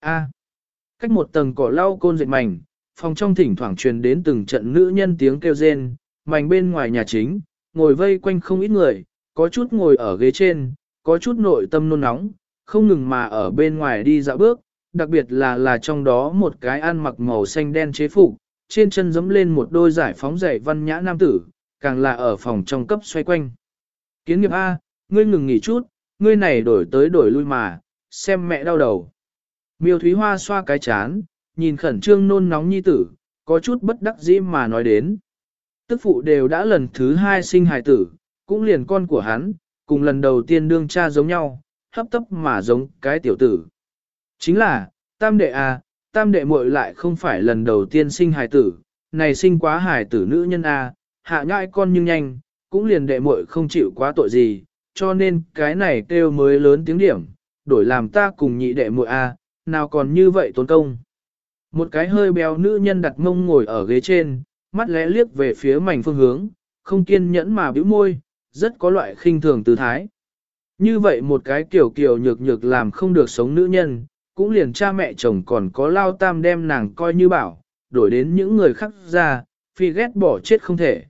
A. Cách một tầng cỏ lau côn dệt mảnh, phòng trong thỉnh thoảng truyền đến từng trận nữ nhân tiếng kêu rên, mảnh bên ngoài nhà chính, ngồi vây quanh không ít người, có chút ngồi ở ghế trên, có chút nội tâm nôn nóng, không ngừng mà ở bên ngoài đi dạo bước, đặc biệt là là trong đó một cái ăn mặc màu xanh đen chế phục, trên chân giẫm lên một đôi giải phóng giày văn nhã nam tử, càng là ở phòng trong cấp xoay quanh. Kiến nghiệp A, ngươi ngừng nghỉ chút, ngươi này đổi tới đổi lui mà, xem mẹ đau đầu. Miêu Thúy Hoa xoa cái chán, nhìn khẩn trương nôn nóng nhi tử, có chút bất đắc dĩ mà nói đến. Tức phụ đều đã lần thứ hai sinh hài tử, cũng liền con của hắn, cùng lần đầu tiên đương cha giống nhau, hấp tấp mà giống cái tiểu tử. Chính là, tam đệ à, tam đệ muội lại không phải lần đầu tiên sinh hài tử, này sinh quá hài tử nữ nhân à, hạ nhãi con nhưng nhanh, cũng liền đệ muội không chịu quá tội gì, cho nên cái này kêu mới lớn tiếng điểm, đổi làm ta cùng nhị đệ muội A, nào còn như vậy tốn công. Một cái hơi béo nữ nhân đặt mông ngồi ở ghế trên, mắt lẽ liếc về phía mảnh phương hướng, không kiên nhẫn mà bĩu môi, rất có loại khinh thường tư thái. Như vậy một cái kiểu kiểu nhược nhược làm không được sống nữ nhân, cũng liền cha mẹ chồng còn có lao tam đem nàng coi như bảo, đổi đến những người khác ra, phi ghét bỏ chết không thể.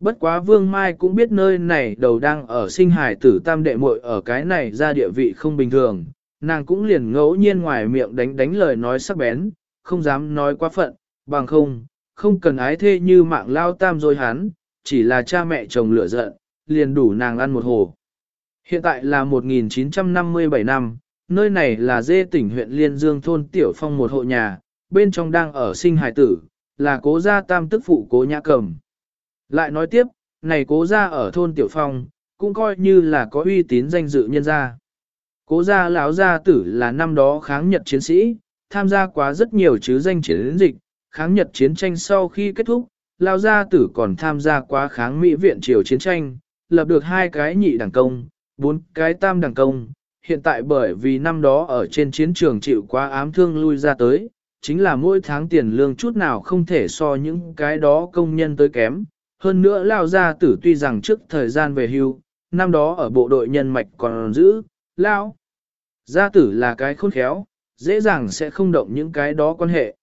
Bất quá Vương Mai cũng biết nơi này đầu đang ở sinh hải tử tam đệ muội ở cái này ra địa vị không bình thường, nàng cũng liền ngẫu nhiên ngoài miệng đánh đánh lời nói sắc bén, không dám nói quá phận, bằng không, không cần ái thê như mạng lao tam rồi hắn, chỉ là cha mẹ chồng lửa giận, liền đủ nàng ăn một hồ. Hiện tại là 1957 năm, nơi này là dê tỉnh huyện Liên Dương thôn Tiểu Phong một hộ nhà, bên trong đang ở sinh hải tử, là cố gia tam tức phụ cố nhã cầm. Lại nói tiếp, này cố gia ở thôn Tiểu Phong, cũng coi như là có uy tín danh dự nhân gia. Cố gia lão gia tử là năm đó kháng Nhật chiến sĩ, tham gia quá rất nhiều chứ danh chiến dịch, kháng Nhật chiến tranh sau khi kết thúc, lão gia tử còn tham gia quá kháng Mỹ viện triều chiến tranh, lập được hai cái nhị đẳng công, bốn cái tam đẳng công. Hiện tại bởi vì năm đó ở trên chiến trường chịu quá ám thương lui ra tới, chính là mỗi tháng tiền lương chút nào không thể so những cái đó công nhân tới kém. Hơn nữa lao gia tử tuy rằng trước thời gian về hưu, năm đó ở bộ đội nhân mạch còn giữ, lao. Gia tử là cái khôn khéo, dễ dàng sẽ không động những cái đó quan hệ.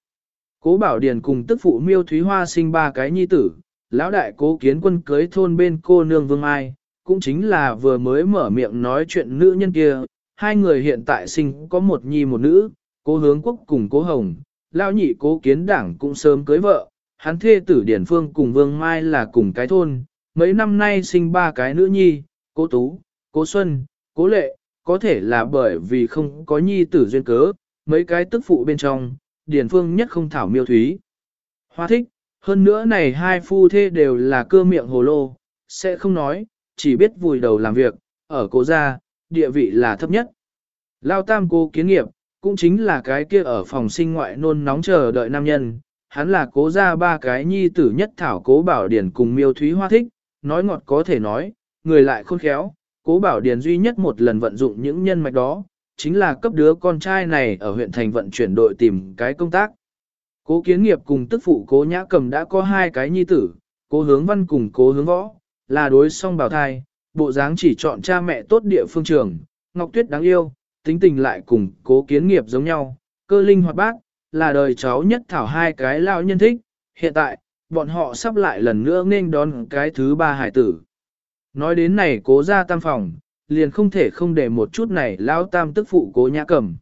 Cố Bảo Điền cùng tức phụ Miêu Thúy Hoa sinh ba cái nhi tử, lão đại cố kiến quân cưới thôn bên cô nương Vương Ai, cũng chính là vừa mới mở miệng nói chuyện nữ nhân kia, hai người hiện tại sinh có một nhi một nữ, cố hướng quốc cùng cố hồng, lão nhị cố kiến đảng cũng sớm cưới vợ, hắn thê tử Điển Phương cùng Vương Mai là cùng cái thôn, mấy năm nay sinh ba cái nữ nhi, cố Tú, cố Xuân, cố Lệ, có thể là bởi vì không có nhi tử duyên cớ, mấy cái tức phụ bên trong, Điển Phương nhất không thảo miêu thúy. Hoa thích, hơn nữa này hai phu thê đều là cơ miệng hồ lô, sẽ không nói, chỉ biết vùi đầu làm việc, ở cố gia, địa vị là thấp nhất. Lao tam cô kiến nghiệp, cũng chính là cái kia ở phòng sinh ngoại nôn nóng chờ đợi nam nhân, hắn là cố gia ba cái nhi tử nhất thảo cố bảo điển cùng miêu thúy hoa thích, nói ngọt có thể nói, người lại khôn khéo, cố bảo điền duy nhất một lần vận dụng những nhân mạch đó, chính là cấp đứa con trai này ở huyện thành vận chuyển đội tìm cái công tác. Cố kiến nghiệp cùng tức phụ cố nhã cầm đã có hai cái nhi tử, cố hướng văn cùng cố hướng võ, là đối song bào thai, bộ dáng chỉ chọn cha mẹ tốt địa phương trường, Ngọc Tuyết đáng yêu, tính tình lại cùng cố kiến nghiệp giống nhau, cơ linh hoạt bác, là đời cháu nhất thảo hai cái lao nhân thích, hiện tại, bọn họ sắp lại lần nữa nên đón cái thứ ba hải tử. Nói đến này cố ra tam phòng, liền không thể không để một chút này lao tam tức phụ cố nhã cầm.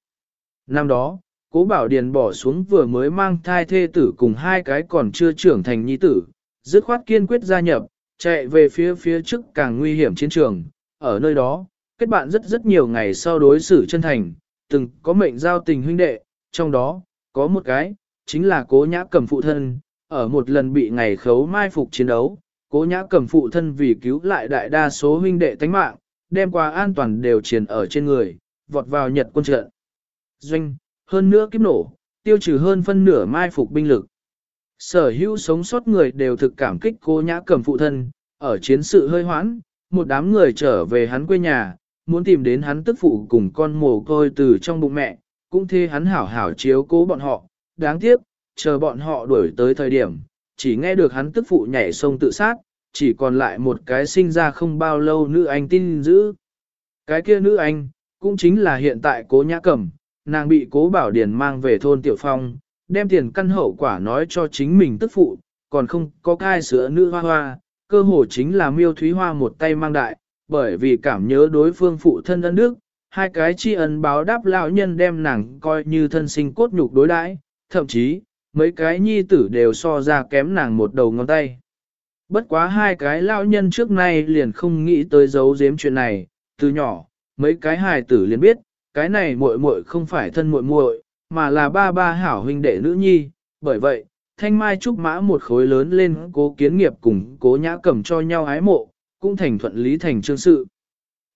Năm đó, cố bảo điền bỏ xuống vừa mới mang thai thê tử cùng hai cái còn chưa trưởng thành nhi tử, dứt khoát kiên quyết gia nhập, chạy về phía phía trước càng nguy hiểm chiến trường, ở nơi đó, kết bạn rất rất nhiều ngày sau đối xử chân thành, từng có mệnh giao tình huynh đệ, trong đó, có một cái, chính là cố nhã cầm phụ thân, ở một lần bị ngày khấu mai phục chiến đấu, cố nhã cầm phụ thân vì cứu lại đại đa số huynh đệ tánh mạng, đem qua an toàn đều triền ở trên người, vọt vào nhật quân trận. Doanh, hơn nữa kiếp nổ, tiêu trừ hơn phân nửa mai phục binh lực. Sở hữu sống sót người đều thực cảm kích cố nhã cầm phụ thân, ở chiến sự hơi hoãn, một đám người trở về hắn quê nhà, muốn tìm đến hắn tức phụ cùng con mồ côi từ trong bụng mẹ, cũng thế hắn hảo hảo chiếu cố bọn họ, đáng tiếc, chờ bọn họ đuổi tới thời điểm, chỉ nghe được hắn tức phụ nhảy sông tự sát, chỉ còn lại một cái sinh ra không bao lâu nữ anh tin giữ. Cái kia nữ anh, cũng chính là hiện tại cố nhã cẩm, nàng bị cố bảo điền mang về thôn Tiểu Phong, đem tiền căn hậu quả nói cho chính mình tức phụ, còn không có cai sữa nữ hoa hoa, cơ hồ chính là miêu thúy hoa một tay mang đại, bởi vì cảm nhớ đối phương phụ thân ân đức, hai cái tri ân báo đáp lão nhân đem nàng coi như thân sinh cốt nhục đối đãi, thậm chí, mấy cái nhi tử đều so ra kém nàng một đầu ngón tay. Bất quá hai cái lão nhân trước nay liền không nghĩ tới giấu giếm chuyện này, từ nhỏ, mấy cái hài tử liền biết, cái này muội muội không phải thân muội muội, mà là ba ba hảo huynh đệ nữ nhi, bởi vậy, thanh mai trúc mã một khối lớn lên cố kiến nghiệp cùng cố nhã cầm cho nhau ái mộ, cũng thành thuận lý thành trương sự.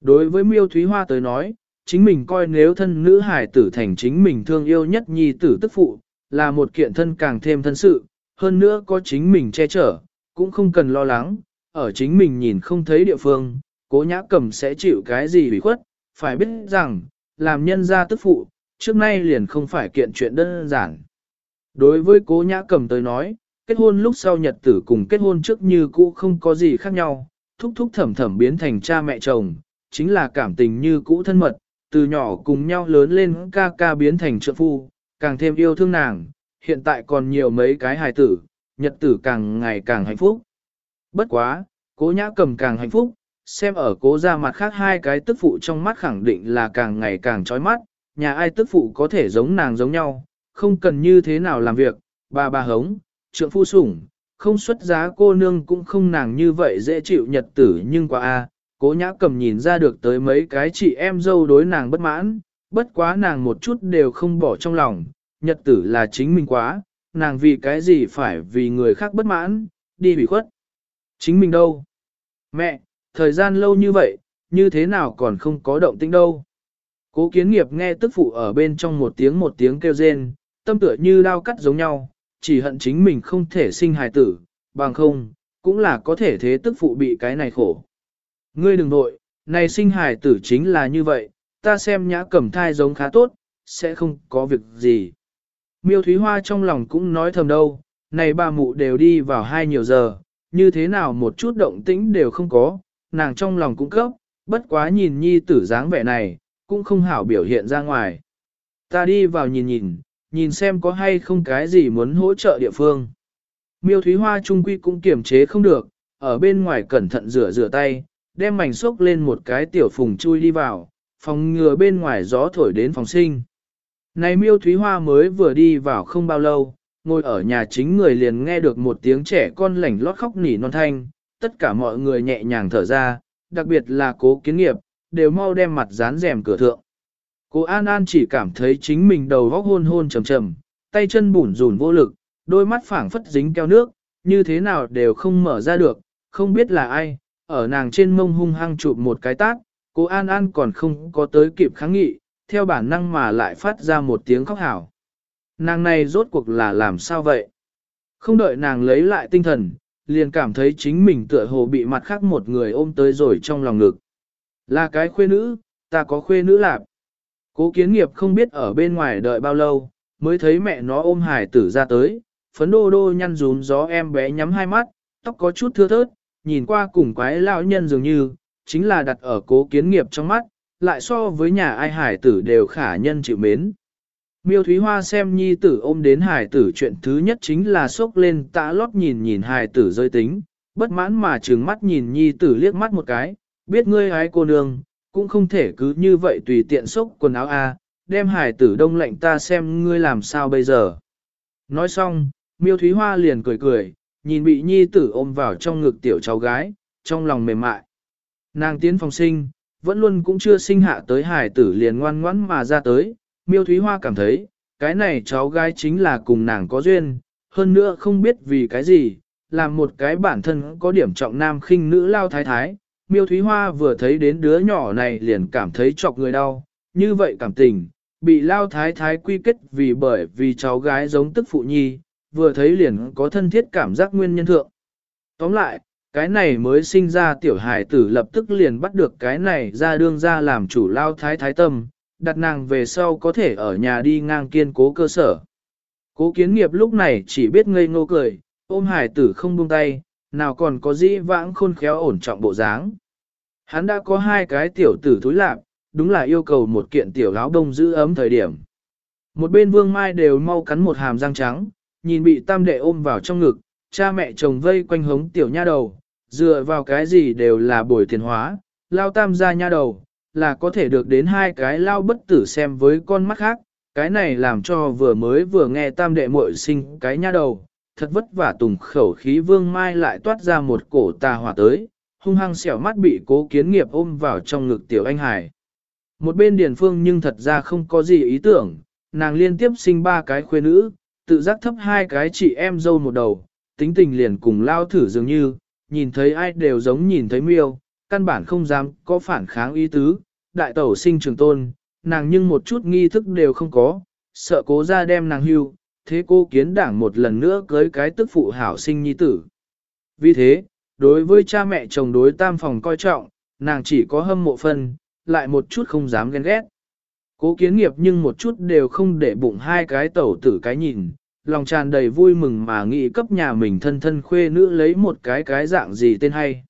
Đối với miêu thúy hoa tới nói, chính mình coi nếu thân nữ hài tử thành chính mình thương yêu nhất nhi tử tức phụ, là một kiện thân càng thêm thân sự, hơn nữa có chính mình che chở, cũng không cần lo lắng, ở chính mình nhìn không thấy địa phương, cố nhã cầm sẽ chịu cái gì bị khuất, phải biết rằng, làm nhân gia tức phụ, trước nay liền không phải kiện chuyện đơn giản. Đối với cố nhã cầm tới nói, kết hôn lúc sau nhật tử cùng kết hôn trước như cũ không có gì khác nhau, thúc thúc thẩm thẩm biến thành cha mẹ chồng, chính là cảm tình như cũ thân mật, từ nhỏ cùng nhau lớn lên ca ca biến thành trợ phu, càng thêm yêu thương nàng, hiện tại còn nhiều mấy cái hài tử, nhật tử càng ngày càng hạnh phúc. Bất quá, cố nhã cầm càng hạnh phúc, xem ở cố ra mặt khác hai cái tức phụ trong mắt khẳng định là càng ngày càng trói mắt, nhà ai tức phụ có thể giống nàng giống nhau, không cần như thế nào làm việc, bà bà hống, trượng phu sủng, không xuất giá cô nương cũng không nàng như vậy dễ chịu nhật tử nhưng quả a cố nhã cầm nhìn ra được tới mấy cái chị em dâu đối nàng bất mãn, bất quá nàng một chút đều không bỏ trong lòng, nhật tử là chính mình quá, nàng vì cái gì phải vì người khác bất mãn, đi hủy khuất. Chính mình đâu? Mẹ, thời gian lâu như vậy, như thế nào còn không có động tĩnh đâu? Cố kiến nghiệp nghe tức phụ ở bên trong một tiếng một tiếng kêu rên, tâm tựa như đao cắt giống nhau, chỉ hận chính mình không thể sinh hài tử, bằng không, cũng là có thể thế tức phụ bị cái này khổ. Ngươi đừng nội, này sinh hài tử chính là như vậy, ta xem nhã cẩm thai giống khá tốt, sẽ không có việc gì. Miêu Thúy Hoa trong lòng cũng nói thầm đâu, này bà mụ đều đi vào hai nhiều giờ, như thế nào một chút động tĩnh đều không có, nàng trong lòng cũng cấp, bất quá nhìn nhi tử dáng vẻ này, cũng không hảo biểu hiện ra ngoài. Ta đi vào nhìn nhìn, nhìn xem có hay không cái gì muốn hỗ trợ địa phương. Miêu Thúy Hoa trung quy cũng kiềm chế không được, ở bên ngoài cẩn thận rửa rửa tay, đem mảnh xốc lên một cái tiểu phùng chui đi vào, phòng ngừa bên ngoài gió thổi đến phòng sinh. Này miêu Thúy Hoa mới vừa đi vào không bao lâu, ngồi ở nhà chính người liền nghe được một tiếng trẻ con lảnh lót khóc nỉ non thanh, tất cả mọi người nhẹ nhàng thở ra, đặc biệt là cố kiến nghiệp, đều mau đem mặt dán rèm cửa thượng. Cô An An chỉ cảm thấy chính mình đầu góc hôn hôn trầm trầm, tay chân bủn rủn vô lực, đôi mắt phảng phất dính keo nước, như thế nào đều không mở ra được, không biết là ai, ở nàng trên mông hung hăng chụp một cái tát, cô An An còn không có tới kịp kháng nghị, theo bản năng mà lại phát ra một tiếng khóc hảo. Nàng này rốt cuộc là làm sao vậy? Không đợi nàng lấy lại tinh thần, liền cảm thấy chính mình tựa hồ bị mặt khác một người ôm tới rồi trong lòng ngực. Là cái khuê nữ, ta có khuê nữ lạp. Cố kiến nghiệp không biết ở bên ngoài đợi bao lâu, mới thấy mẹ nó ôm hải tử ra tới, phấn đô đô nhăn rún gió em bé nhắm hai mắt, tóc có chút thưa thớt, nhìn qua cùng quái lão nhân dường như, chính là đặt ở cố kiến nghiệp trong mắt, lại so với nhà ai hải tử đều khả nhân chịu mến. Miêu Thúy Hoa xem nhi tử ôm đến hải tử chuyện thứ nhất chính là sốc lên tạ lót nhìn nhìn hải tử rơi tính, bất mãn mà trừng mắt nhìn nhi tử liếc mắt một cái, biết ngươi ái cô nương, cũng không thể cứ như vậy tùy tiện sốc quần áo a, đem hải tử đông lạnh ta xem ngươi làm sao bây giờ. Nói xong, miêu Thúy Hoa liền cười cười, nhìn bị nhi tử ôm vào trong ngực tiểu cháu gái, trong lòng mềm mại. Nàng tiến phòng sinh, vẫn luôn cũng chưa sinh hạ tới hải tử liền ngoan ngoãn mà ra tới, miêu Thúy Hoa cảm thấy, cái này cháu gái chính là cùng nàng có duyên, hơn nữa không biết vì cái gì, làm một cái bản thân có điểm trọng nam khinh nữ lao thái thái, miêu Thúy Hoa vừa thấy đến đứa nhỏ này liền cảm thấy chọc người đau, như vậy cảm tình, bị lao thái thái quy kết vì bởi vì cháu gái giống tức phụ nhi, vừa thấy liền có thân thiết cảm giác nguyên nhân thượng. Tóm lại, cái này mới sinh ra tiểu hải tử lập tức liền bắt được cái này ra đương ra làm chủ lao thái thái tâm, đặt nàng về sau có thể ở nhà đi ngang kiên cố cơ sở. Cố kiến nghiệp lúc này chỉ biết ngây ngô cười, ôm hải tử không buông tay, nào còn có dĩ vãng khôn khéo ổn trọng bộ dáng. Hắn đã có hai cái tiểu tử thúi lạc, đúng là yêu cầu một kiện tiểu áo đông giữ ấm thời điểm. Một bên vương mai đều mau cắn một hàm răng trắng, nhìn bị tam đệ ôm vào trong ngực, cha mẹ chồng vây quanh hống tiểu nha đầu, dựa vào cái gì đều là bồi tiền hóa, lao tam gia nha đầu, là có thể được đến hai cái lao bất tử xem với con mắt khác, cái này làm cho vừa mới vừa nghe tam đệ muội sinh cái nha đầu, thật vất vả tùng khẩu khí vương mai lại toát ra một cổ tà hỏa tới, hung hăng xẻo mắt bị cố kiến nghiệp ôm vào trong ngực tiểu anh hải. Một bên điền phương nhưng thật ra không có gì ý tưởng, nàng liên tiếp sinh ba cái khuê nữ, tự giác thấp hai cái chị em dâu một đầu, tính tình liền cùng lao thử dường như, nhìn thấy ai đều giống nhìn thấy miêu, căn bản không dám có phản kháng ý tứ, đại tẩu sinh trường tôn, nàng nhưng một chút nghi thức đều không có, sợ cố ra đem nàng hưu, thế cô kiến đảng một lần nữa cưới cái tức phụ hảo sinh nhi tử. Vì thế, đối với cha mẹ chồng đối tam phòng coi trọng, nàng chỉ có hâm mộ phân, lại một chút không dám ghen ghét. Cố kiến nghiệp nhưng một chút đều không để bụng hai cái tẩu tử cái nhìn, lòng tràn đầy vui mừng mà nghĩ cấp nhà mình thân thân khuê nữ lấy một cái cái dạng gì tên hay.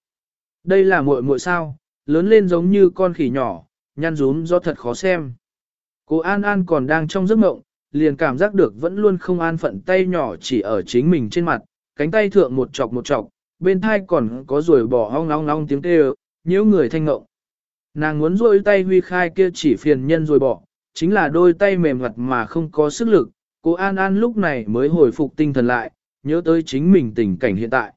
Đây là muội muội sao, lớn lên giống như con khỉ nhỏ, nhăn rúm do thật khó xem. Cô An An còn đang trong giấc mộng, liền cảm giác được vẫn luôn không an phận tay nhỏ chỉ ở chính mình trên mặt, cánh tay thượng một chọc một chọc, bên thai còn có ruồi bỏ ong ong ong tiếng kêu, nhiễu người thanh ngộng. Nàng muốn rôi tay huy khai kia chỉ phiền nhân rồi bỏ, chính là đôi tay mềm mặt mà không có sức lực, cô An An lúc này mới hồi phục tinh thần lại, nhớ tới chính mình tình cảnh hiện tại.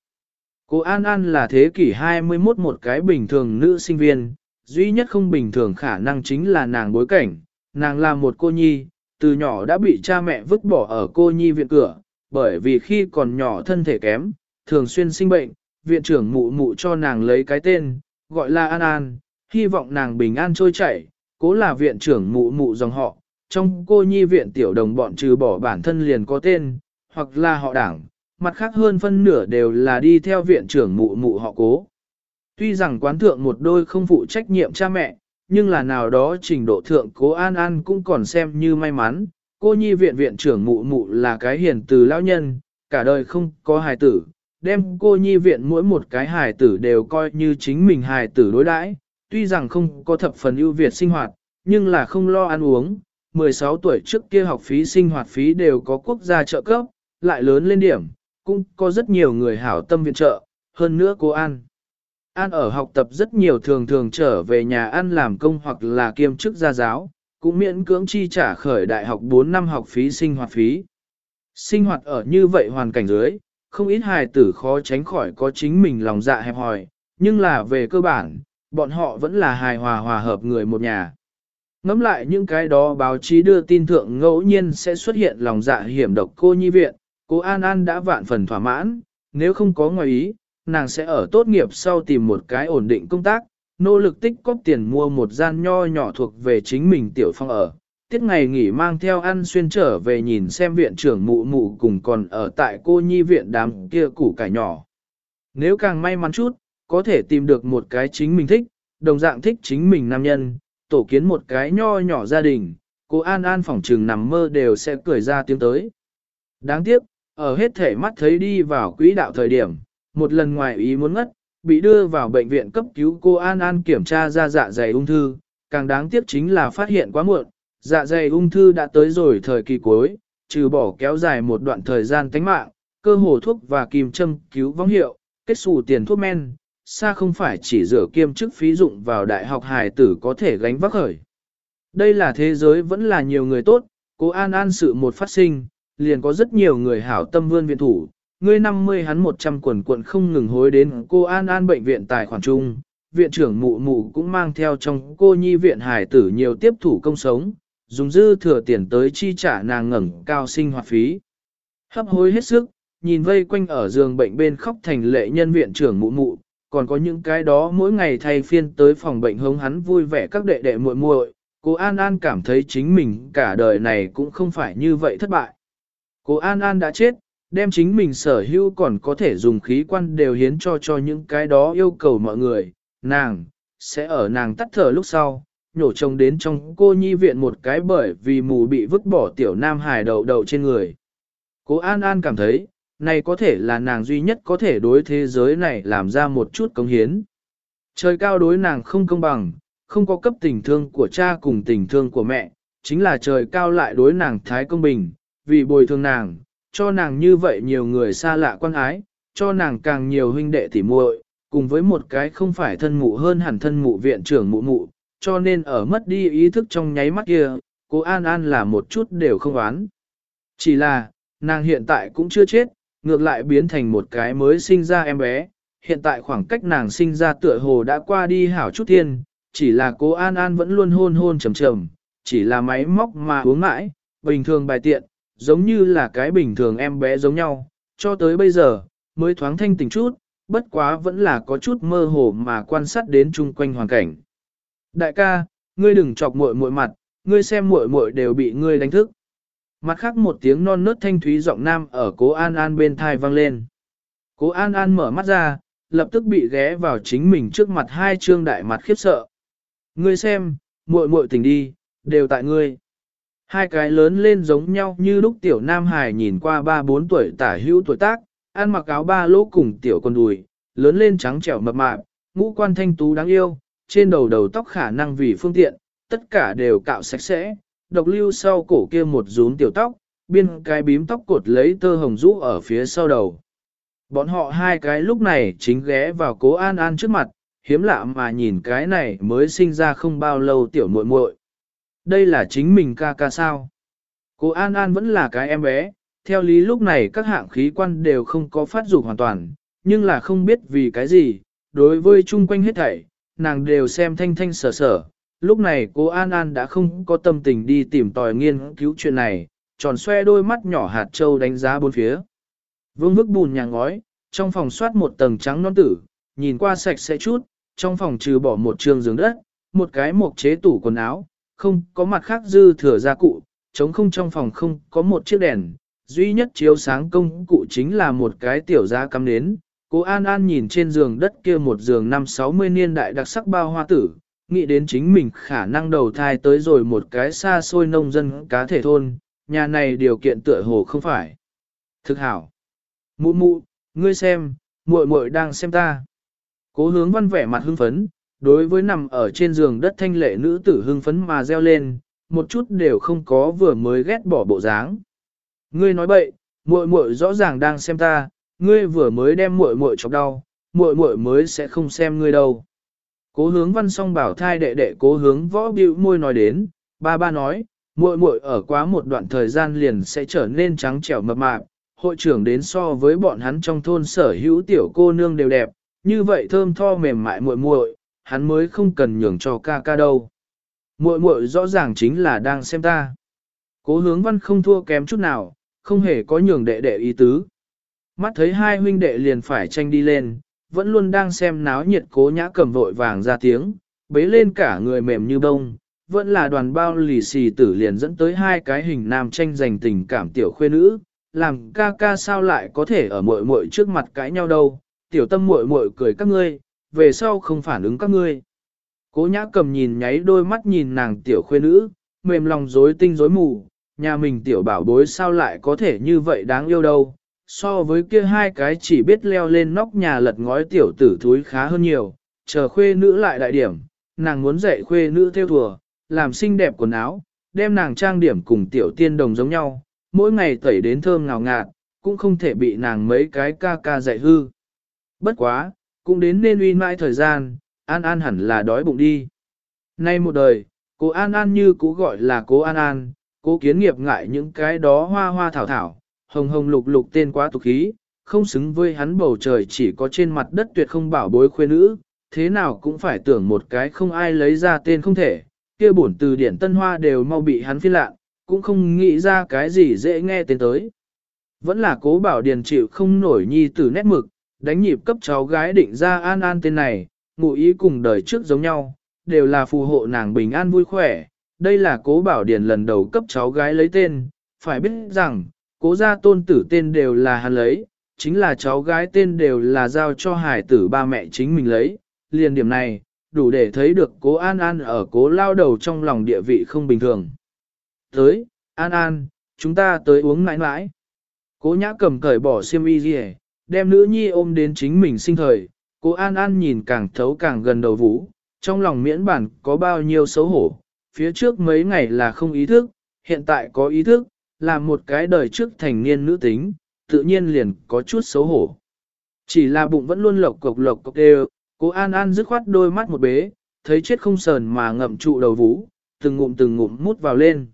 Cô An An là thế kỷ 21 một cái bình thường nữ sinh viên, duy nhất không bình thường khả năng chính là nàng bối cảnh, nàng là một cô nhi, từ nhỏ đã bị cha mẹ vứt bỏ ở cô nhi viện cửa, bởi vì khi còn nhỏ thân thể kém, thường xuyên sinh bệnh, viện trưởng mụ mụ cho nàng lấy cái tên, gọi là An An, hy vọng nàng bình an trôi chảy, cố là viện trưởng mụ mụ dòng họ, trong cô nhi viện tiểu đồng bọn trừ bỏ bản thân liền có tên, hoặc là họ đảng, mặt khác hơn phân nửa đều là đi theo viện trưởng mụ mụ họ cố. Tuy rằng quán thượng một đôi không phụ trách nhiệm cha mẹ, nhưng là nào đó trình độ thượng cố An An cũng còn xem như may mắn, cô nhi viện viện trưởng mụ mụ là cái hiền từ lão nhân, cả đời không có hài tử, đem cô nhi viện mỗi một cái hài tử đều coi như chính mình hài tử đối đãi, tuy rằng không có thập phần ưu việt sinh hoạt, nhưng là không lo ăn uống, 16 tuổi trước kia học phí sinh hoạt phí đều có quốc gia trợ cấp, lại lớn lên điểm, cũng có rất nhiều người hảo tâm viện trợ, hơn nữa cô An. An ở học tập rất nhiều thường thường trở về nhà ăn làm công hoặc là kiêm chức gia giáo, cũng miễn cưỡng chi trả khởi đại học 4 năm học phí sinh hoạt phí. Sinh hoạt ở như vậy hoàn cảnh dưới, không ít hài tử khó tránh khỏi có chính mình lòng dạ hẹp hòi, nhưng là về cơ bản, bọn họ vẫn là hài hòa hòa hợp người một nhà. Ngắm lại những cái đó báo chí đưa tin thượng ngẫu nhiên sẽ xuất hiện lòng dạ hiểm độc cô nhi viện, cô An An đã vạn phần thỏa mãn, nếu không có ngoài ý, nàng sẽ ở tốt nghiệp sau tìm một cái ổn định công tác, nỗ lực tích cóp tiền mua một gian nho nhỏ thuộc về chính mình tiểu phong ở. Tiết ngày nghỉ mang theo ăn xuyên trở về nhìn xem viện trưởng mụ mụ cùng còn ở tại cô nhi viện đám kia củ cải nhỏ. Nếu càng may mắn chút, có thể tìm được một cái chính mình thích, đồng dạng thích chính mình nam nhân, tổ kiến một cái nho nhỏ gia đình, cô An An phỏng trừng nằm mơ đều sẽ cười ra tiếng tới. Đáng tiếc, ở hết thể mắt thấy đi vào quỹ đạo thời điểm, một lần ngoài ý muốn ngất, bị đưa vào bệnh viện cấp cứu cô An An kiểm tra ra dạ dày ung thư, càng đáng tiếc chính là phát hiện quá muộn, dạ dày ung thư đã tới rồi thời kỳ cuối, trừ bỏ kéo dài một đoạn thời gian tánh mạng, cơ hồ thuốc và kim châm cứu vong hiệu, kết xù tiền thuốc men, xa không phải chỉ rửa kiêm chức phí dụng vào đại học hài tử có thể gánh vác khởi. Đây là thế giới vẫn là nhiều người tốt, cố An An sự một phát sinh, liền có rất nhiều người hảo tâm vươn viện thủ, ngươi 50 hắn 100 quần quận không ngừng hối đến cô An An bệnh viện tài khoản chung, viện trưởng mụ mụ cũng mang theo trong cô nhi viện hài tử nhiều tiếp thủ công sống, dùng dư thừa tiền tới chi trả nàng ngẩng cao sinh hoạt phí. Hấp hối hết sức, nhìn vây quanh ở giường bệnh bên khóc thành lệ nhân viện trưởng mụ mụ, còn có những cái đó mỗi ngày thay phiên tới phòng bệnh hống hắn vui vẻ các đệ đệ muội muội, cô An An cảm thấy chính mình cả đời này cũng không phải như vậy thất bại. Cô An An đã chết, đem chính mình sở hữu còn có thể dùng khí quan đều hiến cho cho những cái đó yêu cầu mọi người, nàng, sẽ ở nàng tắt thở lúc sau, nhổ trông đến trong cô nhi viện một cái bởi vì mù bị vứt bỏ tiểu nam hài đầu đầu trên người. Cô An An cảm thấy, này có thể là nàng duy nhất có thể đối thế giới này làm ra một chút công hiến. Trời cao đối nàng không công bằng, không có cấp tình thương của cha cùng tình thương của mẹ, chính là trời cao lại đối nàng thái công bình, vì bồi thường nàng, cho nàng như vậy nhiều người xa lạ quan ái, cho nàng càng nhiều huynh đệ tỉ muội, cùng với một cái không phải thân mụ hơn hẳn thân mụ viện trưởng mụ mụ, cho nên ở mất đi ý thức trong nháy mắt kia, cô An An là một chút đều không oán. Chỉ là, nàng hiện tại cũng chưa chết, ngược lại biến thành một cái mới sinh ra em bé, hiện tại khoảng cách nàng sinh ra tựa hồ đã qua đi hảo chút thiên, chỉ là cô An An vẫn luôn hôn hôn trầm trầm, chỉ là máy móc mà uống mãi, bình thường bài tiện, giống như là cái bình thường em bé giống nhau, cho tới bây giờ, mới thoáng thanh tỉnh chút, bất quá vẫn là có chút mơ hồ mà quan sát đến chung quanh hoàn cảnh. Đại ca, ngươi đừng chọc muội muội mặt, ngươi xem muội muội đều bị ngươi đánh thức. Mặt khác một tiếng non nớt thanh thúy giọng nam ở cố An An bên thai vang lên. Cố An An mở mắt ra, lập tức bị ghé vào chính mình trước mặt hai trương đại mặt khiếp sợ. Ngươi xem, muội muội tỉnh đi, đều tại ngươi. Hai cái lớn lên giống nhau như lúc tiểu nam hài nhìn qua ba bốn tuổi tả hữu tuổi tác, ăn mặc áo ba lỗ cùng tiểu con đùi, lớn lên trắng trẻo mập mạp, ngũ quan thanh tú đáng yêu, trên đầu đầu tóc khả năng vì phương tiện, tất cả đều cạo sạch sẽ, độc lưu sau cổ kia một rún tiểu tóc, biên cái bím tóc cột lấy tơ hồng rũ ở phía sau đầu. Bọn họ hai cái lúc này chính ghé vào cố an an trước mặt, hiếm lạ mà nhìn cái này mới sinh ra không bao lâu tiểu muội muội. Đây là chính mình ca ca sao. Cố An An vẫn là cái em bé, theo lý lúc này các hạng khí quan đều không có phát dục hoàn toàn, nhưng là không biết vì cái gì, đối với chung quanh hết thảy, nàng đều xem thanh thanh sở sở. Lúc này cô An An đã không có tâm tình đi tìm tòi nghiên cứu chuyện này, tròn xoe đôi mắt nhỏ hạt trâu đánh giá bốn phía. Vương vức bùn nhà ngói, trong phòng soát một tầng trắng non tử, nhìn qua sạch sẽ chút, trong phòng trừ bỏ một trường giường đất, một cái mộc chế tủ quần áo, không có mặt khác dư thừa gia cụ, trống không trong phòng không có một chiếc đèn, duy nhất chiếu sáng công cụ chính là một cái tiểu giá cắm nến. Cô An An nhìn trên giường đất kia một giường năm 60 niên đại đặc sắc bao hoa tử, nghĩ đến chính mình khả năng đầu thai tới rồi một cái xa xôi nông dân cá thể thôn, nhà này điều kiện tựa hồ không phải. Thực hảo. Mụ mụ, ngươi xem, muội muội đang xem ta. Cố hướng văn vẻ mặt hưng phấn, đối với nằm ở trên giường đất thanh lệ nữ tử hưng phấn mà reo lên, một chút đều không có vừa mới ghét bỏ bộ dáng. Ngươi nói bậy, muội muội rõ ràng đang xem ta, ngươi vừa mới đem muội muội chọc đau, muội muội mới sẽ không xem ngươi đâu. Cố hướng văn song bảo thai đệ đệ cố hướng võ bĩu môi nói đến, ba ba nói, muội muội ở quá một đoạn thời gian liền sẽ trở nên trắng trẻo mập mạp, hội trưởng đến so với bọn hắn trong thôn sở hữu tiểu cô nương đều đẹp, như vậy thơm tho mềm mại muội muội, hắn mới không cần nhường cho ca ca đâu. Muội muội rõ ràng chính là đang xem ta. Cố hướng văn không thua kém chút nào, không hề có nhường đệ đệ ý tứ. Mắt thấy hai huynh đệ liền phải tranh đi lên, vẫn luôn đang xem náo nhiệt cố nhã cầm vội vàng ra tiếng, bế lên cả người mềm như bông, vẫn là đoàn bao lì xì tử liền dẫn tới hai cái hình nam tranh giành tình cảm tiểu khuê nữ, làm ca ca sao lại có thể ở muội muội trước mặt cãi nhau đâu, tiểu tâm muội muội cười các ngươi, về sau không phản ứng các ngươi. Cố nhã cầm nhìn nháy đôi mắt nhìn nàng tiểu khuê nữ, mềm lòng rối tinh rối mù, nhà mình tiểu bảo bối sao lại có thể như vậy đáng yêu đâu. So với kia hai cái chỉ biết leo lên nóc nhà lật ngói tiểu tử thúi khá hơn nhiều, chờ khuê nữ lại đại điểm, nàng muốn dạy khuê nữ theo thùa, làm xinh đẹp quần áo, đem nàng trang điểm cùng tiểu tiên đồng giống nhau, mỗi ngày tẩy đến thơm ngào ngạt, cũng không thể bị nàng mấy cái ca ca dạy hư. Bất quá, cũng đến nên uy mãi thời gian, An An hẳn là đói bụng đi. Nay một đời, cô An An như cũ gọi là cô An An, cô kiến nghiệp ngại những cái đó hoa hoa thảo thảo, hồng hồng lục lục tên quá tục khí, không xứng với hắn bầu trời chỉ có trên mặt đất tuyệt không bảo bối khuê nữ, thế nào cũng phải tưởng một cái không ai lấy ra tên không thể, kia bổn từ điển tân hoa đều mau bị hắn phi lạ, cũng không nghĩ ra cái gì dễ nghe tên tới. Vẫn là cố bảo điền chịu không nổi nhi tử nét mực, đánh nhịp cấp cháu gái định ra an an tên này, ngụ ý cùng đời trước giống nhau, đều là phù hộ nàng bình an vui khỏe. Đây là cố bảo điền lần đầu cấp cháu gái lấy tên, phải biết rằng, cố gia tôn tử tên đều là hắn lấy, chính là cháu gái tên đều là giao cho hải tử ba mẹ chính mình lấy. Liền điểm này, đủ để thấy được cố An An ở cố lao đầu trong lòng địa vị không bình thường. Tới, An An, chúng ta tới uống mãi mãi. Cố nhã cầm cởi bỏ xiêm y gì đem nữ nhi ôm đến chính mình sinh thời, Cố An An nhìn càng thấu càng gần đầu vũ, trong lòng miễn bản có bao nhiêu xấu hổ, phía trước mấy ngày là không ý thức, hiện tại có ý thức, là một cái đời trước thành niên nữ tính, tự nhiên liền có chút xấu hổ. Chỉ là bụng vẫn luôn lộc cộc lộc cộc đều, cố An An dứt khoát đôi mắt một bế, thấy chết không sờn mà ngậm trụ đầu vũ, từng ngụm từng ngụm mút vào lên.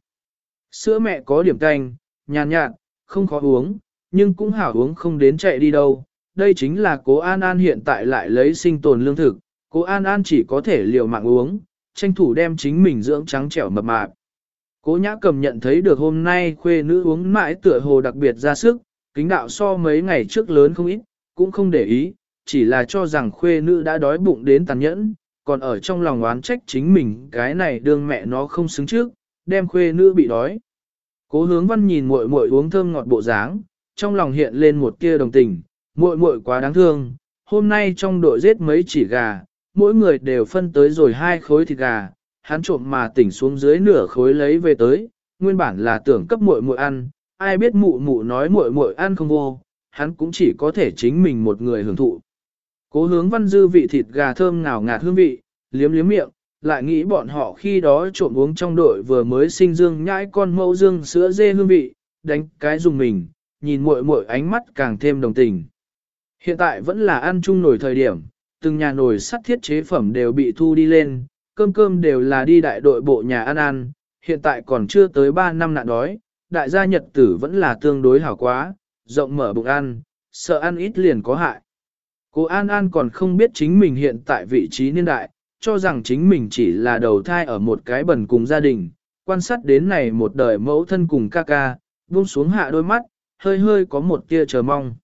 Sữa mẹ có điểm canh, nhàn nhạt, không khó uống, nhưng cũng hảo uống không đến chạy đi đâu. Đây chính là cố An An hiện tại lại lấy sinh tồn lương thực, cố An An chỉ có thể liều mạng uống, tranh thủ đem chính mình dưỡng trắng trẻo mập mạp. Cố nhã cầm nhận thấy được hôm nay khuê nữ uống mãi tựa hồ đặc biệt ra sức, kính đạo so mấy ngày trước lớn không ít, cũng không để ý, chỉ là cho rằng khuê nữ đã đói bụng đến tàn nhẫn, còn ở trong lòng oán trách chính mình cái này đương mẹ nó không xứng trước, đem khuê nữ bị đói. Cố hướng văn nhìn muội muội uống thơm ngọt bộ dáng, trong lòng hiện lên một tia đồng tình, muội muội quá đáng thương, hôm nay trong đội giết mấy chỉ gà, mỗi người đều phân tới rồi hai khối thịt gà, hắn trộm mà tỉnh xuống dưới nửa khối lấy về tới, nguyên bản là tưởng cấp muội muội ăn, ai biết mụ mụ nói muội muội ăn không vô, hắn cũng chỉ có thể chính mình một người hưởng thụ. Cố hướng văn dư vị thịt gà thơm ngào ngạt hương vị, liếm liếm miệng, lại nghĩ bọn họ khi đó trộm uống trong đội vừa mới sinh dương nhãi con mẫu dương sữa dê hương vị, đánh cái dùng mình, nhìn muội muội ánh mắt càng thêm đồng tình. Hiện tại vẫn là ăn chung nổi thời điểm, từng nhà nồi sắt thiết chế phẩm đều bị thu đi lên, cơm cơm đều là đi đại đội bộ nhà ăn ăn, hiện tại còn chưa tới 3 năm nạn đói, đại gia nhật tử vẫn là tương đối hảo quá, rộng mở bụng ăn, sợ ăn ít liền có hại. Cô An An còn không biết chính mình hiện tại vị trí niên đại, cho rằng chính mình chỉ là đầu thai ở một cái bẩn cùng gia đình, quan sát đến này một đời mẫu thân cùng ca ca, buông xuống hạ đôi mắt, hơi hơi có một tia chờ mong.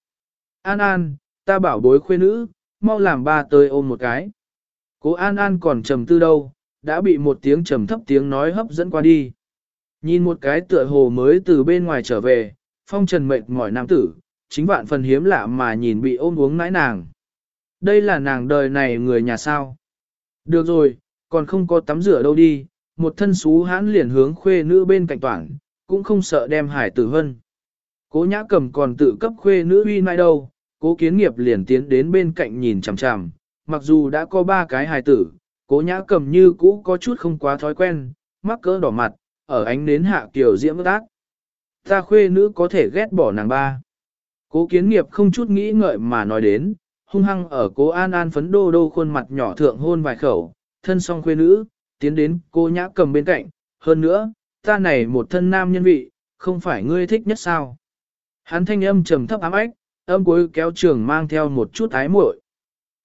An An, ta bảo bối khuê nữ, mau làm ba tới ôm một cái. Cố An An còn trầm tư đâu, đã bị một tiếng trầm thấp tiếng nói hấp dẫn qua đi. Nhìn một cái tựa hồ mới từ bên ngoài trở về, phong trần mệt mỏi nam tử, chính vạn phần hiếm lạ mà nhìn bị ôm uống nãi nàng. Đây là nàng đời này người nhà sao. Được rồi, còn không có tắm rửa đâu đi, một thân xú hãn liền hướng khuê nữ bên cạnh toảng, cũng không sợ đem hải tử hân. Cố nhã cầm còn tự cấp khuê nữ uy nai đâu, cố kiến nghiệp liền tiến đến bên cạnh nhìn chằm chằm, mặc dù đã có ba cái hài tử, cố nhã cầm như cũ có chút không quá thói quen, mắc cỡ đỏ mặt, ở ánh nến hạ kiểu diễm tác. Ta khuê nữ có thể ghét bỏ nàng ba. Cố kiến nghiệp không chút nghĩ ngợi mà nói đến, hung hăng ở cố an an phấn đô đô khuôn mặt nhỏ thượng hôn vài khẩu, thân song khuê nữ, tiến đến cô nhã cầm bên cạnh, hơn nữa, ta này một thân nam nhân vị, không phải ngươi thích nhất sao. Hắn thanh âm trầm thấp ám ách, âm cuối kéo trường mang theo một chút ái muội.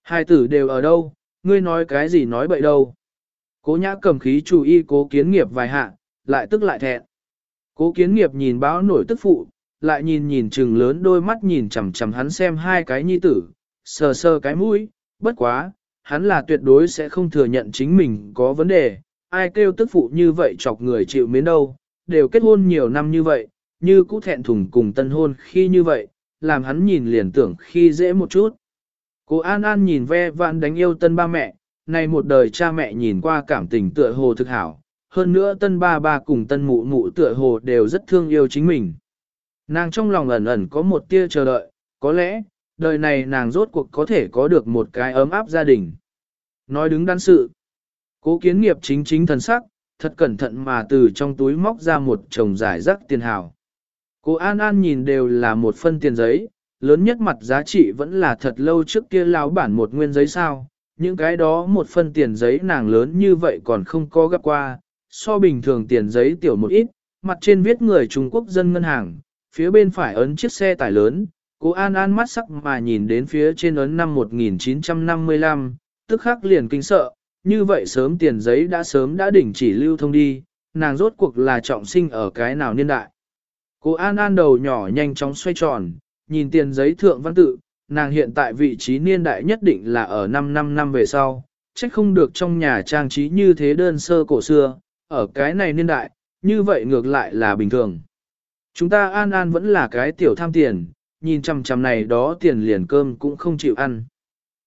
Hai tử đều ở đâu, ngươi nói cái gì nói bậy đâu. Cố nhã cầm khí chủ y cố kiến nghiệp vài hạ, lại tức lại thẹn. Cố kiến nghiệp nhìn báo nổi tức phụ, lại nhìn nhìn chừng lớn đôi mắt nhìn chằm chằm hắn xem hai cái nhi tử, sờ sờ cái mũi, bất quá, hắn là tuyệt đối sẽ không thừa nhận chính mình có vấn đề, ai kêu tức phụ như vậy chọc người chịu miến đâu, đều kết hôn nhiều năm như vậy, như cũ thẹn thùng cùng tân hôn khi như vậy, làm hắn nhìn liền tưởng khi dễ một chút. Cô An An nhìn ve vạn đánh yêu tân ba mẹ, này một đời cha mẹ nhìn qua cảm tình tựa hồ thực hảo, hơn nữa tân ba ba cùng tân mụ mụ tựa hồ đều rất thương yêu chính mình. Nàng trong lòng ẩn ẩn có một tia chờ đợi, có lẽ, đời này nàng rốt cuộc có thể có được một cái ấm áp gia đình. Nói đứng đắn sự, cố kiến nghiệp chính chính thần sắc, thật cẩn thận mà từ trong túi móc ra một chồng giải rắc tiền hào. Cô An An nhìn đều là một phân tiền giấy, lớn nhất mặt giá trị vẫn là thật lâu trước kia lão bản một nguyên giấy sao, những cái đó một phân tiền giấy nàng lớn như vậy còn không có gặp qua, so bình thường tiền giấy tiểu một ít, mặt trên viết người Trung Quốc dân ngân hàng, phía bên phải ấn chiếc xe tải lớn, cô An An mắt sắc mà nhìn đến phía trên ấn năm 1955, tức khắc liền kinh sợ, như vậy sớm tiền giấy đã sớm đã đỉnh chỉ lưu thông đi, nàng rốt cuộc là trọng sinh ở cái nào niên đại. Cô An An đầu nhỏ nhanh chóng xoay tròn, nhìn tiền giấy thượng văn tự, nàng hiện tại vị trí niên đại nhất định là ở 5 năm năm về sau, trách không được trong nhà trang trí như thế đơn sơ cổ xưa, ở cái này niên đại, như vậy ngược lại là bình thường. Chúng ta An An vẫn là cái tiểu tham tiền, nhìn chằm chằm này đó tiền liền cơm cũng không chịu ăn.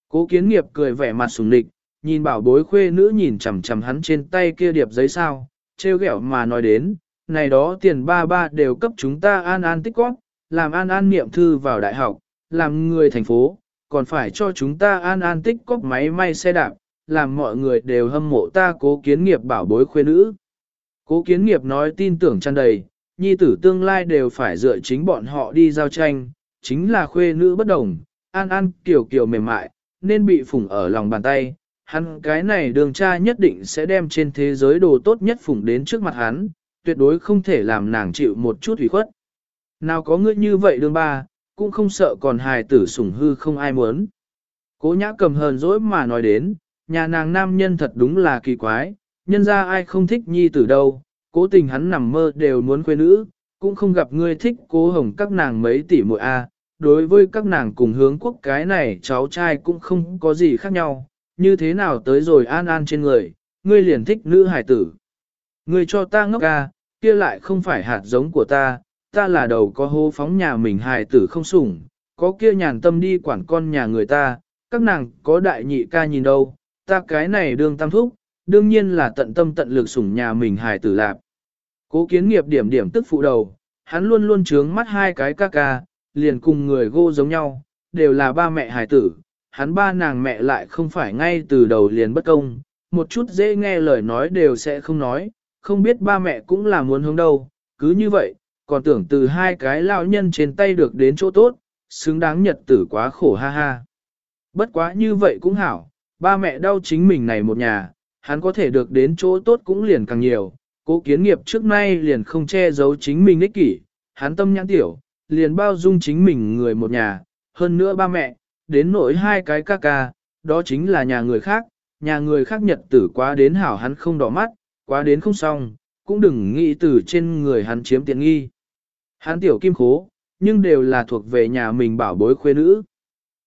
Cố kiến nghiệp cười vẻ mặt sùng địch, nhìn bảo bối khuê nữ nhìn chằm chằm hắn trên tay kia điệp giấy sao, treo ghẹo mà nói đến, này đó tiền ba ba đều cấp chúng ta an an tích góp, làm an an niệm thư vào đại học, làm người thành phố, còn phải cho chúng ta an an tích cóc máy may xe đạp, làm mọi người đều hâm mộ ta cố kiến nghiệp bảo bối khuê nữ, Cố kiến nghiệp nói tin tưởng tràn đầy, nhi tử tương lai đều phải dựa chính bọn họ đi giao tranh, chính là khuê nữ bất đồng, an an kiểu kiểu mềm mại, nên bị phủng ở lòng bàn tay. Hắn cái này đường cha nhất định sẽ đem trên thế giới đồ tốt nhất phủng đến trước mặt hắn, tuyệt đối không thể làm nàng chịu một chút ủy khuất. Nào có ngươi như vậy đương ba, cũng không sợ còn hài tử sủng hư không ai muốn. Cố nhã cầm hờn dỗi mà nói đến, nhà nàng nam nhân thật đúng là kỳ quái, nhân ra ai không thích nhi tử đâu, cố tình hắn nằm mơ đều muốn quê nữ, cũng không gặp ngươi thích cố hồng các nàng mấy tỷ muội a. đối với các nàng cùng hướng quốc cái này cháu trai cũng không có gì khác nhau, như thế nào tới rồi an an trên người, ngươi liền thích nữ hải tử. Ngươi cho ta ngốc ca, kia lại không phải hạt giống của ta, ta là đầu có hô phóng nhà mình hài tử không sủng, có kia nhàn tâm đi quản con nhà người ta, các nàng có đại nhị ca nhìn đâu, ta cái này đương tam thúc, đương nhiên là tận tâm tận lực sủng nhà mình hài tử lạp. Cố kiến nghiệp điểm điểm tức phụ đầu, hắn luôn luôn trướng mắt hai cái ca ca, liền cùng người gô giống nhau, đều là ba mẹ hài tử, hắn ba nàng mẹ lại không phải ngay từ đầu liền bất công, một chút dễ nghe lời nói đều sẽ không nói, không biết ba mẹ cũng là muốn hướng đâu, cứ như vậy, còn tưởng từ hai cái lao nhân trên tay được đến chỗ tốt, xứng đáng nhật tử quá khổ ha ha. Bất quá như vậy cũng hảo, ba mẹ đau chính mình này một nhà, hắn có thể được đến chỗ tốt cũng liền càng nhiều, cố kiến nghiệp trước nay liền không che giấu chính mình ích kỷ, hắn tâm nhãn tiểu, liền bao dung chính mình người một nhà, hơn nữa ba mẹ, đến nỗi hai cái ca ca, đó chính là nhà người khác, nhà người khác nhật tử quá đến hảo hắn không đỏ mắt, quá đến không xong, cũng đừng nghĩ từ trên người hắn chiếm tiện nghi. Hắn tiểu kim khố, nhưng đều là thuộc về nhà mình bảo bối khuê nữ.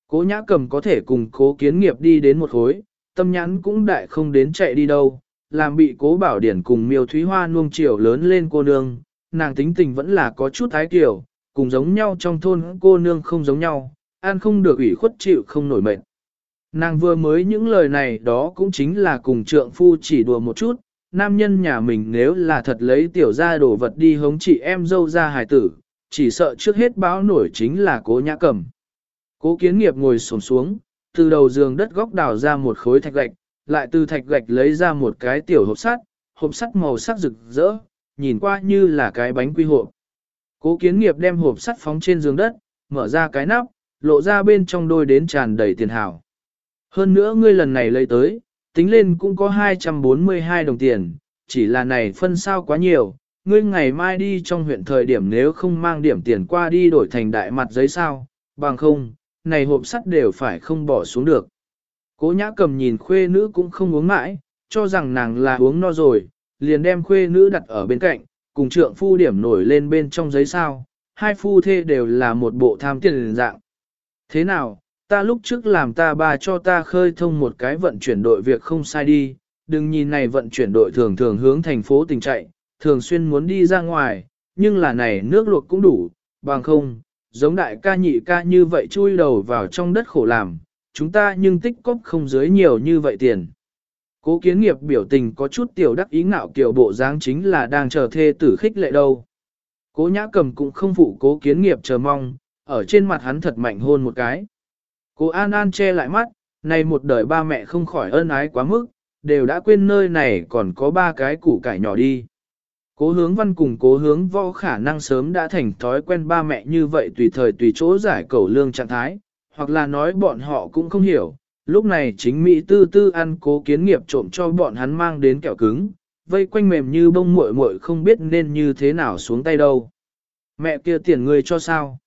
Cố nhã cầm có thể cùng cố kiến nghiệp đi đến một khối, tâm nhãn cũng đại không đến chạy đi đâu, làm bị cố bảo điển cùng miêu thúy hoa nuông chiều lớn lên cô nương, nàng tính tình vẫn là có chút thái kiểu, cùng giống nhau trong thôn cô nương không giống nhau, an không được ủy khuất chịu không nổi mệnh. Nàng vừa mới những lời này đó cũng chính là cùng trượng phu chỉ đùa một chút, nam nhân nhà mình nếu là thật lấy tiểu ra đồ vật đi hống chị em dâu ra hài tử, chỉ sợ trước hết báo nổi chính là cố nhã cầm. Cố kiến nghiệp ngồi xổm xuống, từ đầu giường đất góc đào ra một khối thạch gạch, lại từ thạch gạch lấy ra một cái tiểu hộp sắt, hộp sắt màu sắc rực rỡ, nhìn qua như là cái bánh quy hộp. Cố kiến nghiệp đem hộp sắt phóng trên giường đất, mở ra cái nắp, lộ ra bên trong đôi đến tràn đầy tiền hảo. Hơn nữa ngươi lần này lấy tới, tính lên cũng có 242 đồng tiền, chỉ là này phân sao quá nhiều, ngươi ngày mai đi trong huyện thời điểm nếu không mang điểm tiền qua đi đổi thành đại mặt giấy sao, bằng không, này hộp sắt đều phải không bỏ xuống được. Cố nhã cầm nhìn khuê nữ cũng không uống mãi, cho rằng nàng là uống no rồi, liền đem khuê nữ đặt ở bên cạnh, cùng trượng phu điểm nổi lên bên trong giấy sao, hai phu thê đều là một bộ tham tiền dạng. Thế nào, ta lúc trước làm ta ba cho ta khơi thông một cái vận chuyển đội việc không sai đi, đừng nhìn này vận chuyển đội thường thường hướng thành phố tỉnh chạy, thường xuyên muốn đi ra ngoài, nhưng là này nước luộc cũng đủ, bằng không, giống đại ca nhị ca như vậy chui đầu vào trong đất khổ làm, chúng ta nhưng tích cóp không dưới nhiều như vậy tiền. Cố kiến nghiệp biểu tình có chút tiểu đắc ý ngạo kiểu bộ dáng chính là đang chờ thê tử khích lệ đâu. Cố nhã cầm cũng không phụ cố kiến nghiệp chờ mong, ở trên mặt hắn thật mạnh hôn một cái. Cố An An che lại mắt, này một đời ba mẹ không khỏi ân ái quá mức, đều đã quên nơi này còn có ba cái củ cải nhỏ đi. Cố hướng văn cùng cố hướng võ khả năng sớm đã thành thói quen ba mẹ như vậy tùy thời tùy chỗ giải cầu lương trạng thái, hoặc là nói bọn họ cũng không hiểu, lúc này chính Mỹ tư tư ăn cố kiến nghiệp trộm cho bọn hắn mang đến kẹo cứng, vây quanh mềm như bông muội muội không biết nên như thế nào xuống tay đâu. Mẹ kia tiền người cho sao?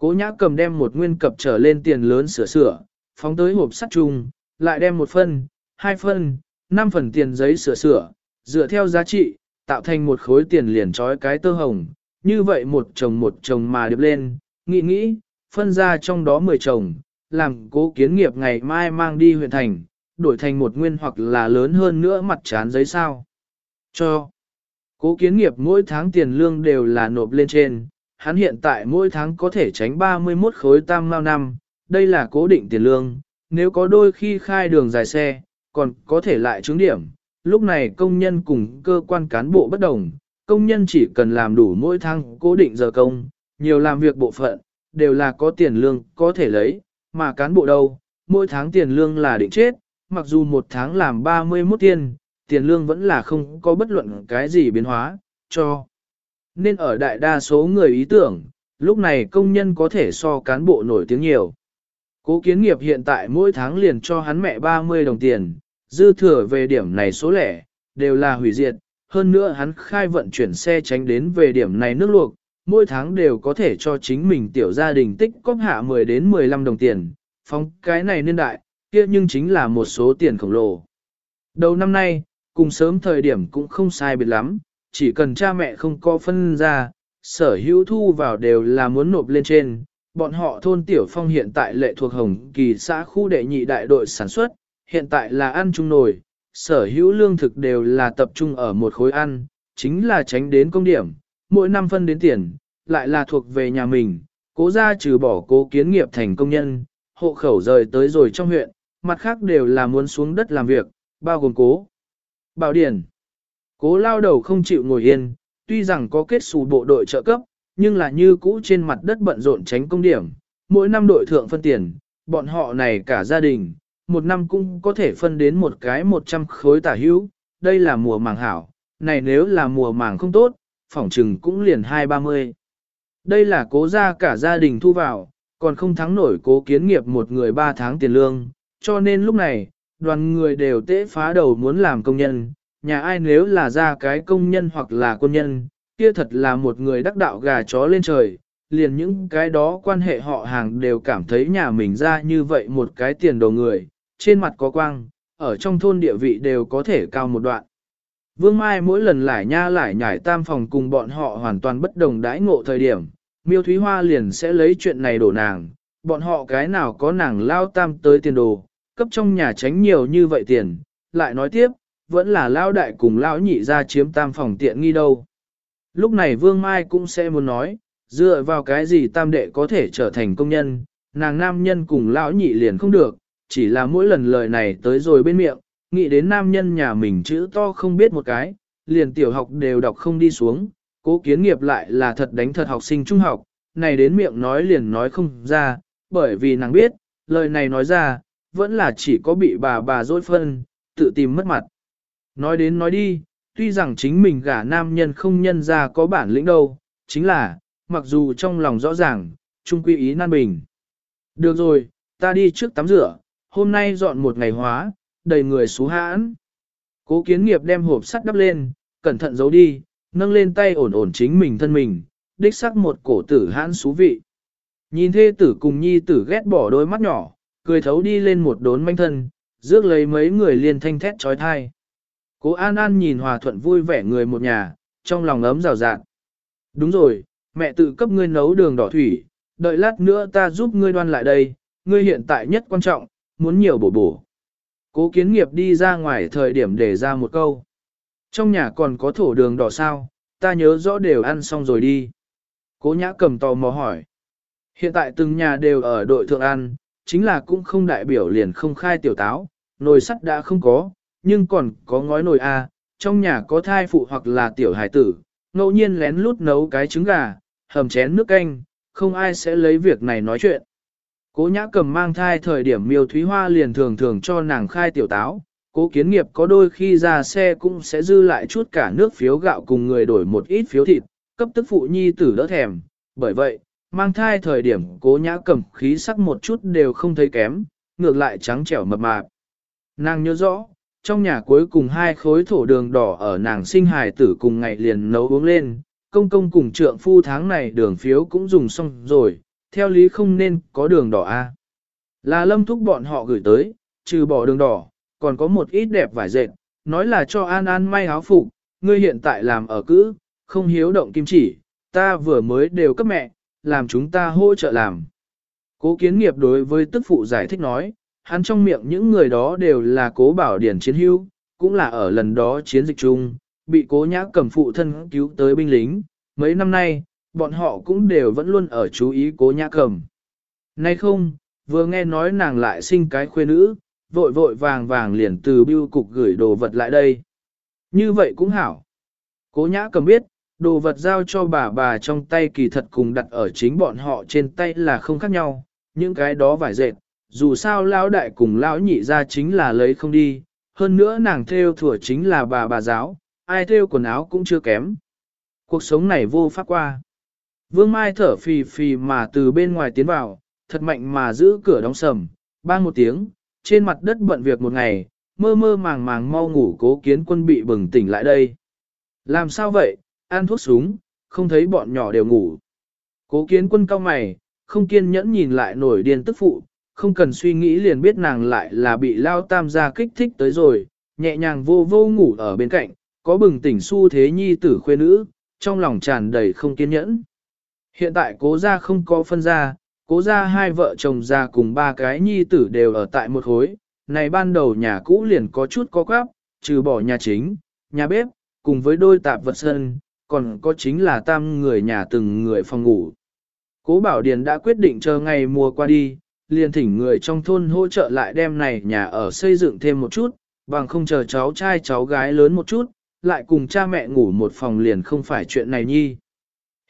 Cố nhã cầm đem một nguyên cập trở lên tiền lớn sửa sửa, phóng tới hộp sắt chung, lại đem một phân, hai phân, năm phần tiền giấy sửa sửa, dựa theo giá trị, tạo thành một khối tiền liền trói cái tơ hồng, như vậy một chồng một chồng mà điệp lên, nghĩ nghĩ, phân ra trong đó 10 chồng, làm cố kiến nghiệp ngày mai mang đi huyện thành, đổi thành một nguyên hoặc là lớn hơn nữa mặt trán giấy sao. Cho. Cố kiến nghiệp mỗi tháng tiền lương đều là nộp lên trên, hắn hiện tại mỗi tháng có thể tránh 31 khối tam mao năm, đây là cố định tiền lương, nếu có đôi khi khai đường dài xe, còn có thể lại trứng điểm. Lúc này công nhân cùng cơ quan cán bộ bất đồng, công nhân chỉ cần làm đủ mỗi tháng cố định giờ công, nhiều làm việc bộ phận, đều là có tiền lương có thể lấy, mà cán bộ đâu, mỗi tháng tiền lương là định chết, mặc dù một tháng làm 31 tiền, tiền lương vẫn là không có bất luận cái gì biến hóa, cho. Nên ở đại đa số người ý tưởng, lúc này công nhân có thể so cán bộ nổi tiếng nhiều. Cố kiến nghiệp hiện tại mỗi tháng liền cho hắn mẹ 30 đồng tiền, dư thừa về điểm này số lẻ, đều là hủy diệt. Hơn nữa hắn khai vận chuyển xe tránh đến về điểm này nước luộc, mỗi tháng đều có thể cho chính mình tiểu gia đình tích cóp hạ 10 đến 15 đồng tiền. Phong cái này niên đại, kia nhưng chính là một số tiền khổng lồ. Đầu năm nay, cùng sớm thời điểm cũng không sai biệt lắm, chỉ cần cha mẹ không có phân ra, sở hữu thu vào đều là muốn nộp lên trên. Bọn họ thôn Tiểu Phong hiện tại lệ thuộc Hồng Kỳ xã khu đệ nhị đại đội sản xuất, hiện tại là ăn chung nổi, sở hữu lương thực đều là tập trung ở một khối ăn, chính là tránh đến công điểm, mỗi năm phân đến tiền, lại là thuộc về nhà mình, cố ra trừ bỏ cố kiến nghiệp thành công nhân, hộ khẩu rời tới rồi trong huyện, mặt khác đều là muốn xuống đất làm việc, bao gồm cố. Bảo Điển Cố lao đầu không chịu ngồi yên, tuy rằng có kết xù bộ đội trợ cấp, nhưng là như cũ trên mặt đất bận rộn tránh công điểm, mỗi năm đội thượng phân tiền, bọn họ này cả gia đình, một năm cũng có thể phân đến một cái 100 khối tả hữu, đây là mùa màng hảo, này nếu là mùa màng không tốt, phỏng trừng cũng liền 2-30. Đây là cố gia cả gia đình thu vào, còn không thắng nổi cố kiến nghiệp một người 3 tháng tiền lương, cho nên lúc này, đoàn người đều tễ phá đầu muốn làm công nhân, nhà ai nếu là ra cái công nhân hoặc là quân nhân, kia thật là một người đắc đạo gà chó lên trời, liền những cái đó quan hệ họ hàng đều cảm thấy nhà mình ra như vậy một cái tiền đồ người, trên mặt có quang, ở trong thôn địa vị đều có thể cao một đoạn. Vương Mai mỗi lần lại nha lại nhảy tam phòng cùng bọn họ hoàn toàn bất đồng đãi ngộ thời điểm, miêu Thúy Hoa liền sẽ lấy chuyện này đổ nàng, bọn họ cái nào có nàng lao tam tới tiền đồ, cấp trong nhà tránh nhiều như vậy tiền, lại nói tiếp, vẫn là lao đại cùng lão nhị ra chiếm tam phòng tiện nghi đâu. Lúc này Vương Mai cũng sẽ muốn nói, dựa vào cái gì tam đệ có thể trở thành công nhân, nàng nam nhân cùng lão nhị liền không được, chỉ là mỗi lần lời này tới rồi bên miệng, nghĩ đến nam nhân nhà mình chữ to không biết một cái, liền tiểu học đều đọc không đi xuống, cố kiến nghiệp lại là thật đánh thật học sinh trung học, này đến miệng nói liền nói không ra, bởi vì nàng biết, lời này nói ra, vẫn là chỉ có bị bà bà dối phân, tự tìm mất mặt. Nói đến nói đi, tuy rằng chính mình gả nam nhân không nhân ra có bản lĩnh đâu, chính là, mặc dù trong lòng rõ ràng, trung quy ý nan bình. Được rồi, ta đi trước tắm rửa, hôm nay dọn một ngày hóa, đầy người xú hãn. Cố kiến nghiệp đem hộp sắt đắp lên, cẩn thận giấu đi, nâng lên tay ổn ổn chính mình thân mình, đích sắc một cổ tử hãn xú vị. Nhìn thê tử cùng nhi tử ghét bỏ đôi mắt nhỏ, cười thấu đi lên một đốn manh thân, rước lấy mấy người liền thanh thét trói thai. Cố An An nhìn hòa thuận vui vẻ người một nhà, trong lòng ấm rào rạt. Đúng rồi, mẹ tự cấp ngươi nấu đường đỏ thủy, đợi lát nữa ta giúp ngươi đoan lại đây, ngươi hiện tại nhất quan trọng, muốn nhiều bổ bổ. Cố kiến nghiệp đi ra ngoài thời điểm để ra một câu. Trong nhà còn có thổ đường đỏ sao, ta nhớ rõ đều ăn xong rồi đi. Cố nhã cầm tò mò hỏi. Hiện tại từng nhà đều ở đội thượng ăn, chính là cũng không đại biểu liền không khai tiểu táo, nồi sắt đã không có, nhưng còn có ngói nồi A, trong nhà có thai phụ hoặc là tiểu hải tử, ngẫu nhiên lén lút nấu cái trứng gà, hầm chén nước canh, không ai sẽ lấy việc này nói chuyện. Cố nhã cầm mang thai thời điểm miêu thúy hoa liền thường thường cho nàng khai tiểu táo, cố kiến nghiệp có đôi khi ra xe cũng sẽ dư lại chút cả nước phiếu gạo cùng người đổi một ít phiếu thịt, cấp tức phụ nhi tử đỡ thèm, bởi vậy, mang thai thời điểm cố nhã cầm khí sắc một chút đều không thấy kém, ngược lại trắng trẻo mập mạp. Nàng nhớ rõ, trong nhà cuối cùng hai khối thổ đường đỏ ở nàng sinh hài tử cùng ngày liền nấu uống lên, công công cùng trượng phu tháng này đường phiếu cũng dùng xong rồi, theo lý không nên có đường đỏ A. Là lâm thúc bọn họ gửi tới, trừ bỏ đường đỏ, còn có một ít đẹp vải dệt, nói là cho An An may áo phục, ngươi hiện tại làm ở cữ, không hiếu động kim chỉ, ta vừa mới đều cấp mẹ, làm chúng ta hỗ trợ làm. Cố kiến nghiệp đối với tức phụ giải thích nói, hắn trong miệng những người đó đều là cố bảo điển chiến hữu, cũng là ở lần đó chiến dịch chung, bị cố nhã cầm phụ thân cứu tới binh lính. Mấy năm nay, bọn họ cũng đều vẫn luôn ở chú ý cố nhã cầm. Nay không, vừa nghe nói nàng lại sinh cái khuê nữ, vội vội vàng vàng liền từ bưu cục gửi đồ vật lại đây. Như vậy cũng hảo. Cố nhã cầm biết, đồ vật giao cho bà bà trong tay kỳ thật cùng đặt ở chính bọn họ trên tay là không khác nhau, những cái đó vải dệt, dù sao lão đại cùng lão nhị ra chính là lấy không đi, hơn nữa nàng theo thủa chính là bà bà giáo, ai theo quần áo cũng chưa kém. Cuộc sống này vô pháp qua. Vương Mai thở phì phì mà từ bên ngoài tiến vào, thật mạnh mà giữ cửa đóng sầm, bang một tiếng, trên mặt đất bận việc một ngày, mơ mơ màng màng mau ngủ cố kiến quân bị bừng tỉnh lại đây. Làm sao vậy, ăn thuốc súng, không thấy bọn nhỏ đều ngủ. Cố kiến quân cao mày, không kiên nhẫn nhìn lại nổi điên tức phụ, không cần suy nghĩ liền biết nàng lại là bị lao tam gia kích thích tới rồi, nhẹ nhàng vô vô ngủ ở bên cạnh, có bừng tỉnh su thế nhi tử khuê nữ, trong lòng tràn đầy không kiên nhẫn. Hiện tại cố gia không có phân gia, cố gia hai vợ chồng gia cùng ba cái nhi tử đều ở tại một hối này ban đầu nhà cũ liền có chút có quáp, trừ bỏ nhà chính, nhà bếp, cùng với đôi tạp vật sân, còn có chính là tam người nhà từng người phòng ngủ. Cố Bảo Điền đã quyết định chờ ngày mùa qua đi, liền thỉnh người trong thôn hỗ trợ lại đem này nhà ở xây dựng thêm một chút, bằng không chờ cháu trai cháu gái lớn một chút, lại cùng cha mẹ ngủ một phòng liền không phải chuyện này nhi.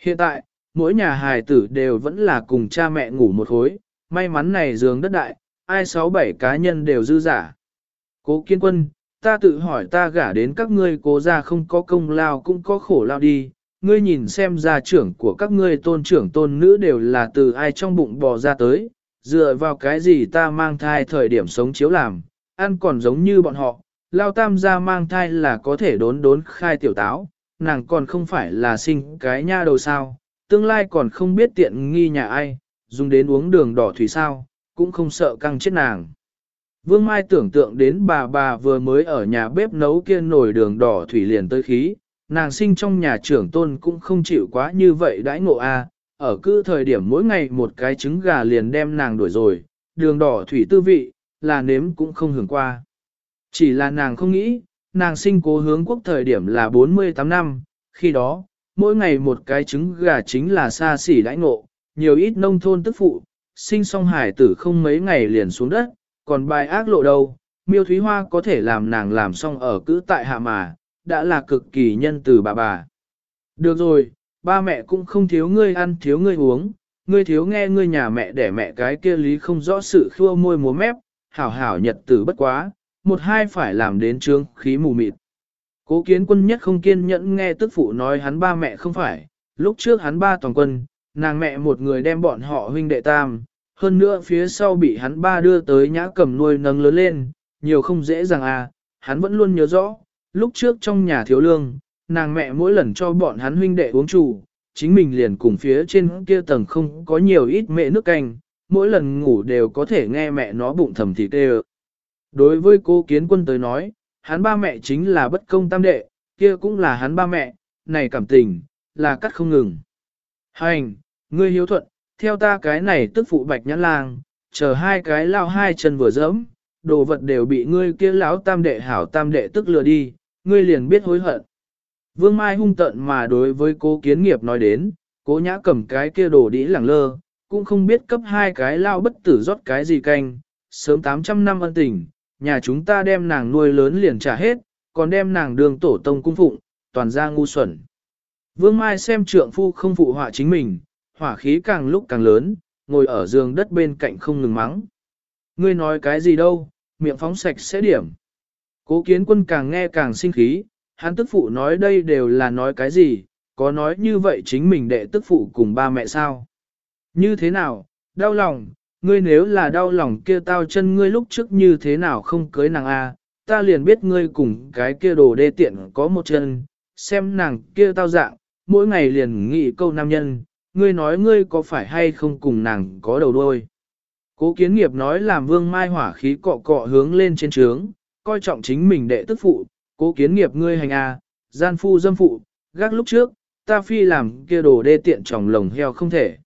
Hiện tại, mỗi nhà hài tử đều vẫn là cùng cha mẹ ngủ một hối, may mắn này giường đất đại, ai sáu bảy cá nhân đều dư giả. Cố kiên quân, ta tự hỏi ta gả đến các ngươi cố ra không có công lao cũng có khổ lao đi, ngươi nhìn xem gia trưởng của các ngươi tôn trưởng tôn nữ đều là từ ai trong bụng bò ra tới, dựa vào cái gì ta mang thai thời điểm sống chiếu làm, ăn còn giống như bọn họ, lao tam gia mang thai là có thể đốn đốn khai tiểu táo, nàng còn không phải là sinh cái nha đầu sao, tương lai còn không biết tiện nghi nhà ai, dùng đến uống đường đỏ thủy sao, cũng không sợ căng chết nàng. Vương Mai tưởng tượng đến bà bà vừa mới ở nhà bếp nấu kia nồi đường đỏ thủy liền tới khí, nàng sinh trong nhà trưởng tôn cũng không chịu quá như vậy đãi ngộ a ở cứ thời điểm mỗi ngày một cái trứng gà liền đem nàng đuổi rồi, đường đỏ thủy tư vị, là nếm cũng không hưởng qua. Chỉ là nàng không nghĩ, nàng sinh cố hướng quốc thời điểm là 48 năm, khi đó, mỗi ngày một cái trứng gà chính là xa xỉ đãi ngộ, nhiều ít nông thôn tức phụ, sinh xong hải tử không mấy ngày liền xuống đất, còn bài ác lộ đâu, miêu thúy hoa có thể làm nàng làm xong ở cữ tại hạ mà, đã là cực kỳ nhân từ bà bà. Được rồi, ba mẹ cũng không thiếu ngươi ăn thiếu ngươi uống, ngươi thiếu nghe ngươi nhà mẹ để mẹ cái kia lý không rõ sự khua môi múa mép, hảo hảo nhật tử bất quá, một hai phải làm đến trương khí mù mịt. Cố kiến quân nhất không kiên nhẫn nghe tức phụ nói hắn ba mẹ không phải, lúc trước hắn ba toàn quân, nàng mẹ một người đem bọn họ huynh đệ tam, hơn nữa phía sau bị hắn ba đưa tới nhã cầm nuôi nâng lớn lên, nhiều không dễ dàng à, hắn vẫn luôn nhớ rõ, lúc trước trong nhà thiếu lương, nàng mẹ mỗi lần cho bọn hắn huynh đệ uống chủ, chính mình liền cùng phía trên kia tầng không có nhiều ít mẹ nước canh, mỗi lần ngủ đều có thể nghe mẹ nó bụng thầm thì kêu. Đối với cô kiến quân tới nói, hắn ba mẹ chính là bất công tam đệ, kia cũng là hắn ba mẹ, này cảm tình, là cắt không ngừng. Hành, ngươi hiếu thuận, theo ta cái này tức phụ bạch nhãn lang, chờ hai cái lao hai chân vừa dẫm, đồ vật đều bị ngươi kia lão tam đệ hảo tam đệ tức lừa đi, ngươi liền biết hối hận. Vương Mai hung tận mà đối với cố kiến nghiệp nói đến, cố nhã cầm cái kia đồ đĩ lẳng lơ, cũng không biết cấp hai cái lao bất tử rót cái gì canh, sớm 800 năm ân tình, nhà chúng ta đem nàng nuôi lớn liền trả hết, còn đem nàng đường tổ tông cung phụng, toàn ra ngu xuẩn. Vương Mai xem trượng phu không phụ họa chính mình, hỏa khí càng lúc càng lớn, ngồi ở giường đất bên cạnh không ngừng mắng. Ngươi nói cái gì đâu, miệng phóng sạch sẽ điểm. Cố kiến quân càng nghe càng sinh khí, hắn tức phụ nói đây đều là nói cái gì, có nói như vậy chính mình đệ tức phụ cùng ba mẹ sao. Như thế nào, đau lòng, ngươi nếu là đau lòng kia tao chân ngươi lúc trước như thế nào không cưới nàng a, ta liền biết ngươi cùng cái kia đồ đê tiện có một chân, xem nàng kia tao dạng, mỗi ngày liền nghĩ câu nam nhân, ngươi nói ngươi có phải hay không cùng nàng có đầu đôi. Cố kiến nghiệp nói làm vương mai hỏa khí cọ cọ hướng lên trên trướng, coi trọng chính mình đệ tức phụ, cố kiến nghiệp ngươi hành a, gian phu dâm phụ, gác lúc trước, ta phi làm kia đồ đê tiện tròng lồng heo không thể.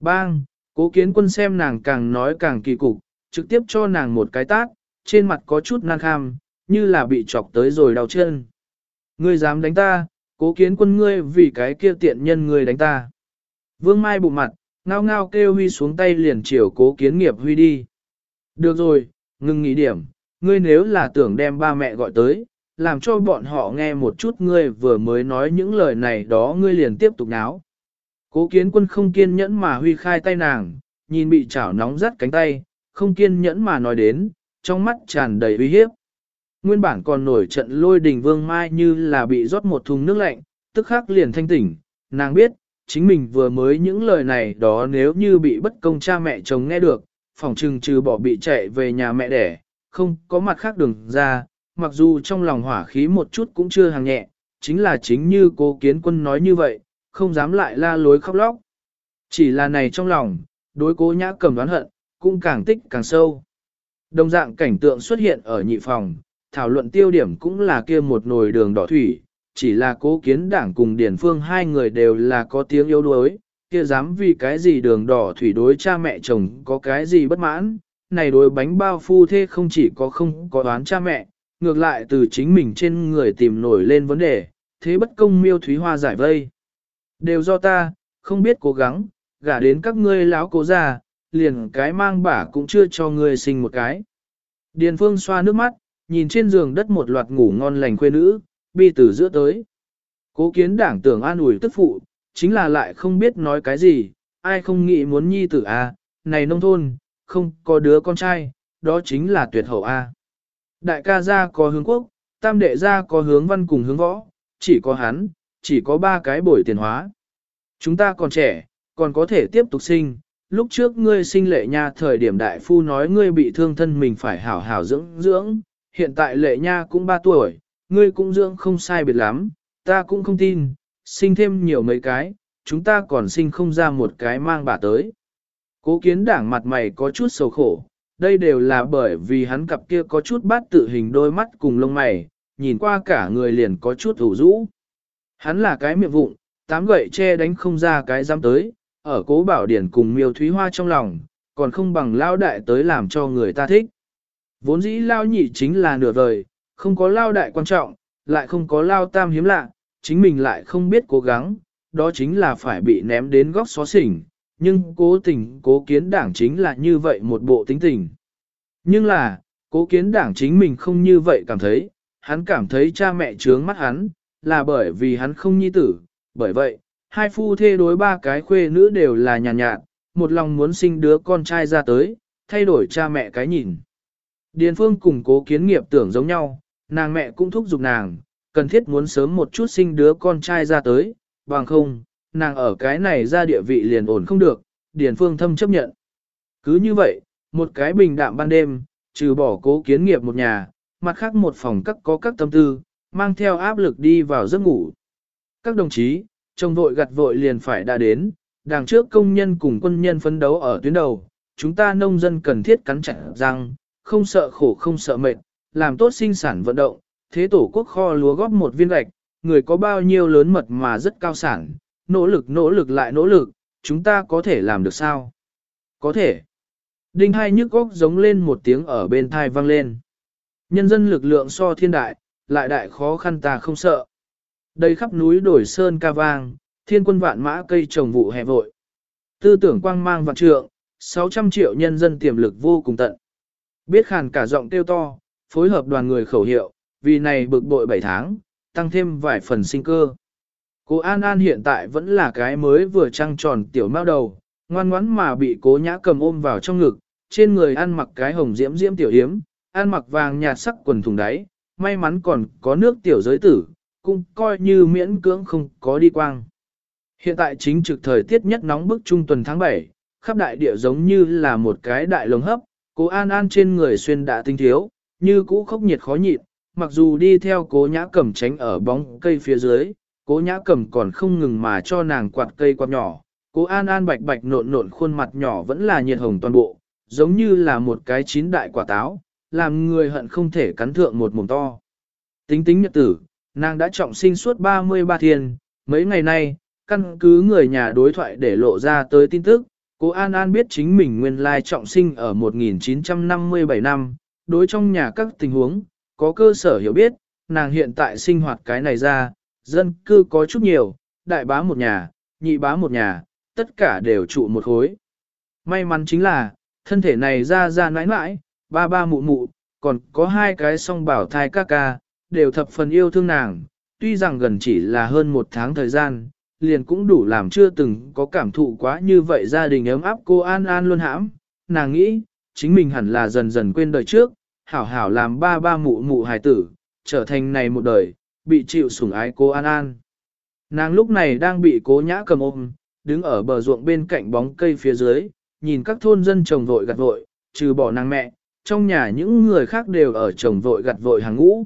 Bang, cố kiến quân xem nàng càng nói càng kỳ cục, trực tiếp cho nàng một cái tát, trên mặt có chút nan kham, như là bị chọc tới rồi đau chân. Ngươi dám đánh ta, cố kiến quân ngươi vì cái kia tiện nhân ngươi đánh ta. Vương Mai bụng mặt, ngao ngao kêu huy xuống tay liền chiều cố kiến nghiệp huy đi. Được rồi, ngừng nghỉ điểm, ngươi nếu là tưởng đem ba mẹ gọi tới, làm cho bọn họ nghe một chút ngươi vừa mới nói những lời này đó ngươi liền tiếp tục náo. Cố kiến quân không kiên nhẫn mà huy khai tay nàng, nhìn bị chảo nóng rắt cánh tay, không kiên nhẫn mà nói đến, trong mắt tràn đầy uy hiếp. Nguyên bản còn nổi trận lôi đình vương mai như là bị rót một thùng nước lạnh, tức khắc liền thanh tỉnh, nàng biết, chính mình vừa mới những lời này đó nếu như bị bất công cha mẹ chồng nghe được, phòng trừng trừ bỏ bị chạy về nhà mẹ đẻ, không có mặt khác đường ra, mặc dù trong lòng hỏa khí một chút cũng chưa hàng nhẹ, chính là chính như cô kiến quân nói như vậy, không dám lại la lối khóc lóc. Chỉ là này trong lòng, đối cố nhã cầm đoán hận, cũng càng tích càng sâu. Đồng dạng cảnh tượng xuất hiện ở nhị phòng, thảo luận tiêu điểm cũng là kia một nồi đường đỏ thủy, chỉ là cố kiến đảng cùng Điển Phương hai người đều là có tiếng yếu đuối, kia dám vì cái gì đường đỏ thủy đối cha mẹ chồng có cái gì bất mãn, này đối bánh bao phu thê không chỉ có không có đoán cha mẹ, ngược lại từ chính mình trên người tìm nổi lên vấn đề, thế bất công miêu thúy hoa giải vây. Đều do ta, không biết cố gắng, gả đến các ngươi lão cố già, liền cái mang bả cũng chưa cho ngươi sinh một cái. Điền phương xoa nước mắt, nhìn trên giường đất một loạt ngủ ngon lành quê nữ, bi từ giữa tới. Cố kiến đảng tưởng an ủi tức phụ, chính là lại không biết nói cái gì, ai không nghĩ muốn nhi tử a, à, này nông thôn, không có đứa con trai, đó chính là tuyệt hậu a. Đại ca gia có hướng quốc, tam đệ gia có hướng văn cùng hướng võ, chỉ có hắn, chỉ có ba cái bồi tiền hóa. Chúng ta còn trẻ, còn có thể tiếp tục sinh, lúc trước ngươi sinh lệ nha thời điểm đại phu nói ngươi bị thương thân mình phải hảo hảo dưỡng dưỡng, hiện tại lệ nha cũng ba tuổi, ngươi cũng dưỡng không sai biệt lắm, ta cũng không tin, sinh thêm nhiều mấy cái, chúng ta còn sinh không ra một cái mang bà tới. Cố kiến đảng mặt mày có chút sầu khổ, đây đều là bởi vì hắn cặp kia có chút bát tự hình đôi mắt cùng lông mày, nhìn qua cả người liền có chút ủ rũ. Hắn là cái miệng vụng, tám gậy che đánh không ra cái dám tới, ở cố bảo điển cùng miêu thúy hoa trong lòng, còn không bằng lao đại tới làm cho người ta thích. Vốn dĩ lao nhị chính là nửa vời, không có lao đại quan trọng, lại không có lao tam hiếm lạ, chính mình lại không biết cố gắng, đó chính là phải bị ném đến góc xó xỉnh, nhưng cố tình cố kiến đảng chính là như vậy một bộ tính tình. Nhưng là, cố kiến đảng chính mình không như vậy cảm thấy, hắn cảm thấy cha mẹ trướng mắt hắn, là bởi vì hắn không nhi tử, bởi vậy, hai phu thê đối ba cái khuê nữ đều là nhàn nhạt, nhạt, một lòng muốn sinh đứa con trai ra tới, thay đổi cha mẹ cái nhìn. Điền phương cùng cố kiến nghiệp tưởng giống nhau, nàng mẹ cũng thúc giục nàng, cần thiết muốn sớm một chút sinh đứa con trai ra tới, bằng không, nàng ở cái này ra địa vị liền ổn không được, Điền phương thâm chấp nhận. Cứ như vậy, một cái bình đạm ban đêm, trừ bỏ cố kiến nghiệp một nhà, mặt khác một phòng các có các tâm tư, mang theo áp lực đi vào giấc ngủ. Các đồng chí, trông vội gặt vội liền phải đã đến, đằng trước công nhân cùng quân nhân phấn đấu ở tuyến đầu, chúng ta nông dân cần thiết cắn chặt răng, không sợ khổ không sợ mệt, làm tốt sinh sản vận động, thế tổ quốc kho lúa góp một viên gạch, người có bao nhiêu lớn mật mà rất cao sản, nỗ lực nỗ lực lại nỗ lực, chúng ta có thể làm được sao? Có thể. Đinh hai nhức góc giống lên một tiếng ở bên thai vang lên. Nhân dân lực lượng so thiên đại, lại đại khó khăn ta không sợ. Đây khắp núi đổi sơn ca vang, thiên quân vạn mã cây trồng vụ hè vội. Tư tưởng quang mang vạn trượng, 600 triệu nhân dân tiềm lực vô cùng tận. Biết khàn cả giọng tiêu to, phối hợp đoàn người khẩu hiệu, vì này bực bội 7 tháng, tăng thêm vài phần sinh cơ. Cô An An hiện tại vẫn là cái mới vừa trăng tròn tiểu mao đầu, ngoan ngoãn mà bị cố nhã cầm ôm vào trong ngực, trên người ăn mặc cái hồng diễm diễm tiểu hiếm, ăn mặc vàng nhạt sắc quần thùng đáy, may mắn còn có nước tiểu giới tử, cũng coi như miễn cưỡng không có đi quang. Hiện tại chính trực thời tiết nhất nóng bức trung tuần tháng 7, khắp đại địa giống như là một cái đại lồng hấp, cố an an trên người xuyên đã tinh thiếu, như cũ khốc nhiệt khó nhịn, mặc dù đi theo cố nhã cầm tránh ở bóng cây phía dưới, cố nhã cầm còn không ngừng mà cho nàng quạt cây quạt nhỏ, cố an an bạch bạch nộn nộn khuôn mặt nhỏ vẫn là nhiệt hồng toàn bộ, giống như là một cái chín đại quả táo, làm người hận không thể cắn thượng một mồm to. Tính tính nhật tử, nàng đã trọng sinh suốt 33 thiên, mấy ngày nay, căn cứ người nhà đối thoại để lộ ra tới tin tức, cố An An biết chính mình nguyên lai trọng sinh ở 1957 năm, đối trong nhà các tình huống, có cơ sở hiểu biết, nàng hiện tại sinh hoạt cái này ra, dân cư có chút nhiều, đại bá một nhà, nhị bá một nhà, tất cả đều trụ một khối. May mắn chính là, thân thể này ra ra nãi nãi, ba ba mụ mụ, còn có hai cái song bảo thai ca ca, đều thập phần yêu thương nàng, tuy rằng gần chỉ là hơn một tháng thời gian, liền cũng đủ làm chưa từng có cảm thụ quá như vậy gia đình ấm áp cô An An luôn hãm, nàng nghĩ, chính mình hẳn là dần dần quên đời trước, hảo hảo làm ba ba mụ mụ hài tử, trở thành này một đời, bị chịu sủng ái cô An An. Nàng lúc này đang bị cố nhã cầm ôm, đứng ở bờ ruộng bên cạnh bóng cây phía dưới, nhìn các thôn dân trồng vội gặt vội, trừ bỏ nàng mẹ, trong nhà những người khác đều ở trồng vội gặt vội hàng ngũ.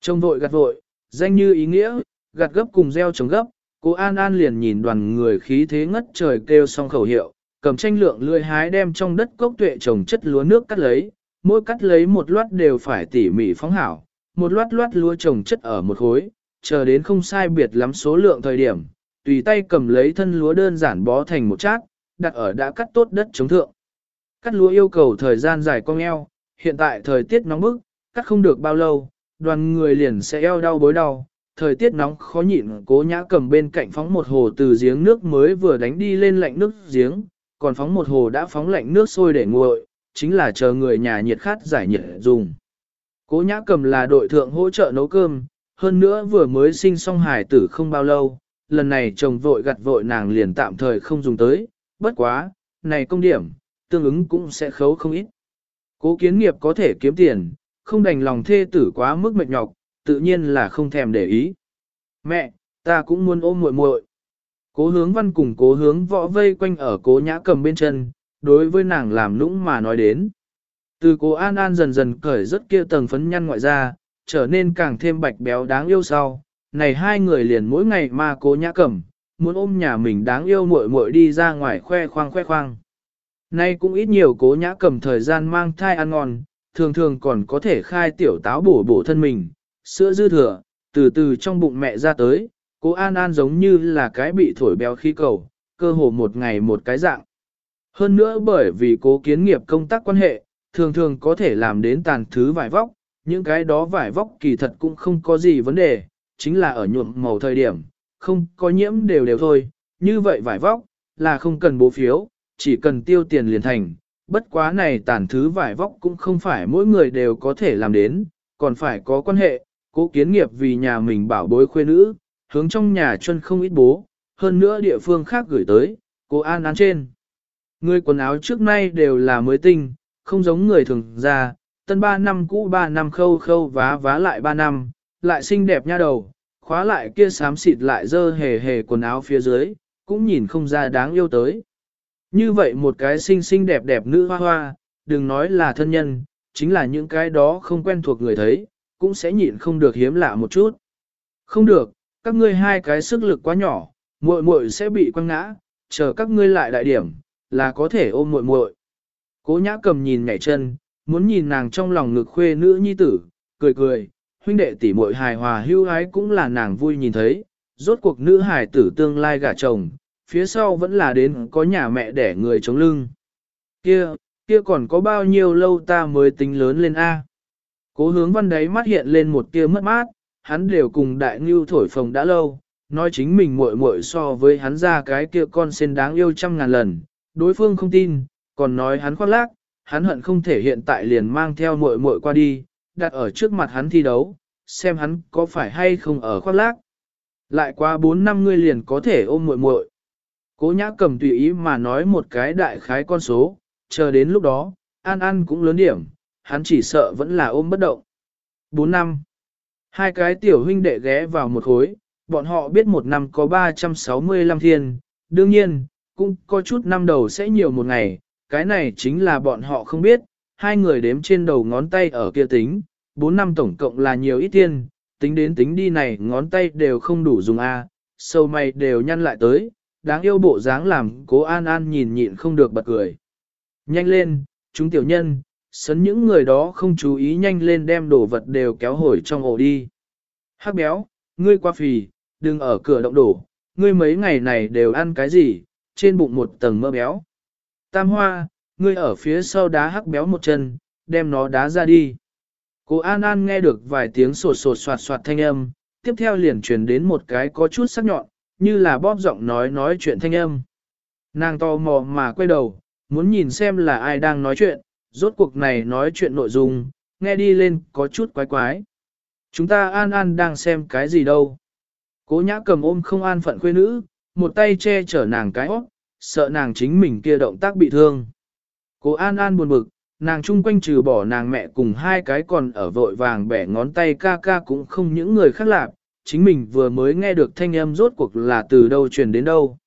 Trồng vội gặt vội, danh như ý nghĩa, gặt gấp cùng gieo trồng gấp, cô An An liền nhìn đoàn người khí thế ngất trời kêu xong khẩu hiệu, cầm tranh lượng lươi hái đem trong đất cốc tuệ trồng chất lúa nước cắt lấy, mỗi cắt lấy một loát đều phải tỉ mỉ phóng hảo, một loát loát lúa trồng chất ở một khối, chờ đến không sai biệt lắm số lượng thời điểm, tùy tay cầm lấy thân lúa đơn giản bó thành một chát, đặt ở đã cắt tốt đất chống thượng. Cắt lúa yêu cầu thời gian dài cong eo, hiện tại thời tiết nóng bức, cắt không được bao lâu, đoàn người liền sẽ eo đau bối đau. Thời tiết nóng khó nhịn cố nhã cầm bên cạnh phóng một hồ từ giếng nước mới vừa đánh đi lên lạnh nước giếng, còn phóng một hồ đã phóng lạnh nước sôi để nguội, chính là chờ người nhà nhiệt khát giải nhiệt dùng. Cố nhã cầm là đội thượng hỗ trợ nấu cơm, hơn nữa vừa mới sinh xong hài tử không bao lâu, lần này chồng vội gặt vội nàng liền tạm thời không dùng tới, bất quá, này công điểm, tương ứng cũng sẽ khấu không ít. Cố kiến nghiệp có thể kiếm tiền, không đành lòng thê tử quá mức mệt nhọc, tự nhiên là không thèm để ý. Mẹ, ta cũng muốn ôm muội muội. Cố hướng văn cùng cố hướng võ vây quanh ở cố nhã cầm bên chân, đối với nàng làm nũng mà nói đến. Từ cố An An dần dần cởi rất kia tầng phấn nhăn ngoại ra, trở nên càng thêm bạch béo đáng yêu sau. Này hai người liền mỗi ngày mà cố nhã cẩm muốn ôm nhà mình đáng yêu muội muội đi ra ngoài khoe khoang khoe khoang. Nay cũng ít nhiều cố nhã cầm thời gian mang thai ăn ngon, thường thường còn có thể khai tiểu táo bổ bổ thân mình, sữa dư thừa, từ từ trong bụng mẹ ra tới, cố An An giống như là cái bị thổi béo khí cầu, cơ hồ một ngày một cái dạng. Hơn nữa bởi vì cố kiến nghiệp công tác quan hệ, thường thường có thể làm đến tàn thứ vải vóc, những cái đó vải vóc kỳ thật cũng không có gì vấn đề, chính là ở nhuộm màu thời điểm, không có nhiễm đều đều thôi, như vậy vải vóc, là không cần bố phiếu, chỉ cần tiêu tiền liền thành, bất quá này tàn thứ vải vóc cũng không phải mỗi người đều có thể làm đến, còn phải có quan hệ, cố kiến nghiệp vì nhà mình bảo bối khuê nữ, hướng trong nhà chân không ít bố, hơn nữa địa phương khác gửi tới, cô an án trên. Người quần áo trước nay đều là mới tinh, không giống người thường ra, tân 3 năm cũ 3 năm khâu khâu vá vá lại 3 năm, lại xinh đẹp nha đầu, khóa lại kia xám xịt lại dơ hề hề quần áo phía dưới, cũng nhìn không ra đáng yêu tới. Như vậy một cái xinh xinh đẹp đẹp nữ hoa hoa, đừng nói là thân nhân, chính là những cái đó không quen thuộc người thấy, cũng sẽ nhịn không được hiếm lạ một chút. Không được, các ngươi hai cái sức lực quá nhỏ, muội muội sẽ bị quăng ngã, chờ các ngươi lại đại điểm, là có thể ôm muội muội. Cố nhã cầm nhìn nhảy chân, muốn nhìn nàng trong lòng ngực khuê nữ nhi tử, cười cười, huynh đệ tỷ muội hài hòa hưu hái cũng là nàng vui nhìn thấy, rốt cuộc nữ hài tử tương lai gả chồng, phía sau vẫn là đến có nhà mẹ đẻ người chống lưng. Kia, kia còn có bao nhiêu lâu ta mới tính lớn lên A. Cố hướng văn đấy mắt hiện lên một tia mất mát, hắn đều cùng đại ngưu thổi phồng đã lâu, nói chính mình muội muội so với hắn ra cái kia con sen đáng yêu trăm ngàn lần, đối phương không tin, còn nói hắn khoác lác, hắn hận không thể hiện tại liền mang theo muội muội qua đi, đặt ở trước mặt hắn thi đấu, xem hắn có phải hay không ở khoác lác. Lại qua 4 năm ngươi liền có thể ôm muội muội. Cố nhã cầm tùy ý mà nói một cái đại khái con số, chờ đến lúc đó, An An cũng lớn điểm, hắn chỉ sợ vẫn là ôm bất động. 4 năm. Hai cái tiểu huynh đệ ghé vào một khối, bọn họ biết một năm có 365 thiên, đương nhiên, cũng có chút năm đầu sẽ nhiều một ngày, cái này chính là bọn họ không biết, hai người đếm trên đầu ngón tay ở kia tính, 4 năm tổng cộng là nhiều ít tiền, tính đến tính đi này ngón tay đều không đủ dùng A, sâu mày đều nhăn lại tới, đáng yêu bộ dáng làm cố an an nhìn nhịn không được bật cười. Nhanh lên, chúng tiểu nhân, sấn những người đó không chú ý nhanh lên đem đồ vật đều kéo hồi trong ổ đi. Hắc béo, ngươi qua phì, đừng ở cửa động đổ, ngươi mấy ngày này đều ăn cái gì, trên bụng một tầng mỡ béo. Tam hoa, ngươi ở phía sau đá hắc béo một chân, đem nó đá ra đi. Cô An An nghe được vài tiếng sột sột soạt soạt thanh âm, tiếp theo liền truyền đến một cái có chút sắc nhọn, như là bóp giọng nói nói chuyện thanh âm. Nàng to mò mà quay đầu, muốn nhìn xem là ai đang nói chuyện, rốt cuộc này nói chuyện nội dung, nghe đi lên có chút quái quái. Chúng ta an an đang xem cái gì đâu. Cố nhã cầm ôm không an phận khuê nữ, một tay che chở nàng cái óc, sợ nàng chính mình kia động tác bị thương. Cố an an buồn bực, Nàng chung quanh trừ bỏ nàng mẹ cùng hai cái còn ở vội vàng bẻ ngón tay ca ca cũng không những người khác lạp, chính mình vừa mới nghe được thanh âm rốt cuộc là từ đâu truyền đến đâu.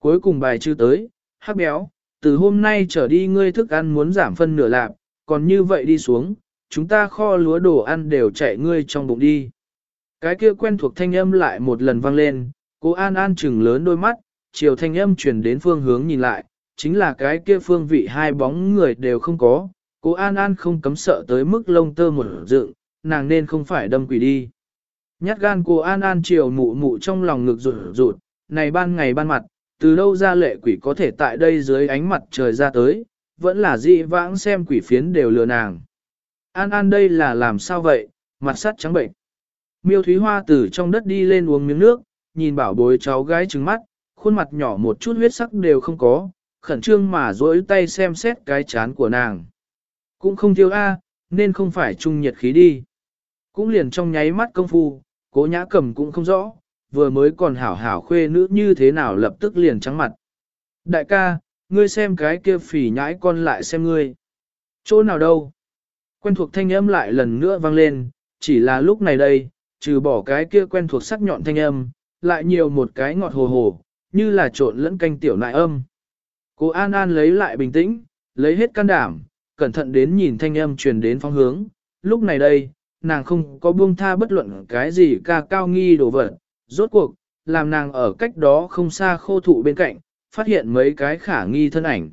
Cuối cùng bài chưa tới, hắc béo, từ hôm nay trở đi ngươi thức ăn muốn giảm phân nửa lạp, còn như vậy đi xuống, chúng ta kho lúa đồ ăn đều chạy ngươi trong bụng đi. Cái kia quen thuộc thanh âm lại một lần vang lên, cô An An chừng lớn đôi mắt, chiều thanh âm truyền đến phương hướng nhìn lại, chính là cái kia phương vị hai bóng người đều không có, cô An An không cấm sợ tới mức lông tơ một dựng, nàng nên không phải đâm quỷ đi. Nhát gan cô An An chiều mụ mụ trong lòng ngực rụt rụt, này ban ngày ban mặt, từ đâu ra lệ quỷ có thể tại đây dưới ánh mặt trời ra tới, vẫn là dị vãng xem quỷ phiến đều lừa nàng. An An đây là làm sao vậy, mặt sắt trắng bệnh. Miêu Thúy Hoa từ trong đất đi lên uống miếng nước, nhìn bảo bối cháu gái trứng mắt, khuôn mặt nhỏ một chút huyết sắc đều không có, khẩn trương mà dối tay xem xét cái chán của nàng. Cũng không thiếu A, nên không phải trung nhiệt khí đi. Cũng liền trong nháy mắt công phu, cố nhã cầm cũng không rõ, vừa mới còn hảo hảo khuê nữ như thế nào lập tức liền trắng mặt. Đại ca, ngươi xem cái kia phỉ nhãi con lại xem ngươi. Chỗ nào đâu? Quen thuộc thanh âm lại lần nữa vang lên, chỉ là lúc này đây, trừ bỏ cái kia quen thuộc sắc nhọn thanh âm, lại nhiều một cái ngọt hồ hồ, như là trộn lẫn canh tiểu nại âm. Cô An An lấy lại bình tĩnh, lấy hết can đảm, cẩn thận đến nhìn thanh âm truyền đến phong hướng. Lúc này đây, nàng không có buông tha bất luận cái gì ca cao nghi đồ vật. Rốt cuộc, làm nàng ở cách đó không xa khô thụ bên cạnh, phát hiện mấy cái khả nghi thân ảnh.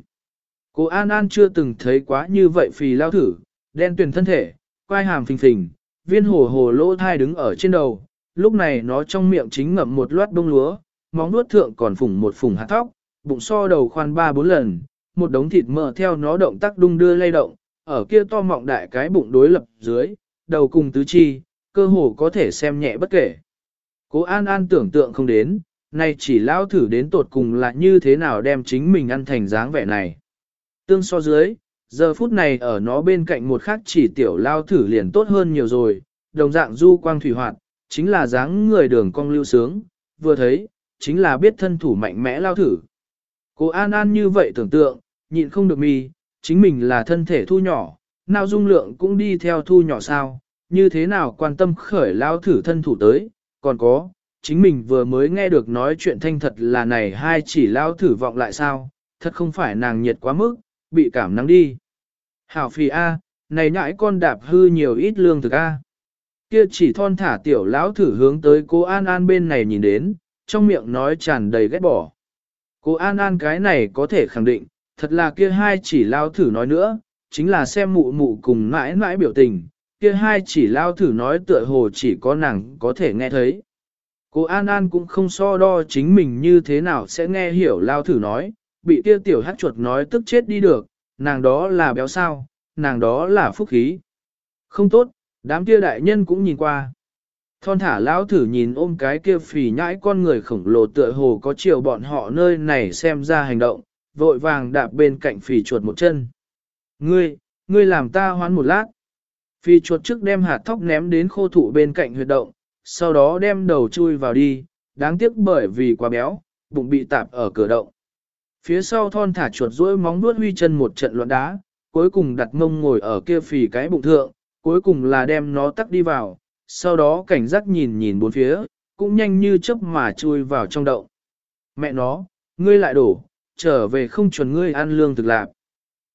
Cô An An chưa từng thấy quá như vậy phì lao thử, đen tuyển thân thể, quai hàm phình phình, viên hồ hồ lỗ thai đứng ở trên đầu, lúc này nó trong miệng chính ngậm một loát bông lúa, móng nuốt thượng còn phủng một phủng hạt thóc, bụng so đầu khoan ba bốn lần, một đống thịt mỡ theo nó động tác đung đưa lay động, ở kia to mọng đại cái bụng đối lập dưới, đầu cùng tứ chi, cơ hồ có thể xem nhẹ bất kể. Cố An An tưởng tượng không đến, nay chỉ lao thử đến tột cùng là như thế nào đem chính mình ăn thành dáng vẻ này. Tương so dưới, giờ phút này ở nó bên cạnh một khác chỉ tiểu lao thử liền tốt hơn nhiều rồi, đồng dạng du quang thủy hoạt, chính là dáng người đường cong lưu sướng, vừa thấy, chính là biết thân thủ mạnh mẽ lao thử. Cô An An như vậy tưởng tượng, nhịn không được mi, chính mình là thân thể thu nhỏ, nào dung lượng cũng đi theo thu nhỏ sao, như thế nào quan tâm khởi lao thử thân thủ tới, còn có, chính mình vừa mới nghe được nói chuyện thanh thật là này hai chỉ lao thử vọng lại sao, thật không phải nàng nhiệt quá mức, bị cảm nắng đi. Hảo phì A, này nhãi con đạp hư nhiều ít lương thực A. Kia chỉ thon thả tiểu lão thử hướng tới cô An An bên này nhìn đến, trong miệng nói tràn đầy ghét bỏ. Cô An An cái này có thể khẳng định, thật là kia hai chỉ lao thử nói nữa, chính là xem mụ mụ cùng mãi mãi biểu tình, kia hai chỉ lao thử nói tựa hồ chỉ có nàng có thể nghe thấy. Cô An An cũng không so đo chính mình như thế nào sẽ nghe hiểu lao thử nói, bị kia tiểu hát chuột nói tức chết đi được, nàng đó là béo sao, nàng đó là phúc khí. Không tốt, đám kia đại nhân cũng nhìn qua. Thon thả lão thử nhìn ôm cái kia phì nhãi con người khổng lồ tựa hồ có chiều bọn họ nơi này xem ra hành động, vội vàng đạp bên cạnh phì chuột một chân. Ngươi, ngươi làm ta hoán một lát. Phì chuột trước đem hạt thóc ném đến khô thụ bên cạnh huyệt động, sau đó đem đầu chui vào đi, đáng tiếc bởi vì quá béo, bụng bị tạp ở cửa động. Phía sau thon thả chuột duỗi móng vuốt huy chân một trận loạn đá, cuối cùng đặt mông ngồi ở kia phì cái bụng thượng, cuối cùng là đem nó tắc đi vào, sau đó cảnh giác nhìn nhìn bốn phía, cũng nhanh như chớp mà chui vào trong động. Mẹ nó, ngươi lại đổ, trở về không chuẩn ngươi ăn lương thực lạc.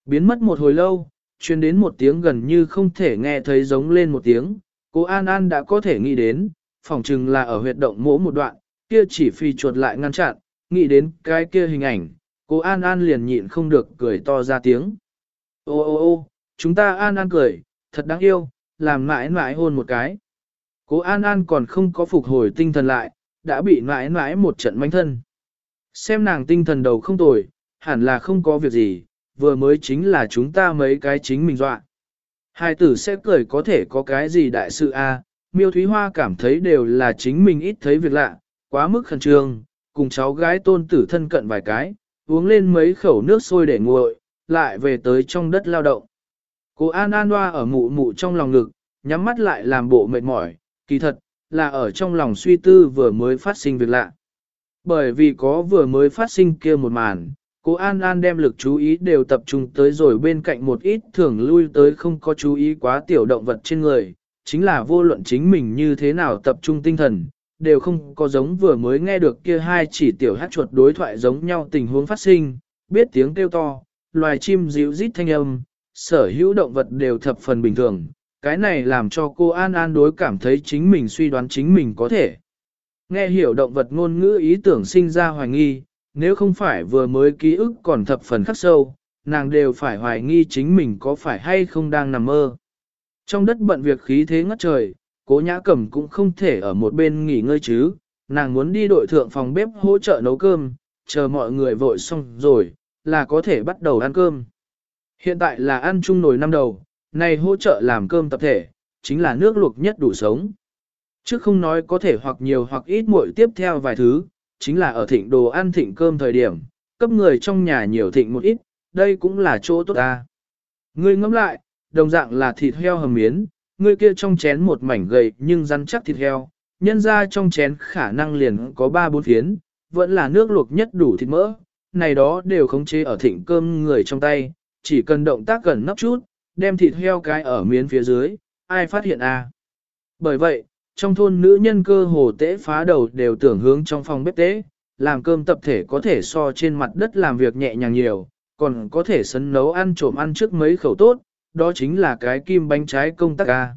Biến mất một hồi lâu, truyền đến một tiếng gần như không thể nghe thấy giống lên một tiếng, cô An An đã có thể nghĩ đến, phỏng chừng là ở huyệt động mỗ một đoạn, kia chỉ phi chuột lại ngăn chặn, nghĩ đến cái kia hình ảnh, cô An An liền nhịn không được cười to ra tiếng. Ô ô ô, chúng ta An An cười, thật đáng yêu, làm mãi mãi hôn một cái. Cố An An còn không có phục hồi tinh thần lại, đã bị mãi mãi một trận manh thân. Xem nàng tinh thần đầu không tồi, hẳn là không có việc gì, vừa mới chính là chúng ta mấy cái chính mình dọa. Hai tử sẽ cười có thể có cái gì đại sự a miêu thúy hoa cảm thấy đều là chính mình ít thấy việc lạ, quá mức khẩn trương, cùng cháu gái tôn tử thân cận vài cái, uống lên mấy khẩu nước sôi để nguội, lại về tới trong đất lao động. Cô An An Hoa ở mụ mụ trong lòng ngực, nhắm mắt lại làm bộ mệt mỏi, kỳ thật, là ở trong lòng suy tư vừa mới phát sinh việc lạ. Bởi vì có vừa mới phát sinh kia một màn, Cố An An đem lực chú ý đều tập trung tới rồi bên cạnh một ít thường lui tới không có chú ý quá tiểu động vật trên người, chính là vô luận chính mình như thế nào tập trung tinh thần, đều không có giống vừa mới nghe được kia hai chỉ tiểu hát chuột đối thoại giống nhau tình huống phát sinh, biết tiếng kêu to, loài chim dịu rít thanh âm, sở hữu động vật đều thập phần bình thường, cái này làm cho cô An An đối cảm thấy chính mình suy đoán chính mình có thể. Nghe hiểu động vật ngôn ngữ ý tưởng sinh ra hoài nghi, nếu không phải vừa mới ký ức còn thập phần khắc sâu, nàng đều phải hoài nghi chính mình có phải hay không đang nằm mơ. Trong đất bận việc khí thế ngất trời, cố nhã cẩm cũng không thể ở một bên nghỉ ngơi chứ, nàng muốn đi đội thượng phòng bếp hỗ trợ nấu cơm, chờ mọi người vội xong rồi, là có thể bắt đầu ăn cơm. Hiện tại là ăn chung nồi năm đầu, này hỗ trợ làm cơm tập thể, chính là nước luộc nhất đủ sống. Chứ không nói có thể hoặc nhiều hoặc ít muội tiếp theo vài thứ, chính là ở thịnh đồ ăn thịnh cơm thời điểm, cấp người trong nhà nhiều thịnh một ít, đây cũng là chỗ tốt ta. Ngươi ngẫm lại, đồng dạng là thịt heo hầm miến, ngươi kia trong chén một mảnh gầy nhưng rắn chắc thịt heo, nhân ra trong chén khả năng liền có ba bốn phiến, vẫn là nước luộc nhất đủ thịt mỡ, này đó đều khống chế ở thịnh cơm người trong tay, chỉ cần động tác gần nấp chút, đem thịt heo cái ở miến phía dưới, ai phát hiện a? À? Bởi vậy, trong thôn nữ nhân cơ hồ tế phá đầu đều tưởng hướng trong phòng bếp tế, làm cơm tập thể có thể so trên mặt đất làm việc nhẹ nhàng nhiều, còn có thể sấn nấu ăn trộm ăn trước mấy khẩu tốt, đó chính là cái kim bánh trái công tác ca.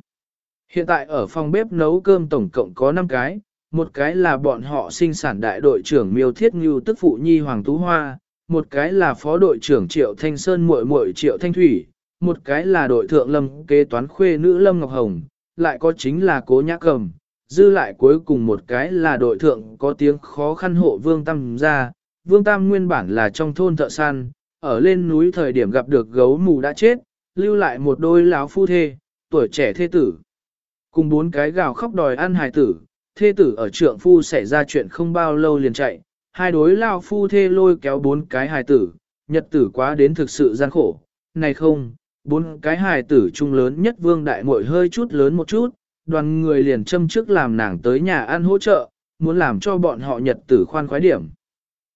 Hiện tại ở phòng bếp nấu cơm tổng cộng có 5 cái, một cái là bọn họ sinh sản đại đội trưởng Miêu Thiết Ngưu tức phụ nhi Hoàng Tú Hoa, một cái là phó đội trưởng Triệu Thanh Sơn muội muội Triệu Thanh Thủy, một cái là đội thượng lâm kế toán khuê nữ Lâm Ngọc Hồng, lại có chính là cố nhã cầm, dư lại cuối cùng một cái là đội thượng có tiếng khó khăn hộ Vương Tam ra, Vương Tam nguyên bản là trong thôn thợ săn, ở lên núi thời điểm gặp được gấu mù đã chết, lưu lại một đôi láo phu thê, tuổi trẻ thê tử. Cùng bốn cái gào khóc đòi ăn hài tử, thê tử ở trượng phu xảy ra chuyện không bao lâu liền chạy, hai đối lao phu thê lôi kéo bốn cái hài tử, nhật tử quá đến thực sự gian khổ, này không, bốn cái hài tử trung lớn nhất vương đại muội hơi chút lớn một chút, đoàn người liền châm trước làm nàng tới nhà ăn hỗ trợ, muốn làm cho bọn họ nhật tử khoan khoái điểm.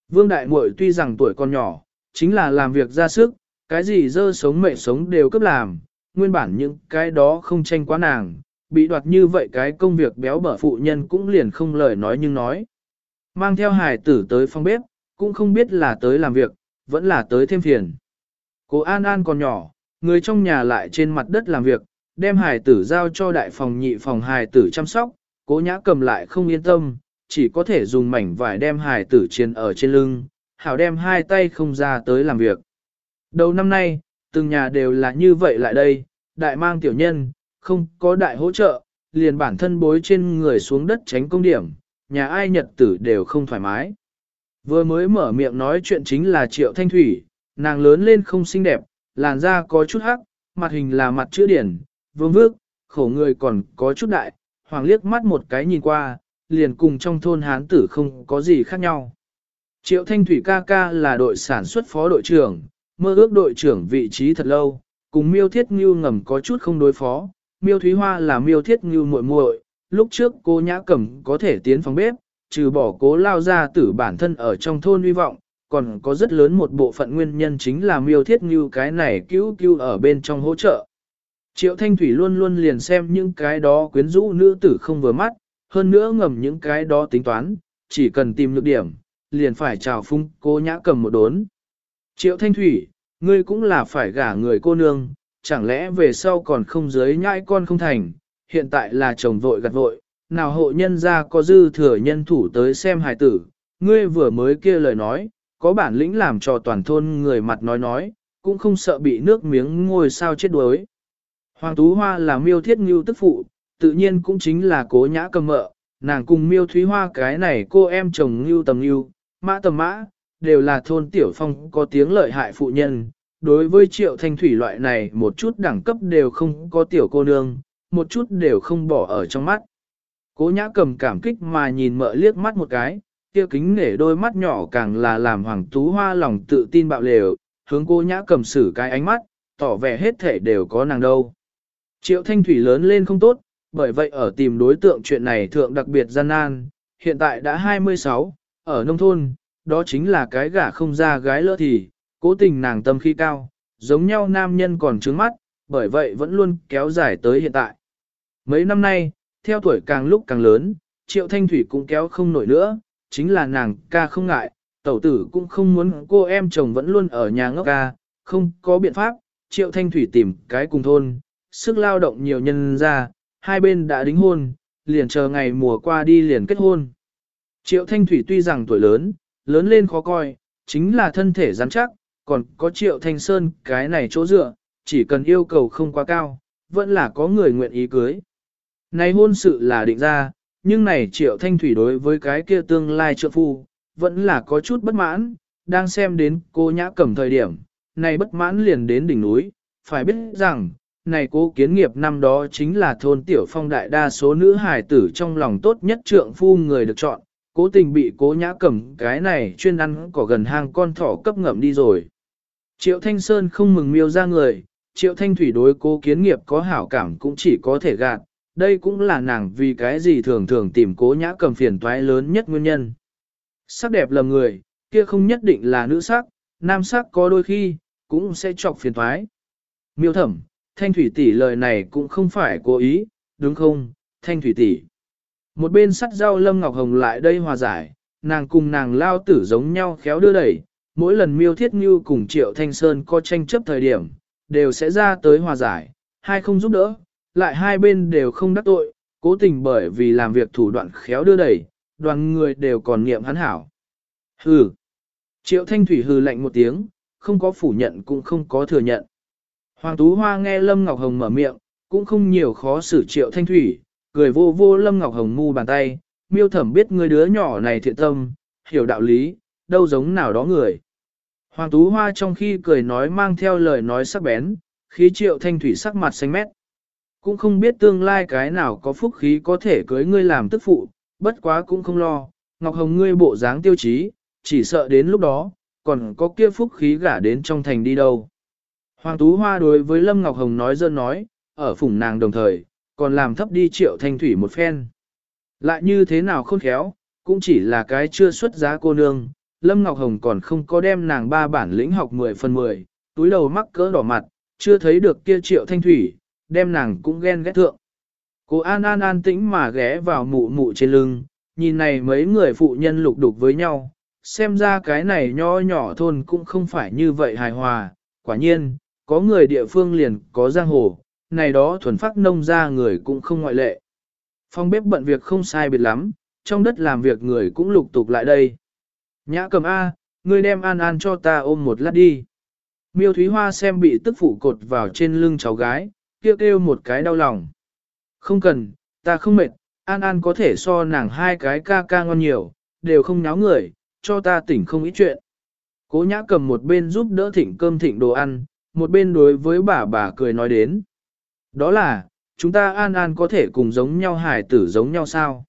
Vương đại muội tuy rằng tuổi còn nhỏ, chính là làm việc ra sức, cái gì dơ sống mẹ sống đều cấp làm, nguyên bản những cái đó không tranh quá nàng, bị đoạt như vậy cái công việc béo bở phụ nhân cũng liền không lời nói nhưng nói. Mang theo hài tử tới phòng bếp, cũng không biết là tới làm việc, vẫn là tới thêm phiền. Cô An An còn nhỏ, người trong nhà lại trên mặt đất làm việc, đem hài tử giao cho đại phòng nhị phòng hài tử chăm sóc, cố nhã cầm lại không yên tâm, chỉ có thể dùng mảnh vải đem hài tử chiên ở trên lưng, hảo đem hai tay không ra tới làm việc. Đầu năm nay, từng nhà đều là như vậy lại đây, đại mang tiểu nhân, không có đại hỗ trợ, liền bản thân bối trên người xuống đất tránh công điểm, nhà ai nhật tử đều không thoải mái. Vừa mới mở miệng nói chuyện chính là Triệu Thanh Thủy, nàng lớn lên không xinh đẹp, làn da có chút hắc, mặt hình là mặt chữ điển, vương vước, khổ người còn có chút đại, hoàng liếc mắt một cái nhìn qua, liền cùng trong thôn hán tử không có gì khác nhau. Triệu Thanh Thủy ca ca là đội sản xuất phó đội trưởng, mơ ước đội trưởng vị trí thật lâu, cùng miêu thiết ngưu ngầm có chút không đối phó, miêu thúy hoa là miêu thiết ngưu muội muội lúc trước cô nhã cẩm có thể tiến phòng bếp, trừ bỏ cố lao ra tử bản thân ở trong thôn hy vọng, còn có rất lớn một bộ phận nguyên nhân chính là miêu thiết như cái này cứu cứu ở bên trong hỗ trợ. Triệu Thanh Thủy luôn luôn liền xem những cái đó quyến rũ nữ tử không vừa mắt, hơn nữa ngầm những cái đó tính toán, chỉ cần tìm được điểm, liền phải chào phung cô nhã cầm một đốn. Triệu Thanh Thủy, ngươi cũng là phải gả người cô nương, chẳng lẽ về sau còn không giới nhãi con không thành, hiện tại là chồng vội gặt vội, nào hộ nhân ra có dư thừa nhân thủ tới xem hài tử, ngươi vừa mới kia lời nói, có bản lĩnh làm cho toàn thôn người mặt nói nói, cũng không sợ bị nước miếng ngồi sao chết đuối. Hoàng Tú Hoa là miêu thiết ngưu tức phụ, tự nhiên cũng chính là cố nhã cầm mợ, nàng cùng miêu thúy hoa cái này cô em chồng ngưu tầm ngưu, mã tầm mã, đều là thôn tiểu phong có tiếng lợi hại phụ nhân. Đối với triệu thanh thủy loại này một chút đẳng cấp đều không có tiểu cô nương, một chút đều không bỏ ở trong mắt. Cố nhã cầm cảm kích mà nhìn mợ liếc mắt một cái, kia kính nể đôi mắt nhỏ càng là làm hoàng tú hoa lòng tự tin bạo lều, hướng cô nhã cầm xử cái ánh mắt, tỏ vẻ hết thể đều có nàng đâu. Triệu thanh thủy lớn lên không tốt, bởi vậy ở tìm đối tượng chuyện này thượng đặc biệt gian nan, hiện tại đã 26, ở nông thôn, đó chính là cái gả không ra gái lỡ thì, cố tình nàng tâm khi cao, giống nhau nam nhân còn trướng mắt, bởi vậy vẫn luôn kéo dài tới hiện tại. Mấy năm nay, theo tuổi càng lúc càng lớn, triệu thanh thủy cũng kéo không nổi nữa, chính là nàng ca không ngại, tẩu tử cũng không muốn cô em chồng vẫn luôn ở nhà ngốc ca, không có biện pháp, triệu thanh thủy tìm cái cùng thôn, sức lao động nhiều nhân ra, hai bên đã đính hôn, liền chờ ngày mùa qua đi liền kết hôn. Triệu thanh thủy tuy rằng tuổi lớn, lớn lên khó coi, chính là thân thể rắn chắc, còn có triệu thanh sơn cái này chỗ dựa, chỉ cần yêu cầu không quá cao, vẫn là có người nguyện ý cưới. Này hôn sự là định ra, nhưng này triệu thanh thủy đối với cái kia tương lai trượng phu, vẫn là có chút bất mãn, đang xem đến cô nhã cầm thời điểm, này bất mãn liền đến đỉnh núi, phải biết rằng, này cố kiến nghiệp năm đó chính là thôn tiểu phong đại đa số nữ hài tử trong lòng tốt nhất trượng phu người được chọn, cố tình bị cố nhã cầm cái này chuyên ăn cỏ gần hang con thỏ cấp ngậm đi rồi. Triệu Thanh Sơn không mừng miêu ra người, Triệu Thanh Thủy đối cố kiến nghiệp có hảo cảm cũng chỉ có thể gạt, đây cũng là nàng vì cái gì thường thường tìm cố nhã cầm phiền toái lớn nhất nguyên nhân. Sắc đẹp lầm người, kia không nhất định là nữ sắc, nam sắc có đôi khi, cũng sẽ chọc phiền toái. Miêu thẩm, Thanh Thủy tỷ lời này cũng không phải cố ý, đúng không, Thanh Thủy tỷ. Một bên sắt rau Lâm Ngọc Hồng lại đây hòa giải, nàng cùng nàng lao tử giống nhau khéo đưa đẩy, mỗi lần miêu thiết như cùng Triệu Thanh Sơn có tranh chấp thời điểm, đều sẽ ra tới hòa giải, hai không giúp đỡ, lại hai bên đều không đắc tội, cố tình bởi vì làm việc thủ đoạn khéo đưa đẩy, đoàn người đều còn niệm hắn hảo. Hừ. Triệu Thanh Thủy hừ lạnh một tiếng, không có phủ nhận cũng không có thừa nhận. Hoàng Tú Hoa nghe Lâm Ngọc Hồng mở miệng, cũng không nhiều khó xử Triệu Thanh Thủy, cười vô vô Lâm Ngọc Hồng mu bàn tay, miêu thẩm biết người đứa nhỏ này thiện tâm, hiểu đạo lý, đâu giống nào đó người. Hoàng Tú Hoa trong khi cười nói mang theo lời nói sắc bén, khí Triệu Thanh Thủy sắc mặt xanh mét. Cũng không biết tương lai cái nào có phúc khí có thể cưới ngươi làm tức phụ, bất quá cũng không lo, Ngọc Hồng ngươi bộ dáng tiêu chí, chỉ sợ đến lúc đó, còn có kia phúc khí gả đến trong thành đi đâu. Hoàng Tú Hoa đối với Lâm Ngọc Hồng nói dơ nói, ở phủng nàng đồng thời, còn làm thấp đi triệu thanh thủy một phen. Lại như thế nào khôn khéo, cũng chỉ là cái chưa xuất giá cô nương, Lâm Ngọc Hồng còn không có đem nàng ba bản lĩnh học 10 phần 10, túi đầu mắc cỡ đỏ mặt, chưa thấy được kia triệu thanh thủy, đem nàng cũng ghen ghét thượng. Cô An An an tĩnh mà ghé vào mụ mụ trên lưng, nhìn này mấy người phụ nhân lục đục với nhau, xem ra cái này nho nhỏ thôn cũng không phải như vậy hài hòa, quả nhiên, có người địa phương liền có giang hồ, này đó thuần phát nông ra người cũng không ngoại lệ. Phong bếp bận việc không sai biệt lắm, trong đất làm việc người cũng lục tục lại đây. Nhã cầm A, ngươi đem An An cho ta ôm một lát đi. Miêu Thúy Hoa xem bị tức phụ cột vào trên lưng cháu gái, kêu kêu một cái đau lòng. Không cần, ta không mệt, An An có thể so nàng hai cái ca ca ngon nhiều, đều không nháo người, cho ta tỉnh không ít chuyện. Cố nhã cầm một bên giúp đỡ thịnh cơm thịnh đồ ăn, một bên đối với bà bà cười nói đến. Đó là, chúng ta An An có thể cùng giống nhau hải tử giống nhau sao?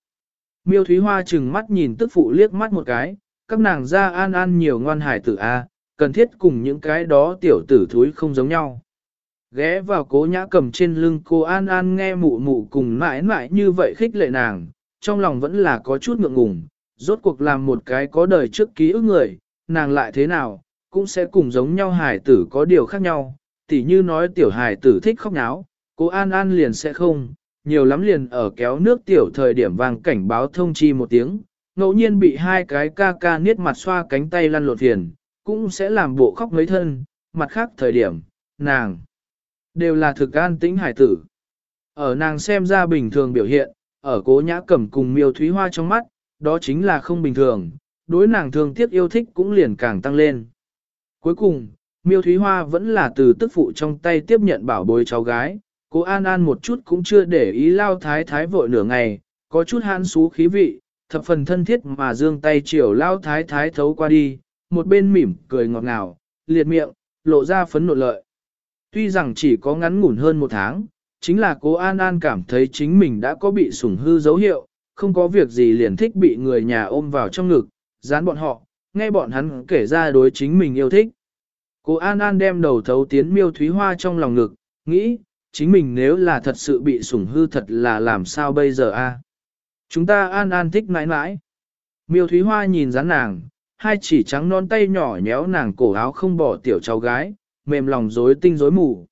Miêu Thúy Hoa chừng mắt nhìn tức phụ liếc mắt một cái, các nàng ra An An nhiều ngoan hải tử A, cần thiết cùng những cái đó tiểu tử thúi không giống nhau. Ghé vào cố nhã cầm trên lưng cô An An nghe mụ mụ cùng mãi mãi như vậy khích lệ nàng, trong lòng vẫn là có chút ngượng ngùng, rốt cuộc làm một cái có đời trước ký ức người, nàng lại thế nào, cũng sẽ cùng giống nhau hải tử có điều khác nhau, tỉ như nói tiểu hải tử thích khóc náo, cô An An liền sẽ không, nhiều lắm liền ở kéo nước tiểu thời điểm vàng cảnh báo thông chi một tiếng, ngẫu nhiên bị hai cái ca ca niết mặt xoa cánh tay lăn lộn phiền, cũng sẽ làm bộ khóc mấy thân, mặt khác thời điểm, nàng đều là thực an tĩnh hải tử. Ở nàng xem ra bình thường biểu hiện, ở cố nhã cẩm cùng miêu thúy hoa trong mắt, đó chính là không bình thường, đối nàng thường tiếc yêu thích cũng liền càng tăng lên. Cuối cùng, miêu thúy hoa vẫn là từ tức phụ trong tay tiếp nhận bảo bối cháu gái, cố an an một chút cũng chưa để ý lao thái thái vội nửa ngày, có chút hãn xú khí vị, thập phần thân thiết mà dương tay chiều lao thái thái thấu qua đi, một bên mỉm cười ngọt ngào, liệt miệng, lộ ra phấn nộ lợi. Tuy rằng chỉ có ngắn ngủn hơn một tháng, chính là cố An An cảm thấy chính mình đã có bị sủng hư dấu hiệu, không có việc gì liền thích bị người nhà ôm vào trong ngực, dán bọn họ, nghe bọn hắn kể ra đối chính mình yêu thích. Cố An An đem đầu thấu tiến miêu thúy hoa trong lòng ngực, nghĩ, chính mình nếu là thật sự bị sủng hư thật là làm sao bây giờ a? Chúng ta An An thích mãi mãi. Miêu thúy hoa nhìn dán nàng, hai chỉ trắng non tay nhỏ nhéo nàng cổ áo không bỏ tiểu cháu gái, mềm lòng rối tinh rối mù.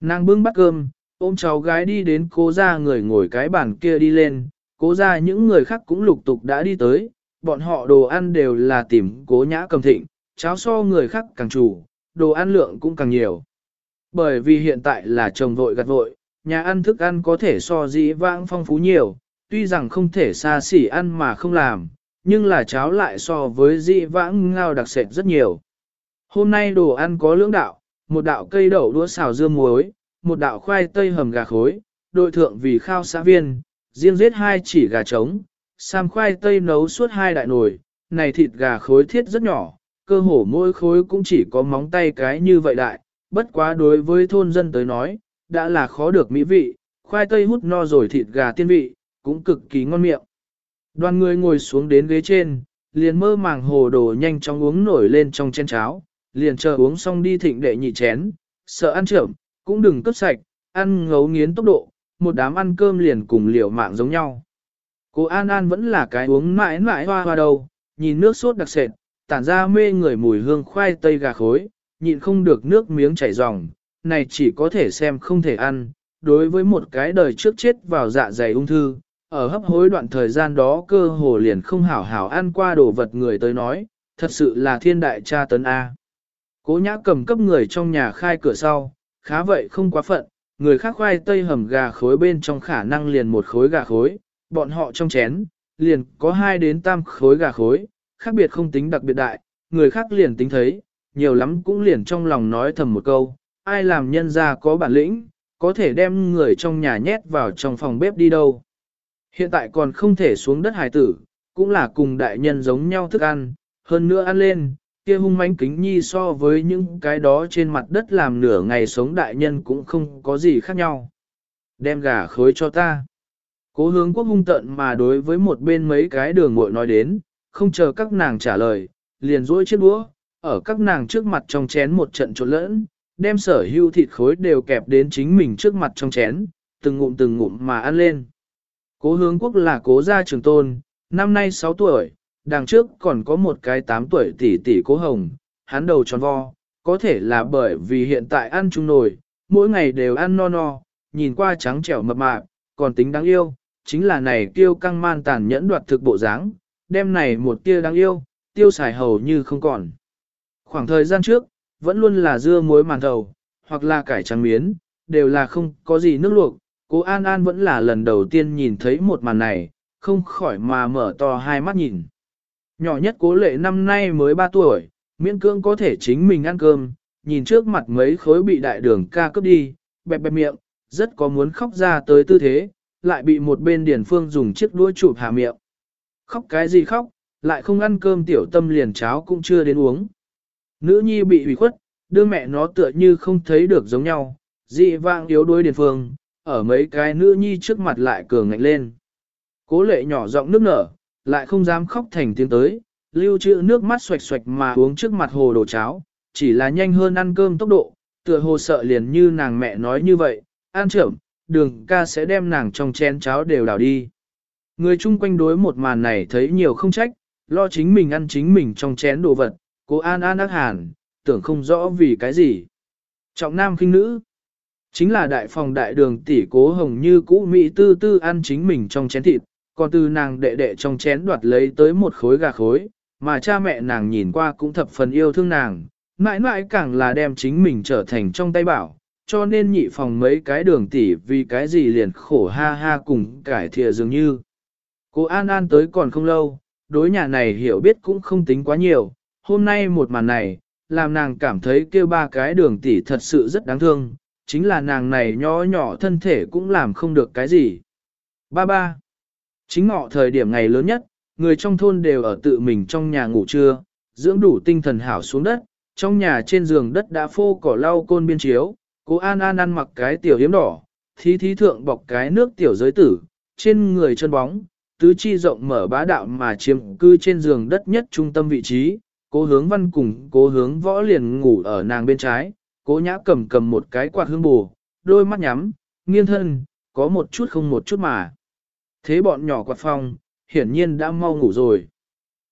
Nàng bưng bát cơm, ôm cháu gái đi đến cố ra người ngồi cái bàn kia đi lên, cố ra những người khác cũng lục tục đã đi tới, bọn họ đồ ăn đều là tìm cố nhã cầm thịnh, cháo so người khác càng chủ, đồ ăn lượng cũng càng nhiều. Bởi vì hiện tại là chồng vội gặt vội, nhà ăn thức ăn có thể so dĩ vãng phong phú nhiều, tuy rằng không thể xa xỉ ăn mà không làm, nhưng là cháo lại so với dĩ vãng ngao đặc sệt rất nhiều. Hôm nay đồ ăn có lưỡng đạo, một đạo cây đậu đũa xào dưa muối, một đạo khoai tây hầm gà khối, đội thượng vì khao xã viên, riêng giết hai chỉ gà trống, sam khoai tây nấu suốt hai đại nồi, này thịt gà khối thiết rất nhỏ, cơ hồ mỗi khối cũng chỉ có móng tay cái như vậy đại, bất quá đối với thôn dân tới nói, đã là khó được mỹ vị, khoai tây hút no rồi thịt gà tiên vị, cũng cực kỳ ngon miệng. Đoàn người ngồi xuống đến ghế trên, liền mơ màng hồ đồ nhanh chóng uống nổi lên trong chén cháo, liền chờ uống xong đi thịnh đệ nhị chén, sợ ăn trưởng, cũng đừng cấp sạch, ăn ngấu nghiến tốc độ, một đám ăn cơm liền cùng liều mạng giống nhau. Cô An An vẫn là cái uống mãi mãi hoa hoa đầu, nhìn nước sốt đặc sệt, tản ra mê người mùi hương khoai tây gà khối, nhịn không được nước miếng chảy ròng, này chỉ có thể xem không thể ăn. Đối với một cái đời trước chết vào dạ dày ung thư, ở hấp hối đoạn thời gian đó cơ hồ liền không hảo hảo ăn qua đồ vật người tới nói, thật sự là thiên đại cha tấn A. Cố nhã cầm cấp người trong nhà khai cửa sau, khá vậy không quá phận, người khác khoai tây hầm gà khối bên trong khả năng liền một khối gà khối, bọn họ trong chén, liền có hai đến tam khối gà khối, khác biệt không tính đặc biệt đại, người khác liền tính thấy, nhiều lắm cũng liền trong lòng nói thầm một câu, ai làm nhân ra có bản lĩnh, có thể đem người trong nhà nhét vào trong phòng bếp đi đâu. Hiện tại còn không thể xuống đất hài tử, cũng là cùng đại nhân giống nhau thức ăn, hơn nữa ăn lên, kia hung mãnh kính nhi so với những cái đó trên mặt đất làm nửa ngày sống đại nhân cũng không có gì khác nhau. Đem gà khối cho ta. Cố hướng quốc hung tận mà đối với một bên mấy cái đường muội nói đến, không chờ các nàng trả lời, liền duỗi chiếc đũa, ở các nàng trước mặt trong chén một trận trộn lẫn, đem sở hưu thịt khối đều kẹp đến chính mình trước mặt trong chén, từng ngụm từng ngụm mà ăn lên. Cố hướng quốc là cố gia trường tôn, năm nay 6 tuổi, đằng trước còn có một cái 8 tuổi tỷ tỷ cố hồng, hắn đầu tròn vo, có thể là bởi vì hiện tại ăn chung nồi, mỗi ngày đều ăn no no, nhìn qua trắng trẻo mập mạp, còn tính đáng yêu, chính là này tiêu căng man tàn nhẫn đoạt thực bộ dáng, đem này một tia đáng yêu, tiêu xài hầu như không còn. Khoảng thời gian trước, vẫn luôn là dưa muối màn thầu, hoặc là cải trắng miến, đều là không có gì nước luộc, Cố An An vẫn là lần đầu tiên nhìn thấy một màn này, không khỏi mà mở to hai mắt nhìn. Nhỏ nhất cố lệ năm nay mới 3 tuổi, miễn cưỡng có thể chính mình ăn cơm, nhìn trước mặt mấy khối bị đại đường ca cướp đi, bẹp bẹp miệng, rất có muốn khóc ra tới tư thế, lại bị một bên điển phương dùng chiếc đuôi chụp hà miệng. Khóc cái gì khóc, lại không ăn cơm tiểu tâm liền cháo cũng chưa đến uống. Nữ nhi bị ủy khuất, đưa mẹ nó tựa như không thấy được giống nhau, dị vang yếu đuối điển phương, ở mấy cái nữ nhi trước mặt lại cường ngạnh lên. Cố lệ nhỏ giọng nước nở, lại không dám khóc thành tiếng tới, lưu trữ nước mắt xoạch xoạch mà uống trước mặt hồ đồ cháo, chỉ là nhanh hơn ăn cơm tốc độ, tựa hồ sợ liền như nàng mẹ nói như vậy, ăn trưởng, đường ca sẽ đem nàng trong chén cháo đều đảo đi. Người chung quanh đối một màn này thấy nhiều không trách, lo chính mình ăn chính mình trong chén đồ vật, cố an an ác hàn, tưởng không rõ vì cái gì. Trọng nam khinh nữ, chính là đại phòng đại đường tỷ cố hồng như cũ Mỹ tư tư ăn chính mình trong chén thịt, còn từ nàng đệ đệ trong chén đoạt lấy tới một khối gà khối, mà cha mẹ nàng nhìn qua cũng thập phần yêu thương nàng, mãi mãi càng là đem chính mình trở thành trong tay bảo, cho nên nhị phòng mấy cái đường tỷ vì cái gì liền khổ ha ha cùng cải thịa dường như. Cô An An tới còn không lâu, đối nhà này hiểu biết cũng không tính quá nhiều, hôm nay một màn này, làm nàng cảm thấy kêu ba cái đường tỷ thật sự rất đáng thương, chính là nàng này nhỏ nhỏ thân thể cũng làm không được cái gì. Ba ba. Chính ngọ thời điểm ngày lớn nhất, người trong thôn đều ở tự mình trong nhà ngủ trưa, dưỡng đủ tinh thần hảo xuống đất, trong nhà trên giường đất đã phô cỏ lau côn biên chiếu, cố An An ăn mặc cái tiểu hiếm đỏ, thí thí thượng bọc cái nước tiểu giới tử, trên người chân bóng, tứ chi rộng mở bá đạo mà chiếm cư trên giường đất nhất trung tâm vị trí, cố hướng văn cùng cố hướng võ liền ngủ ở nàng bên trái, cố nhã cầm cầm một cái quạt hương bù, đôi mắt nhắm, nghiêng thân, có một chút không một chút mà. Thế bọn nhỏ quạt phong, hiển nhiên đã mau ngủ rồi.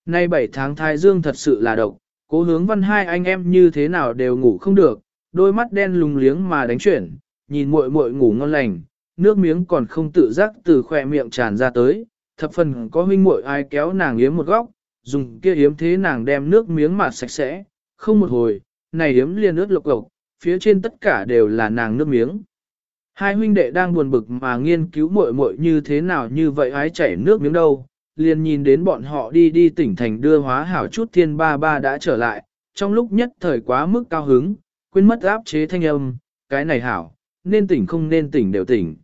Nay 7 tháng thái dương thật sự là độc, cố hướng văn hai anh em như thế nào đều ngủ không được, đôi mắt đen lùng liếng mà đánh chuyển, nhìn muội muội ngủ ngon lành, nước miếng còn không tự giác từ khỏe miệng tràn ra tới, thập phần có huynh muội ai kéo nàng yếm một góc, dùng kia yếm thế nàng đem nước miếng mà sạch sẽ, không một hồi, này yếm liền ướt lộc lộc, phía trên tất cả đều là nàng nước miếng. Hai huynh đệ đang buồn bực mà nghiên cứu muội muội như thế nào như vậy ái chảy nước miếng đâu, liền nhìn đến bọn họ đi đi tỉnh thành đưa hóa hảo chút thiên ba ba đã trở lại, trong lúc nhất thời quá mức cao hứng, quên mất áp chế thanh âm, cái này hảo, nên tỉnh không nên tỉnh đều tỉnh.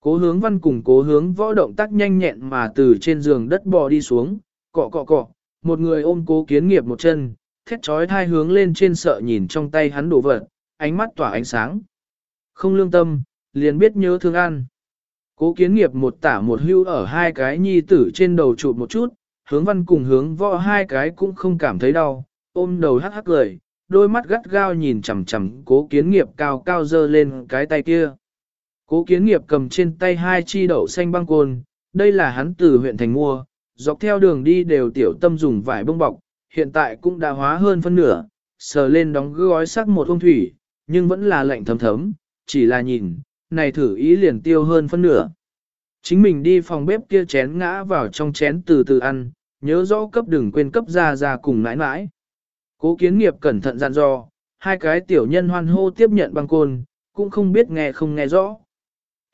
Cố hướng văn cùng cố hướng võ động tác nhanh nhẹn mà từ trên giường đất bò đi xuống, cọ cọ cọ, một người ôm cố kiến nghiệp một chân, thét trói thai hướng lên trên sợ nhìn trong tay hắn đổ vật, ánh mắt tỏa ánh sáng. Không lương tâm, liền biết nhớ thương ăn. Cố kiến nghiệp một tả một hưu ở hai cái nhi tử trên đầu chụp một chút, hướng văn cùng hướng võ hai cái cũng không cảm thấy đau, ôm đầu hắc hắc cười, đôi mắt gắt gao nhìn chằm chằm cố kiến nghiệp cao cao dơ lên cái tay kia. Cố kiến nghiệp cầm trên tay hai chi đậu xanh băng côn, đây là hắn từ huyện thành mua, dọc theo đường đi đều tiểu tâm dùng vải bông bọc, hiện tại cũng đã hóa hơn phân nửa, sờ lên đóng gói sắc một ông thủy, nhưng vẫn là lạnh thấm thấm, chỉ là nhìn, này thử ý liền tiêu hơn phân nửa. Chính mình đi phòng bếp kia chén ngã vào trong chén từ từ ăn, nhớ rõ cấp đừng quên cấp ra ra cùng mãi mãi. Cố kiến nghiệp cẩn thận dặn dò, hai cái tiểu nhân hoan hô tiếp nhận băng côn, cũng không biết nghe không nghe rõ.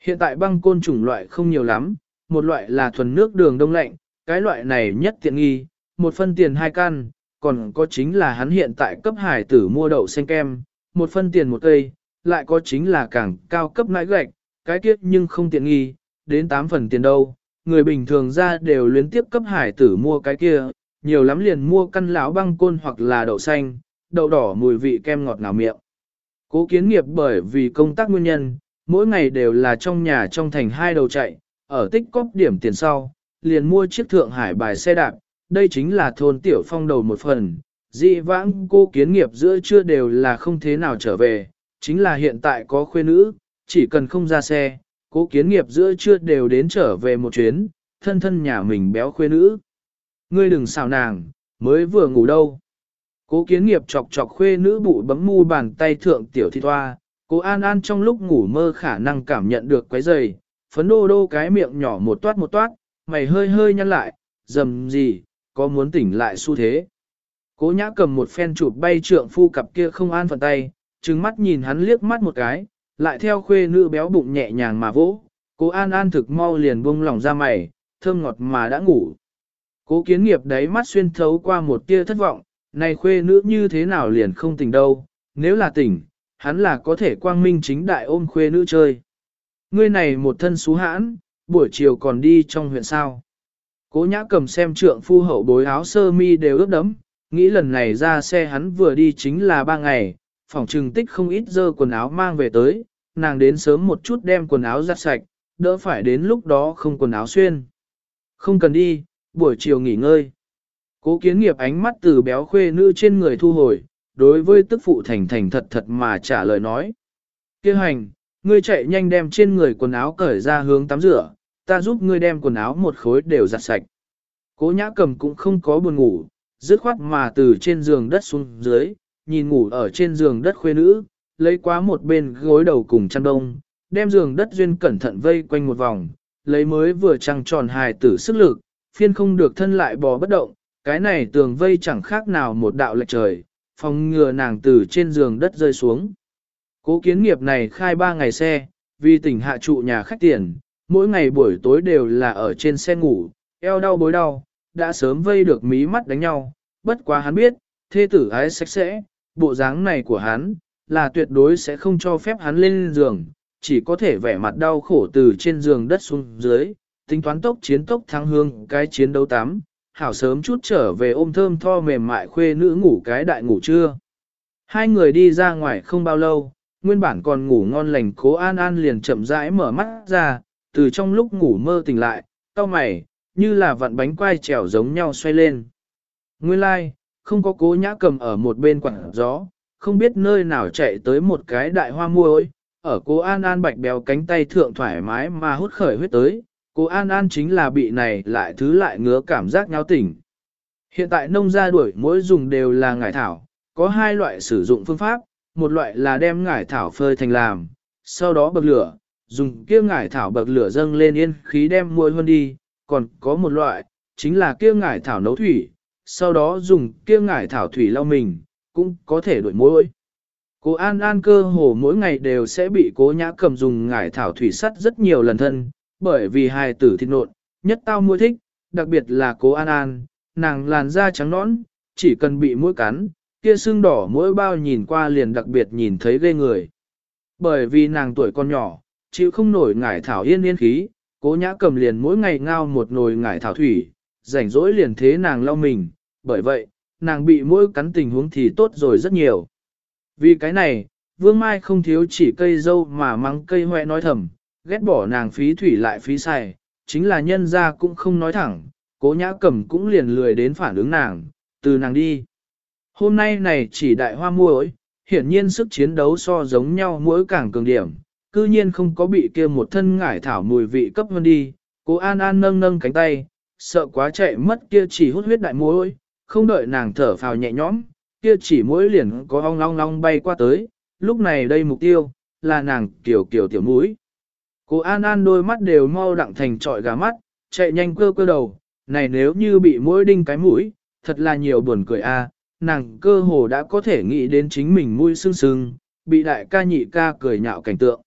Hiện tại băng côn chủng loại không nhiều lắm, một loại là thuần nước đường đông lạnh, cái loại này nhất tiện nghi, một phân tiền hai căn, còn có chính là hắn hiện tại cấp hải tử mua đậu xanh kem, một phân tiền một cây, lại có chính là càng cao cấp nãi gạch, cái kiếp nhưng không tiện nghi, đến 8 phần tiền đâu, người bình thường ra đều luyến tiếp cấp hải tử mua cái kia, nhiều lắm liền mua căn lão băng côn hoặc là đậu xanh, đậu đỏ mùi vị kem ngọt nào miệng. Cố kiến nghiệp bởi vì công tác nguyên nhân, mỗi ngày đều là trong nhà trong thành hai đầu chạy, ở tích cóp điểm tiền sau, liền mua chiếc thượng hải bài xe đạp, đây chính là thôn tiểu phong đầu một phần. Dị vãng cô kiến nghiệp giữa trưa đều là không thế nào trở về, chính là hiện tại có khuê nữ, chỉ cần không ra xe, cố kiến nghiệp giữa trưa đều đến trở về một chuyến, thân thân nhà mình béo khuê nữ. Ngươi đừng xào nàng, mới vừa ngủ đâu. Cố kiến nghiệp chọc chọc khuê nữ bụ bấm mu bàn tay thượng tiểu thi toa, cố an an trong lúc ngủ mơ khả năng cảm nhận được quấy giày, phấn đô đô cái miệng nhỏ một toát một toát, mày hơi hơi nhăn lại, dầm gì, có muốn tỉnh lại xu thế. Cố nhã cầm một phen chụp bay trượng phu cặp kia không an phần tay, trừng mắt nhìn hắn liếc mắt một cái, lại theo khuê nữ béo bụng nhẹ nhàng mà vỗ, cố an an thực mau liền buông lỏng ra mày, thơm ngọt mà đã ngủ. Cố kiến nghiệp đấy mắt xuyên thấu qua một tia thất vọng, này khuê nữ như thế nào liền không tỉnh đâu, nếu là tỉnh, hắn là có thể quang minh chính đại ôm khuê nữ chơi. Ngươi này một thân xú hãn, buổi chiều còn đi trong huyện sao. Cố nhã cầm xem trượng phu hậu bối áo sơ mi đều ướt đấm, nghĩ lần này ra xe hắn vừa đi chính là ba ngày, phòng trừng tích không ít dơ quần áo mang về tới, nàng đến sớm một chút đem quần áo giặt sạch, đỡ phải đến lúc đó không quần áo xuyên. Không cần đi, buổi chiều nghỉ ngơi. Cố kiến nghiệp ánh mắt từ béo khuê nữ trên người thu hồi, đối với tức phụ thành thành thật thật mà trả lời nói. Kêu hành, ngươi chạy nhanh đem trên người quần áo cởi ra hướng tắm rửa, ta giúp ngươi đem quần áo một khối đều giặt sạch. Cố nhã cầm cũng không có buồn ngủ, dứt khoát mà từ trên giường đất xuống dưới, nhìn ngủ ở trên giường đất khuê nữ, lấy quá một bên gối đầu cùng chăn đông, đem giường đất duyên cẩn thận vây quanh một vòng, lấy mới vừa trăng tròn hài tử sức lực, phiên không được thân lại bò bất động, cái này tường vây chẳng khác nào một đạo lệch trời, phòng ngừa nàng từ trên giường đất rơi xuống. Cố kiến nghiệp này khai ba ngày xe, vì tỉnh hạ trụ nhà khách tiền, mỗi ngày buổi tối đều là ở trên xe ngủ, eo đau bối đau, đã sớm vây được mí mắt đánh nhau, bất quá hắn biết, thê tử ái sạch sẽ, bộ dáng này của hắn, là tuyệt đối sẽ không cho phép hắn lên giường, chỉ có thể vẻ mặt đau khổ từ trên giường đất xuống dưới, tính toán tốc chiến tốc thắng hương cái chiến đấu tắm, hảo sớm chút trở về ôm thơm tho mềm mại khuê nữ ngủ cái đại ngủ trưa. Hai người đi ra ngoài không bao lâu, nguyên bản còn ngủ ngon lành cố an an liền chậm rãi mở mắt ra, từ trong lúc ngủ mơ tỉnh lại, cau mày, như là vặn bánh quai trèo giống nhau xoay lên. Nguyên lai, like, không có cố nhã cầm ở một bên quảng gió, không biết nơi nào chạy tới một cái đại hoa muối, ở cố An An bạch béo cánh tay thượng thoải mái mà hút khởi huyết tới, cố An An chính là bị này lại thứ lại ngứa cảm giác nháo tỉnh. Hiện tại nông gia đuổi mỗi dùng đều là ngải thảo, có hai loại sử dụng phương pháp, một loại là đem ngải thảo phơi thành làm, sau đó bậc lửa, dùng kia ngải thảo bậc lửa dâng lên yên khí đem muối hơn đi, còn có một loại, chính là kia ngải thảo nấu thủy, sau đó dùng kia ngải thảo thủy lau mình, cũng có thể đuổi mối. Cô An An cơ hồ mỗi ngày đều sẽ bị cố nhã cầm dùng ngải thảo thủy sắt rất nhiều lần thân, bởi vì hài tử thịt nộn, nhất tao mũi thích, đặc biệt là cố An An, nàng làn da trắng nõn, chỉ cần bị mũi cắn, kia xương đỏ mỗi bao nhìn qua liền đặc biệt nhìn thấy ghê người. Bởi vì nàng tuổi còn nhỏ, chịu không nổi ngải thảo yên yên khí, cố nhã cầm liền mỗi ngày ngao một nồi ngải thảo thủy, rảnh rỗi liền thế nàng lau mình, bởi vậy, nàng bị mũi cắn tình huống thì tốt rồi rất nhiều. Vì cái này, Vương Mai không thiếu chỉ cây dâu mà mắng cây hoẹ nói thầm, ghét bỏ nàng phí thủy lại phí xài, chính là nhân ra cũng không nói thẳng, cố nhã cầm cũng liền lười đến phản ứng nàng, từ nàng đi. Hôm nay này chỉ đại hoa muối, hiển nhiên sức chiến đấu so giống nhau mỗi càng cường điểm, cư nhiên không có bị kia một thân ngải thảo mùi vị cấp hơn đi, cố an an nâng nâng cánh tay, sợ quá chạy mất kia chỉ hút huyết đại muối, không đợi nàng thở phào nhẹ nhõm, kia chỉ mũi liền có ong long long bay qua tới, lúc này đây mục tiêu, là nàng kiểu kiểu tiểu mũi. Cô An An đôi mắt đều mau đặng thành trọi gà mắt, chạy nhanh cơ cơ đầu, này nếu như bị mũi đinh cái mũi, thật là nhiều buồn cười a. nàng cơ hồ đã có thể nghĩ đến chính mình mũi sưng sưng, bị đại ca nhị ca cười nhạo cảnh tượng.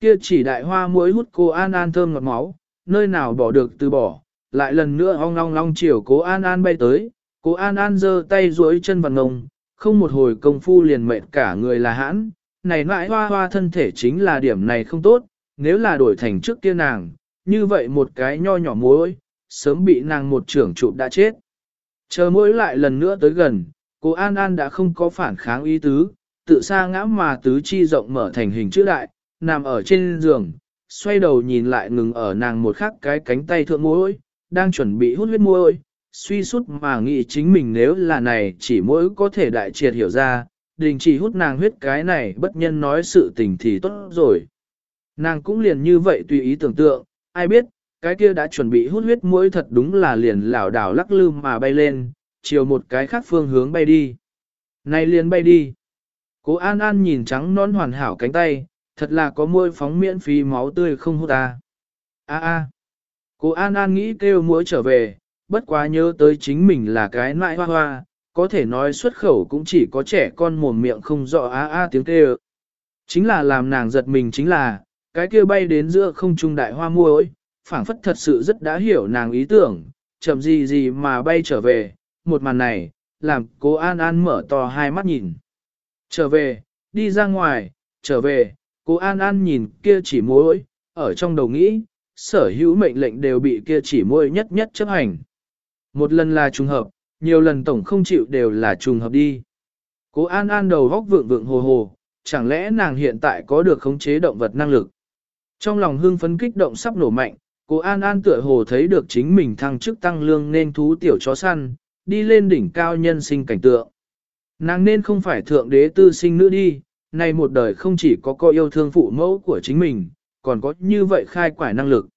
Kia chỉ đại hoa mũi hút cô An An thơm ngọt máu, nơi nào bỏ được từ bỏ, lại lần nữa ong long long chiều cố An An bay tới, cố An An giơ tay duỗi chân vào ngông, không một hồi công phu liền mệt cả người là hãn, này mãi hoa hoa thân thể chính là điểm này không tốt, nếu là đổi thành trước kia nàng, như vậy một cái nho nhỏ mối, sớm bị nàng một trưởng trụ đã chết. Chờ muối lại lần nữa tới gần, cô An An đã không có phản kháng ý tứ, tự xa ngã mà tứ chi rộng mở thành hình chữ đại, nằm ở trên giường, xoay đầu nhìn lại ngừng ở nàng một khắc cái cánh tay thượng mối, đang chuẩn bị hút huyết muối, suy sút mà nghĩ chính mình nếu là này chỉ mỗi có thể đại triệt hiểu ra, đình chỉ hút nàng huyết cái này bất nhân nói sự tình thì tốt rồi. Nàng cũng liền như vậy tùy ý tưởng tượng, ai biết, cái kia đã chuẩn bị hút huyết mũi thật đúng là liền lảo đảo lắc lư mà bay lên, chiều một cái khác phương hướng bay đi. Này liền bay đi. Cố An An nhìn trắng non hoàn hảo cánh tay, thật là có môi phóng miễn phí máu tươi không hút ta. A a. Cố An An nghĩ kêu mũi trở về, bất quá nhớ tới chính mình là cái nại hoa hoa, có thể nói xuất khẩu cũng chỉ có trẻ con mồm miệng không rõ a a tiếng kêu. Chính là làm nàng giật mình chính là, cái kia bay đến giữa không trung đại hoa muối, phảng phất thật sự rất đã hiểu nàng ý tưởng, chậm gì gì mà bay trở về, một màn này, làm cố An An mở to hai mắt nhìn. Trở về, đi ra ngoài, trở về, cố An An nhìn kia chỉ muối, ở trong đầu nghĩ, sở hữu mệnh lệnh đều bị kia chỉ muối nhất nhất chấp hành. Một lần là trùng hợp, nhiều lần tổng không chịu đều là trùng hợp đi. Cố An An đầu góc vượng vượng hồ hồ, chẳng lẽ nàng hiện tại có được khống chế động vật năng lực? Trong lòng hưng phấn kích động sắp nổ mạnh, Cố An An tựa hồ thấy được chính mình thăng chức tăng lương nên thú tiểu chó săn, đi lên đỉnh cao nhân sinh cảnh tượng. Nàng nên không phải thượng đế tư sinh nữ đi, nay một đời không chỉ có coi yêu thương phụ mẫu của chính mình, còn có như vậy khai quải năng lực.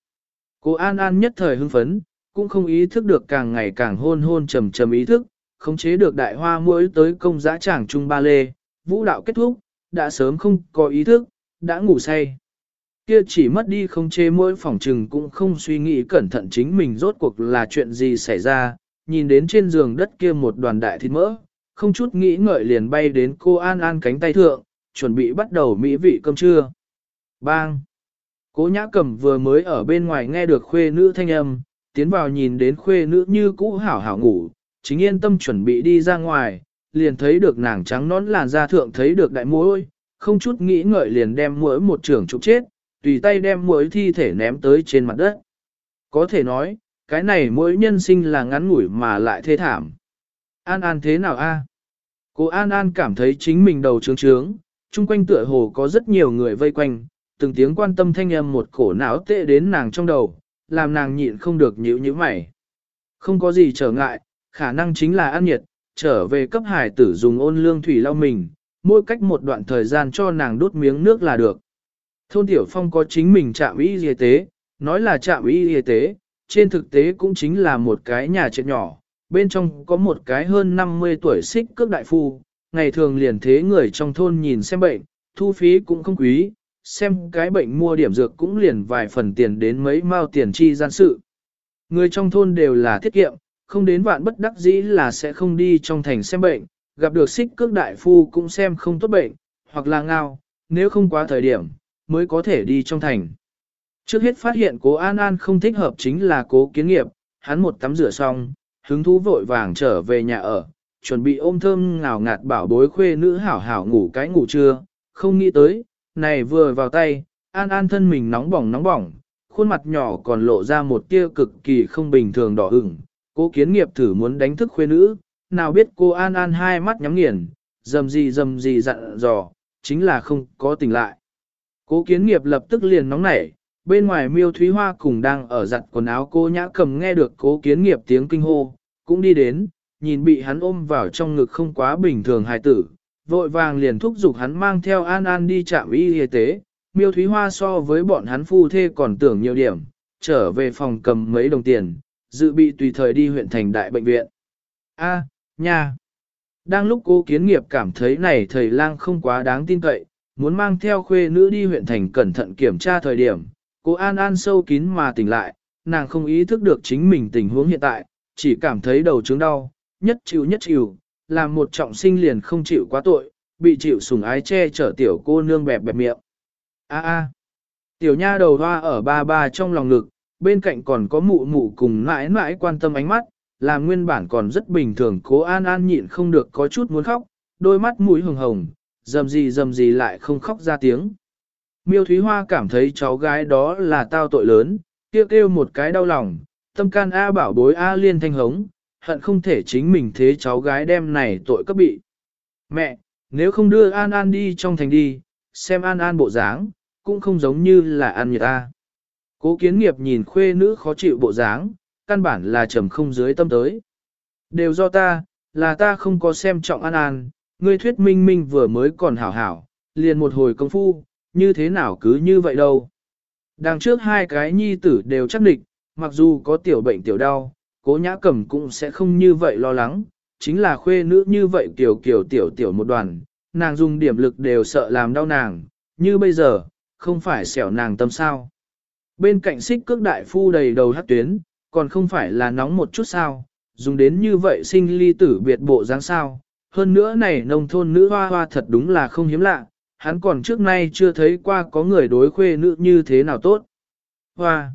Cô An An nhất thời hưng phấn, cũng không ý thức được càng ngày càng hôn hôn trầm trầm ý thức, khống chế được đại hoa mũi tới công giã tràng trung ba lê, vũ đạo kết thúc, đã sớm không có ý thức, đã ngủ say kia chỉ mất đi không chế mỗi phòng trừng cũng không suy nghĩ cẩn thận chính mình rốt cuộc là chuyện gì xảy ra, nhìn đến trên giường đất kia một đoàn đại thịt mỡ, không chút nghĩ ngợi liền bay đến cô An An cánh tay thượng, chuẩn bị bắt đầu mỹ vị cơm trưa. Bang! Cố nhã cầm vừa mới ở bên ngoài nghe được khuê nữ thanh âm, tiến vào nhìn đến khuê nữ như cũ hảo hảo ngủ, chính yên tâm chuẩn bị đi ra ngoài, liền thấy được nàng trắng nón làn da thượng thấy được đại mối, không chút nghĩ ngợi liền đem mỗi một trường trục chết, tùy tay đem mỗi thi thể ném tới trên mặt đất. Có thể nói, cái này mỗi nhân sinh là ngắn ngủi mà lại thê thảm. An An thế nào a? À? Cô An An cảm thấy chính mình đầu trướng trướng, chung quanh tựa hồ có rất nhiều người vây quanh, từng tiếng quan tâm thanh âm một cổ não tệ đến nàng trong đầu, làm nàng nhịn không được nhíu như mày. Không có gì trở ngại, khả năng chính là ăn nhiệt, trở về cấp hải tử dùng ôn lương thủy lau mình, mỗi cách một đoạn thời gian cho nàng đốt miếng nước là được. Thôn Tiểu Phong có chính mình trạm y y tế, nói là trạm y y tế, trên thực tế cũng chính là một cái nhà trệt nhỏ, bên trong có một cái hơn 50 tuổi xích cước đại phu, ngày thường liền thế người trong thôn nhìn xem bệnh, thu phí cũng không quý, xem cái bệnh mua điểm dược cũng liền vài phần tiền đến mấy mao tiền chi gian sự. Người trong thôn đều là tiết kiệm, không đến vạn bất đắc dĩ là sẽ không đi trong thành xem bệnh, gặp được xích cước đại phu cũng xem không tốt bệnh, hoặc là ngao, nếu không quá thời điểm, mới có thể đi trong thành. Trước hết phát hiện cố An An không thích hợp chính là cố kiến nghiệp, hắn một tắm rửa xong, hứng thú vội vàng trở về nhà ở, chuẩn bị ôm thơm ngào ngạt bảo bối khuê nữ hảo hảo ngủ cái ngủ trưa, không nghĩ tới, này vừa vào tay, An An thân mình nóng bỏng nóng bỏng, khuôn mặt nhỏ còn lộ ra một tia cực kỳ không bình thường đỏ ửng. Cố kiến nghiệp thử muốn đánh thức khuê nữ, nào biết cô An An hai mắt nhắm nghiền, dầm gì dầm gì dặn dò, chính là không có tỉnh lại. Cố kiến nghiệp lập tức liền nóng nảy, bên ngoài miêu thúy hoa cùng đang ở giặt quần áo cô nhã cầm nghe được cố kiến nghiệp tiếng kinh hô, cũng đi đến, nhìn bị hắn ôm vào trong ngực không quá bình thường hài tử, vội vàng liền thúc giục hắn mang theo An An đi trạm y y tế, miêu thúy hoa so với bọn hắn phu thê còn tưởng nhiều điểm, trở về phòng cầm mấy đồng tiền, dự bị tùy thời đi huyện thành đại bệnh viện. A, nha. Đang lúc cô kiến nghiệp cảm thấy này thầy lang không quá đáng tin cậy, muốn mang theo khuê nữ đi huyện thành cẩn thận kiểm tra thời điểm, cô An An sâu kín mà tỉnh lại, nàng không ý thức được chính mình tình huống hiện tại, chỉ cảm thấy đầu trướng đau, nhất chịu nhất chịu, làm một trọng sinh liền không chịu quá tội, bị chịu sủng ái che chở tiểu cô nương bẹp bẹp miệng. A a, tiểu nha đầu hoa ở ba ba trong lòng ngực, bên cạnh còn có mụ mụ cùng mãi mãi quan tâm ánh mắt, làm nguyên bản còn rất bình thường cố an an nhịn không được có chút muốn khóc, đôi mắt mũi hồng hồng, dầm gì dầm gì lại không khóc ra tiếng. Miêu Thúy Hoa cảm thấy cháu gái đó là tao tội lớn, kêu kêu một cái đau lòng, tâm can A bảo bối A liên thanh hống, hận không thể chính mình thế cháu gái đem này tội cấp bị. Mẹ, nếu không đưa An An đi trong thành đi, xem An An bộ dáng, cũng không giống như là An người ta. Cố kiến nghiệp nhìn khuê nữ khó chịu bộ dáng, căn bản là trầm không dưới tâm tới. Đều do ta, là ta không có xem trọng An An, ngươi thuyết minh minh vừa mới còn hảo hảo, liền một hồi công phu, như thế nào cứ như vậy đâu. Đằng trước hai cái nhi tử đều chắc định, mặc dù có tiểu bệnh tiểu đau, cố nhã cầm cũng sẽ không như vậy lo lắng, chính là khuê nữ như vậy kiểu kiểu tiểu tiểu một đoàn, nàng dùng điểm lực đều sợ làm đau nàng, như bây giờ, không phải xẻo nàng tâm sao. Bên cạnh xích cước đại phu đầy đầu hát tuyến, còn không phải là nóng một chút sao, dùng đến như vậy sinh ly tử biệt bộ dáng sao. Hơn nữa này nông thôn nữ hoa hoa thật đúng là không hiếm lạ, hắn còn trước nay chưa thấy qua có người đối khuê nữ như thế nào tốt. Hoa!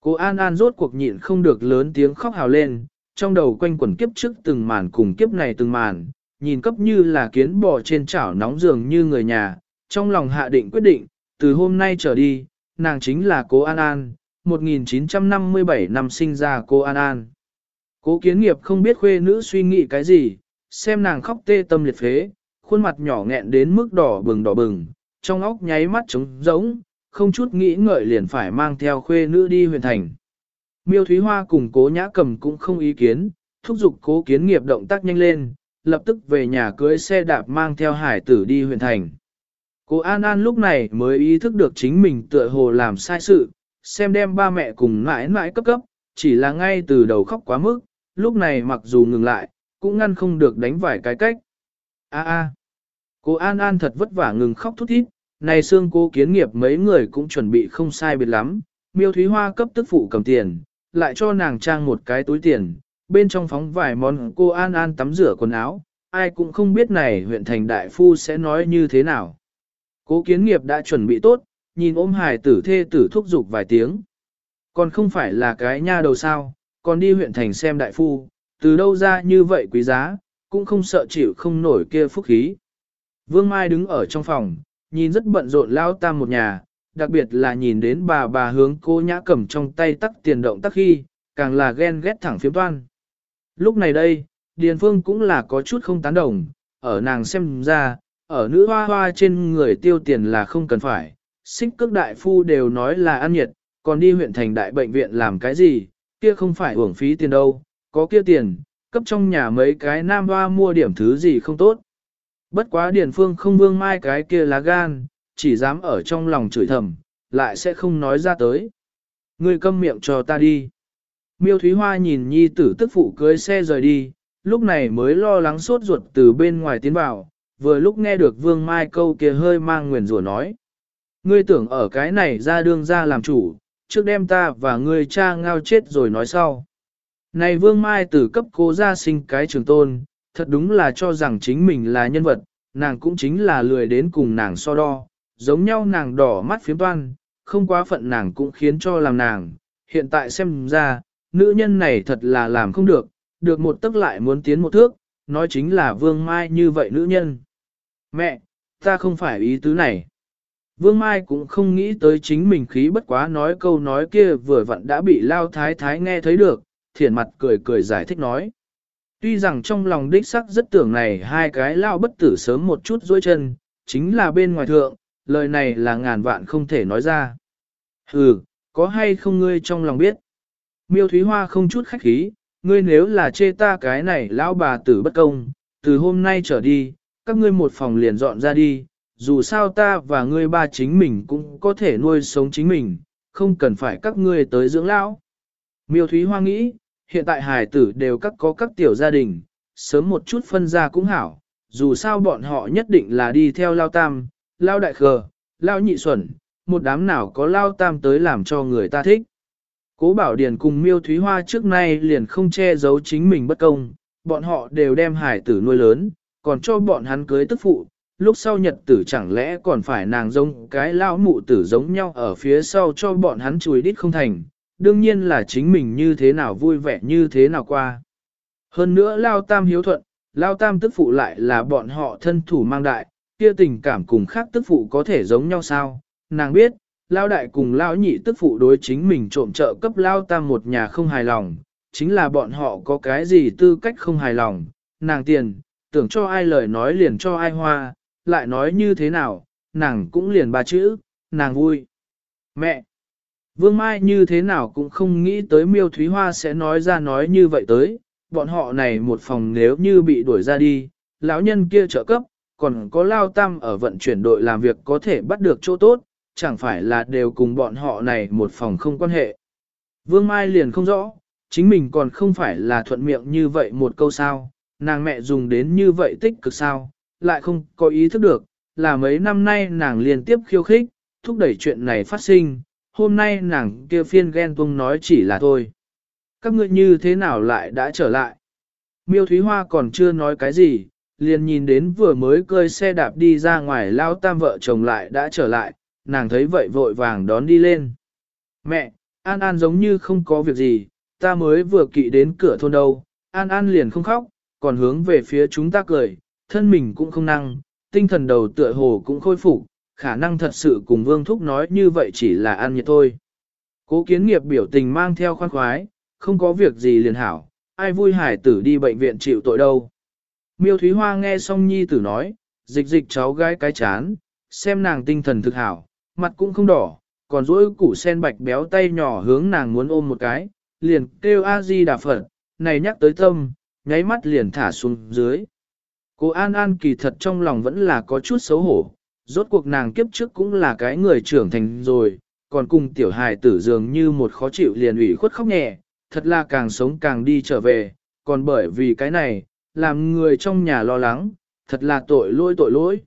Cô An An rốt cuộc nhịn không được lớn tiếng khóc hào lên, trong đầu quanh quẩn kiếp trước từng màn cùng kiếp này từng màn, nhìn cấp như là kiến bò trên chảo nóng giường như người nhà, trong lòng hạ định quyết định, từ hôm nay trở đi, nàng chính là cô An An, 1957 năm sinh ra cô An An. Cố kiến nghiệp không biết khuê nữ suy nghĩ cái gì, xem nàng khóc tê tâm liệt phế, khuôn mặt nhỏ nghẹn đến mức đỏ bừng đỏ bừng, trong óc nháy mắt trống rỗng, không chút nghĩ ngợi liền phải mang theo khuê nữ đi huyện thành. Miêu Thúy Hoa cùng cố nhã cầm cũng không ý kiến, thúc giục cố kiến nghiệp động tác nhanh lên, lập tức về nhà cưới xe đạp mang theo hải tử đi huyện thành. Cô An An lúc này mới ý thức được chính mình tựa hồ làm sai sự, xem đem ba mẹ cùng mãi mãi cấp cấp, chỉ là ngay từ đầu khóc quá mức, lúc này mặc dù ngừng lại, cũng ngăn không được đánh vài cái cách. A a, cô An An thật vất vả ngừng khóc thút thít, này xương cô kiến nghiệp mấy người cũng chuẩn bị không sai biệt lắm, miêu thúy hoa cấp tức phụ cầm tiền, lại cho nàng trang một cái túi tiền, bên trong phóng vài món cô An An tắm rửa quần áo, ai cũng không biết này huyện thành đại phu sẽ nói như thế nào. Cố kiến nghiệp đã chuẩn bị tốt, nhìn ôm hài tử thê tử thúc giục vài tiếng. Còn không phải là cái nha đầu sao, còn đi huyện thành xem đại phu, từ đâu ra như vậy quý giá, cũng không sợ chịu không nổi kia phúc khí. Vương Mai đứng ở trong phòng, nhìn rất bận rộn lao tam một nhà, đặc biệt là nhìn đến bà bà hướng cô nhã cầm trong tay tắc tiền động tắc khi, càng là ghen ghét thẳng phiếm toan. Lúc này đây, Điền Phương cũng là có chút không tán đồng, ở nàng xem ra, ở nữ hoa hoa trên người tiêu tiền là không cần phải, xích cước đại phu đều nói là ăn nhiệt, còn đi huyện thành đại bệnh viện làm cái gì, kia không phải uổng phí tiền đâu, có kia tiền, cấp trong nhà mấy cái nam hoa mua điểm thứ gì không tốt. Bất quá Điền Phương không vương mai cái kia lá gan, chỉ dám ở trong lòng chửi thầm, lại sẽ không nói ra tới. Ngươi câm miệng cho ta đi. Miêu Thúy Hoa nhìn nhi tử tức phụ cưới xe rời đi, lúc này mới lo lắng sốt ruột từ bên ngoài tiến vào, vừa lúc nghe được Vương Mai câu kia hơi mang nguyền rủa nói. Ngươi tưởng ở cái này ra đương ra làm chủ, trước đem ta và ngươi cha ngao chết rồi nói sau. Này Vương Mai tử cấp cố ra sinh cái trường tôn, thật đúng là cho rằng chính mình là nhân vật, nàng cũng chính là lười đến cùng nàng so đo, giống nhau nàng đỏ mắt phiếm toan, không quá phận nàng cũng khiến cho làm nàng, hiện tại xem ra, nữ nhân này thật là làm không được, được một tức lại muốn tiến một thước, nói chính là Vương Mai như vậy nữ nhân. Mẹ, ta không phải ý tứ này. Vương Mai cũng không nghĩ tới chính mình khí bất quá nói câu nói kia vừa vặn đã bị lao thái thái nghe thấy được, thiển mặt cười cười giải thích nói. Tuy rằng trong lòng đích sắc rất tưởng này hai cái lao bất tử sớm một chút dối chân, chính là bên ngoài thượng, lời này là ngàn vạn không thể nói ra. Ừ, có hay không ngươi trong lòng biết? Miêu Thúy Hoa không chút khách khí, ngươi nếu là chê ta cái này lão bà tử bất công, từ hôm nay trở đi, các ngươi một phòng liền dọn ra đi, dù sao ta và ngươi ba chính mình cũng có thể nuôi sống chính mình, không cần phải các ngươi tới dưỡng lão. Miêu Thúy Hoa nghĩ, hiện tại hài tử đều các có các tiểu gia đình, sớm một chút phân ra cũng hảo, dù sao bọn họ nhất định là đi theo lao tam, lao đại khờ, lao nhị xuẩn, một đám nào có lao tam tới làm cho người ta thích. Cố Bảo Điền cùng Miêu Thúy Hoa trước nay liền không che giấu chính mình bất công, bọn họ đều đem hải tử nuôi lớn, còn cho bọn hắn cưới tức phụ, lúc sau nhật tử chẳng lẽ còn phải nàng giống cái lao mụ tử giống nhau ở phía sau cho bọn hắn chùi đít không thành, đương nhiên là chính mình như thế nào vui vẻ như thế nào qua. Hơn nữa lao tam hiếu thuận, lao tam tức phụ lại là bọn họ thân thủ mang đại, kia tình cảm cùng khác tức phụ có thể giống nhau sao, nàng biết, lao đại cùng lao nhị tức phụ đối chính mình trộm trợ cấp lao tam một nhà không hài lòng, chính là bọn họ có cái gì tư cách không hài lòng, nàng tiền, tưởng cho ai lời nói liền cho ai hoa, lại nói như thế nào, nàng cũng liền ba chữ, nàng vui. Mẹ! Vương Mai như thế nào cũng không nghĩ tới miêu Thúy Hoa sẽ nói ra nói như vậy tới, bọn họ này một phòng nếu như bị đuổi ra đi, lão nhân kia trợ cấp, còn có lao tam ở vận chuyển đội làm việc có thể bắt được chỗ tốt, chẳng phải là đều cùng bọn họ này một phòng không quan hệ. Vương Mai liền không rõ, chính mình còn không phải là thuận miệng như vậy một câu sao, nàng mẹ dùng đến như vậy tích cực sao, lại không có ý thức được, là mấy năm nay nàng liên tiếp khiêu khích, thúc đẩy chuyện này phát sinh, hôm nay nàng kia phiên ghen tuông nói chỉ là thôi. Các ngươi như thế nào lại đã trở lại? Miêu Thúy Hoa còn chưa nói cái gì, liền nhìn đến vừa mới cơi xe đạp đi ra ngoài lao tam vợ chồng lại đã trở lại, nàng thấy vậy vội vàng đón đi lên. Mẹ, An An giống như không có việc gì, ta mới vừa kỵ đến cửa thôn đâu, An An liền không khóc, còn hướng về phía chúng ta cười, thân mình cũng không năng, tinh thần đầu tựa hồ cũng khôi phục, khả năng thật sự cùng Vương Thúc nói như vậy chỉ là ăn nhiệt thôi. Cố kiến nghiệp biểu tình mang theo khoan khoái, không có việc gì liền hảo, ai vui hải tử đi bệnh viện chịu tội đâu. Miêu Thúy Hoa nghe xong nhi tử nói, dịch dịch cháu gái cái chán, xem nàng tinh thần thực hảo, mặt cũng không đỏ, còn duỗi củ sen bạch béo tay nhỏ hướng nàng muốn ôm một cái, liền kêu A-di đà Phật, này nhắc tới tâm, nháy mắt liền thả xuống dưới. Cô An An kỳ thật trong lòng vẫn là có chút xấu hổ, rốt cuộc nàng kiếp trước cũng là cái người trưởng thành rồi, còn cùng tiểu hài tử dường như một khó chịu liền ủy khuất khóc nhẹ, thật là càng sống càng đi trở về, còn bởi vì cái này, làm người trong nhà lo lắng, thật là tội lỗi tội lỗi.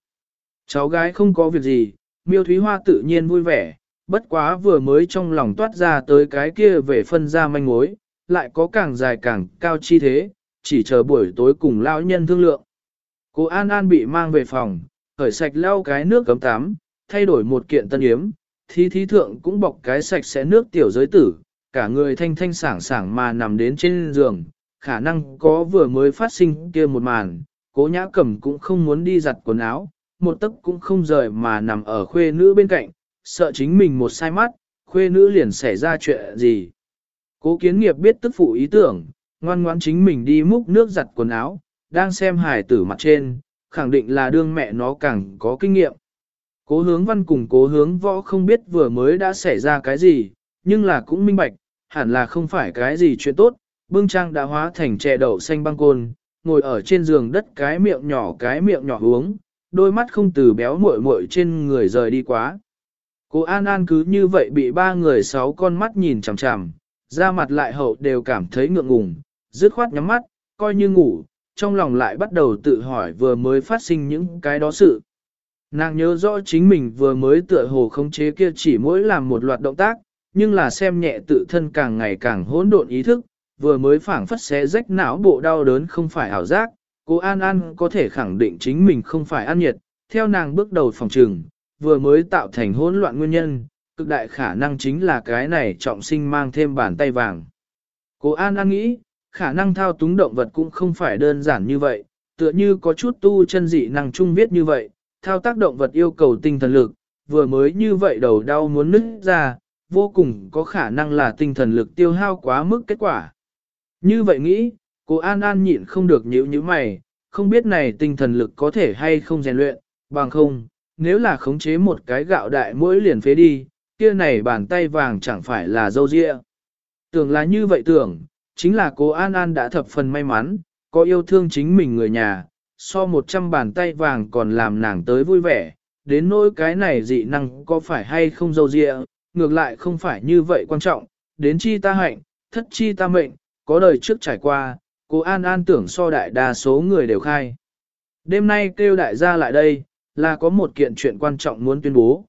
Cháu gái không có việc gì, miêu thúy hoa tự nhiên vui vẻ, bất quá vừa mới trong lòng toát ra tới cái kia về phân ra manh mối, lại có càng dài càng cao chi thế, chỉ chờ buổi tối cùng lão nhân thương lượng. Cô An An bị mang về phòng, khởi sạch lau cái nước cấm tắm, thay đổi một kiện tân yếm, thi thí thượng cũng bọc cái sạch sẽ nước tiểu giới tử, cả người thanh thanh sảng sảng mà nằm đến trên giường, khả năng có vừa mới phát sinh kia một màn, cố nhã cầm cũng không muốn đi giặt quần áo, một tấc cũng không rời mà nằm ở khuê nữ bên cạnh, sợ chính mình một sai mắt, khuê nữ liền xảy ra chuyện gì. Cố kiến nghiệp biết tức phụ ý tưởng, ngoan ngoãn chính mình đi múc nước giặt quần áo, đang xem hài tử mặt trên, khẳng định là đương mẹ nó càng có kinh nghiệm. Cố hướng văn cùng cố hướng võ không biết vừa mới đã xảy ra cái gì, nhưng là cũng minh bạch, hẳn là không phải cái gì chuyện tốt, bưng trang đã hóa thành chè đậu xanh băng côn, ngồi ở trên giường đất cái miệng nhỏ cái miệng nhỏ uống, đôi mắt không từ béo muội muội trên người rời đi quá. Cô An An cứ như vậy bị ba người sáu con mắt nhìn chằm chằm, da mặt lại hậu đều cảm thấy ngượng ngùng, dứt khoát nhắm mắt, coi như ngủ, trong lòng lại bắt đầu tự hỏi vừa mới phát sinh những cái đó sự. Nàng nhớ rõ chính mình vừa mới tựa hồ khống chế kia chỉ mỗi làm một loạt động tác, nhưng là xem nhẹ tự thân càng ngày càng hỗn độn ý thức, vừa mới phảng phất xé rách não bộ đau đớn không phải ảo giác, cô An An có thể khẳng định chính mình không phải ăn nhiệt, theo nàng bước đầu phòng trừng, vừa mới tạo thành hỗn loạn nguyên nhân, cực đại khả năng chính là cái này trọng sinh mang thêm bàn tay vàng. Cô An An nghĩ, khả năng thao túng động vật cũng không phải đơn giản như vậy, tựa như có chút tu chân dị năng trung viết như vậy, thao tác động vật yêu cầu tinh thần lực, vừa mới như vậy đầu đau muốn nứt ra, vô cùng có khả năng là tinh thần lực tiêu hao quá mức kết quả. Như vậy nghĩ, cô An An nhịn không được nhíu như mày, không biết này tinh thần lực có thể hay không rèn luyện, bằng không, nếu là khống chế một cái gạo đại mỗi liền phế đi, kia này bàn tay vàng chẳng phải là dâu dịa. Tưởng là như vậy tưởng, chính là cô An An đã thập phần may mắn, có yêu thương chính mình người nhà, so một trăm bàn tay vàng còn làm nàng tới vui vẻ, đến nỗi cái này dị năng có phải hay không dâu dịa, ngược lại không phải như vậy quan trọng, đến chi ta hạnh, thất chi ta mệnh, có đời trước trải qua, cô An An tưởng so đại đa số người đều khai. Đêm nay kêu đại gia lại đây, là có một kiện chuyện quan trọng muốn tuyên bố.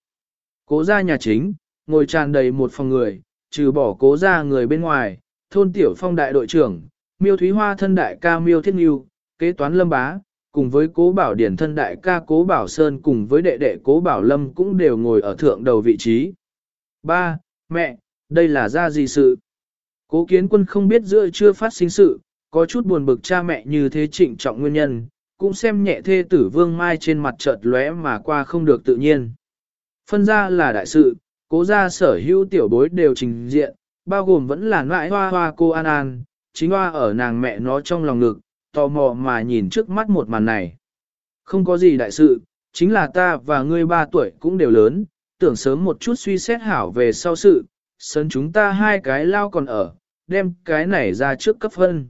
Cố gia nhà chính, ngồi tràn đầy một phòng người, trừ bỏ cố gia người bên ngoài, thôn tiểu phong đại đội trưởng, miêu thúy hoa thân đại ca miêu thiết nghiêu, kế toán lâm bá, cùng với cố bảo điển thân đại ca cố bảo sơn cùng với đệ đệ cố bảo lâm cũng đều ngồi ở thượng đầu vị trí. Ba, mẹ, đây là ra gì sự? Cố kiến quân không biết giữa chưa phát sinh sự, có chút buồn bực cha mẹ như thế trịnh trọng nguyên nhân, cũng xem nhẹ thê tử vương mai trên mặt chợt lóe mà qua không được tự nhiên. Phân ra là đại sự, cố gia sở hữu tiểu bối đều trình diện, bao gồm vẫn là nãi hoa hoa cô An An, chính hoa ở nàng mẹ nó trong lòng ngực, tò mò mà nhìn trước mắt một màn này. Không có gì đại sự, chính là ta và ngươi ba tuổi cũng đều lớn, tưởng sớm một chút suy xét hảo về sau sự, sân chúng ta hai cái lao còn ở, đem cái này ra trước cấp phân.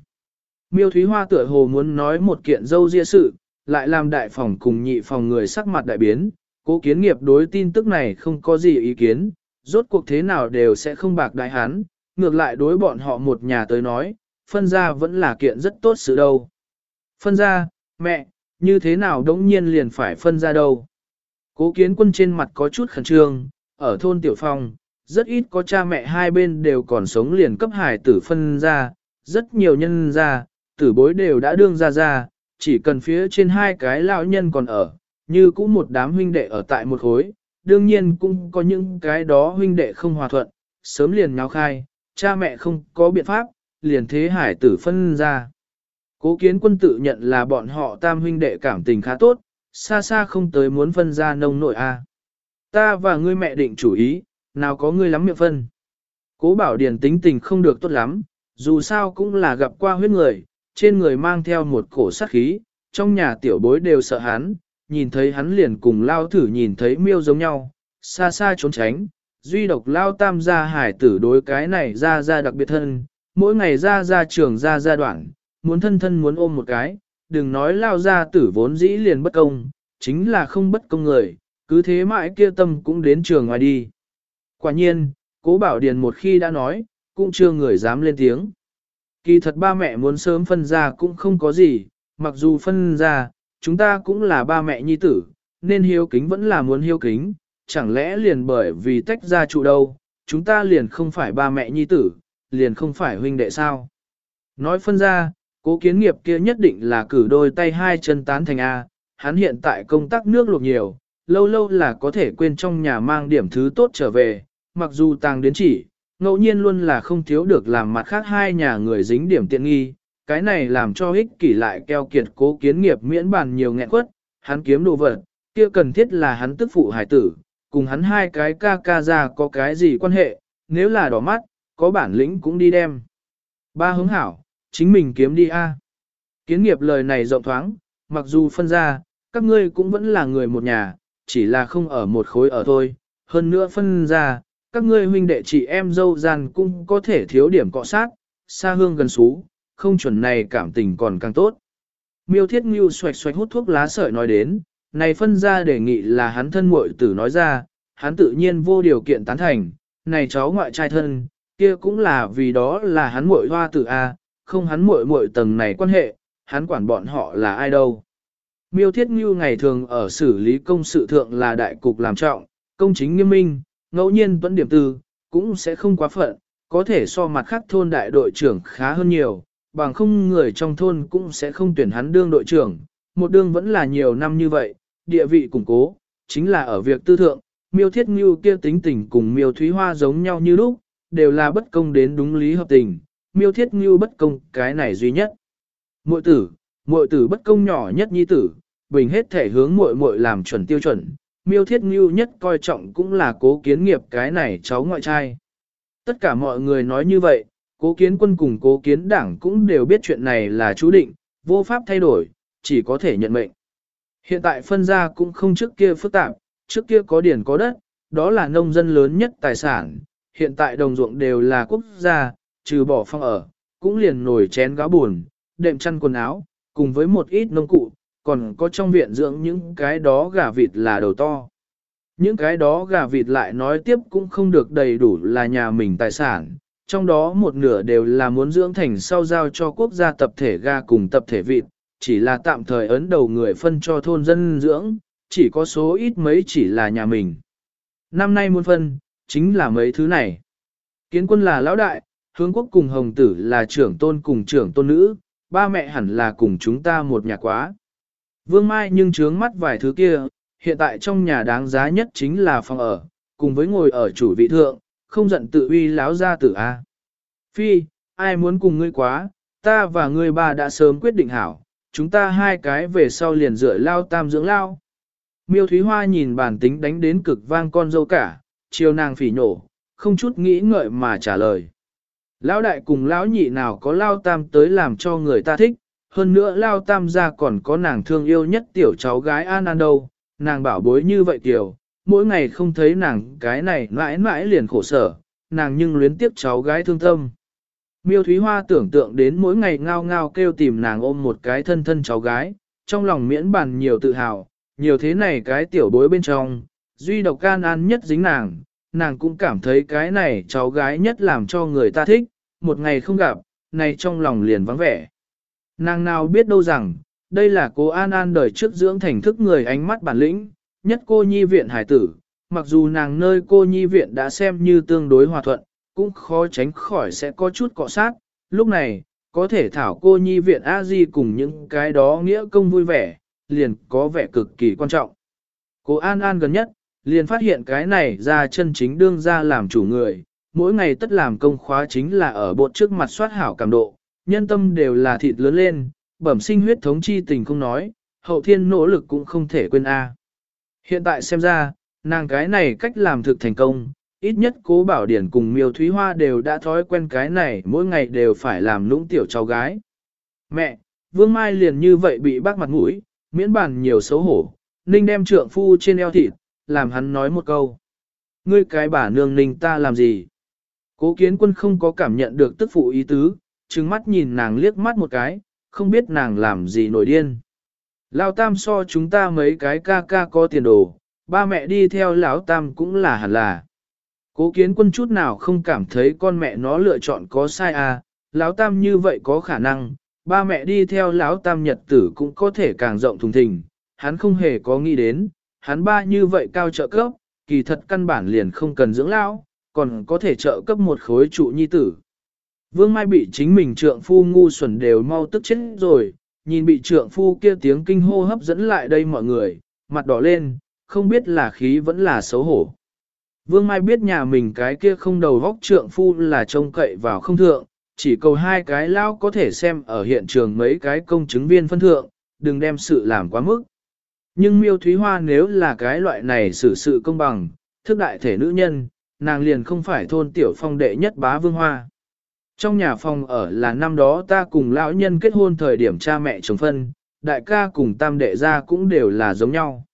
Miêu Thúy Hoa tựa hồ muốn nói một kiện dâu ria sự, lại làm đại phòng cùng nhị phòng người sắc mặt đại biến, cố kiến nghiệp đối tin tức này không có gì ý kiến, rốt cuộc thế nào đều sẽ không bạc đại hán, ngược lại đối bọn họ một nhà tới nói, phân ra vẫn là kiện rất tốt sự đâu. Phân ra, mẹ, như thế nào đống nhiên liền phải phân ra đâu. Cố kiến quân trên mặt có chút khẩn trương, ở thôn Tiểu Phong, rất ít có cha mẹ hai bên đều còn sống liền cấp hải tử phân ra, rất nhiều nhân ra, tử bối đều đã đương ra ra, chỉ cần phía trên hai cái lão nhân còn ở, như cũng một đám huynh đệ ở tại một khối, đương nhiên cũng có những cái đó huynh đệ không hòa thuận, sớm liền nháo khai, cha mẹ không có biện pháp, liền thế hải tử phân ra. Cố kiến quân tự nhận là bọn họ tam huynh đệ cảm tình khá tốt, xa xa không tới muốn phân ra nông nội a. Ta và ngươi mẹ định chủ ý, nào có ngươi lắm miệng phân. Cố bảo điền tính tình không được tốt lắm, dù sao cũng là gặp qua huyết người, trên người mang theo một cổ sát khí, trong nhà tiểu bối đều sợ hắn, nhìn thấy hắn liền cùng lao thử nhìn thấy miêu giống nhau, xa xa trốn tránh, duy độc lao tam gia hải tử đối cái này ra ra đặc biệt thân, mỗi ngày ra ra trường ra ra đoạn, muốn thân thân muốn ôm một cái, đừng nói lao ra tử vốn dĩ liền bất công, chính là không bất công người, cứ thế mãi kia tâm cũng đến trường ngoài đi. Quả nhiên, cố bảo điền một khi đã nói, cũng chưa người dám lên tiếng. Kỳ thật ba mẹ muốn sớm phân ra cũng không có gì, mặc dù phân ra, chúng ta cũng là ba mẹ nhi tử, nên hiếu kính vẫn là muốn hiếu kính, chẳng lẽ liền bởi vì tách ra trụ đâu, chúng ta liền không phải ba mẹ nhi tử, liền không phải huynh đệ sao. Nói phân ra, cố kiến nghiệp kia nhất định là cử đôi tay hai chân tán thành A, hắn hiện tại công tác nước luộc nhiều, lâu lâu là có thể quên trong nhà mang điểm thứ tốt trở về, mặc dù tàng đến chỉ, ngẫu nhiên luôn là không thiếu được làm mặt khác hai nhà người dính điểm tiện nghi, cái này làm cho ích kỷ lại keo kiệt cố kiến nghiệp miễn bàn nhiều nghẹn quất, hắn kiếm đồ vật, kia cần thiết là hắn tức phụ hải tử, cùng hắn hai cái ca ca ra có cái gì quan hệ, nếu là đỏ mắt, có bản lĩnh cũng đi đem. Ba hướng hảo, chính mình kiếm đi a. Kiến nghiệp lời này rộng thoáng, mặc dù phân ra, các ngươi cũng vẫn là người một nhà, chỉ là không ở một khối ở thôi, hơn nữa phân ra, các ngươi huynh đệ chị em dâu gian cũng có thể thiếu điểm cọ sát, xa hương gần xú, không chuẩn này cảm tình còn càng tốt. Miêu thiết ngưu xoạch xoạch hút thuốc lá sợi nói đến, này phân ra đề nghị là hắn thân muội tử nói ra, hắn tự nhiên vô điều kiện tán thành, này cháu ngoại trai thân, kia cũng là vì đó là hắn muội hoa tử A, không hắn muội muội tầng này quan hệ, hắn quản bọn họ là ai đâu. Miêu Thiết Ngưu ngày thường ở xử lý công sự thượng là đại cục làm trọng, công chính nghiêm minh, ngẫu nhiên tuấn điểm tư, cũng sẽ không quá phận, có thể so mặt khác thôn đại đội trưởng khá hơn nhiều, bằng không người trong thôn cũng sẽ không tuyển hắn đương đội trưởng, một đương vẫn là nhiều năm như vậy, địa vị củng cố, chính là ở việc tư thượng, miêu thiết ngưu kia tính tình cùng miêu thúy hoa giống nhau như lúc, đều là bất công đến đúng lý hợp tình, miêu thiết ngưu bất công cái này duy nhất. Muội tử, muội tử bất công nhỏ nhất nhi tử, bình hết thể hướng muội muội làm chuẩn tiêu chuẩn, miêu thiết ngưu nhất coi trọng cũng là cố kiến nghiệp cái này cháu ngoại trai. Tất cả mọi người nói như vậy, cố kiến quân cùng cố kiến đảng cũng đều biết chuyện này là chú định, vô pháp thay đổi, chỉ có thể nhận mệnh. Hiện tại phân gia cũng không trước kia phức tạp, trước kia có điển có đất, đó là nông dân lớn nhất tài sản, hiện tại đồng ruộng đều là quốc gia, trừ bỏ phong ở, cũng liền nổi chén gáo buồn, đệm chăn quần áo, cùng với một ít nông cụ, còn có trong viện dưỡng những cái đó gà vịt là đầu to. Những cái đó gà vịt lại nói tiếp cũng không được đầy đủ là nhà mình tài sản, trong đó một nửa đều là muốn dưỡng thành sau giao cho quốc gia tập thể ga cùng tập thể vịt, chỉ là tạm thời ấn đầu người phân cho thôn dân dưỡng, chỉ có số ít mấy chỉ là nhà mình. Năm nay muốn phân, chính là mấy thứ này. Kiến quân là lão đại, hướng quốc cùng hồng tử là trưởng tôn cùng trưởng tôn nữ, ba mẹ hẳn là cùng chúng ta một nhà quá. Vương Mai nhưng trướng mắt vài thứ kia, hiện tại trong nhà đáng giá nhất chính là phòng ở, cùng với ngồi ở chủ vị thượng, không giận tự uy láo ra tử A. Phi, ai muốn cùng ngươi quá, ta và ngươi ba đã sớm quyết định hảo, chúng ta hai cái về sau liền rửa lao tam dưỡng lao. Miêu Thúy Hoa nhìn bản tính đánh đến cực vang con dâu cả, chiều nàng phỉ nổ, không chút nghĩ ngợi mà trả lời. Lão đại cùng lão nhị nào có lao tam tới làm cho người ta thích, hơn nữa lao tam gia còn có nàng thương yêu nhất tiểu cháu gái An An đâu, nàng bảo bối như vậy tiểu, mỗi ngày không thấy nàng cái này mãi mãi liền khổ sở, nàng nhưng luyến tiếc cháu gái thương tâm. Miêu Thúy Hoa tưởng tượng đến mỗi ngày ngao ngao kêu tìm nàng ôm một cái thân thân cháu gái, trong lòng miễn bàn nhiều tự hào, nhiều thế này cái tiểu bối bên trong, duy độc can an nhất dính nàng, nàng cũng cảm thấy cái này cháu gái nhất làm cho người ta thích, một ngày không gặp, này trong lòng liền vắng vẻ. Nàng nào biết đâu rằng, đây là cô An An đời trước dưỡng thành thức người ánh mắt bản lĩnh, nhất cô nhi viện hải tử, mặc dù nàng nơi cô nhi viện đã xem như tương đối hòa thuận, cũng khó tránh khỏi sẽ có chút cọ sát, lúc này, có thể thảo cô nhi viện a di cùng những cái đó nghĩa công vui vẻ, liền có vẻ cực kỳ quan trọng. Cô An An gần nhất, liền phát hiện cái này ra chân chính đương ra làm chủ người, mỗi ngày tất làm công khóa chính là ở bột trước mặt soát hảo cảm độ, nhân tâm đều là thịt lớn lên, bẩm sinh huyết thống chi tình không nói, hậu thiên nỗ lực cũng không thể quên A. Hiện tại xem ra, nàng cái này cách làm thực thành công, ít nhất cố bảo điển cùng miêu thúy hoa đều đã thói quen cái này mỗi ngày đều phải làm lũng tiểu cháu gái. Mẹ, Vương Mai liền như vậy bị bác mặt mũi, miễn bàn nhiều xấu hổ, Ninh đem trượng phu trên eo thịt, làm hắn nói một câu. Ngươi cái bà nương Ninh ta làm gì? Cố kiến quân không có cảm nhận được tức phụ ý tứ, trừng mắt nhìn nàng liếc mắt một cái, không biết nàng làm gì nổi điên. Lão tam so chúng ta mấy cái ca ca có tiền đồ, ba mẹ đi theo lão tam cũng là hẳn là. Cố kiến quân chút nào không cảm thấy con mẹ nó lựa chọn có sai à, lão tam như vậy có khả năng, ba mẹ đi theo lão tam nhật tử cũng có thể càng rộng thùng thình, hắn không hề có nghĩ đến, hắn ba như vậy cao trợ cấp, kỳ thật căn bản liền không cần dưỡng lão, còn có thể trợ cấp một khối trụ nhi tử. Vương Mai bị chính mình trượng phu ngu xuẩn đều mau tức chết rồi, nhìn bị trượng phu kia tiếng kinh hô hấp dẫn lại đây mọi người, mặt đỏ lên, không biết là khí vẫn là xấu hổ. Vương Mai biết nhà mình cái kia không đầu vóc trượng phu là trông cậy vào không thượng, chỉ cầu hai cái lao có thể xem ở hiện trường mấy cái công chứng viên phân thượng, đừng đem sự làm quá mức. Nhưng miêu thúy hoa nếu là cái loại này xử sự công bằng, thức đại thể nữ nhân, nàng liền không phải thôn tiểu phong đệ nhất bá vương hoa. Trong nhà phòng ở là năm đó ta cùng lão nhân kết hôn thời điểm cha mẹ chồng phân, đại ca cùng tam đệ gia cũng đều là giống nhau.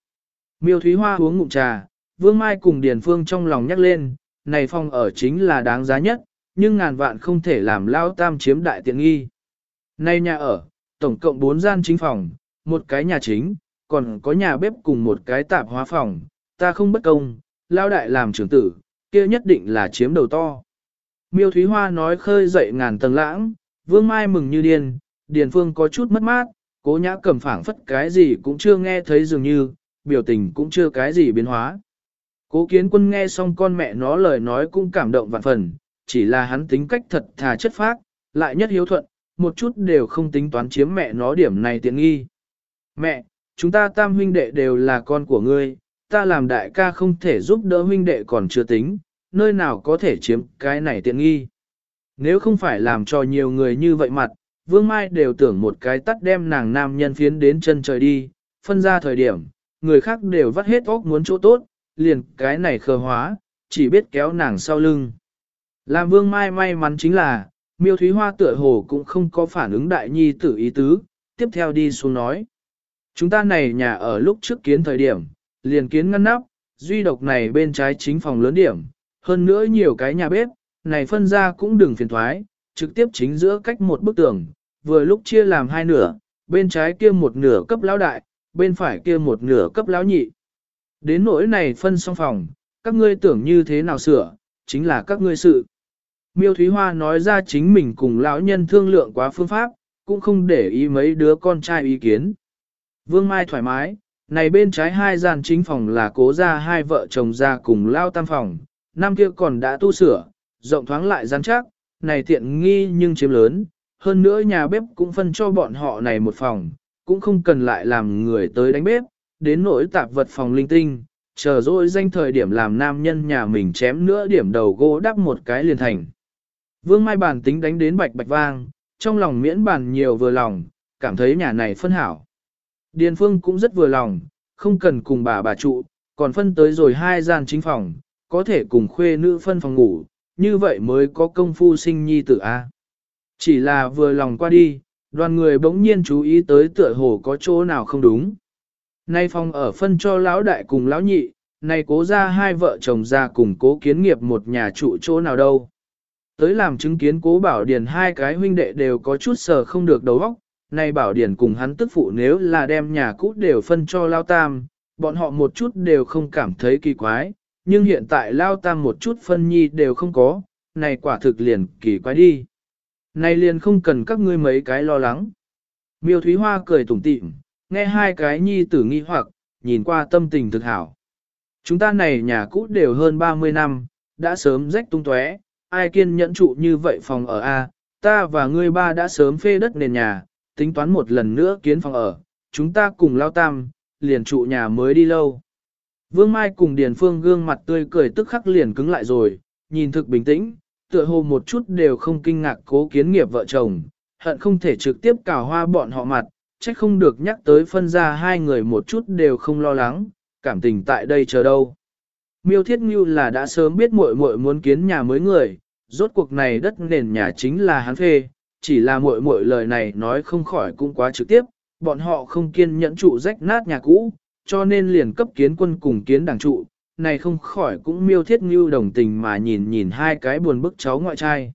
Miêu Thúy Hoa uống ngụm trà, Vương Mai cùng Điền Phương trong lòng nhắc lên, này phòng ở chính là đáng giá nhất, nhưng ngàn vạn không thể làm lão tam chiếm đại tiện nghi. Nay nhà ở, tổng cộng 4 gian chính phòng, một cái nhà chính, còn có nhà bếp cùng một cái tạp hóa phòng, ta không bất công, lão đại làm trưởng tử, kia nhất định là chiếm đầu to. Miêu Thúy Hoa nói khơi dậy ngàn tầng lãng, Vương Mai mừng như điên, Điền Phương có chút mất mát, cố nhã cầm phảng phất cái gì cũng chưa nghe thấy dường như, biểu tình cũng chưa cái gì biến hóa. Cố kiến quân nghe xong con mẹ nó lời nói cũng cảm động vạn phần, chỉ là hắn tính cách thật thà chất phác, lại nhất hiếu thuận, một chút đều không tính toán chiếm mẹ nó điểm này tiện nghi. Mẹ, chúng ta tam huynh đệ đều là con của ngươi, ta làm đại ca không thể giúp đỡ huynh đệ còn chưa tính, nơi nào có thể chiếm cái này tiện nghi. Nếu không phải làm cho nhiều người như vậy mặt, Vương Mai đều tưởng một cái tắt đem nàng nam nhân phiến đến chân trời đi, phân ra thời điểm, người khác đều vắt hết óc muốn chỗ tốt, liền cái này khờ hóa, chỉ biết kéo nàng sau lưng. Làm Vương Mai may mắn chính là, Miêu Thúy Hoa tựa hồ cũng không có phản ứng đại nhi tử ý tứ, tiếp theo đi xuống nói. Chúng ta này nhà ở lúc trước kiến thời điểm, liền kiến ngăn nắp, duy độc này bên trái chính phòng lớn điểm, hơn nữa nhiều cái nhà bếp, này phân ra cũng đừng phiền thoái, trực tiếp chính giữa cách một bức tường, vừa lúc chia làm hai nửa, bên trái kia một nửa cấp lão đại, bên phải kia một nửa cấp lão nhị. Đến nỗi này phân xong phòng, các ngươi tưởng như thế nào sửa, chính là các ngươi sự. Miêu Thúy Hoa nói ra chính mình cùng lão nhân thương lượng quá phương pháp, cũng không để ý mấy đứa con trai ý kiến. Vương Mai thoải mái, này bên trái hai gian chính phòng là cố ra hai vợ chồng ra cùng lao tam phòng, năm kia còn đã tu sửa, rộng thoáng lại rắn chắc, này tiện nghi nhưng chiếm lớn, hơn nữa nhà bếp cũng phân cho bọn họ này một phòng, cũng không cần lại làm người tới đánh bếp, đến nỗi tạp vật phòng linh tinh, chờ rồi danh thời điểm làm nam nhân nhà mình chém nữa điểm đầu gỗ đắp một cái liền thành. Vương Mai bản tính đánh đến bạch bạch vang, trong lòng miễn bàn nhiều vừa lòng, cảm thấy nhà này phân hảo. Điền Phương cũng rất vừa lòng, không cần cùng bà bà trụ, còn phân tới rồi hai gian chính phòng, có thể cùng khuê nữ phân phòng ngủ, như vậy mới có công phu sinh nhi tử A. Chỉ là vừa lòng qua đi, đoàn người bỗng nhiên chú ý tới tựa hồ có chỗ nào không đúng. Nay phòng ở phân cho lão đại cùng lão nhị, nay cố ra hai vợ chồng ra cùng cố kiến nghiệp một nhà trụ chỗ nào đâu. Tới làm chứng kiến cố bảo điền hai cái huynh đệ đều có chút sờ không được đầu óc, nay bảo điền cùng hắn tức phụ nếu là đem nhà cũ đều phân cho lao tam, bọn họ một chút đều không cảm thấy kỳ quái, nhưng hiện tại lao tam một chút phân nhi đều không có, này quả thực liền kỳ quái đi. Này liền không cần các ngươi mấy cái lo lắng. Miêu Thúy Hoa cười tủm tỉm, nghe hai cái nhi tử nghi hoặc, nhìn qua tâm tình thực hảo. Chúng ta này nhà cũ đều hơn 30 năm, đã sớm rách tung tóe, ai kiên nhẫn trụ như vậy phòng ở A, ta và ngươi ba đã sớm phê đất nền nhà, tính toán một lần nữa kiến phòng ở, chúng ta cùng lao tam, liền trụ nhà mới đi lâu. Vương Mai cùng Điền Phương gương mặt tươi cười tức khắc liền cứng lại rồi, nhìn thực bình tĩnh, tựa hồ một chút đều không kinh ngạc cố kiến nghiệp vợ chồng, hận không thể trực tiếp cào hoa bọn họ mặt, trách không được nhắc tới phân ra hai người một chút đều không lo lắng, cảm tình tại đây chờ đâu. Miêu Thiết Ngưu là đã sớm biết muội muội muốn kiến nhà mới người, rốt cuộc này đất nền nhà chính là hắn phê, chỉ là muội muội lời này nói không khỏi cũng quá trực tiếp, bọn họ không kiên nhẫn trụ rách nát nhà cũ, cho nên liền cấp kiến quân cùng kiến đảng trụ, này không khỏi cũng miêu thiết ngưu đồng tình mà nhìn nhìn hai cái buồn bức cháu ngoại trai.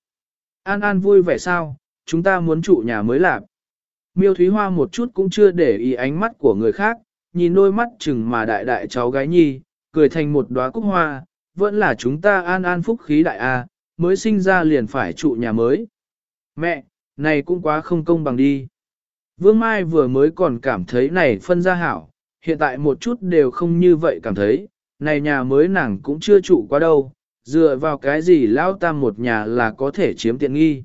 An An vui vẻ sao, chúng ta muốn trụ nhà mới lạp. Miêu Thúy Hoa một chút cũng chưa để ý ánh mắt của người khác, nhìn đôi mắt chừng mà đại đại cháu gái nhi, cười thành một đóa cúc hoa, vẫn là chúng ta an an phúc khí đại a, mới sinh ra liền phải trụ nhà mới. Mẹ, này cũng quá không công bằng đi. Vương Mai vừa mới còn cảm thấy này phân ra hảo, hiện tại một chút đều không như vậy cảm thấy, này nhà mới nàng cũng chưa trụ qua đâu, dựa vào cái gì lao tam một nhà là có thể chiếm tiện nghi.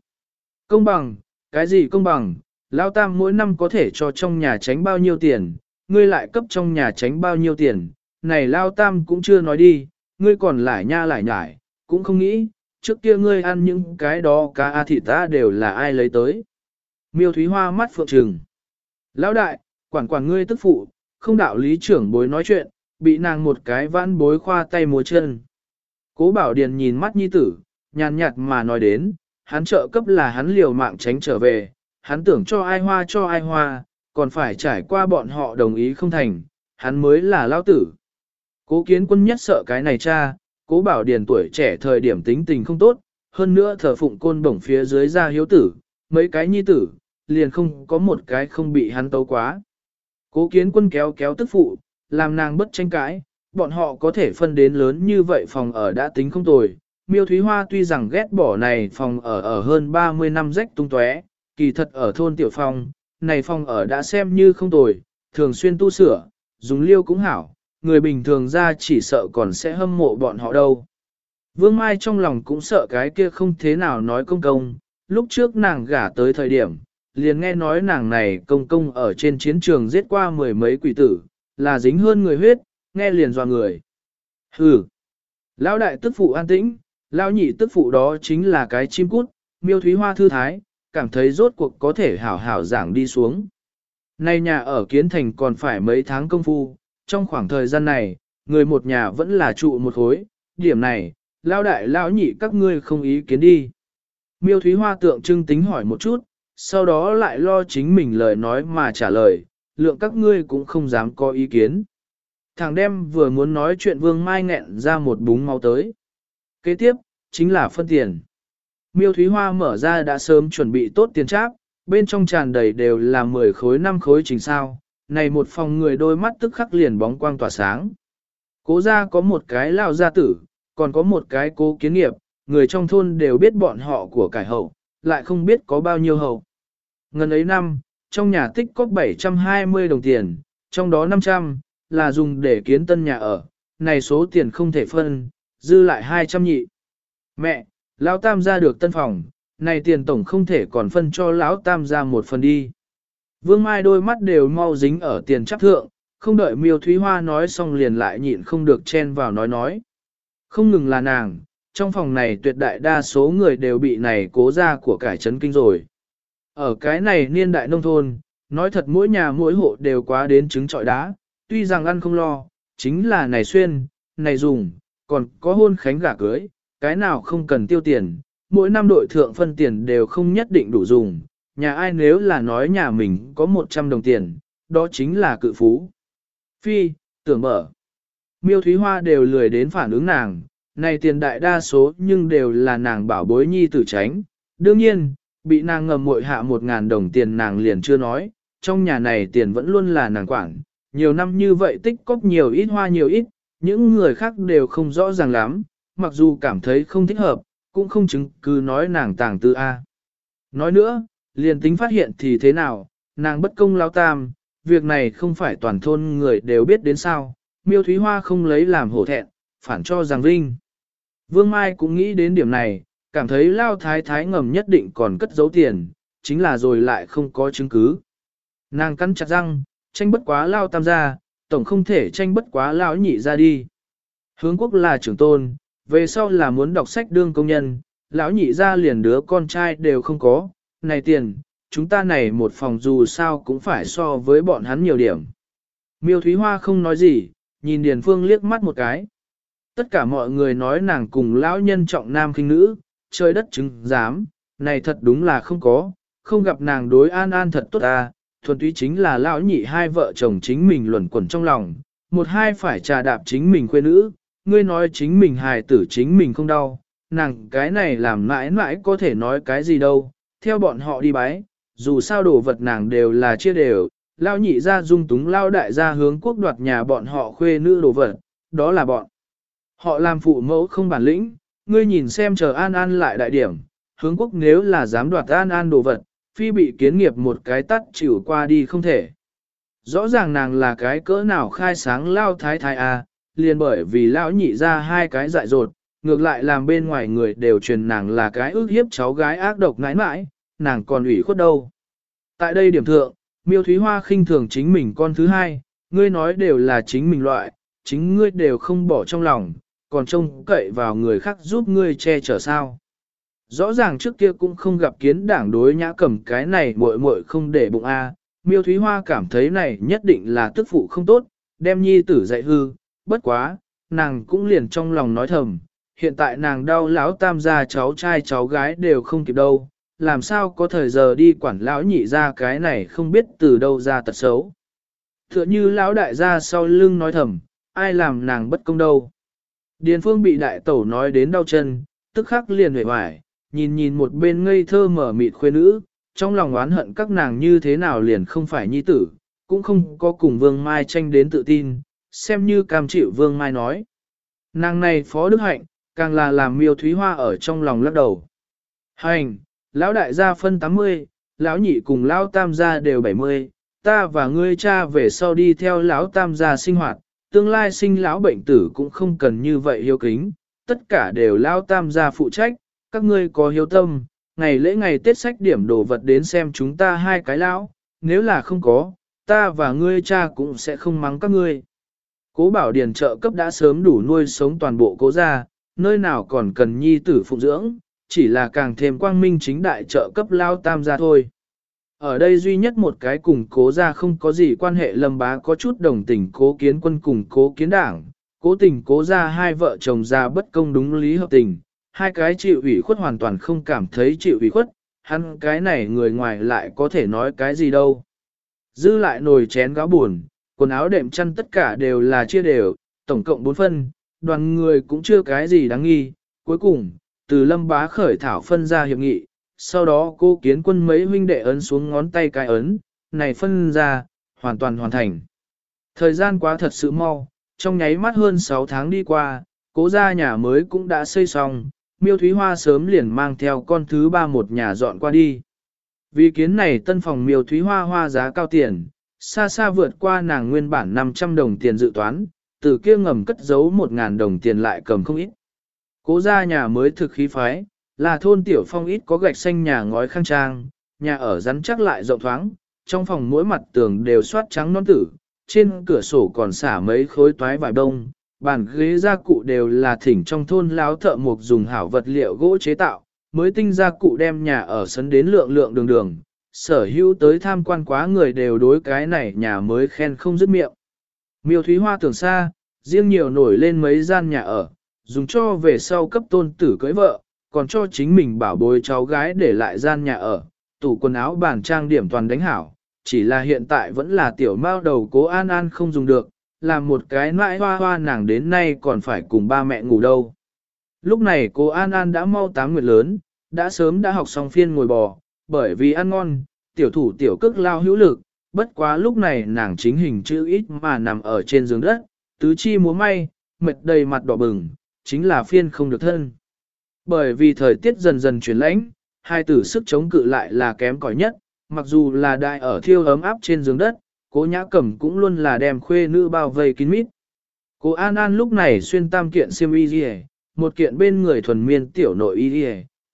Công bằng, cái gì công bằng, lao tam mỗi năm có thể cho trong nhà tránh bao nhiêu tiền, ngươi lại cấp trong nhà tránh bao nhiêu tiền, này lao tam cũng chưa nói đi, ngươi còn lại nha lại nhải, cũng không nghĩ, trước kia ngươi ăn những cái đó cá a thịt ta đều là ai lấy tới. Miêu Thúy Hoa mắt phượng trừng. Lão đại, quản quản ngươi tức phụ, không đạo lý trưởng bối nói chuyện, bị nàng một cái vãn bối khoa tay múa chân. Cố Bảo Điền nhìn mắt nhi tử, nhàn nhạt mà nói đến, hắn trợ cấp là hắn liều mạng tránh trở về, hắn tưởng cho ai hoa cho ai hoa, còn phải trải qua bọn họ đồng ý không thành, hắn mới là lao tử. Cố kiến quân nhất sợ cái này cha, cố bảo điền tuổi trẻ thời điểm tính tình không tốt, hơn nữa thờ phụng côn bổng phía dưới ra hiếu tử, mấy cái nhi tử, liền không có một cái không bị hắn tấu quá. Cố kiến quân kéo kéo tức phụ, làm nàng bất tranh cãi, bọn họ có thể phân đến lớn như vậy phòng ở đã tính không tồi, Miêu Thúy Hoa tuy rằng ghét bỏ này phòng ở ở hơn 30 năm rách tung tóe, kỳ thật ở thôn Tiểu Phong, này phòng ở đã xem như không tồi, thường xuyên tu sửa, dùng liêu cũng hảo, người bình thường ra chỉ sợ còn sẽ hâm mộ bọn họ đâu. Vương Mai trong lòng cũng sợ cái kia không thế nào nói công công, lúc trước nàng gả tới thời điểm, liền nghe nói nàng này công công ở trên chiến trường giết qua mười mấy quỷ tử, là dính hơn người huyết, nghe liền dò người. Hừ! Lão đại tức phụ an tĩnh, lão nhị tức phụ đó chính là cái chim cút, miêu thúy hoa thư thái, cảm thấy rốt cuộc có thể hảo hảo giảng đi xuống. Nay nhà ở kiến thành còn phải mấy tháng công phu, trong khoảng thời gian này, người một nhà vẫn là trụ một khối, điểm này, lao đại lão nhị các ngươi không ý kiến đi. Miêu Thúy Hoa tượng trưng tính hỏi một chút, sau đó lại lo chính mình lời nói mà trả lời, lượng các ngươi cũng không dám có ý kiến. Thằng đem vừa muốn nói chuyện Vương Mai nghẹn ra một búng máu tới. Kế tiếp, chính là phân tiền. Miêu Thúy Hoa mở ra đã sớm chuẩn bị tốt tiền tráp, bên trong tràn đầy đều là 10 khối 5 khối chính sao, này một phòng người đôi mắt tức khắc liền bóng quang tỏa sáng. Cố gia có một cái lao gia tử, còn có một cái cố kiến nghiệp, người trong thôn đều biết bọn họ của cải hậu, lại không biết có bao nhiêu hậu. Ngân ấy năm, trong nhà tích có 720 đồng tiền, trong đó 500, là dùng để kiến tân nhà ở, này số tiền không thể phân, dư lại 200 nhị. Mẹ, lão tam gia được tân phòng, này tiền tổng không thể còn phân cho lão tam gia một phần đi. Vương Mai đôi mắt đều mau dính ở tiền chấp thượng, không đợi miêu Thúy Hoa nói xong liền lại nhịn không được chen vào nói nói. Không ngừng là nàng, trong phòng này tuyệt đại đa số người đều bị này cố ra của cải chấn kinh rồi. Ở cái này niên đại nông thôn, nói thật mỗi nhà mỗi hộ đều quá đến trứng trọi đá, tuy rằng ăn không lo, chính là này xuyên, này dùng, còn có hôn khánh gả cưới, cái nào không cần tiêu tiền, mỗi năm đội thượng phân tiền đều không nhất định đủ dùng, nhà ai nếu là nói nhà mình có 100 đồng tiền, đó chính là cự phú. Phi, tưởng mở. Miêu Thúy Hoa đều lười đến phản ứng nàng, này tiền đại đa số nhưng đều là nàng bảo bối nhi tử tránh. Đương nhiên, bị nàng ngầm muội hạ một ngàn đồng tiền nàng liền chưa nói, trong nhà này tiền vẫn luôn là nàng quản. Nhiều năm như vậy tích cóp nhiều ít hoa nhiều ít, những người khác đều không rõ ràng lắm, mặc dù cảm thấy không thích hợp, cũng không chứng cứ nói nàng tàng tư A. Nói nữa, liền tính phát hiện thì thế nào, nàng bất công lao tam, việc này không phải toàn thôn người đều biết đến sao, miêu thúy hoa không lấy làm hổ thẹn, phản cho rằng Vinh. Vương Mai cũng nghĩ đến điểm này, cảm thấy lao thái thái ngầm nhất định còn cất giấu tiền, chính là rồi lại không có chứng cứ. Nàng cắn chặt răng, tranh bất quá lao tam gia, tổng không thể tranh bất quá lão nhị ra đi. Hướng quốc là trưởng tôn, về sau là muốn đọc sách đương công nhân, lão nhị ra liền đứa con trai đều không có, này tiền, chúng ta này một phòng dù sao cũng phải so với bọn hắn nhiều điểm. Miêu Thúy Hoa không nói gì, nhìn Điền Phương liếc mắt một cái. Tất cả mọi người nói nàng cùng lão nhân trọng nam khinh nữ, trời đất chứng giám, này thật đúng là không có, không gặp nàng đối an an thật tốt ta, thuần túy chính là lão nhị hai vợ chồng chính mình luẩn quẩn trong lòng, một hai phải trà đạp chính mình quê nữ, ngươi nói chính mình hài tử chính mình không đau, nàng cái này làm mãi mãi có thể nói cái gì đâu, theo bọn họ đi bái, dù sao đồ vật nàng đều là chia đều, lao nhị ra dung túng lao đại gia hướng quốc đoạt nhà bọn họ khuê nữ đồ vật, đó là bọn. Họ làm phụ mẫu không bản lĩnh, ngươi nhìn xem chờ an an lại đại điểm, hướng quốc nếu là dám đoạt an an đồ vật, phi bị kiến nghiệp một cái tắt chịu qua đi không thể. Rõ ràng nàng là cái cỡ nào khai sáng lao thái thái à, liền bởi vì lão nhị ra hai cái dại dột, ngược lại làm bên ngoài người đều truyền nàng là cái ước hiếp cháu gái ác độc ngãi mãi, nàng còn ủy khuất đâu. Tại đây điểm thượng, miêu thúy hoa khinh thường chính mình con thứ hai, ngươi nói đều là chính mình loại, chính ngươi đều không bỏ trong lòng, còn trông cậy vào người khác giúp ngươi che chở sao. Rõ ràng trước kia cũng không gặp kiến đảng đối nhã cầm cái này muội muội không để bụng a. Miêu Thúy Hoa cảm thấy này nhất định là tức phụ không tốt, đem nhi tử dạy hư, bất quá, nàng cũng liền trong lòng nói thầm, hiện tại nàng đau lão tam gia cháu trai cháu gái đều không kịp đâu, làm sao có thời giờ đi quản lão nhị ra cái này không biết từ đâu ra tật xấu. Tựa như lão đại gia sau lưng nói thầm, ai làm nàng bất công đâu. Điền phương bị đại tẩu nói đến đau chân, tức khắc liền hề hoài, nhìn nhìn một bên ngây thơ mở mịt khuê nữ, trong lòng oán hận các nàng như thế nào liền không phải nhi tử, cũng không có cùng vương mai tranh đến tự tin, xem như cam chịu vương mai nói. Nàng này phó đức hạnh, càng là làm miêu thúy hoa ở trong lòng lắc đầu. Hành, lão đại gia phân 80, lão nhị cùng lão tam gia đều 70, ta và ngươi cha về sau đi theo lão tam gia sinh hoạt, tương lai sinh lão bệnh tử cũng không cần như vậy hiếu kính, tất cả đều lão tam gia phụ trách, các ngươi có hiếu tâm, ngày lễ ngày Tết sách điểm đồ vật đến xem chúng ta hai cái lão, nếu là không có, ta và ngươi cha cũng sẽ không mắng các ngươi. Cố bảo điền trợ cấp đã sớm đủ nuôi sống toàn bộ cố gia, nơi nào còn cần nhi tử phụng dưỡng, chỉ là càng thêm quang minh chính đại trợ cấp lao tam gia thôi. Ở đây duy nhất một cái cùng cố ra không có gì quan hệ lâm bá có chút đồng tình cố kiến quân cùng cố kiến đảng, cố tình cố ra hai vợ chồng ra bất công đúng lý hợp tình, hai cái chịu ủy khuất hoàn toàn không cảm thấy chịu ủy khuất, hắn cái này người ngoài lại có thể nói cái gì đâu. Dư lại nồi chén gáo buồn, quần áo đệm chăn tất cả đều là chia đều, tổng cộng 4 phân, đoàn người cũng chưa cái gì đáng nghi. Cuối cùng, từ lâm bá khởi thảo phân ra hiệp nghị, sau đó cô kiến quân mấy huynh đệ ấn xuống ngón tay cái ấn, này phân ra, hoàn toàn hoàn thành. Thời gian quá thật sự mau, trong nháy mắt hơn 6 tháng đi qua, cố gia nhà mới cũng đã xây xong, miêu thúy hoa sớm liền mang theo con thứ ba một nhà dọn qua đi. Vì kiến này tân phòng miêu thúy hoa hoa giá cao tiền, xa xa vượt qua nàng nguyên bản 500 đồng tiền dự toán, từ kia ngầm cất giấu 1.000 đồng tiền lại cầm không ít. Cố gia nhà mới thực khí phái, là thôn tiểu phong ít có gạch xanh nhà ngói khang trang, nhà ở rắn chắc lại rộng thoáng, trong phòng mỗi mặt tường đều soát trắng non tử, trên cửa sổ còn xả mấy khối toái vải đông, bàn ghế gia cụ đều là thỉnh trong thôn láo thợ mộc dùng hảo vật liệu gỗ chế tạo, mới tinh gia cụ đem nhà ở sấn đến lượng lượng đường đường, sở hữu tới tham quan quá người đều đối cái này nhà mới khen không dứt miệng. Miêu Thúy Hoa tưởng xa, riêng nhiều nổi lên mấy gian nhà ở, dùng cho về sau cấp tôn tử cưới vợ, còn cho chính mình bảo bối cháu gái để lại gian nhà ở, tủ quần áo bàn trang điểm toàn đánh hảo, chỉ là hiện tại vẫn là tiểu mao đầu cố an an không dùng được, làm một cái nãi hoa hoa nàng đến nay còn phải cùng ba mẹ ngủ đâu. Lúc này cô An An đã mau tám nguyệt lớn, đã sớm đã học xong phiên ngồi bò, bởi vì ăn ngon, tiểu thủ tiểu cước lao hữu lực, bất quá lúc này nàng chính hình chữ ít mà nằm ở trên giường đất, tứ chi múa may, mệt đầy mặt đỏ bừng, chính là phiên không được thân. Bởi vì thời tiết dần dần chuyển lãnh, hai tử sức chống cự lại là kém cỏi nhất, mặc dù là đại ở thiêu ấm áp trên giường đất, cố nhã cẩm cũng luôn là đem khuê nữ bao vây kín mít. Cố An An lúc này xuyên tam kiện xiêm y dì một kiện bên người thuần miên tiểu nội y dì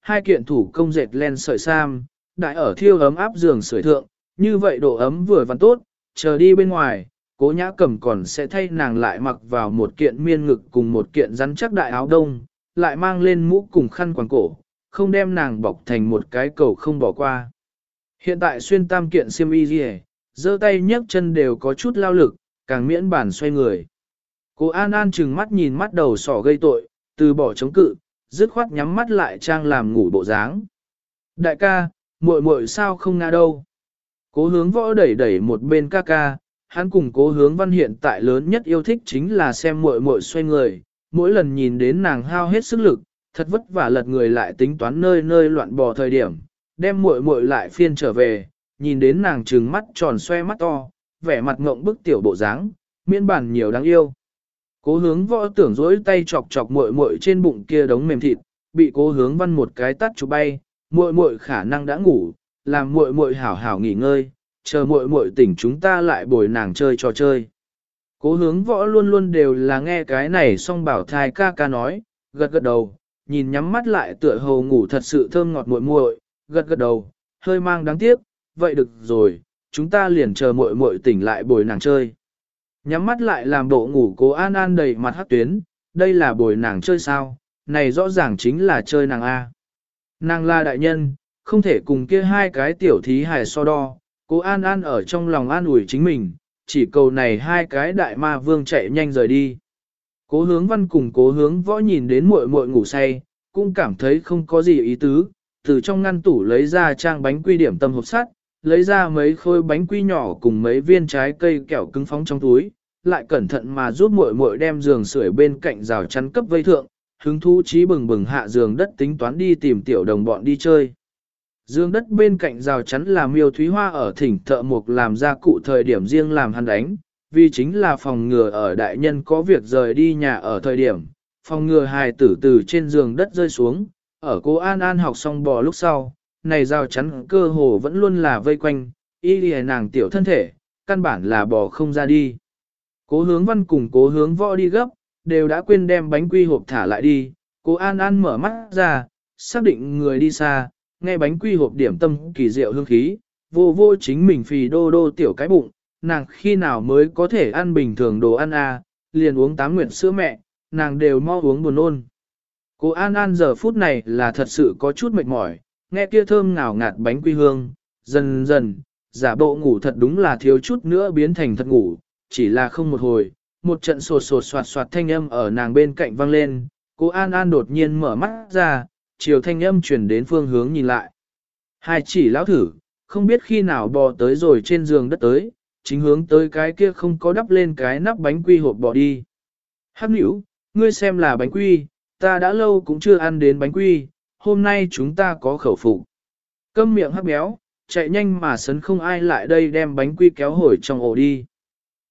hai kiện thủ công dệt len sợi sam, đại ở thiêu ấm áp giường sưởi thượng, như vậy độ ấm vừa vặn tốt, chờ đi bên ngoài, cố nhã cầm còn sẽ thay nàng lại mặc vào một kiện miên ngực cùng một kiện rắn chắc đại áo đông, lại mang lên mũ cùng khăn quàng cổ, không đem nàng bọc thành một cái cầu không bỏ qua. Hiện tại xuyên tam kiện xiêm y gì giơ tay nhấc chân đều có chút lao lực, càng miễn bản xoay người. Cô An An chừng mắt nhìn mắt đầu sỏ gây tội, từ bỏ chống cự, dứt khoát nhắm mắt lại trang làm ngủ bộ dáng. Đại ca, muội muội sao không ngã đâu. Cố hướng võ đẩy đẩy một bên ca ca, hắn cùng cố hướng văn hiện tại lớn nhất yêu thích chính là xem muội muội xoay người, mỗi lần nhìn đến nàng hao hết sức lực, thật vất vả lật người lại tính toán nơi nơi loạn bò thời điểm, đem muội muội lại phiên trở về, nhìn đến nàng trừng mắt tròn xoe mắt to, vẻ mặt ngộng bức tiểu bộ dáng, miễn bản nhiều đáng yêu. Cố hướng võ tưởng rỗi tay chọc chọc muội muội trên bụng kia đống mềm thịt, bị cố hướng văn một cái tắt chụp bay, muội muội khả năng đã ngủ, làm muội muội hảo hảo nghỉ ngơi, chờ muội muội tỉnh chúng ta lại bồi nàng chơi trò chơi. Cố hướng võ luôn luôn đều là nghe cái này song bảo thai ca ca nói, gật gật đầu, nhìn nhắm mắt lại tựa hồ ngủ thật sự thơm ngọt muội muội, gật gật đầu, hơi mang đáng tiếc, vậy được rồi, chúng ta liền chờ muội muội tỉnh lại bồi nàng chơi. Nhắm mắt lại làm bộ ngủ cố an an đầy mặt hắc tuyến, đây là bồi nàng chơi sao, này rõ ràng chính là chơi nàng A. Nàng là đại nhân, không thể cùng kia hai cái tiểu thí hài so đo, cố an an ở trong lòng an ủi chính mình, chỉ cầu này hai cái đại ma vương chạy nhanh rời đi. Cố hướng văn cùng cố hướng võ nhìn đến muội muội ngủ say, cũng cảm thấy không có gì ý tứ, từ trong ngăn tủ lấy ra trang bánh quy điểm tâm hộp sắt, lấy ra mấy khối bánh quy nhỏ cùng mấy viên trái cây kẹo cứng phóng trong túi, lại cẩn thận mà giúp muội muội đem giường sưởi bên cạnh rào chắn cấp vây thượng, hứng thú trí bừng bừng hạ giường đất tính toán đi tìm tiểu đồng bọn đi chơi. Dương đất bên cạnh rào chắn là miêu thúy hoa ở thỉnh thợ mục làm ra cụ thời điểm riêng làm hắn đánh, vì chính là phòng ngừa ở đại nhân có việc rời đi nhà ở thời điểm, phòng ngừa hài tử từ trên giường đất rơi xuống, ở cô An An học xong bò lúc sau, này rào chắn cơ hồ vẫn luôn là vây quanh, y lìa nàng tiểu thân thể, căn bản là bò không ra đi. Cố hướng văn cùng cố hướng võ đi gấp, đều đã quên đem bánh quy hộp thả lại đi, cố An An mở mắt ra, xác định người đi xa, nghe bánh quy hộp điểm tâm kỳ diệu hương khí, vô vô chính mình phì đô đô tiểu cái bụng, nàng khi nào mới có thể ăn bình thường đồ ăn à, liền uống tám nguyện sữa mẹ, nàng đều mau uống buồn ôn. Cô An An giờ phút này là thật sự có chút mệt mỏi, nghe kia thơm ngào ngạt bánh quy hương, dần dần, giả bộ ngủ thật đúng là thiếu chút nữa biến thành thật ngủ, chỉ là không một hồi, một trận sột sột soạt soạt thanh âm ở nàng bên cạnh vang lên, cô An An đột nhiên mở mắt ra, chiều thanh âm chuyển đến phương hướng nhìn lại. Hai chỉ lão thử, không biết khi nào bò tới rồi trên giường đất tới, chính hướng tới cái kia không có đắp lên cái nắp bánh quy hộp bò đi. Hắc nữ, ngươi xem là bánh quy, ta đã lâu cũng chưa ăn đến bánh quy, hôm nay chúng ta có khẩu phục. Câm miệng hắc béo, chạy nhanh mà sấn không ai lại đây đem bánh quy kéo hồi trong ổ đi.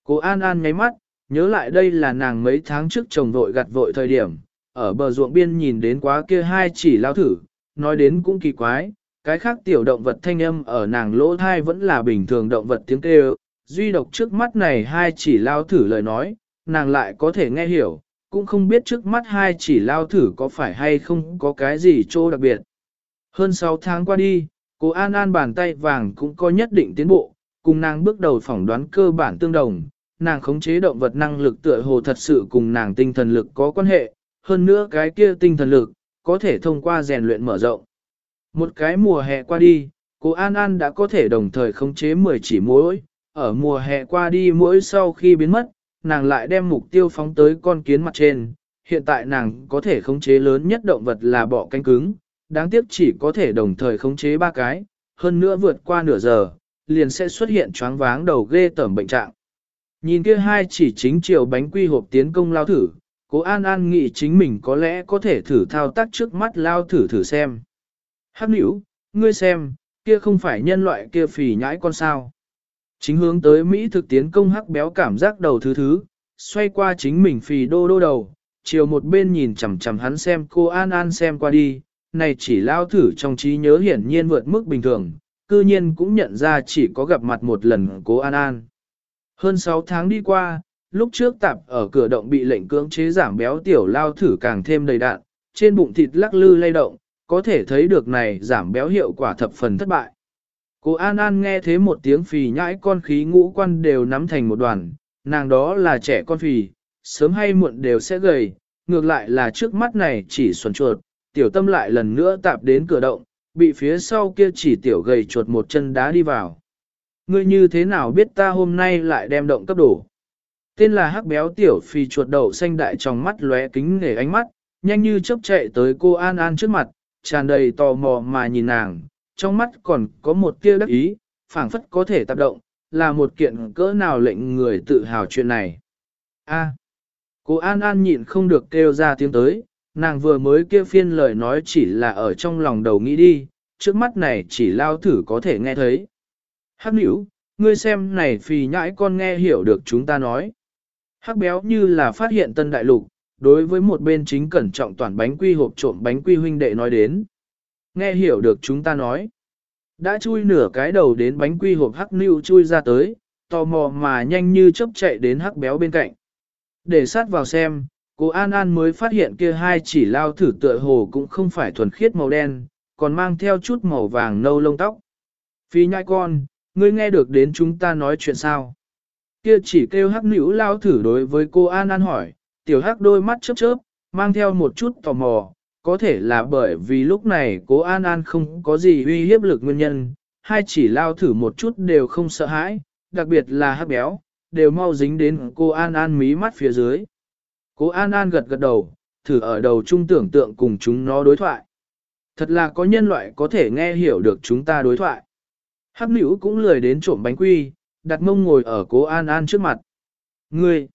Cô An An nháy mắt, nhớ lại đây là nàng mấy tháng trước chồng vội gặt vội thời điểm, ở bờ ruộng biên nhìn đến quá kia hai chỉ lao thử, nói đến cũng kỳ quái, cái khác tiểu động vật thanh âm ở nàng lỗ thai vẫn là bình thường động vật tiếng kêu, duy độc trước mắt này hai chỉ lao thử lời nói, nàng lại có thể nghe hiểu, cũng không biết trước mắt hai chỉ lao thử có phải hay không có cái gì chỗ đặc biệt. Hơn 6 tháng qua đi, cô An An bàn tay vàng cũng có nhất định tiến bộ, cùng nàng bước đầu phỏng đoán cơ bản tương đồng, nàng khống chế động vật năng lực tựa hồ thật sự cùng nàng tinh thần lực có quan hệ, hơn nữa cái kia tinh thần lực, có thể thông qua rèn luyện mở rộng. Một cái mùa hè qua đi, cô An An đã có thể đồng thời khống chế 10 chỉ mũi, ở mùa hè qua đi mũi sau khi biến mất, nàng lại đem mục tiêu phóng tới con kiến mặt trên. Hiện tại nàng có thể khống chế lớn nhất động vật là bọ cánh cứng, đáng tiếc chỉ có thể đồng thời khống chế ba cái, hơn nữa vượt qua nửa giờ, liền sẽ xuất hiện choáng váng đầu ghê tởm bệnh trạng. Nhìn kia hai chỉ chính chiều bánh quy hộp tiến công lao thử, cố An An nghĩ chính mình có lẽ có thể thử thao tác trước mắt lao thử thử xem. Hắc nữ, ngươi xem, kia không phải nhân loại kia phì nhãi con sao. Chính hướng tới Mỹ thực tiến công hắc béo cảm giác đầu thứ thứ, xoay qua chính mình phì đô đô đầu, chiều một bên nhìn chằm chằm hắn xem cô An An xem qua đi, này chỉ lao thử trong trí nhớ hiển nhiên vượt mức bình thường, cư nhiên cũng nhận ra chỉ có gặp mặt một lần cô An An. Hơn 6 tháng đi qua, lúc trước tạp ở cửa động bị lệnh cưỡng chế giảm béo tiểu lao thử càng thêm đầy đạn, trên bụng thịt lắc lư lay động, có thể thấy được này giảm béo hiệu quả thập phần thất bại. Cô An An nghe thế một tiếng phì nhãi con khí ngũ quan đều nắm thành một đoàn, nàng đó là trẻ con phì, sớm hay muộn đều sẽ gầy, ngược lại là trước mắt này chỉ xuẩn chuột, tiểu tâm lại lần nữa tạp đến cửa động, bị phía sau kia chỉ tiểu gầy chuột một chân đá đi vào. Ngươi như thế nào biết ta hôm nay lại đem động cấp đổ? Tên là hắc béo tiểu phi chuột đậu xanh đại trong mắt lóe kính nể ánh mắt, nhanh như chớp chạy tới cô An An trước mặt, tràn đầy tò mò mà nhìn nàng, trong mắt còn có một tia đắc ý, phảng phất có thể tác động, là một kiện cỡ nào lệnh người tự hào chuyện này. A. cô An An nhịn không được kêu ra tiếng tới, nàng vừa mới kêu phiên lời nói chỉ là ở trong lòng đầu nghĩ đi, trước mắt này chỉ lao thử có thể nghe thấy. Hắc nữ, ngươi xem này phì nhãi con nghe hiểu được chúng ta nói. Hắc béo như là phát hiện tân đại lục, đối với một bên chính cẩn trọng toàn bánh quy hộp trộm bánh quy huynh đệ nói đến. Nghe hiểu được chúng ta nói. Đã chui nửa cái đầu đến bánh quy hộp hắc nưu chui ra tới, tò mò mà nhanh như chớp chạy đến hắc béo bên cạnh. Để sát vào xem, cô An An mới phát hiện kia hai chỉ lao thử tựa hồ cũng không phải thuần khiết màu đen, còn mang theo chút màu vàng nâu lông tóc. Phi nhai con, ngươi nghe được đến chúng ta nói chuyện sao? Kia chỉ kêu hắc nữ lao thử đối với cô An An hỏi, tiểu hắc đôi mắt chớp chớp, mang theo một chút tò mò, có thể là bởi vì lúc này cô An An không có gì uy hiếp lực nguyên nhân, hai chỉ lao thử một chút đều không sợ hãi, đặc biệt là hắc béo, đều mau dính đến cô An An mí mắt phía dưới. cô An An gật gật đầu, thử ở đầu chung tưởng tượng cùng chúng nó đối thoại. Thật là có nhân loại có thể nghe hiểu được chúng ta đối thoại. Hắc nữ cũng lười đến trộm bánh quy, đặt mông ngồi ở cố An An trước mặt. Ngươi!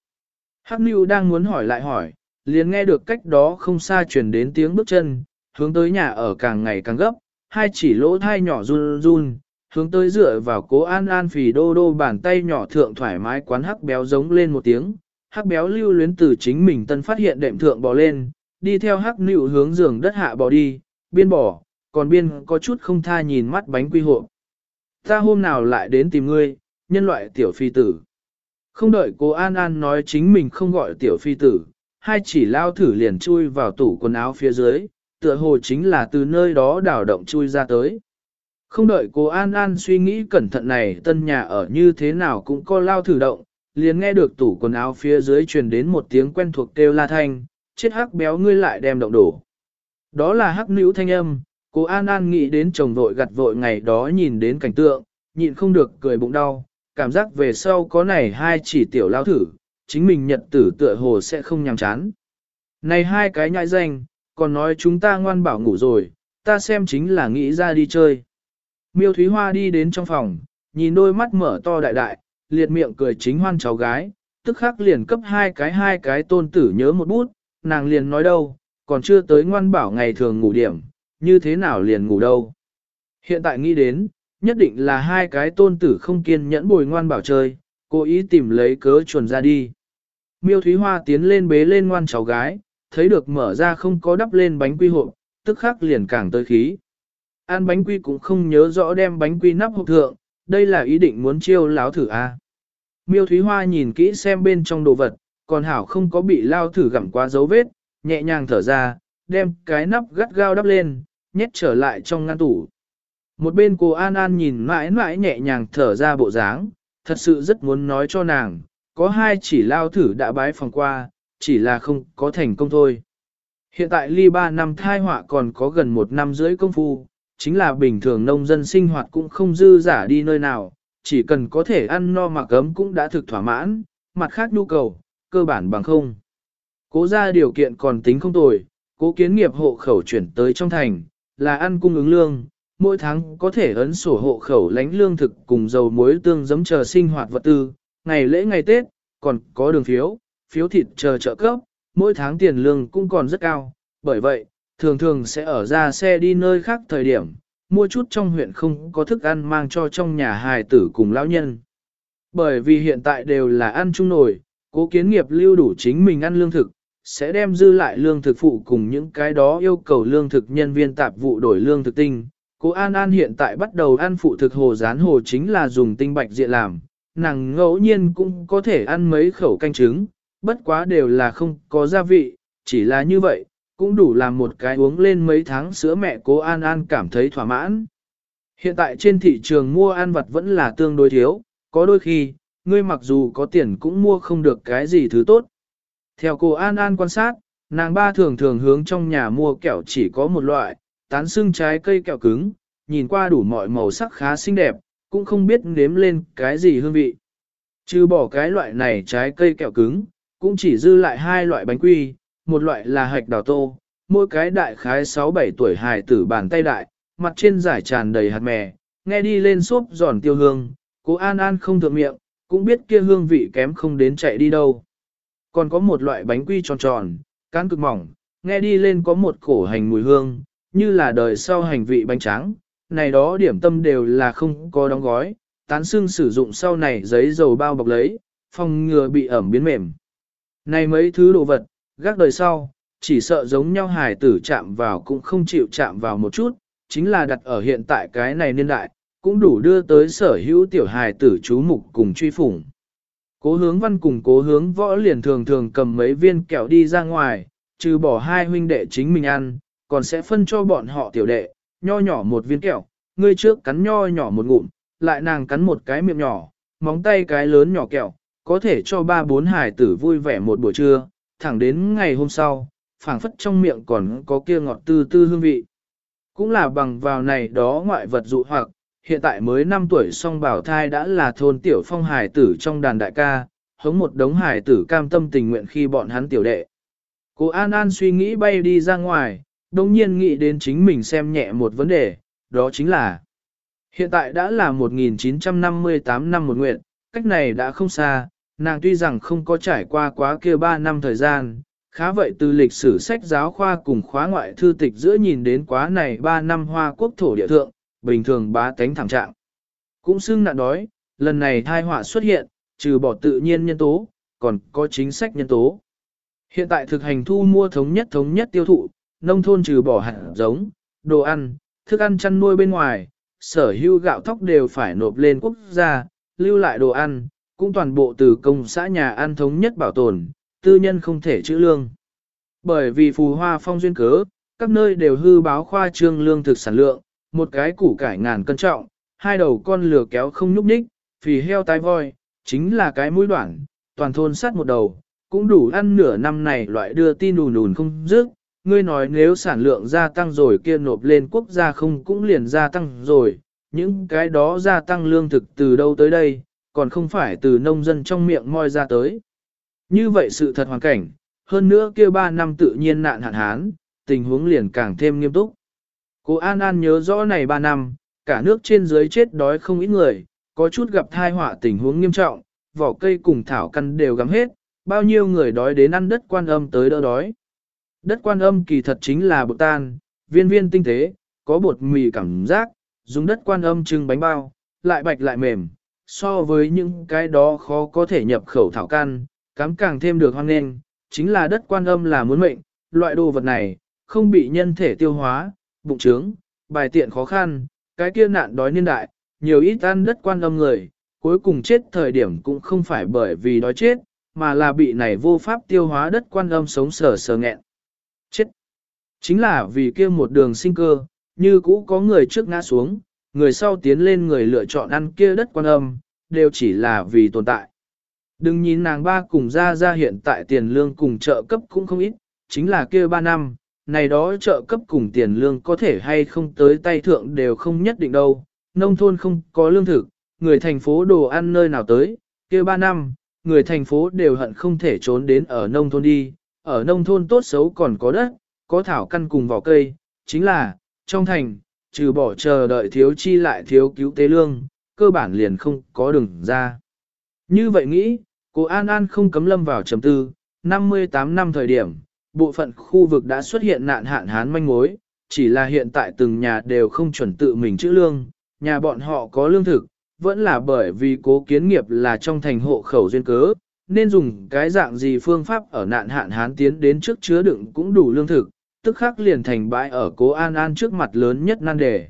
Hắc nữ đang muốn hỏi lại hỏi, liền nghe được cách đó không xa chuyển đến tiếng bước chân, hướng tới nhà ở càng ngày càng gấp, hai chỉ lỗ thai nhỏ run run, hướng tới dựa vào cố an an phì đô đô bàn tay nhỏ thượng thoải mái quán hắc béo giống lên một tiếng, hắc béo lưu luyến từ chính mình tân phát hiện đệm thượng bò lên, đi theo hắc nịu hướng giường đất hạ bò đi, biên bỏ, còn biên có chút không tha nhìn mắt bánh quy hộ. Ta hôm nào lại đến tìm ngươi, nhân loại tiểu phi tử. Không đợi cô An An nói chính mình không gọi tiểu phi tử, hai chỉ lao thử liền chui vào tủ quần áo phía dưới, tựa hồ chính là từ nơi đó đảo động chui ra tới. Không đợi cô An An suy nghĩ cẩn thận này tân nhà ở như thế nào cũng có lao thử động, liền nghe được tủ quần áo phía dưới truyền đến một tiếng quen thuộc kêu la thanh, chết hắc béo ngươi lại đem động đổ. Đó là hắc nữ thanh âm, cô An An nghĩ đến chồng vội gặt vội ngày đó nhìn đến cảnh tượng, nhịn không được cười bụng đau, cảm giác về sau có này hai chỉ tiểu lao thử, chính mình nhật tử tựa hồ sẽ không nhàm chán. Này hai cái nhãi danh, còn nói chúng ta ngoan bảo ngủ rồi, ta xem chính là nghĩ ra đi chơi. Miêu Thúy Hoa đi đến trong phòng, nhìn đôi mắt mở to đại đại, liệt miệng cười chính hoan cháu gái, tức khắc liền cấp hai cái hai cái tôn tử nhớ một bút, nàng liền nói đâu, còn chưa tới ngoan bảo ngày thường ngủ điểm, như thế nào liền ngủ đâu. Hiện tại nghĩ đến, nhất định là hai cái tôn tử không kiên nhẫn bồi ngoan bảo chơi, cố ý tìm lấy cớ chuồn ra đi. Miêu Thúy Hoa tiến lên bế lên ngoan cháu gái, thấy được mở ra không có đắp lên bánh quy hộp, tức khắc liền càng tới khí. An bánh quy cũng không nhớ rõ đem bánh quy nắp hộp thượng, đây là ý định muốn chiêu láo thử a. À. Miêu Thúy Hoa nhìn kỹ xem bên trong đồ vật, còn hảo không có bị lao thử gặm quá dấu vết, nhẹ nhàng thở ra, đem cái nắp gắt gao đắp lên, nhét trở lại trong ngăn tủ. Một bên cô An An nhìn mãi mãi nhẹ nhàng thở ra bộ dáng, thật sự rất muốn nói cho nàng, có hai chỉ lao thử đã bái phòng qua, chỉ là không có thành công thôi. Hiện tại ly ba năm thai họa còn có gần một năm rưỡi công phu, chính là bình thường nông dân sinh hoạt cũng không dư giả đi nơi nào, chỉ cần có thể ăn no mặc ấm cũng đã thực thỏa mãn, mặt khác nhu cầu, cơ bản bằng không. Cố ra điều kiện còn tính không tồi, cố kiến nghiệp hộ khẩu chuyển tới trong thành, là ăn cung ứng lương, mỗi tháng có thể ấn sổ hộ khẩu lánh lương thực cùng dầu muối tương giấm chờ sinh hoạt vật tư, ngày lễ ngày Tết, còn có đường phiếu, phiếu thịt chờ trợ cấp, mỗi tháng tiền lương cũng còn rất cao, bởi vậy, thường thường sẽ ở ra xe đi nơi khác thời điểm, mua chút trong huyện không có thức ăn mang cho trong nhà hài tử cùng lão nhân. Bởi vì hiện tại đều là ăn chung nổi, cố kiến nghiệp lưu đủ chính mình ăn lương thực, sẽ đem dư lại lương thực phụ cùng những cái đó yêu cầu lương thực nhân viên tạp vụ đổi lương thực tinh. Cô An An hiện tại bắt đầu ăn phụ thực hồ rán hồ chính là dùng tinh bạch diện làm, nàng ngẫu nhiên cũng có thể ăn mấy khẩu canh trứng, bất quá đều là không có gia vị, chỉ là như vậy, cũng đủ làm một cái uống lên mấy tháng sữa mẹ cô An An cảm thấy thỏa mãn. Hiện tại trên thị trường mua ăn vặt vẫn là tương đối thiếu, có đôi khi, ngươi mặc dù có tiền cũng mua không được cái gì thứ tốt. Theo cô An An quan sát, nàng ba thường thường hướng trong nhà mua kẹo chỉ có một loại, tán xương trái cây kẹo cứng, nhìn qua đủ mọi màu sắc khá xinh đẹp, cũng không biết nếm lên cái gì hương vị. Trừ bỏ cái loại này trái cây kẹo cứng, cũng chỉ dư lại hai loại bánh quy, một loại là hạch đào tô, mỗi cái đại khái 6-7 tuổi hài tử bàn tay đại, mặt trên giải tràn đầy hạt mè, nghe đi lên xốp giòn tiêu hương, cố an an không thượng miệng, cũng biết kia hương vị kém không đến chạy đi đâu. Còn có một loại bánh quy tròn tròn, cán cực mỏng, nghe đi lên có một cổ hành mùi hương, như là đời sau hành vị bánh trắng, này đó điểm tâm đều là không có đóng gói, tán xương sử dụng sau này giấy dầu bao bọc lấy, phòng ngừa bị ẩm biến mềm. Này mấy thứ đồ vật, gác đời sau, chỉ sợ giống nhau hài tử chạm vào cũng không chịu chạm vào một chút, chính là đặt ở hiện tại cái này niên đại, cũng đủ đưa tới sở hữu tiểu hài tử chú mục cùng truy phủng. Cố hướng văn cùng cố hướng võ liền thường thường cầm mấy viên kẹo đi ra ngoài, trừ bỏ hai huynh đệ chính mình ăn, còn sẽ phân cho bọn họ tiểu đệ, nho nhỏ một viên kẹo, ngươi trước cắn nho nhỏ một ngụm, lại nàng cắn một cái miệng nhỏ, móng tay cái lớn nhỏ kẹo, có thể cho ba bốn hải tử vui vẻ một buổi trưa, thẳng đến ngày hôm sau, phảng phất trong miệng còn có kia ngọt tư tư hương vị. Cũng là bằng vào này đó ngoại vật dụ hoặc, hiện tại mới 5 tuổi song bảo thai đã là thôn tiểu phong hải tử trong đàn đại ca, hống một đống hải tử cam tâm tình nguyện khi bọn hắn tiểu đệ. Cô An An suy nghĩ bay đi ra ngoài, đồng nhiên nghĩ đến chính mình xem nhẹ một vấn đề, đó chính là Hiện tại đã là 1958 năm một nguyện, cách này đã không xa, nàng tuy rằng không có trải qua quá kia 3 năm thời gian, khá vậy từ lịch sử sách giáo khoa cùng khóa ngoại thư tịch giữa nhìn đến quá này 3 năm hoa quốc thổ địa thượng, bình thường bá tánh thẳng trạng. Cũng xưng nạn đói, lần này thai họa xuất hiện, trừ bỏ tự nhiên nhân tố, còn có chính sách nhân tố. Hiện tại thực hành thu mua thống nhất thống nhất tiêu thụ, nông thôn trừ bỏ hạt giống, đồ ăn, thức ăn chăn nuôi bên ngoài, sở hữu gạo thóc đều phải nộp lên quốc gia, lưu lại đồ ăn, cũng toàn bộ từ công xã nhà ăn thống nhất bảo tồn, tư nhân không thể chữ lương. Bởi vì phù hoa phong duyên cớ, các nơi đều hư báo khoa trương lương thực sản lượng, một cái củ cải ngàn cân trọng, hai đầu con lừa kéo không nhúc nhích, phì heo tái voi, chính là cái mũi đoạn, toàn thôn sát một đầu, cũng đủ ăn nửa năm này loại đưa tin đùn đùn không dứt. Ngươi nói nếu sản lượng gia tăng rồi kia nộp lên quốc gia không cũng liền gia tăng rồi, những cái đó gia tăng lương thực từ đâu tới đây, còn không phải từ nông dân trong miệng moi ra tới. Như vậy sự thật hoàn cảnh, hơn nữa kia ba năm tự nhiên nạn hạn hán, tình huống liền càng thêm nghiêm túc. Cô An An nhớ rõ này ba năm, cả nước trên dưới chết đói không ít người, có chút gặp thai họa tình huống nghiêm trọng, vỏ cây cùng thảo căn đều gắm hết, bao nhiêu người đói đến ăn đất quan âm tới đỡ đói. Đất quan âm kỳ thật chính là bột tan, viên viên tinh tế, có bột mì cảm giác, dùng đất quan âm trưng bánh bao, lại bạch lại mềm, so với những cái đó khó có thể nhập khẩu thảo căn, cám càng thêm được hoang nghênh, chính là đất quan âm là muốn mệnh, loại đồ vật này, không bị nhân thể tiêu hóa, bụng trướng, bài tiện khó khăn, cái kia nạn đói niên đại, nhiều ít ăn đất quan âm người, cuối cùng chết thời điểm cũng không phải bởi vì đói chết, mà là bị này vô pháp tiêu hóa đất quan âm sống sờ sờ nghẹn. Chết! Chính là vì kia một đường sinh cơ, như cũ có người trước ngã xuống, người sau tiến lên người lựa chọn ăn kia đất quan âm, đều chỉ là vì tồn tại. Đừng nhìn nàng ba cùng ra ra hiện tại tiền lương cùng trợ cấp cũng không ít, chính là kia ba năm, này đó trợ cấp cùng tiền lương có thể hay không tới tay thượng đều không nhất định đâu, nông thôn không có lương thực, người thành phố đồ ăn nơi nào tới, kia ba năm, người thành phố đều hận không thể trốn đến ở nông thôn đi, ở nông thôn tốt xấu còn có đất, có thảo căn cùng vỏ cây, chính là, trong thành, trừ bỏ chờ đợi thiếu chi lại thiếu cứu tế lương, cơ bản liền không có đường ra. Như vậy nghĩ, cô An An không cấm lâm vào trầm tư, 58 năm thời điểm, bộ phận khu vực đã xuất hiện nạn hạn hán manh mối, chỉ là hiện tại từng nhà đều không chuẩn tự mình chữ lương, nhà bọn họ có lương thực, vẫn là bởi vì cố kiến nghiệp là trong thành hộ khẩu duyên cớ, nên dùng cái dạng gì phương pháp ở nạn hạn hán tiến đến trước chứa đựng cũng đủ lương thực, tức khắc liền thành bãi ở cố An An trước mặt lớn nhất nan đề.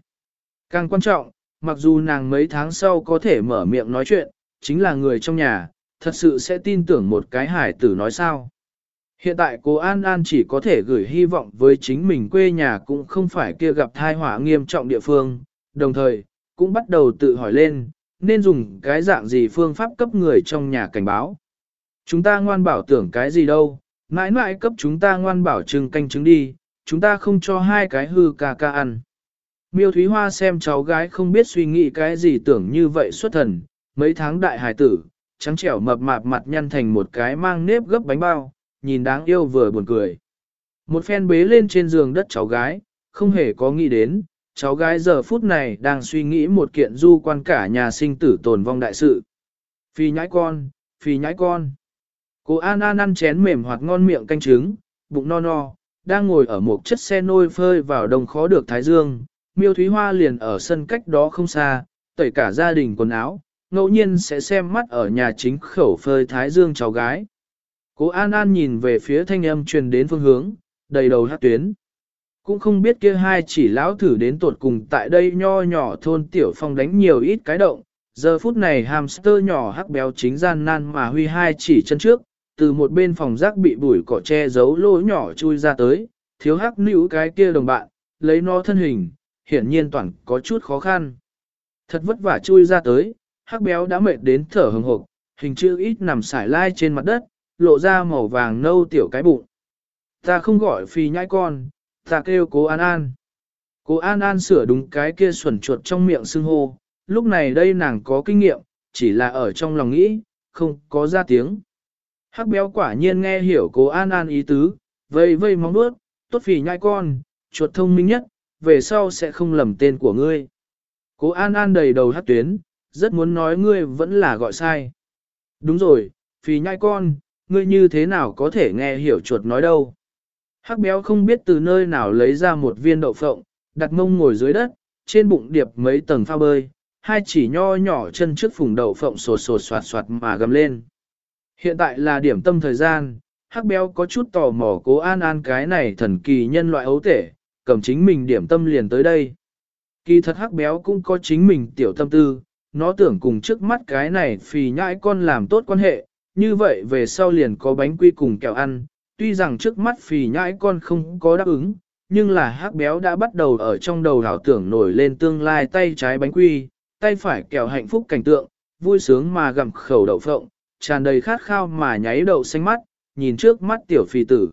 Càng quan trọng, mặc dù nàng mấy tháng sau có thể mở miệng nói chuyện, chính là người trong nhà, thật sự sẽ tin tưởng một cái hải tử nói sao. Hiện tại cô An An chỉ có thể gửi hy vọng với chính mình quê nhà cũng không phải kia gặp thai họa nghiêm trọng địa phương, đồng thời, cũng bắt đầu tự hỏi lên, nên dùng cái dạng gì phương pháp cấp người trong nhà cảnh báo. Chúng ta ngoan bảo tưởng cái gì đâu, mãi mãi cấp chúng ta ngoan bảo trừng canh trứng đi, chúng ta không cho hai cái hư ca ca ăn. Miêu Thúy Hoa xem cháu gái không biết suy nghĩ cái gì tưởng như vậy xuất thần, mấy tháng đại hài tử, trắng trẻo mập mạp mặt nhăn thành một cái mang nếp gấp bánh bao, nhìn đáng yêu vừa buồn cười. Một phen bế lên trên giường đất cháu gái, không hề có nghĩ đến, cháu gái giờ phút này đang suy nghĩ một kiện du quan cả nhà sinh tử tồn vong đại sự. Phi nhãi con, phi nhãi con. Cô An An ăn chén mềm hoặc ngon miệng canh trứng, bụng no no, đang ngồi ở một chất xe nôi phơi vào đồng khó được thái dương. Miêu Thúy Hoa liền ở sân cách đó không xa, tẩy cả gia đình quần áo, ngẫu nhiên sẽ xem mắt ở nhà chính khẩu phơi thái dương cháu gái. Cố An An nhìn về phía thanh âm truyền đến phương hướng, đầy đầu hát tuyến. Cũng không biết kia hai chỉ lão thử đến tuột cùng tại đây nho nhỏ thôn tiểu phong đánh nhiều ít cái động. Giờ phút này hamster nhỏ hắc béo chính gian nan mà huy hai chỉ chân trước, từ một bên phòng rác bị bụi cỏ che giấu lỗ nhỏ chui ra tới, thiếu hắc nữ cái kia đồng bạn, lấy nó thân hình, hiển nhiên toàn có chút khó khăn. Thật vất vả chui ra tới, hắc béo đã mệt đến thở hừng hộp, hình chữ ít nằm sải lai trên mặt đất, lộ ra màu vàng nâu tiểu cái bụng. Ta không gọi phi nhãi con, ta kêu cố An An. Cố An An sửa đúng cái kia xuẩn chuột trong miệng xưng hô, lúc này đây nàng có kinh nghiệm, chỉ là ở trong lòng nghĩ, không có ra tiếng. Hắc béo quả nhiên nghe hiểu cố An An ý tứ, vây vây móng bước, tốt phì nhai con, chuột thông minh nhất, về sau sẽ không lầm tên của ngươi. Cố An An đầy đầu hát tuyến, rất muốn nói ngươi vẫn là gọi sai. Đúng rồi, phì nhai con, ngươi như thế nào có thể nghe hiểu chuột nói đâu. Hắc béo không biết từ nơi nào lấy ra một viên đậu phộng, đặt mông ngồi dưới đất, trên bụng điệp mấy tầng phao bơi, hai chỉ nho nhỏ chân trước phùng đậu phộng sột sột soạt soạt mà gầm lên. Hiện tại là điểm tâm thời gian, hắc béo có chút tò mò cố an an cái này thần kỳ nhân loại ấu tể, cầm chính mình điểm tâm liền tới đây. Kỳ thật hắc béo cũng có chính mình tiểu tâm tư, nó tưởng cùng trước mắt cái này phì nhãi con làm tốt quan hệ, như vậy về sau liền có bánh quy cùng kẹo ăn, tuy rằng trước mắt phì nhãi con không có đáp ứng, nhưng là hắc béo đã bắt đầu ở trong đầu đảo tưởng nổi lên tương lai tay trái bánh quy, tay phải kẹo hạnh phúc cảnh tượng, vui sướng mà gặm khẩu đậu phộng, tràn đầy khát khao mà nháy đậu xanh mắt, nhìn trước mắt tiểu phi tử.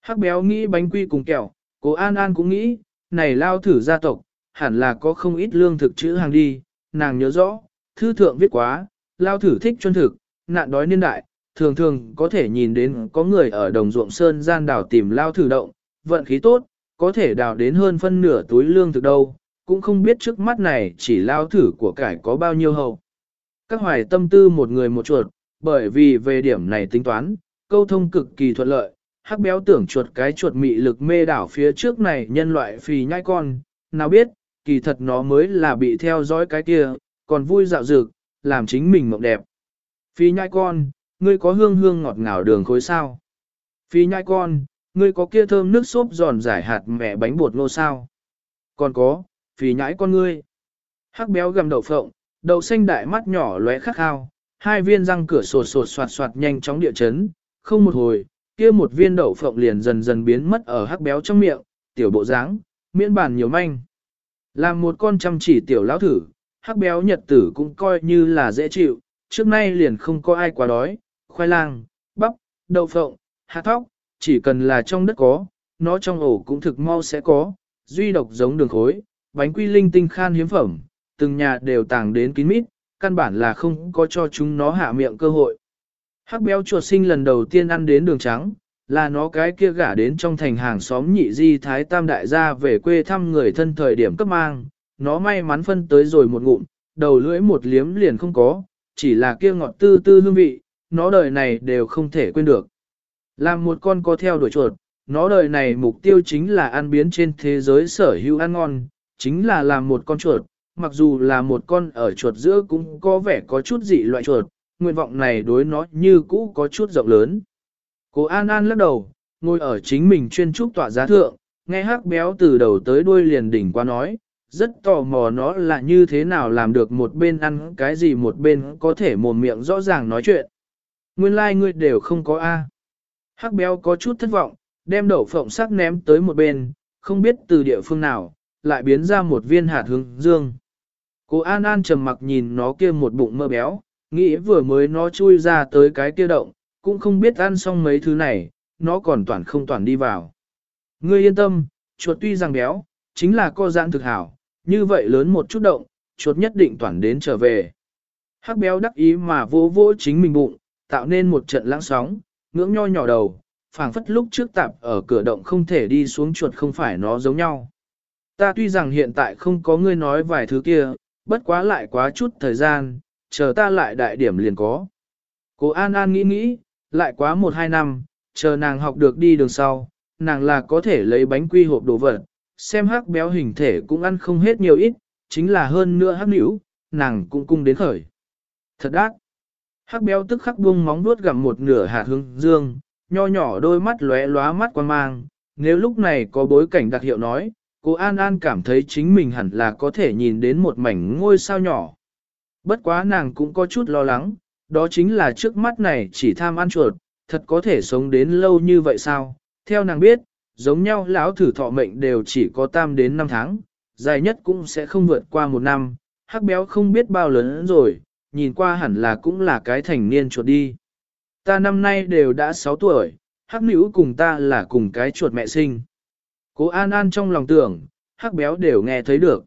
Hắc béo nghĩ bánh quy cùng kẹo, cố An An cũng nghĩ, này lao thử gia tộc, hẳn là có không ít lương thực chữ hàng đi, nàng nhớ rõ, thư thượng viết quá, lao thử thích chuân thực, nạn đói niên đại, thường thường có thể nhìn đến có người ở đồng ruộng sơn gian đảo tìm lao thử động, vận khí tốt, có thể đào đến hơn phân nửa túi lương thực đâu, cũng không biết trước mắt này chỉ lao thử của cải có bao nhiêu hậu. Các hoài tâm tư một người một chuột, bởi vì về điểm này tính toán, câu thông cực kỳ thuận lợi, hắc béo tưởng chuột cái chuột mị lực mê đảo phía trước này nhân loại phì nhai con, nào biết, kỳ thật nó mới là bị theo dõi cái kia, còn vui dạo dược, làm chính mình mộng đẹp. Phì nhai con, ngươi có hương hương ngọt ngào đường khối sao? Phì nhai con, ngươi có kia thơm nước xốp giòn giải hạt mẹ bánh bột ngô sao? Còn có, phì nhãi con ngươi. Hắc béo gầm đậu phộng, đậu xanh đại mắt nhỏ lóe khắc khao, hai viên răng cửa sột sột soạt soạt nhanh chóng địa chấn, không một hồi, kia một viên đậu phộng liền dần dần biến mất ở hắc béo trong miệng, tiểu bộ dáng, miễn bản nhiều manh. Làm một con chăm chỉ tiểu lão thử, hắc béo nhật tử cũng coi như là dễ chịu, trước nay liền không có ai quá đói, khoai lang, bắp, đậu phộng, hạt thóc, chỉ cần là trong đất có, nó trong ổ cũng thực mau sẽ có, duy độc giống đường khối, bánh quy linh tinh khan hiếm phẩm, từng nhà đều tàng đến kín mít, căn bản là không có cho chúng nó hạ miệng cơ hội. Hắc béo chuột sinh lần đầu tiên ăn đến đường trắng, là nó cái kia gả đến trong thành hàng xóm nhị di thái tam đại gia về quê thăm người thân thời điểm cấp mang, nó may mắn phân tới rồi một ngụm, đầu lưỡi một liếm liền không có, chỉ là kia ngọt tư tư hương vị, nó đời này đều không thể quên được. Làm một con có theo đuổi chuột, nó đời này mục tiêu chính là ăn biến trên thế giới sở hữu ăn ngon, chính là làm một con chuột, mặc dù là một con ở chuột giữa cũng có vẻ có chút dị loại chuột, nguyện vọng này đối nó như cũ có chút rộng lớn. Cô An An lắc đầu, ngồi ở chính mình chuyên trúc tọa giá thượng, nghe hắc béo từ đầu tới đuôi liền đỉnh qua nói, rất tò mò nó là như thế nào làm được một bên ăn cái gì một bên có thể mồm miệng rõ ràng nói chuyện. Nguyên lai like ngươi đều không có A. Hắc béo có chút thất vọng, đem đậu phộng sắc ném tới một bên, không biết từ địa phương nào, lại biến ra một viên hạt hướng dương. Cô An An trầm mặc nhìn nó kia một bụng mơ béo, nghĩ vừa mới nó chui ra tới cái kia động, cũng không biết ăn xong mấy thứ này, nó còn toàn không toàn đi vào. Ngươi yên tâm, chuột tuy rằng béo, chính là co giãn thực hảo, như vậy lớn một chút động, chuột nhất định toàn đến trở về. Hắc béo đắc ý mà vô vô chính mình bụng, tạo nên một trận lãng sóng, ngưỡng nho nhỏ đầu, phảng phất lúc trước tạp ở cửa động không thể đi xuống chuột không phải nó giống nhau. Ta tuy rằng hiện tại không có ngươi nói vài thứ kia, bất quá lại quá chút thời gian, chờ ta lại đại điểm liền có. Cô An An nghĩ nghĩ, lại quá một hai năm, chờ nàng học được đi đường sau, nàng là có thể lấy bánh quy hộp đồ vật, xem hắc béo hình thể cũng ăn không hết nhiều ít, chính là hơn nữa hắc nữ, nàng cũng cung đến khởi. Thật ác. Hắc béo tức khắc buông móng vuốt gặm một nửa hạt hương dương, nho nhỏ đôi mắt lóe lóa mắt quan mang, nếu lúc này có bối cảnh đặc hiệu nói, cô An An cảm thấy chính mình hẳn là có thể nhìn đến một mảnh ngôi sao nhỏ. Bất quá nàng cũng có chút lo lắng, đó chính là trước mắt này chỉ tham ăn chuột, thật có thể sống đến lâu như vậy sao? Theo nàng biết, giống nhau lão thử thọ mệnh đều chỉ có tam đến 5 tháng, dài nhất cũng sẽ không vượt qua một năm, hắc béo không biết bao lớn rồi, nhìn qua hẳn là cũng là cái thành niên chuột đi. Ta năm nay đều đã 6 tuổi, hắc nữ cùng ta là cùng cái chuột mẹ sinh. Cố An An trong lòng tưởng, hắc béo đều nghe thấy được.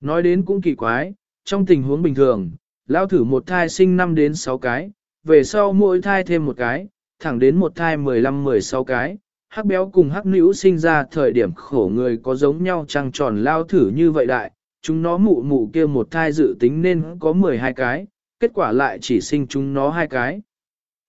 Nói đến cũng kỳ quái, trong tình huống bình thường, lao thử một thai sinh 5 đến 6 cái, về sau mỗi thai thêm một cái, thẳng đến một thai 15-16 cái. Hắc béo cùng hắc nữ sinh ra thời điểm khổ người có giống nhau trăng tròn lao thử như vậy đại, chúng nó mụ mụ kia một thai dự tính nên có 12 cái, kết quả lại chỉ sinh chúng nó hai cái.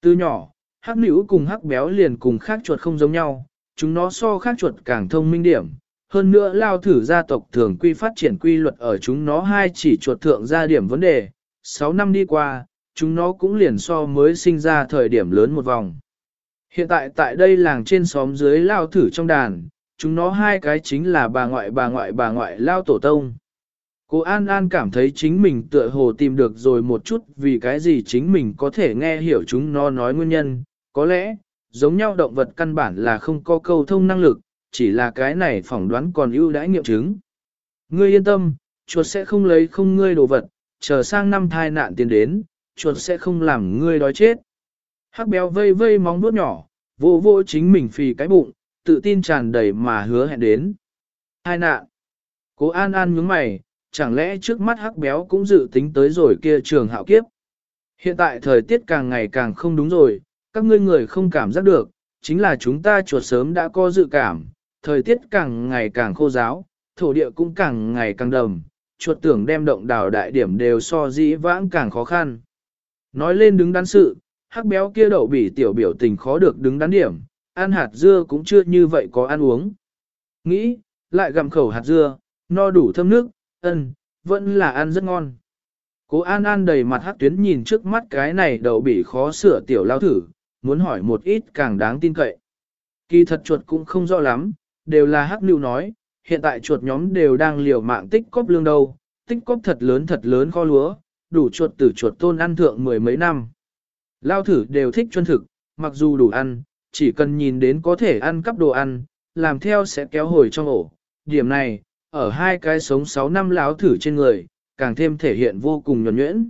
Từ nhỏ, hắc nữ cùng hắc béo liền cùng khác chuột không giống nhau, chúng nó so khác chuột càng thông minh điểm. Hơn nữa lao thử gia tộc thường quy phát triển quy luật ở chúng nó hai chỉ chuột thượng ra điểm vấn đề. 6 năm đi qua, chúng nó cũng liền so mới sinh ra thời điểm lớn một vòng. Hiện tại tại đây làng trên xóm dưới lao thử trong đàn, chúng nó hai cái chính là bà ngoại bà ngoại bà ngoại lao tổ tông. Cô An An cảm thấy chính mình tựa hồ tìm được rồi một chút vì cái gì chính mình có thể nghe hiểu chúng nó nói nguyên nhân, có lẽ, giống nhau động vật căn bản là không có câu thông năng lực, chỉ là cái này phỏng đoán còn ưu đãi nghiệm chứng. Ngươi yên tâm, chuột sẽ không lấy không ngươi đồ vật, chờ sang năm thai nạn tiến đến, chuột sẽ không làm ngươi đói chết. Hắc béo vây vây móng vuốt nhỏ, vô vô chính mình phì cái bụng, tự tin tràn đầy mà hứa hẹn đến. Thai nạn. Cố An An nhướng mày, chẳng lẽ trước mắt hắc béo cũng dự tính tới rồi kia trường hạo kiếp. Hiện tại thời tiết càng ngày càng không đúng rồi, các ngươi người không cảm giác được, chính là chúng ta chuột sớm đã có dự cảm, thời tiết càng ngày càng khô giáo, thổ địa cũng càng ngày càng đầm, chuột tưởng đem động đảo đại điểm đều so dĩ vãng càng khó khăn. Nói lên đứng đắn sự, hắc béo kia đậu bỉ tiểu biểu tình khó được đứng đắn điểm, ăn hạt dưa cũng chưa như vậy có ăn uống. Nghĩ, lại gặm khẩu hạt dưa, no đủ thơm nước, ân, vẫn là ăn rất ngon. Cố An An đầy mặt hắc tuyến nhìn trước mắt cái này đậu bị khó sửa tiểu lao thử, muốn hỏi một ít càng đáng tin cậy. Kỳ thật chuột cũng không rõ lắm, đều là hắc lưu nói, hiện tại chuột nhóm đều đang liều mạng tích cóp lương đâu, tích cóp thật lớn thật lớn kho lúa, đủ chuột tử chuột tôn ăn thượng mười mấy năm. Lao thử đều thích chuân thực, mặc dù đủ ăn, chỉ cần nhìn đến có thể ăn cắp đồ ăn, làm theo sẽ kéo hồi trong ổ. Điểm này, ở hai cái sống 6 năm láo thử trên người, càng thêm thể hiện vô cùng nhuẩn nhuyễn.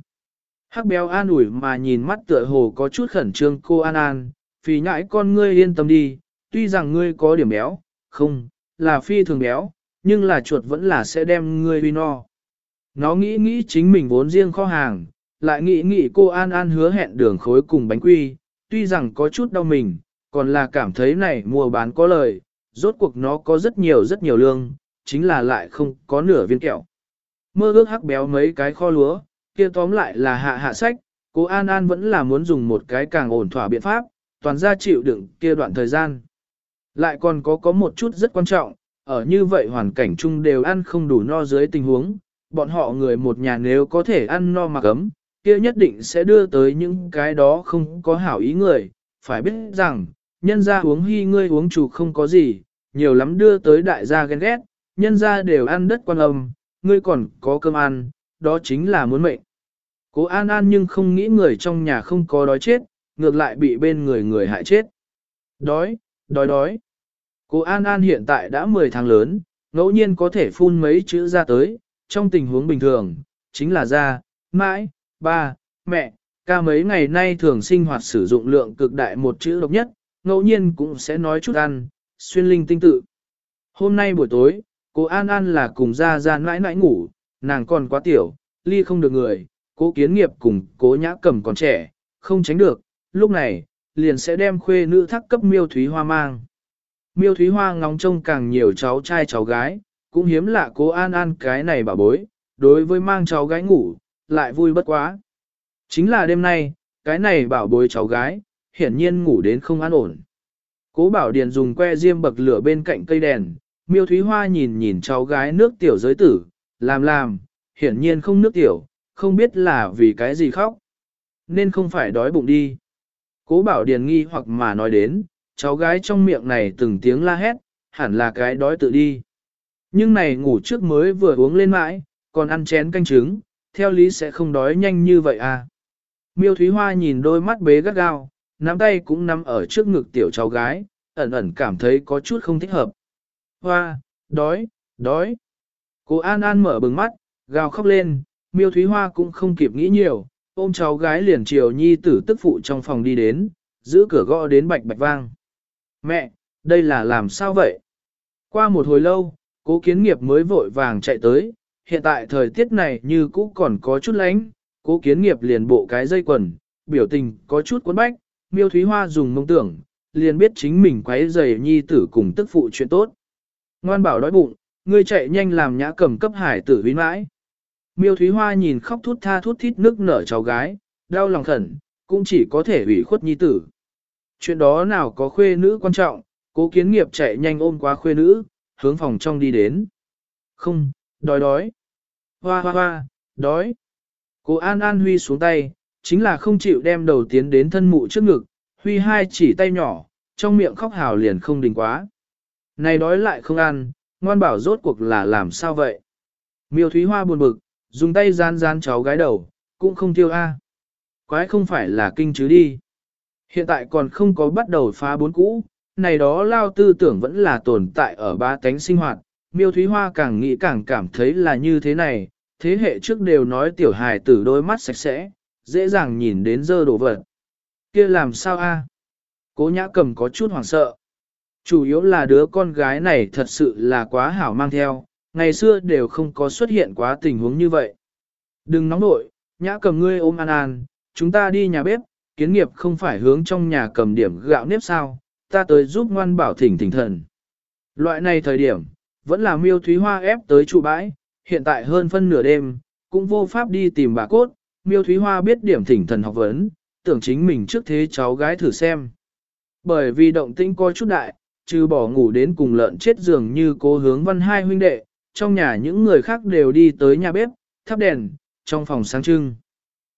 Hắc béo an ủi mà nhìn mắt tựa hồ có chút khẩn trương cô An An, phì nhãi con ngươi yên tâm đi, tuy rằng ngươi có điểm béo, không, là phi thường béo, nhưng là chuột vẫn là sẽ đem ngươi uy no. Nó nghĩ nghĩ chính mình vốn riêng kho hàng, lại nghĩ nghĩ cô An An hứa hẹn đường khối cùng bánh quy, tuy rằng có chút đau mình, còn là cảm thấy này mua bán có lời, rốt cuộc nó có rất nhiều rất nhiều lương, chính là lại không có nửa viên kẹo. Mơ ước hắc béo mấy cái kho lúa, kia tóm lại là hạ hạ sách, cố An An vẫn là muốn dùng một cái càng ổn thỏa biện pháp, toàn ra chịu đựng kia đoạn thời gian. Lại còn có có một chút rất quan trọng, ở như vậy hoàn cảnh chung đều ăn không đủ no dưới tình huống, bọn họ người một nhà nếu có thể ăn no mặc ấm, kia nhất định sẽ đưa tới những cái đó không có hảo ý người, phải biết rằng, nhân ra uống hy ngươi uống chủ không có gì, nhiều lắm đưa tới đại gia ghen ghét, nhân ra đều ăn đất quan âm, ngươi còn có cơm ăn, đó chính là muốn mệnh. Cố an an nhưng không nghĩ người trong nhà không có đói chết, ngược lại bị bên người người hại chết. Đói, đói đói. Cố an an hiện tại đã 10 tháng lớn, ngẫu nhiên có thể phun mấy chữ ra tới, trong tình huống bình thường, chính là ra, mãi, ba, mẹ, ca mấy ngày nay thường sinh hoạt sử dụng lượng cực đại một chữ độc nhất, ngẫu nhiên cũng sẽ nói chút ăn, xuyên linh tinh tự. Hôm nay buổi tối, cô An An là cùng ra ra nãi nãi ngủ, nàng còn quá tiểu, ly không được người, cố kiến nghiệp cùng cố nhã cầm còn trẻ, không tránh được, lúc này, liền sẽ đem khuê nữ thắc cấp miêu thúy hoa mang. Miêu thúy hoa ngóng trông càng nhiều cháu trai cháu gái, cũng hiếm lạ cố An An cái này bà bối, đối với mang cháu gái ngủ, lại vui bất quá. Chính là đêm nay, cái này bảo bối cháu gái, hiển nhiên ngủ đến không an ổn. Cố bảo điền dùng que diêm bậc lửa bên cạnh cây đèn, miêu thúy hoa nhìn nhìn cháu gái nước tiểu giới tử, làm làm, hiển nhiên không nước tiểu, không biết là vì cái gì khóc. Nên không phải đói bụng đi. Cố bảo điền nghi hoặc mà nói đến, cháu gái trong miệng này từng tiếng la hét, hẳn là cái đói tự đi. Nhưng này ngủ trước mới vừa uống lên mãi, còn ăn chén canh trứng, theo lý sẽ không đói nhanh như vậy à. Miêu Thúy Hoa nhìn đôi mắt bế gắt gao, nắm tay cũng nắm ở trước ngực tiểu cháu gái, ẩn ẩn cảm thấy có chút không thích hợp. Hoa, đói, đói. Cô An An mở bừng mắt, gào khóc lên, miêu Thúy Hoa cũng không kịp nghĩ nhiều, ôm cháu gái liền chiều nhi tử tức phụ trong phòng đi đến, giữ cửa gõ đến bạch bạch vang. Mẹ, đây là làm sao vậy? Qua một hồi lâu, cố kiến nghiệp mới vội vàng chạy tới, hiện tại thời tiết này như cũ còn có chút lánh, cố kiến nghiệp liền bộ cái dây quần, biểu tình có chút cuốn bách, miêu thúy hoa dùng mông tưởng, liền biết chính mình quấy giày nhi tử cùng tức phụ chuyện tốt. Ngoan bảo đói bụng, ngươi chạy nhanh làm nhã cầm cấp hải tử huy mãi. Miêu thúy hoa nhìn khóc thút tha thút thít nước nở cháu gái, đau lòng khẩn, cũng chỉ có thể ủy khuất nhi tử. Chuyện đó nào có khuê nữ quan trọng, cố kiến nghiệp chạy nhanh ôm qua khuê nữ, hướng phòng trong đi đến. Không, đói đói. Hoa hoa hoa, đói. Cô An An Huy xuống tay, chính là không chịu đem đầu tiến đến thân mụ trước ngực, huy hai chỉ tay nhỏ, trong miệng khóc hào liền không đình quá. Này đói lại không ăn, ngoan bảo rốt cuộc là làm sao vậy? Miêu Thúy Hoa buồn bực, dùng tay gian gian cháu gái đầu, cũng không tiêu a. Quái không phải là kinh chứ đi. Hiện tại còn không có bắt đầu phá bốn cũ, này đó lao tư tưởng vẫn là tồn tại ở ba tánh sinh hoạt. Miêu Thúy Hoa càng nghĩ càng cảm thấy là như thế này, thế hệ trước đều nói tiểu hài tử đôi mắt sạch sẽ, dễ dàng nhìn đến dơ đổ vật. kia làm sao a? Cố nhã cầm có chút hoảng sợ. Chủ yếu là đứa con gái này thật sự là quá hảo mang theo, ngày xưa đều không có xuất hiện quá tình huống như vậy. Đừng nóng nội, nhã cầm ngươi ôm an an, chúng ta đi nhà bếp, kiến nghiệp không phải hướng trong nhà cầm điểm gạo nếp sao, ta tới giúp ngoan bảo thỉnh thỉnh thần. Loại này thời điểm, vẫn là miêu thúy hoa ép tới trụ bãi, hiện tại hơn phân nửa đêm, cũng vô pháp đi tìm bà cốt, miêu thúy hoa biết điểm thỉnh thần học vấn, tưởng chính mình trước thế cháu gái thử xem. Bởi vì động tĩnh coi chút đại, trừ bỏ ngủ đến cùng lợn chết giường như cố hướng văn hai huynh đệ, trong nhà những người khác đều đi tới nhà bếp, thắp đèn, trong phòng sáng trưng.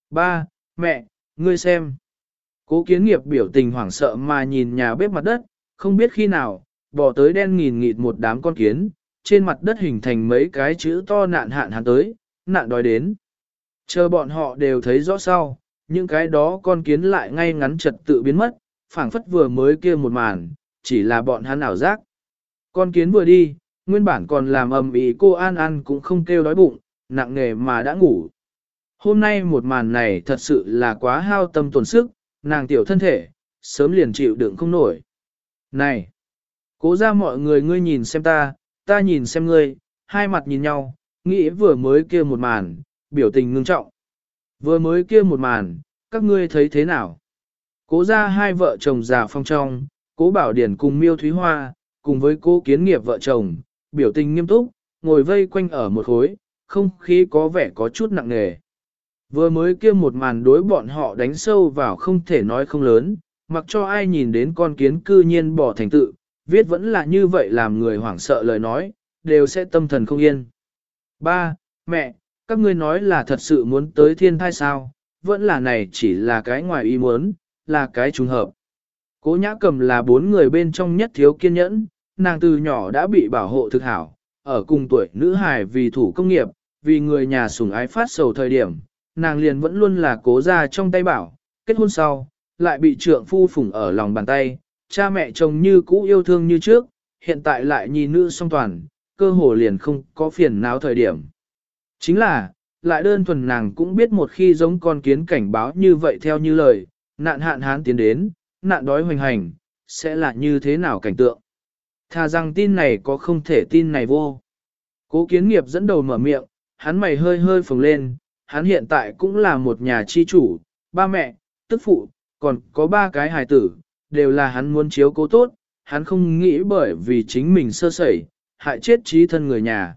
Ba, mẹ, ngươi xem. Cố kiến nghiệp biểu tình hoảng sợ mà nhìn nhà bếp mặt đất, không biết khi nào, bỏ tới đen nghìn nghịt một đám con kiến, trên mặt đất hình thành mấy cái chữ to nạn hạn hạn tới, nạn đói đến. Chờ bọn họ đều thấy rõ sau, những cái đó con kiến lại ngay ngắn trật tự biến mất, phảng phất vừa mới kia một màn, chỉ là bọn hắn ảo giác. Con kiến vừa đi, nguyên bản còn làm ầm ĩ cô An An cũng không kêu đói bụng, nặng nề mà đã ngủ. Hôm nay một màn này thật sự là quá hao tâm tổn sức, nàng tiểu thân thể, sớm liền chịu đựng không nổi. Này! Cố ra mọi người ngươi nhìn xem ta, ta nhìn xem ngươi, hai mặt nhìn nhau, nghĩ vừa mới kia một màn, biểu tình ngưng trọng. Vừa mới kia một màn, các ngươi thấy thế nào? Cố ra hai vợ chồng già phong trong, cố bảo điển cùng miêu thúy hoa, cùng với cố kiến nghiệp vợ chồng, biểu tình nghiêm túc, ngồi vây quanh ở một khối, không khí có vẻ có chút nặng nề. Vừa mới kia một màn đối bọn họ đánh sâu vào không thể nói không lớn, mặc cho ai nhìn đến con kiến cư nhiên bỏ thành tự, viết vẫn là như vậy làm người hoảng sợ lời nói, đều sẽ tâm thần không yên. Ba, mẹ, các ngươi nói là thật sự muốn tới thiên thai sao, vẫn là này chỉ là cái ngoài ý muốn, là cái trùng hợp. Cố nhã cầm là bốn người bên trong nhất thiếu kiên nhẫn, nàng từ nhỏ đã bị bảo hộ thực hảo, ở cùng tuổi nữ hài vì thủ công nghiệp, vì người nhà sủng ái phát sầu thời điểm, nàng liền vẫn luôn là cố ra trong tay bảo, kết hôn sau, lại bị trượng phu phủng ở lòng bàn tay, cha mẹ chồng như cũ yêu thương như trước, hiện tại lại nhìn nữ song toàn, cơ hồ liền không có phiền não thời điểm. Chính là, lại đơn thuần nàng cũng biết một khi giống con kiến cảnh báo như vậy theo như lời, nạn hạn hán tiến đến, nạn đói hoành hành, sẽ là như thế nào cảnh tượng. Thà rằng tin này có không thể tin này vô. Cố kiến nghiệp dẫn đầu mở miệng, hắn mày hơi hơi phồng lên, hắn hiện tại cũng là một nhà chi chủ, ba mẹ, tức phụ, còn có ba cái hài tử, đều là hắn muốn chiếu cố tốt, hắn không nghĩ bởi vì chính mình sơ sẩy, hại chết trí thân người nhà.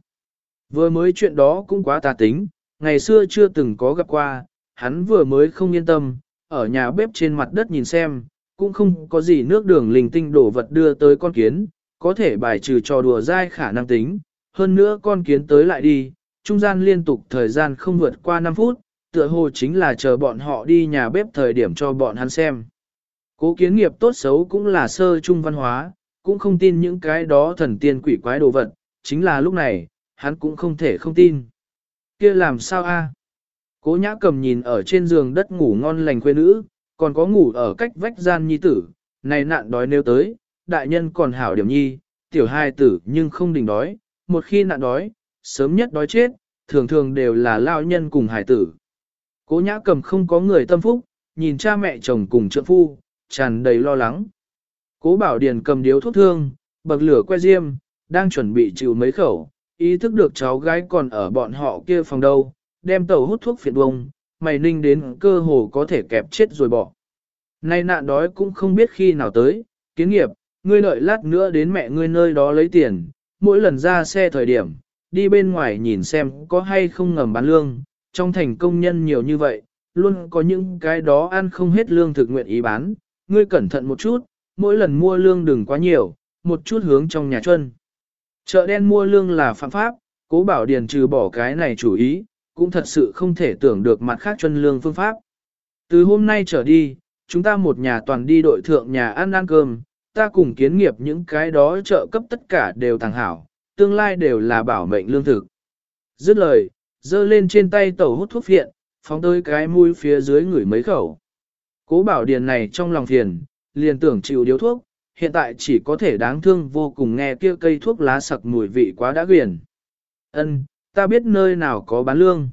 Vừa mới chuyện đó cũng quá tà tính, ngày xưa chưa từng có gặp qua, hắn vừa mới không yên tâm, ở nhà bếp trên mặt đất nhìn xem, cũng không có gì nước đường linh tinh đổ vật đưa tới con kiến, có thể bài trừ trò đùa dai khả năng tính, hơn nữa con kiến tới lại đi, trung gian liên tục thời gian không vượt qua 5 phút, tựa hồ chính là chờ bọn họ đi nhà bếp thời điểm cho bọn hắn xem. Cố kiến nghiệp tốt xấu cũng là sơ trung văn hóa, cũng không tin những cái đó thần tiên quỷ quái đồ vật, chính là lúc này, hắn cũng không thể không tin. kia làm sao a? Cố nhã cầm nhìn ở trên giường đất ngủ ngon lành quê nữ, còn có ngủ ở cách vách gian nhi tử, này nạn đói nếu tới, đại nhân còn hảo điểm nhi, tiểu hai tử nhưng không đình đói, một khi nạn đói, sớm nhất đói chết, thường thường đều là lao nhân cùng hải tử. Cố nhã cầm không có người tâm phúc, nhìn cha mẹ chồng cùng trượng phu, tràn đầy lo lắng. Cố bảo điền cầm điếu thuốc thương, bậc lửa que diêm, đang chuẩn bị chịu mấy khẩu, ý thức được cháu gái còn ở bọn họ kia phòng đâu, đem tàu hút thuốc phiện bông, mày ninh đến cơ hồ có thể kẹp chết rồi bỏ. Nay nạn đói cũng không biết khi nào tới, kiến nghiệp, ngươi lợi lát nữa đến mẹ ngươi nơi đó lấy tiền, mỗi lần ra xe thời điểm, đi bên ngoài nhìn xem có hay không ngầm bán lương, trong thành công nhân nhiều như vậy, luôn có những cái đó ăn không hết lương thực nguyện ý bán, ngươi cẩn thận một chút, mỗi lần mua lương đừng quá nhiều, một chút hướng trong nhà chuân. Chợ đen mua lương là phạm pháp, cố bảo điền trừ bỏ cái này chủ ý, cũng thật sự không thể tưởng được mặt khác chân lương phương pháp. Từ hôm nay trở đi, chúng ta một nhà toàn đi đội thượng nhà ăn ăn cơm, ta cùng kiến nghiệp những cái đó trợ cấp tất cả đều thằng hảo, tương lai đều là bảo mệnh lương thực. Dứt lời, giơ lên trên tay tẩu hút thuốc phiện, phóng tới cái mũi phía dưới ngửi mấy khẩu. Cố bảo điền này trong lòng phiền, liền tưởng chịu điếu thuốc, hiện tại chỉ có thể đáng thương vô cùng nghe kia cây thuốc lá sặc mùi vị quá đã quyển. Ân, ta biết nơi nào có bán lương.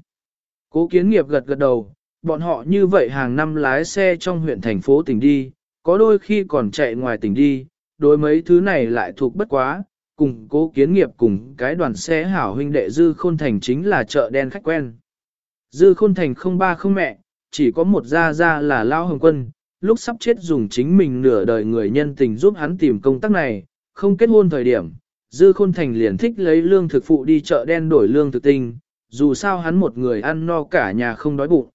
Cố kiến nghiệp gật gật đầu, bọn họ như vậy hàng năm lái xe trong huyện thành phố tỉnh đi, có đôi khi còn chạy ngoài tỉnh đi, đối mấy thứ này lại thuộc bất quá, cùng cố kiến nghiệp cùng cái đoàn xe hảo huynh đệ Dư Khôn Thành chính là chợ đen khách quen. Dư Khôn Thành không ba không mẹ, chỉ có một gia gia là Lao Hồng Quân, lúc sắp chết dùng chính mình nửa đời người nhân tình giúp hắn tìm công tác này, không kết hôn thời điểm. Dư Khôn Thành liền thích lấy lương thực phụ đi chợ đen đổi lương thực tinh, dù sao hắn một người ăn no cả nhà không đói bụng.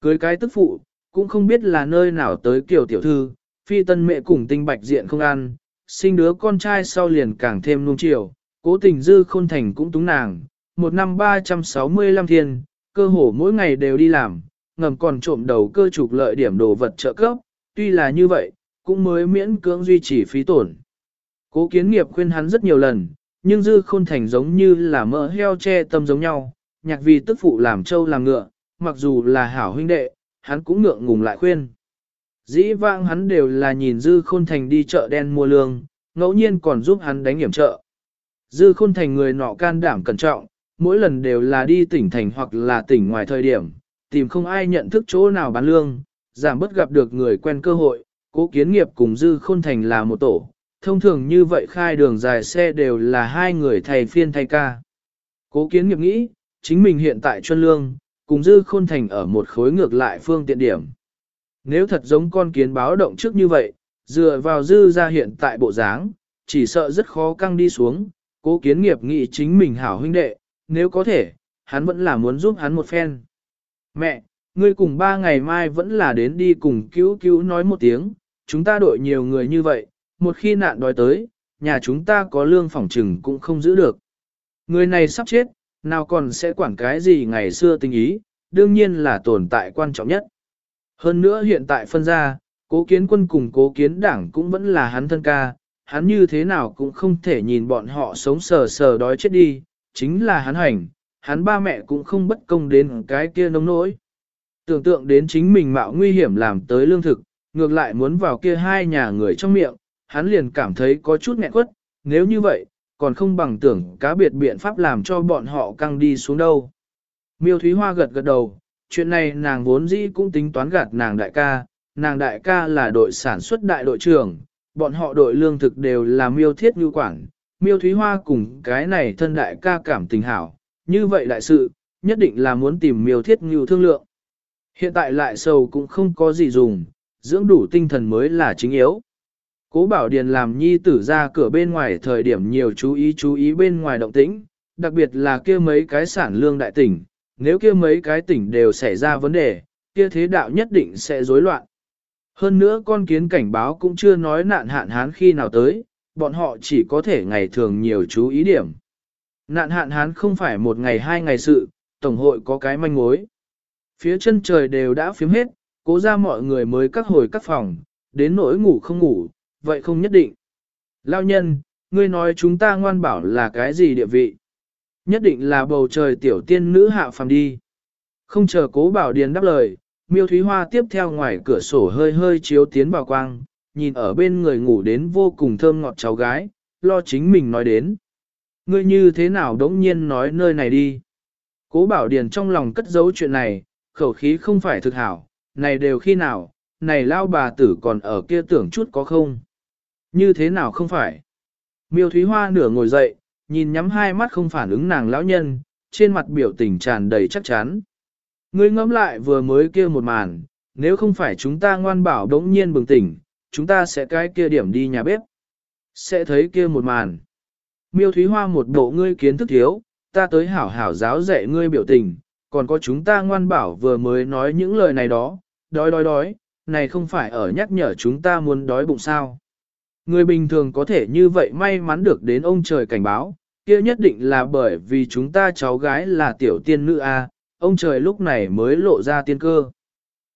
Cưới cái tức phụ, cũng không biết là nơi nào tới kiểu tiểu thư, phi tân mẹ cùng tinh bạch diện không ăn, sinh đứa con trai sau liền càng thêm nuông chiều, cố tình dư khôn thành cũng túng nàng, một năm 365 thiên, cơ hồ mỗi ngày đều đi làm, ngầm còn trộm đầu cơ trục lợi điểm đồ vật trợ cấp, tuy là như vậy, cũng mới miễn cưỡng duy trì phí tổn. Cố kiến nghiệp khuyên hắn rất nhiều lần, nhưng dư khôn thành giống như là mỡ heo che tâm giống nhau, nhạc vì tức phụ làm trâu làm ngựa, mặc dù là hảo huynh đệ, hắn cũng ngượng ngùng lại khuyên. Dĩ vãng hắn đều là nhìn Dư Khôn Thành đi chợ đen mua lương, ngẫu nhiên còn giúp hắn đánh hiểm chợ. Dư Khôn Thành người nọ can đảm cẩn trọng, mỗi lần đều là đi tỉnh thành hoặc là tỉnh ngoài thời điểm, tìm không ai nhận thức chỗ nào bán lương, giảm bất gặp được người quen cơ hội, cố kiến nghiệp cùng Dư Khôn Thành là một tổ. Thông thường như vậy khai đường dài xe đều là hai người thầy phiên thay ca. Cố kiến nghiệp nghĩ, chính mình hiện tại chuân lương, cùng Dư Khôn Thành ở một khối ngược lại phương tiện điểm. Nếu thật giống con kiến báo động trước như vậy, dựa vào dư ra hiện tại bộ dáng, chỉ sợ rất khó căng đi xuống, cố kiến nghiệp nghĩ chính mình hảo huynh đệ, nếu có thể, hắn vẫn là muốn giúp hắn một phen. Mẹ, ngươi cùng ba ngày mai vẫn là đến đi cùng cứu cứu nói một tiếng, chúng ta đội nhiều người như vậy, một khi nạn đói tới, nhà chúng ta có lương phòng trừng cũng không giữ được. Người này sắp chết, nào còn sẽ quản cái gì ngày xưa tình ý, đương nhiên là tồn tại quan trọng nhất. Hơn nữa hiện tại phân ra, cố kiến quân cùng cố kiến đảng cũng vẫn là hắn thân ca, hắn như thế nào cũng không thể nhìn bọn họ sống sờ sờ đói chết đi, chính là hắn hành, hắn ba mẹ cũng không bất công đến cái kia nông nỗi. Tưởng tượng đến chính mình mạo nguy hiểm làm tới lương thực, ngược lại muốn vào kia hai nhà người trong miệng, hắn liền cảm thấy có chút nghẹn quất, nếu như vậy, còn không bằng tưởng cá biệt biện pháp làm cho bọn họ căng đi xuống đâu. Miêu Thúy Hoa gật gật đầu, chuyện này nàng vốn dĩ cũng tính toán gạt nàng đại ca, nàng đại ca là đội sản xuất đại đội trưởng, bọn họ đội lương thực đều là miêu thiết như quảng miêu thúy hoa cùng cái này thân đại ca cảm tình hảo, như vậy đại sự, nhất định là muốn tìm miêu thiết như thương lượng. Hiện tại lại sầu cũng không có gì dùng, dưỡng đủ tinh thần mới là chính yếu. Cố Bảo Điền làm nhi tử ra cửa bên ngoài thời điểm nhiều chú ý chú ý bên ngoài động tĩnh, đặc biệt là kia mấy cái sản lương đại tỉnh, nếu kia mấy cái tỉnh đều xảy ra vấn đề, kia thế đạo nhất định sẽ rối loạn. Hơn nữa con kiến cảnh báo cũng chưa nói nạn hạn hán khi nào tới, bọn họ chỉ có thể ngày thường nhiều chú ý điểm. Nạn hạn hán không phải một ngày hai ngày sự, Tổng hội có cái manh mối. Phía chân trời đều đã phiếm hết, cố ra mọi người mới các hồi các phòng, đến nỗi ngủ không ngủ, vậy không nhất định. Lao nhân, ngươi nói chúng ta ngoan bảo là cái gì địa vị? Nhất định là bầu trời tiểu tiên nữ hạ phàm đi. Không chờ cố bảo điền đáp lời, miêu thúy hoa tiếp theo ngoài cửa sổ hơi hơi chiếu tiến vào quang, nhìn ở bên người ngủ đến vô cùng thơm ngọt cháu gái, lo chính mình nói đến. Ngươi như thế nào đống nhiên nói nơi này đi. Cố bảo điền trong lòng cất giấu chuyện này, khẩu khí không phải thực hảo, này đều khi nào, này lao bà tử còn ở kia tưởng chút có không. Như thế nào không phải. Miêu Thúy Hoa nửa ngồi dậy, nhìn nhắm hai mắt không phản ứng nàng lão nhân, trên mặt biểu tình tràn đầy chắc chắn. Ngươi ngẫm lại vừa mới kia một màn, nếu không phải chúng ta ngoan bảo đống nhiên bừng tỉnh, chúng ta sẽ cái kia điểm đi nhà bếp. Sẽ thấy kia một màn. Miêu Thúy Hoa một bộ ngươi kiến thức thiếu, ta tới hảo hảo giáo dạy ngươi biểu tình, còn có chúng ta ngoan bảo vừa mới nói những lời này đó, đói đói đói, này không phải ở nhắc nhở chúng ta muốn đói bụng sao. Người bình thường có thể như vậy may mắn được đến ông trời cảnh báo, kia nhất định là bởi vì chúng ta cháu gái là tiểu tiên nữ A, ông trời lúc này mới lộ ra tiên cơ.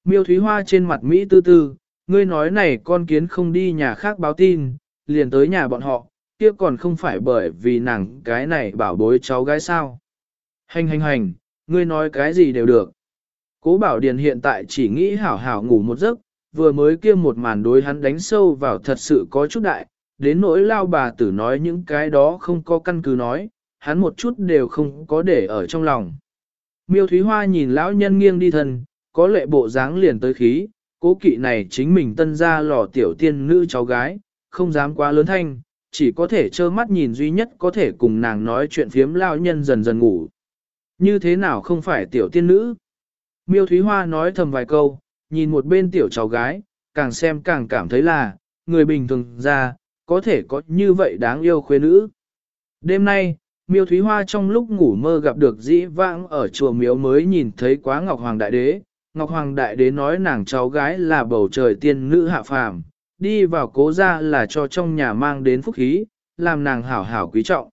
Miêu Thúy Hoa trên mặt Mỹ tư tư, ngươi nói này con kiến không đi nhà khác báo tin, liền tới nhà bọn họ, kia còn không phải bởi vì nàng cái này bảo bối cháu gái sao. Hành hành hành, ngươi nói cái gì đều được. Cố Bảo Điền hiện tại chỉ nghĩ hảo hảo ngủ một giấc, vừa mới kia một màn đối hắn đánh sâu vào thật sự có chút đại, đến nỗi lao bà tử nói những cái đó không có căn cứ nói, hắn một chút đều không có để ở trong lòng. Miêu Thúy Hoa nhìn lão nhân nghiêng đi thân, có lệ bộ dáng liền tới khí, cố kỵ này chính mình tân ra lò tiểu tiên nữ cháu gái, không dám quá lớn thanh, chỉ có thể trơ mắt nhìn duy nhất có thể cùng nàng nói chuyện phiếm lao nhân dần dần ngủ. Như thế nào không phải tiểu tiên nữ? Miêu Thúy Hoa nói thầm vài câu, nhìn một bên tiểu cháu gái, càng xem càng cảm thấy là, người bình thường ra, có thể có như vậy đáng yêu khuê nữ. Đêm nay, Miêu Thúy Hoa trong lúc ngủ mơ gặp được dĩ vãng ở chùa miếu mới nhìn thấy quá Ngọc Hoàng Đại Đế. Ngọc Hoàng Đại Đế nói nàng cháu gái là bầu trời tiên nữ hạ phàm, đi vào cố ra là cho trong nhà mang đến phúc khí, làm nàng hảo hảo quý trọng.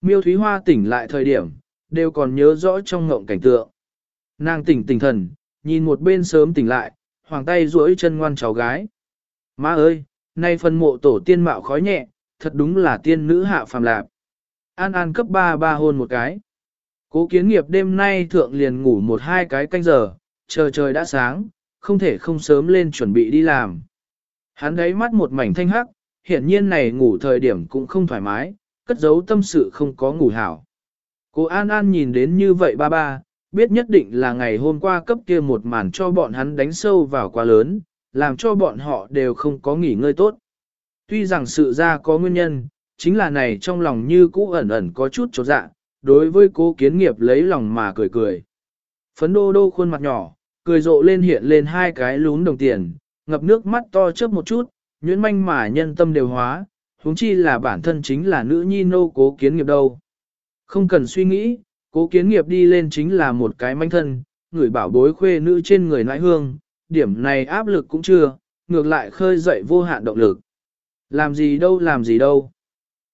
Miêu Thúy Hoa tỉnh lại thời điểm, đều còn nhớ rõ trong ngộng cảnh tượng. Nàng tỉnh tỉnh thần, nhìn một bên sớm tỉnh lại, hoàng tay duỗi chân ngoan cháu gái. Má ơi, nay phần mộ tổ tiên mạo khói nhẹ, thật đúng là tiên nữ hạ phàm lạc. An An cấp 3 ba hôn một cái. Cố kiến nghiệp đêm nay thượng liền ngủ một hai cái canh giờ, chờ trời đã sáng, không thể không sớm lên chuẩn bị đi làm. Hắn đấy mắt một mảnh thanh hắc, hiển nhiên này ngủ thời điểm cũng không thoải mái, cất giấu tâm sự không có ngủ hảo. Cố An An nhìn đến như vậy ba ba, biết nhất định là ngày hôm qua cấp kia một màn cho bọn hắn đánh sâu vào quá lớn, làm cho bọn họ đều không có nghỉ ngơi tốt. Tuy rằng sự ra có nguyên nhân, chính là này trong lòng như cũ ẩn ẩn có chút chột dạ, đối với cố kiến nghiệp lấy lòng mà cười cười. Phấn đô đô khuôn mặt nhỏ, cười rộ lên hiện lên hai cái lún đồng tiền, ngập nước mắt to chớp một chút, nhuyễn manh mà nhân tâm đều hóa, huống chi là bản thân chính là nữ nhi nô cố kiến nghiệp đâu. Không cần suy nghĩ, cố kiến nghiệp đi lên chính là một cái manh thân, người bảo bối khuê nữ trên người nãi hương, điểm này áp lực cũng chưa, ngược lại khơi dậy vô hạn động lực. Làm gì đâu làm gì đâu.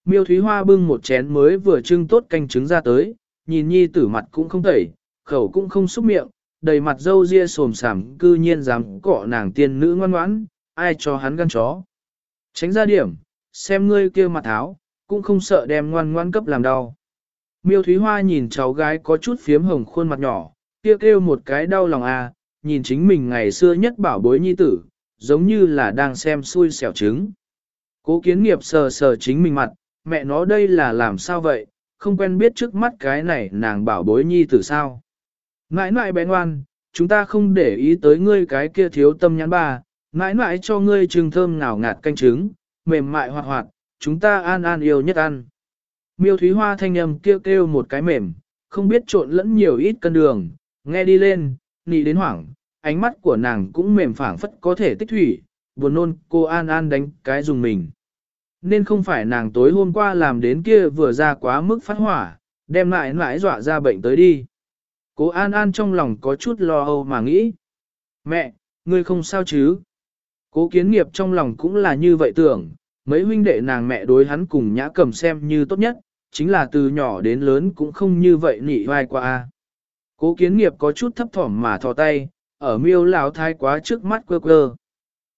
Miêu Thúy Hoa bưng một chén mới vừa trưng tốt canh trứng ra tới, nhìn nhi tử mặt cũng không tẩy, khẩu cũng không xúc miệng, đầy mặt dâu ria sồm sảm cư nhiên dám cọ nàng tiên nữ ngoan ngoãn, ai cho hắn gan chó. Tránh ra điểm, xem ngươi kia mặt tháo, cũng không sợ đem ngoan ngoan cấp làm đau. Miêu Thúy Hoa nhìn cháu gái có chút phiếm hồng khuôn mặt nhỏ, kia kêu, kêu một cái đau lòng à, nhìn chính mình ngày xưa nhất bảo bối nhi tử, giống như là đang xem xui xẻo trứng. Cố kiến nghiệp sờ sờ chính mình mặt, mẹ nó đây là làm sao vậy, không quen biết trước mắt cái này nàng bảo bối nhi tử sao. Ngãi nãi bé ngoan, chúng ta không để ý tới ngươi cái kia thiếu tâm nhãn bà. ngãi nãi cho ngươi trừng thơm ngào ngạt canh trứng, mềm mại hoạt hoạt, chúng ta an an yêu nhất ăn. Miêu Thúy Hoa thanh âm kêu kêu một cái mềm, không biết trộn lẫn nhiều ít cân đường, nghe đi lên, nị đến hoảng, ánh mắt của nàng cũng mềm phảng phất có thể tích thủy, buồn nôn cô An An đánh cái dùng mình. Nên không phải nàng tối hôm qua làm đến kia vừa ra quá mức phát hỏa, đem lại lại dọa ra bệnh tới đi. Cô An An trong lòng có chút lo âu mà nghĩ. Mẹ, ngươi không sao chứ? Cố kiến nghiệp trong lòng cũng là như vậy tưởng, mấy huynh đệ nàng mẹ đối hắn cùng nhã cầm xem như tốt nhất, chính là từ nhỏ đến lớn cũng không như vậy nị vai qua. Cố kiến nghiệp có chút thấp thỏm mà thò tay, ở miêu lão thái quá trước mắt quơ quơ.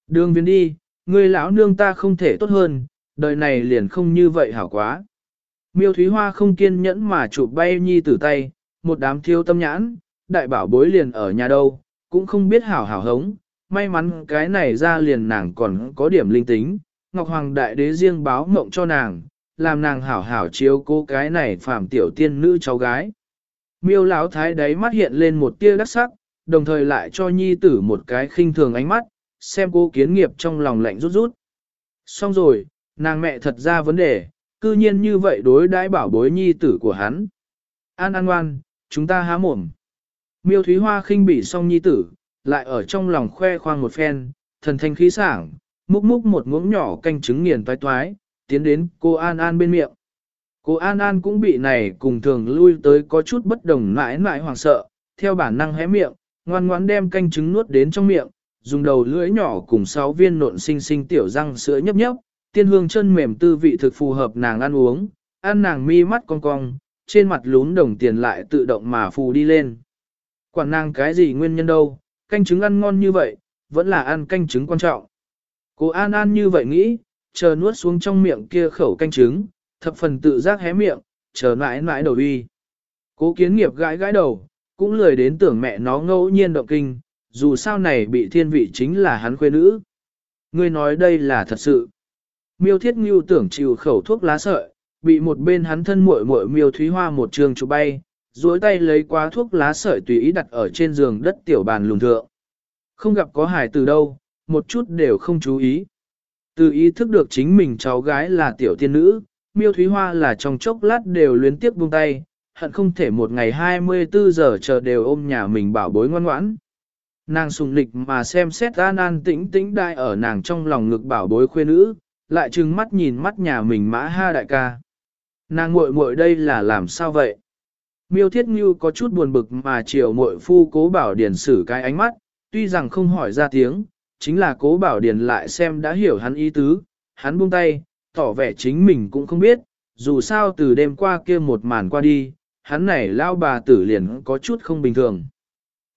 Đường viên đi, người lão nương ta không thể tốt hơn, đời này liền không như vậy hảo quá. Miêu Thúy Hoa không kiên nhẫn mà chụp bay nhi tử tay, một đám thiêu tâm nhãn, đại bảo bối liền ở nhà đâu, cũng không biết hảo hảo hống, may mắn cái này ra liền nàng còn có điểm linh tính, Ngọc Hoàng Đại Đế riêng báo mộng cho nàng, làm nàng hảo hảo chiếu cô cái này phạm tiểu tiên nữ cháu gái. Miêu Lão thái đáy mắt hiện lên một tia đắc sắc, đồng thời lại cho nhi tử một cái khinh thường ánh mắt, xem cô kiến nghiệp trong lòng lạnh rút rút. Xong rồi, nàng mẹ thật ra vấn đề, cư nhiên như vậy đối đãi bảo bối nhi tử của hắn. An an ngoan, chúng ta há mồm. Miêu Thúy Hoa khinh bỉ xong nhi tử, lại ở trong lòng khoe khoang một phen, thần thanh khí sảng, múc múc một muỗng nhỏ canh trứng nghiền toái toái, tiến đến cô An An bên miệng. Cô An An cũng bị này cùng thường lui tới có chút bất đồng mãi mãi hoàng sợ, theo bản năng hé miệng, ngoan ngoãn đem canh trứng nuốt đến trong miệng, dùng đầu lưỡi nhỏ cùng sáu viên nộn xinh xinh tiểu răng sữa nhấp nhấp, tiên hương chân mềm tư vị thực phù hợp nàng ăn uống, ăn nàng mi mắt cong cong, trên mặt lún đồng tiền lại tự động mà phù đi lên. Quản nàng cái gì nguyên nhân đâu, canh trứng ăn ngon như vậy, vẫn là ăn canh trứng quan trọng. Cô An An như vậy nghĩ, chờ nuốt xuống trong miệng kia khẩu canh trứng, thập phần tự giác hé miệng, chờ mãi mãi đầu uy. Cố kiến nghiệp gãi gãi đầu, cũng lười đến tưởng mẹ nó ngẫu nhiên động kinh, dù sao này bị thiên vị chính là hắn khuê nữ. Ngươi nói đây là thật sự. Miêu thiết ngưu tưởng chịu khẩu thuốc lá sợi, bị một bên hắn thân muội muội miêu thúy hoa một trường chụp bay, duỗi tay lấy quá thuốc lá sợi tùy ý đặt ở trên giường đất tiểu bàn lùng thượng. Không gặp có hài từ đâu, một chút đều không chú ý. Từ ý thức được chính mình cháu gái là tiểu tiên nữ, miêu thúy hoa là trong chốc lát đều luyến tiếp buông tay, hận không thể một ngày 24 giờ chờ đều ôm nhà mình bảo bối ngoan ngoãn. Nàng sùng lịch mà xem xét an an tĩnh tĩnh đai ở nàng trong lòng ngực bảo bối khuê nữ, lại trừng mắt nhìn mắt nhà mình mã ha đại ca. Nàng muội muội đây là làm sao vậy? Miêu Thiết Như có chút buồn bực mà chiều muội phu cố bảo điển xử cái ánh mắt, tuy rằng không hỏi ra tiếng, chính là cố bảo điền lại xem đã hiểu hắn ý tứ, hắn buông tay, tỏ vẻ chính mình cũng không biết, dù sao từ đêm qua kia một màn qua đi, hắn này lao bà tử liền có chút không bình thường.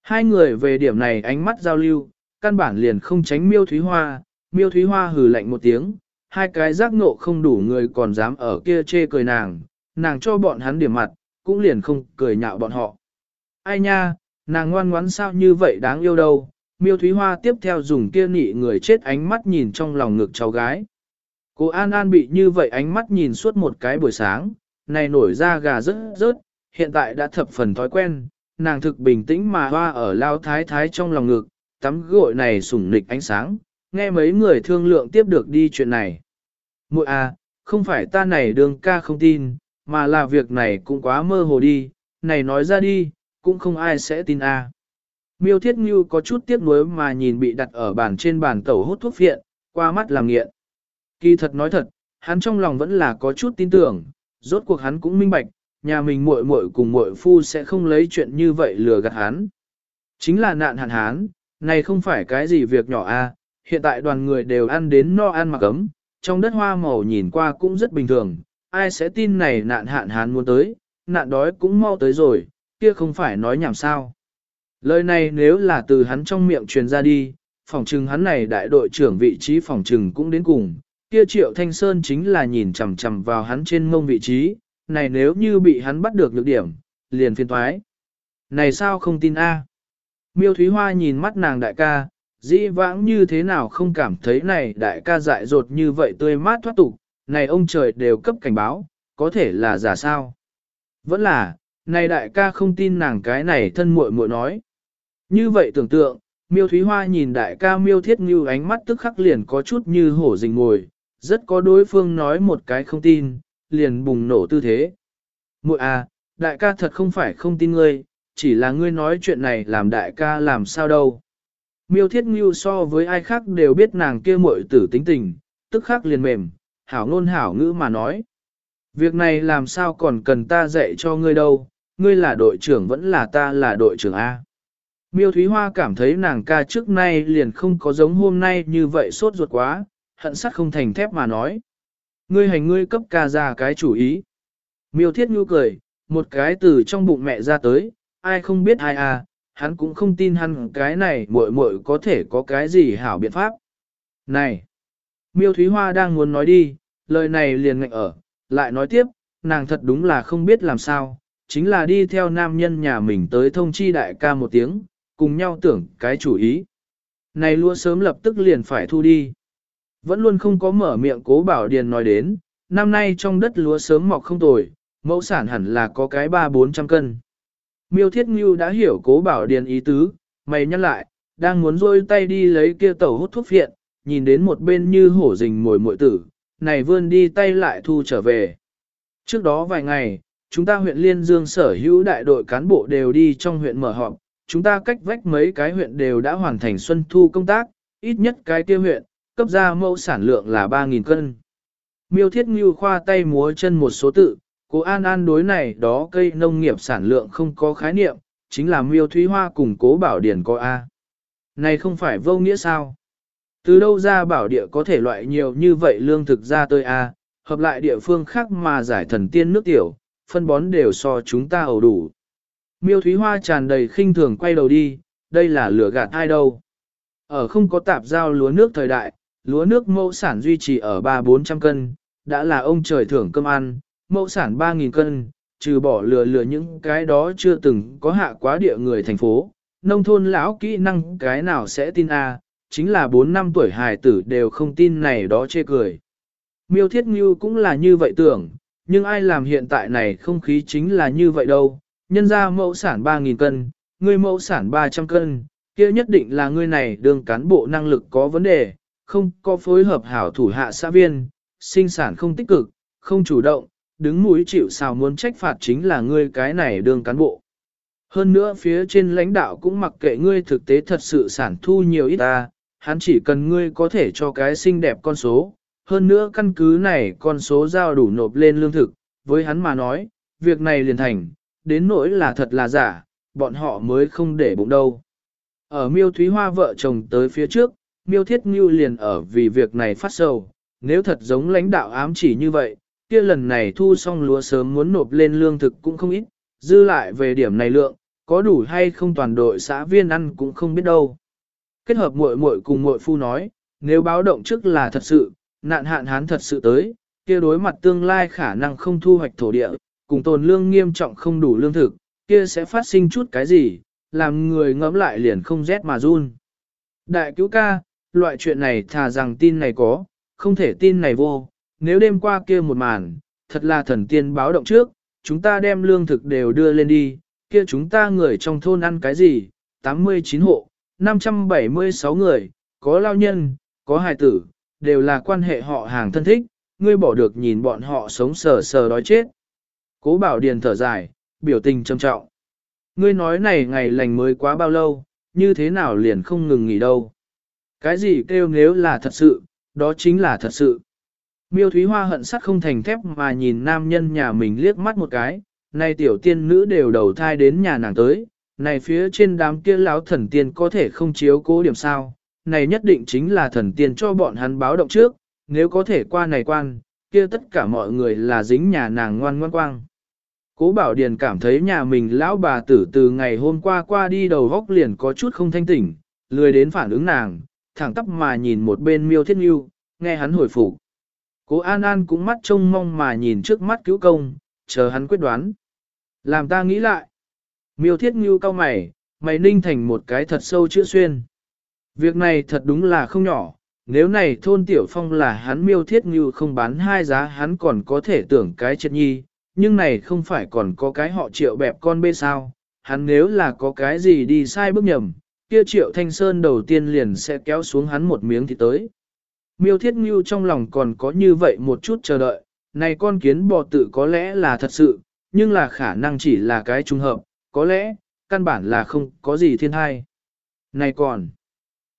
Hai người về điểm này ánh mắt giao lưu, căn bản liền không tránh miêu thúy hoa, miêu thúy hoa hừ lạnh một tiếng, hai cái giác nộ không đủ người còn dám ở kia chê cười nàng, nàng cho bọn hắn điểm mặt, cũng liền không cười nhạo bọn họ. Ai nha, nàng ngoan ngoãn sao như vậy đáng yêu đâu, miêu thúy hoa tiếp theo dùng kia nị người chết ánh mắt nhìn trong lòng ngực cháu gái. Cô An An bị như vậy ánh mắt nhìn suốt một cái buổi sáng, này nổi ra gà rớt rớt, hiện tại đã thập phần thói quen, nàng thực bình tĩnh mà hoa ở lao thái thái trong lòng ngực, tắm gội này sủng nịch ánh sáng, nghe mấy người thương lượng tiếp được đi chuyện này. Muội à, không phải ta này đường ca không tin, mà là việc này cũng quá mơ hồ đi, này nói ra đi, cũng không ai sẽ tin a. À. Miêu Thiết Như có chút tiếc nuối mà nhìn bị đặt ở bàn trên bàn tẩu hút thuốc phiện, qua mắt làm nghiện. Kỳ thật nói thật, hắn trong lòng vẫn là có chút tin tưởng, rốt cuộc hắn cũng minh bạch, nhà mình muội muội cùng muội phu sẽ không lấy chuyện như vậy lừa gạt hắn. Chính là nạn hạn hán, này không phải cái gì việc nhỏ a. hiện tại đoàn người đều ăn đến no ăn mặc ấm, trong đất hoa màu nhìn qua cũng rất bình thường, ai sẽ tin này nạn hạn hán muốn tới, nạn đói cũng mau tới rồi, kia không phải nói nhảm sao. Lời này nếu là từ hắn trong miệng truyền ra đi, phòng trừng hắn này đại đội trưởng vị trí phòng trừng cũng đến cùng, kia triệu thanh sơn chính là nhìn chằm chằm vào hắn trên mông vị trí, này nếu như bị hắn bắt được nhược điểm, liền phiên thoái. Này sao không tin a? Miêu Thúy Hoa nhìn mắt nàng đại ca, dĩ vãng như thế nào không cảm thấy này đại ca dại dột như vậy tươi mát thoát tục, này ông trời đều cấp cảnh báo, có thể là giả sao. Vẫn là, này đại ca không tin nàng cái này thân muội muội nói. Như vậy tưởng tượng, miêu Thúy Hoa nhìn đại ca miêu thiết như ánh mắt tức khắc liền có chút như hổ rình ngồi, rất có đối phương nói một cái không tin, liền bùng nổ tư thế. Muội à, đại ca thật không phải không tin ngươi, chỉ là ngươi nói chuyện này làm đại ca làm sao đâu. Miêu thiết ngưu so với ai khác đều biết nàng kia muội tử tính tình, tức khắc liền mềm, hảo ngôn hảo ngữ mà nói. Việc này làm sao còn cần ta dạy cho ngươi đâu, ngươi là đội trưởng vẫn là ta là đội trưởng A. Miêu Thúy Hoa cảm thấy nàng ca trước nay liền không có giống hôm nay như vậy sốt ruột quá, hận sắt không thành thép mà nói. Ngươi hành ngươi cấp ca ra cái chủ ý. Miêu Thiết Nhu cười, một cái từ trong bụng mẹ ra tới, ai không biết ai à, hắn cũng không tin hắn cái này muội muội có thể có cái gì hảo biện pháp. Này! Miêu Thúy Hoa đang muốn nói đi, lời này liền ngạnh ở, lại nói tiếp, nàng thật đúng là không biết làm sao, chính là đi theo nam nhân nhà mình tới thông chi đại ca một tiếng, cùng nhau tưởng cái chủ ý. Này lúa sớm lập tức liền phải thu đi. Vẫn luôn không có mở miệng cố bảo điền nói đến, năm nay trong đất lúa sớm mọc không tồi, mẫu sản hẳn là có cái ba bốn trăm cân. Miêu Thiết Ngưu đã hiểu cố bảo điền ý tứ, mày nhắc lại, đang muốn rôi tay đi lấy kia tẩu hút thuốc phiện, nhìn đến một bên như hổ rình mồi muội tử, này vươn đi tay lại thu trở về. Trước đó vài ngày, chúng ta huyện Liên Dương sở hữu đại đội cán bộ đều đi trong huyện mở họp, chúng ta cách vách mấy cái huyện đều đã hoàn thành xuân thu công tác, ít nhất cái kia huyện, cấp ra mẫu sản lượng là 3.000 cân. Miêu Thiết Ngưu khoa tay múa chân một số tự, cố An An đối này đó cây nông nghiệp sản lượng không có khái niệm, chính là Miêu Thúy Hoa cùng cố bảo điển có A. Này không phải vô nghĩa sao? Từ đâu ra bảo địa có thể loại nhiều như vậy lương thực ra tới A, hợp lại địa phương khác mà giải thần tiên nước tiểu, phân bón đều so chúng ta ẩu đủ. Miêu Thúy Hoa tràn đầy khinh thường quay đầu đi, đây là lửa gạt ai đâu. Ở không có tạp giao lúa nước thời đại, lúa nước mẫu sản duy trì ở 3-400 cân, đã là ông trời thưởng cơm ăn, mẫu sản 3.000 cân, trừ bỏ lừa lừa những cái đó chưa từng có hạ quá địa người thành phố, nông thôn lão kỹ năng cái nào sẽ tin a chính là 4 năm tuổi hài tử đều không tin này đó chê cười. Miêu Thiết Ngưu cũng là như vậy tưởng, nhưng ai làm hiện tại này không khí chính là như vậy đâu, nhân ra mẫu sản 3.000 cân, người mẫu sản 300 cân, kia nhất định là người này đường cán bộ năng lực có vấn đề, không có phối hợp hảo thủ hạ xã viên, sinh sản không tích cực, không chủ động, đứng mũi chịu sao muốn trách phạt chính là ngươi cái này đường cán bộ. Hơn nữa phía trên lãnh đạo cũng mặc kệ ngươi thực tế thật sự sản thu nhiều ít ta, hắn chỉ cần ngươi có thể cho cái xinh đẹp con số. Hơn nữa căn cứ này con số giao đủ nộp lên lương thực, với hắn mà nói, việc này liền thành, đến nỗi là thật là giả, bọn họ mới không để bụng đâu. Ở miêu thúy hoa vợ chồng tới phía trước, miêu thiết ngưu liền ở vì việc này phát sầu, nếu thật giống lãnh đạo ám chỉ như vậy, kia lần này thu xong lúa sớm muốn nộp lên lương thực cũng không ít, dư lại về điểm này lượng, có đủ hay không toàn đội xã viên ăn cũng không biết đâu. Kết hợp muội muội cùng muội phu nói, nếu báo động trước là thật sự, nạn hạn hán thật sự tới, kia đối mặt tương lai khả năng không thu hoạch thổ địa, cùng tồn lương nghiêm trọng không đủ lương thực, kia sẽ phát sinh chút cái gì, làm người ngẫm lại liền không rét mà run. Đại cứu ca, loại chuyện này thà rằng tin này có, không thể tin này vô, nếu đêm qua kia một màn, thật là thần tiên báo động trước, chúng ta đem lương thực đều đưa lên đi, kia chúng ta người trong thôn ăn cái gì, 89 hộ, 576 người, có lao nhân, có hài tử, đều là quan hệ họ hàng thân thích, ngươi bỏ được nhìn bọn họ sống sờ sờ đói chết. Cố bảo điền thở dài, biểu tình trầm trọng. Ngươi nói này ngày lành mới quá bao lâu, như thế nào liền không ngừng nghỉ đâu. Cái gì kêu nếu là thật sự, đó chính là thật sự. Miêu Thúy Hoa hận sắt không thành thép mà nhìn nam nhân nhà mình liếc mắt một cái, nay tiểu tiên nữ đều đầu thai đến nhà nàng tới, này phía trên đám kia lão thần tiên có thể không chiếu cố điểm sao, này nhất định chính là thần tiên cho bọn hắn báo động trước, nếu có thể qua này quan, kia tất cả mọi người là dính nhà nàng ngoan ngoan quang. Cố Bảo Điền cảm thấy nhà mình lão bà tử từ ngày hôm qua qua đi đầu góc liền có chút không thanh tỉnh, lười đến phản ứng nàng, thẳng tắp mà nhìn một bên miêu thiết nghiêu, nghe hắn hồi phục. Cố An An cũng mắt trông mong mà nhìn trước mắt cứu công, chờ hắn quyết đoán. Làm ta nghĩ lại. Miêu thiết nghiêu cao mày, mày ninh thành một cái thật sâu chữa xuyên. Việc này thật đúng là không nhỏ, nếu này thôn tiểu phong là hắn miêu thiết nghiêu không bán hai giá hắn còn có thể tưởng cái chết nhi, nhưng này không phải còn có cái họ triệu bẹp con bê sao, hắn nếu là có cái gì đi sai bước nhầm, kia triệu thanh sơn đầu tiên liền sẽ kéo xuống hắn một miếng thì tới. Miêu thiết ngưu trong lòng còn có như vậy một chút chờ đợi, này con kiến bò tự có lẽ là thật sự, nhưng là khả năng chỉ là cái trùng hợp, có lẽ, căn bản là không có gì thiên thai. Này còn,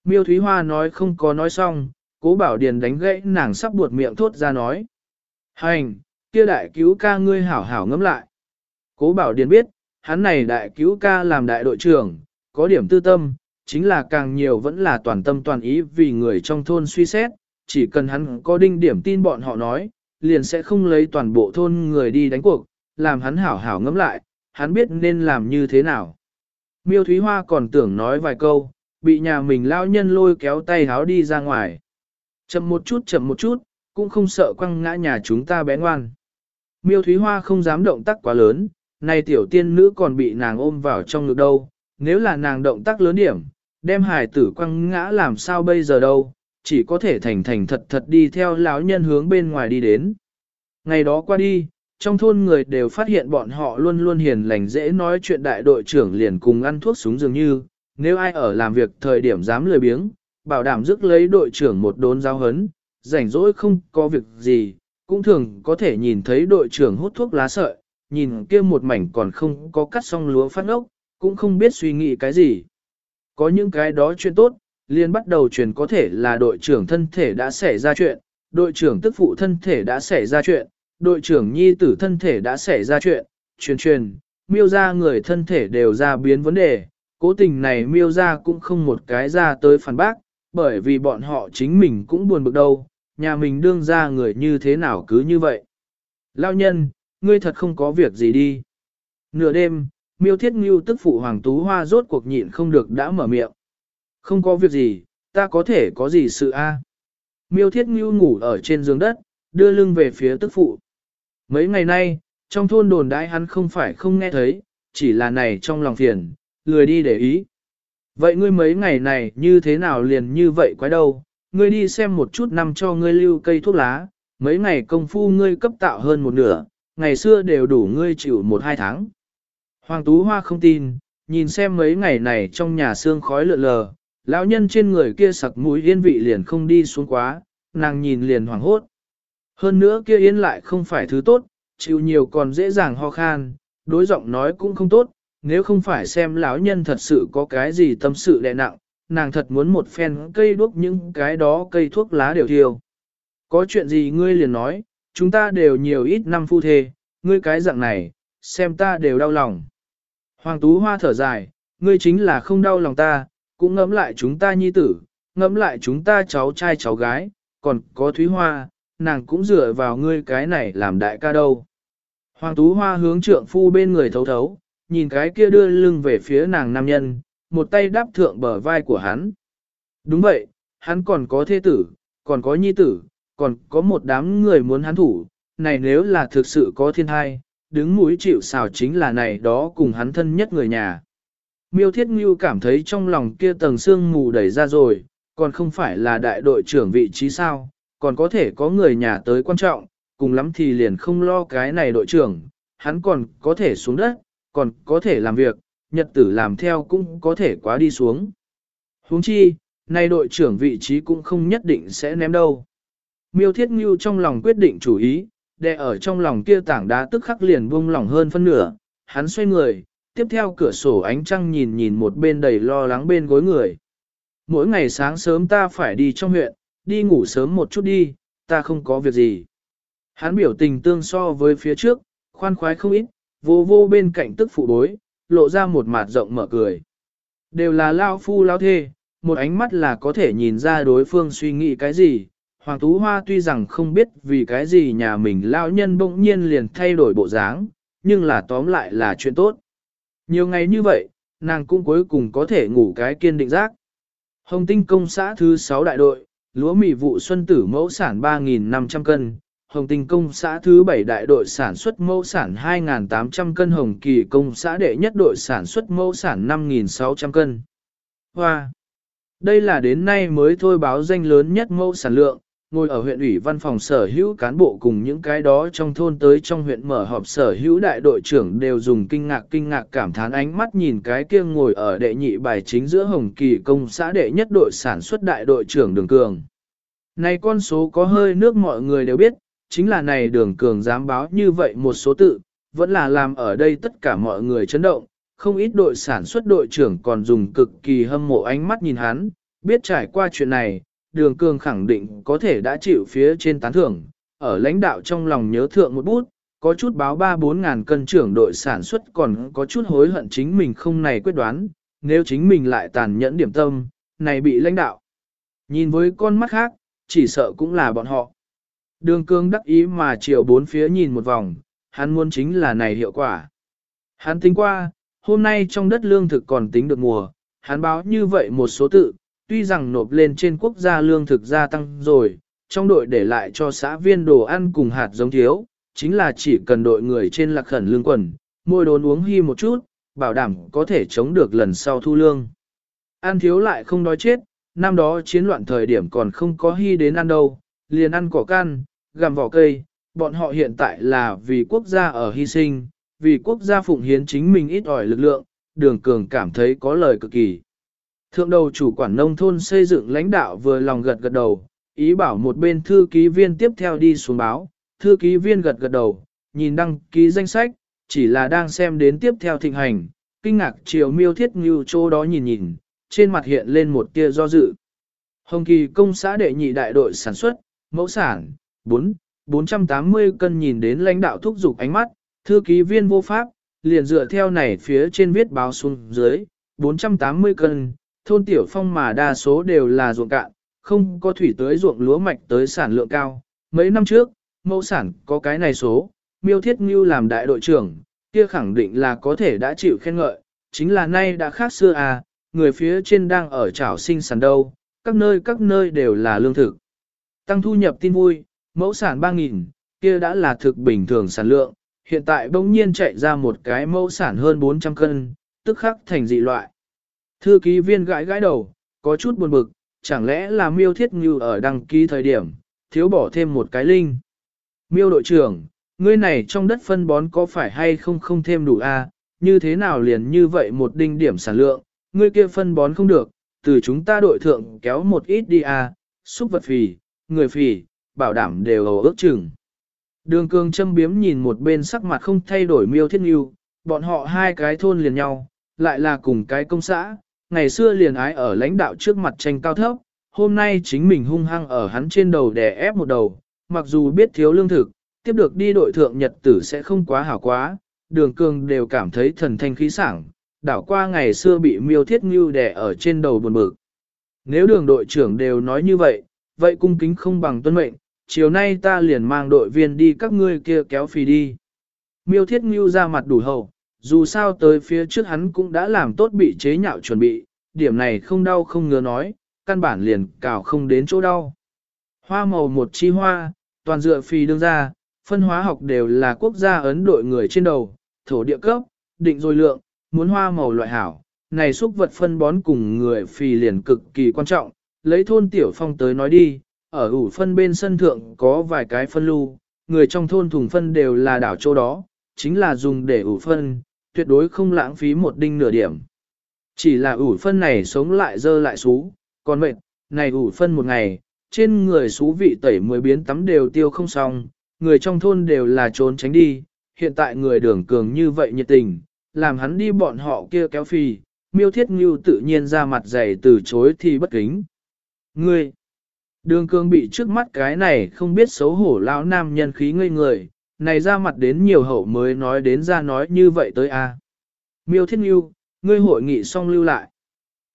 miêu Thúy Hoa nói không có nói xong, cố bảo điền đánh gãy nàng sắp buột miệng thốt ra nói. Hành, kia đại cứu ca ngươi hảo hảo ngẫm lại. Cố bảo điền biết, hắn này đại cứu ca làm đại đội trưởng, có điểm tư tâm, chính là càng nhiều vẫn là toàn tâm toàn ý vì người trong thôn suy xét, chỉ cần hắn có đinh điểm tin bọn họ nói, liền sẽ không lấy toàn bộ thôn người đi đánh cuộc, làm hắn hảo hảo ngẫm lại, hắn biết nên làm như thế nào. Miêu Thúy Hoa còn tưởng nói vài câu, bị nhà mình lao nhân lôi kéo tay háo đi ra ngoài. Chậm một chút chậm một chút, cũng không sợ quăng ngã nhà chúng ta bé ngoan. Miêu Thúy Hoa không dám động tác quá lớn, nay tiểu tiên nữ còn bị nàng ôm vào trong ngực đâu, nếu là nàng động tác lớn điểm, đem hài tử quăng ngã làm sao bây giờ đâu, chỉ có thể thành thành thật thật đi theo lão nhân hướng bên ngoài đi đến. Ngày đó qua đi, trong thôn người đều phát hiện bọn họ luôn luôn hiền lành dễ nói chuyện đại đội trưởng liền cùng ăn thuốc súng dường như, nếu ai ở làm việc thời điểm dám lười biếng, bảo đảm dứt lấy đội trưởng một đốn giao hấn, rảnh rỗi không có việc gì, cũng thường có thể nhìn thấy đội trưởng hút thuốc lá sợi, nhìn kia một mảnh còn không có cắt xong lúa phát ốc, cũng không biết suy nghĩ cái gì. Có những cái đó chuyện tốt, liền bắt đầu truyền có thể là đội trưởng thân thể đã xảy ra chuyện, đội trưởng tức phụ thân thể đã xảy ra chuyện, đội trưởng nhi tử thân thể đã xảy ra chuyện, truyền truyền, miêu ra người thân thể đều ra biến vấn đề, cố tình này miêu ra cũng không một cái ra tới phản bác, bởi vì bọn họ chính mình cũng buồn bực đâu, nhà mình đương ra người như thế nào cứ như vậy. Lao nhân, ngươi thật không có việc gì đi. Nửa đêm, Miêu Thiết Ngưu tức phụ Hoàng Tú Hoa rốt cuộc nhịn không được đã mở miệng. Không có việc gì, ta có thể có gì sự a? Miêu Thiết Ngưu ngủ ở trên giường đất, đưa lưng về phía tức phụ. Mấy ngày nay, trong thôn đồn đãi hắn không phải không nghe thấy, chỉ là này trong lòng phiền, lười đi để ý. Vậy ngươi mấy ngày này như thế nào liền như vậy quái đâu, ngươi đi xem một chút năm cho ngươi lưu cây thuốc lá, mấy ngày công phu ngươi cấp tạo hơn một nửa, ngày xưa đều đủ ngươi chịu một hai tháng. Hoàng Tú Hoa không tin, nhìn xem mấy ngày này trong nhà xương khói lượn lờ, lão nhân trên người kia sặc mũi yên vị liền không đi xuống quá, nàng nhìn liền hoảng hốt. Hơn nữa kia yên lại không phải thứ tốt, chịu nhiều còn dễ dàng ho khan, đối giọng nói cũng không tốt, nếu không phải xem lão nhân thật sự có cái gì tâm sự đè nặng, nàng thật muốn một phen cây đuốc những cái đó cây thuốc lá đều thiêu. Có chuyện gì ngươi liền nói, chúng ta đều nhiều ít năm phu thê, ngươi cái dạng này, xem ta đều đau lòng. Hoàng Tú Hoa thở dài, ngươi chính là không đau lòng ta, cũng ngẫm lại chúng ta nhi tử, ngẫm lại chúng ta cháu trai cháu gái, còn có Thúy Hoa, nàng cũng dựa vào ngươi cái này làm đại ca đâu. Hoàng Tú Hoa hướng trượng phu bên người thấu thấu, nhìn cái kia đưa lưng về phía nàng nam nhân, một tay đáp thượng bờ vai của hắn. Đúng vậy, hắn còn có thế tử, còn có nhi tử, còn có một đám người muốn hắn thủ, này nếu là thực sự có thiên thai, đứng mũi chịu xào chính là này đó cùng hắn thân nhất người nhà. Miêu Thiết Ngưu cảm thấy trong lòng kia tầng xương mù đẩy ra rồi, còn không phải là đại đội trưởng vị trí sao, còn có thể có người nhà tới quan trọng, cùng lắm thì liền không lo cái này đội trưởng, hắn còn có thể xuống đất, còn có thể làm việc, nhật tử làm theo cũng có thể quá đi xuống. huống chi, nay đội trưởng vị trí cũng không nhất định sẽ ném đâu. Miêu Thiết Ngưu trong lòng quyết định chủ ý, đè ở trong lòng kia tảng đá tức khắc liền buông lỏng hơn phân nửa, hắn xoay người, tiếp theo cửa sổ ánh trăng nhìn nhìn một bên đầy lo lắng bên gối người. Mỗi ngày sáng sớm ta phải đi trong huyện, đi ngủ sớm một chút đi, ta không có việc gì. Hắn biểu tình tương so với phía trước, khoan khoái không ít, vô vô bên cạnh tức phụ bối, lộ ra một mặt rộng mở cười. Đều là lao phu lao thê, một ánh mắt là có thể nhìn ra đối phương suy nghĩ cái gì. Hoàng Tú Hoa tuy rằng không biết vì cái gì nhà mình lao nhân bỗng nhiên liền thay đổi bộ dáng, nhưng là tóm lại là chuyện tốt. Nhiều ngày như vậy, nàng cũng cuối cùng có thể ngủ cái kiên định giác. Hồng tinh công xã thứ 6 đại đội, lúa mì vụ xuân tử mẫu sản 3.500 cân, Hồng Tinh công xã thứ 7 đại đội sản xuất mẫu sản 2.800 cân Hồng Kỳ công xã đệ nhất đội sản xuất mẫu sản 5.600 cân. Hoa! Đây là đến nay mới thôi báo danh lớn nhất mẫu sản lượng, ngồi ở huyện ủy văn phòng sở hữu cán bộ cùng những cái đó trong thôn tới trong huyện mở họp sở hữu đại đội trưởng đều dùng kinh ngạc kinh ngạc cảm thán ánh mắt nhìn cái kia ngồi ở đệ nhị bài chính giữa Hồng Kỳ công xã đệ nhất đội sản xuất đại đội trưởng Đường Cường. Này con số có hơi nước mọi người đều biết, chính là này đường cường dám báo như vậy một số tự, vẫn là làm ở đây tất cả mọi người chấn động, không ít đội sản xuất đội trưởng còn dùng cực kỳ hâm mộ ánh mắt nhìn hắn, biết trải qua chuyện này, đường cường khẳng định có thể đã chịu phía trên tán thưởng, ở lãnh đạo trong lòng nhớ thượng một bút, có chút báo 3-4 ngàn cân trưởng đội sản xuất còn có chút hối hận chính mình không này quyết đoán, nếu chính mình lại tàn nhẫn điểm tâm, này bị lãnh đạo. Nhìn với con mắt khác, chỉ sợ cũng là bọn họ. Đường cương đắc ý mà chiều bốn phía nhìn một vòng, hắn muốn chính là này hiệu quả. Hắn tính qua, hôm nay trong đất lương thực còn tính được mùa, hắn báo như vậy một số tự, tuy rằng nộp lên trên quốc gia lương thực gia tăng rồi, trong đội để lại cho xã viên đồ ăn cùng hạt giống thiếu, chính là chỉ cần đội người trên lạc khẩn lương quần, môi đốn uống hy một chút, bảo đảm có thể chống được lần sau thu lương. Ăn thiếu lại không đói chết, năm đó chiến loạn thời điểm còn không có hy đến ăn đâu, liền ăn cỏ can, gặm vỏ cây, bọn họ hiện tại là vì quốc gia ở hy sinh, vì quốc gia phụng hiến chính mình ít ỏi lực lượng, đường cường cảm thấy có lời cực kỳ. Thượng đầu chủ quản nông thôn xây dựng lãnh đạo vừa lòng gật gật đầu, ý bảo một bên thư ký viên tiếp theo đi xuống báo, thư ký viên gật gật đầu, nhìn đăng ký danh sách, chỉ là đang xem đến tiếp theo thịnh hành, kinh ngạc chiều miêu thiết như chỗ đó nhìn nhìn, trên mặt hiện lên một tia do dự. Hồng Kỳ công xã đệ nhị đại đội sản xuất, mẫu sản, 4, 480 cân nhìn đến lãnh đạo thúc giục ánh mắt, thư ký viên vô pháp, liền dựa theo này phía trên viết báo xuống dưới, 480 cân, thôn tiểu phong mà đa số đều là ruộng cạn, không có thủy tới ruộng lúa mạch tới sản lượng cao. Mấy năm trước, mẫu sản có cái này số, miêu thiết ngưu làm đại đội trưởng, kia khẳng định là có thể đã chịu khen ngợi, chính là nay đã khác xưa à, người phía trên đang ở chảo sinh sản đâu, các nơi các nơi đều là lương thực. Tăng thu nhập tin vui, mẫu sản 3.000, kia đã là thực bình thường sản lượng, hiện tại bỗng nhiên chạy ra một cái mẫu sản hơn 400 cân, tức khắc thành dị loại. Thư ký viên gãi gãi đầu, có chút buồn bực, chẳng lẽ là miêu thiết như ở đăng ký thời điểm, thiếu bỏ thêm một cái linh. Miêu đội trưởng, ngươi này trong đất phân bón có phải hay không không thêm đủ a? như thế nào liền như vậy một đinh điểm sản lượng, ngươi kia phân bón không được, từ chúng ta đội thượng kéo một ít đi a, xúc vật phì, người phì, bảo đảm đều ở ước chừng. Đường cường châm biếm nhìn một bên sắc mặt không thay đổi miêu thiết nghiêu, bọn họ hai cái thôn liền nhau, lại là cùng cái công xã, ngày xưa liền ái ở lãnh đạo trước mặt tranh cao thấp, hôm nay chính mình hung hăng ở hắn trên đầu đè ép một đầu, mặc dù biết thiếu lương thực, tiếp được đi đội thượng nhật tử sẽ không quá hảo quá, đường cường đều cảm thấy thần thanh khí sảng, đảo qua ngày xưa bị miêu thiết nghiêu đè ở trên đầu buồn bực. Nếu đường đội trưởng đều nói như vậy, vậy cung kính không bằng tuân mệnh, chiều nay ta liền mang đội viên đi các ngươi kia kéo phì đi. Miêu thiết ngưu ra mặt đủ hậu, dù sao tới phía trước hắn cũng đã làm tốt bị chế nhạo chuẩn bị, điểm này không đau không ngứa nói, căn bản liền cào không đến chỗ đau. Hoa màu một chi hoa, toàn dựa phì đương ra, phân hóa học đều là quốc gia Ấn đội người trên đầu, thổ địa cấp, định rồi lượng, muốn hoa màu loại hảo, này xúc vật phân bón cùng người phì liền cực kỳ quan trọng, lấy thôn tiểu phong tới nói đi, ở ủ phân bên sân thượng có vài cái phân lưu, người trong thôn thùng phân đều là đảo chỗ đó, chính là dùng để ủ phân, tuyệt đối không lãng phí một đinh nửa điểm. Chỉ là ủ phân này sống lại dơ lại xú, còn mệt, này ủ phân một ngày, trên người xú vị tẩy mười biến tắm đều tiêu không xong, người trong thôn đều là trốn tránh đi, hiện tại người đường cường như vậy nhiệt tình, làm hắn đi bọn họ kia kéo phì, miêu thiết ngưu tự nhiên ra mặt dày từ chối thì bất kính. Ngươi, đường Cương bị trước mắt cái này không biết xấu hổ lão nam nhân khí ngây người, này ra mặt đến nhiều hậu mới nói đến ra nói như vậy tới a. Miêu thiết ngưu, ngươi hội nghị xong lưu lại.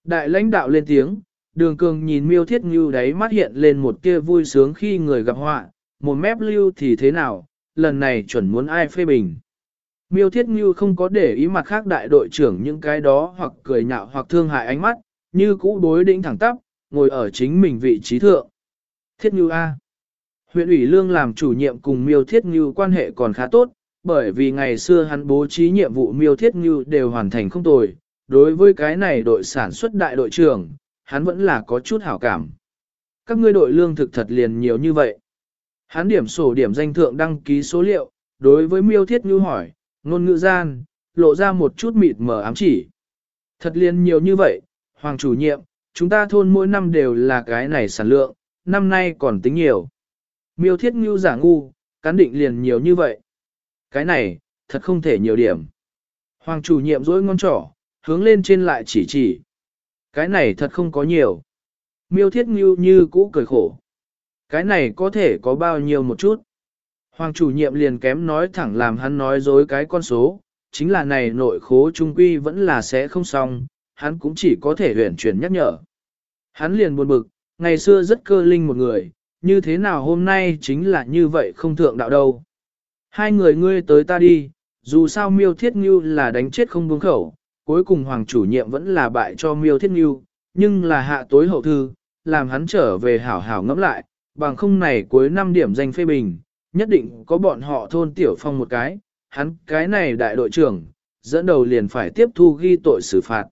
Đại lãnh đạo lên tiếng, đường cường nhìn miêu thiết ngưu đấy mắt hiện lên một tia vui sướng khi người gặp họa, một mép lưu thì thế nào, lần này chuẩn muốn ai phê bình. Miêu Thiết Ngưu không có để ý mặt khác đại đội trưởng những cái đó hoặc cười nhạo hoặc thương hại ánh mắt, như cũ đối đỉnh thẳng tắp, ngồi ở chính mình vị trí thượng. Thiết Ngưu A. Huyện ủy lương làm chủ nhiệm cùng Miêu Thiết Ngưu quan hệ còn khá tốt, bởi vì ngày xưa hắn bố trí nhiệm vụ Miêu Thiết Ngưu đều hoàn thành không tồi. Đối với cái này đội sản xuất đại đội trưởng, hắn vẫn là có chút hảo cảm. Các ngươi đội lương thực thật liền nhiều như vậy. Hắn điểm sổ điểm danh thượng đăng ký số liệu, đối với miêu thiết Ngưu hỏi, ngôn ngữ gian, lộ ra một chút mịt mờ ám chỉ. Thật liền nhiều như vậy, Hoàng chủ nhiệm, chúng ta thôn mỗi năm đều là cái này sản lượng, năm nay còn tính nhiều. Miêu thiết ngưu giả ngu, cán định liền nhiều như vậy. Cái này, thật không thể nhiều điểm. Hoàng chủ nhiệm dối ngon trỏ, hướng lên trên lại chỉ chỉ. Cái này thật không có nhiều. Miêu thiết ngưu như cũ cười khổ. Cái này có thể có bao nhiêu một chút. Hoàng chủ nhiệm liền kém nói thẳng làm hắn nói dối cái con số, chính là này nội khố trung quy vẫn là sẽ không xong, hắn cũng chỉ có thể huyển chuyển nhắc nhở. Hắn liền buồn bực, ngày xưa rất cơ linh một người, như thế nào hôm nay chính là như vậy không thượng đạo đâu. Hai người ngươi tới ta đi, dù sao miêu thiết ngưu là đánh chết không buông khẩu, cuối cùng hoàng chủ nhiệm vẫn là bại cho miêu thiết ngưu, nhưng là hạ tối hậu thư, làm hắn trở về hảo hảo ngẫm lại, bằng không này cuối năm điểm danh phê bình, nhất định có bọn họ thôn tiểu phong một cái, hắn cái này đại đội trưởng, dẫn đầu liền phải tiếp thu ghi tội xử phạt.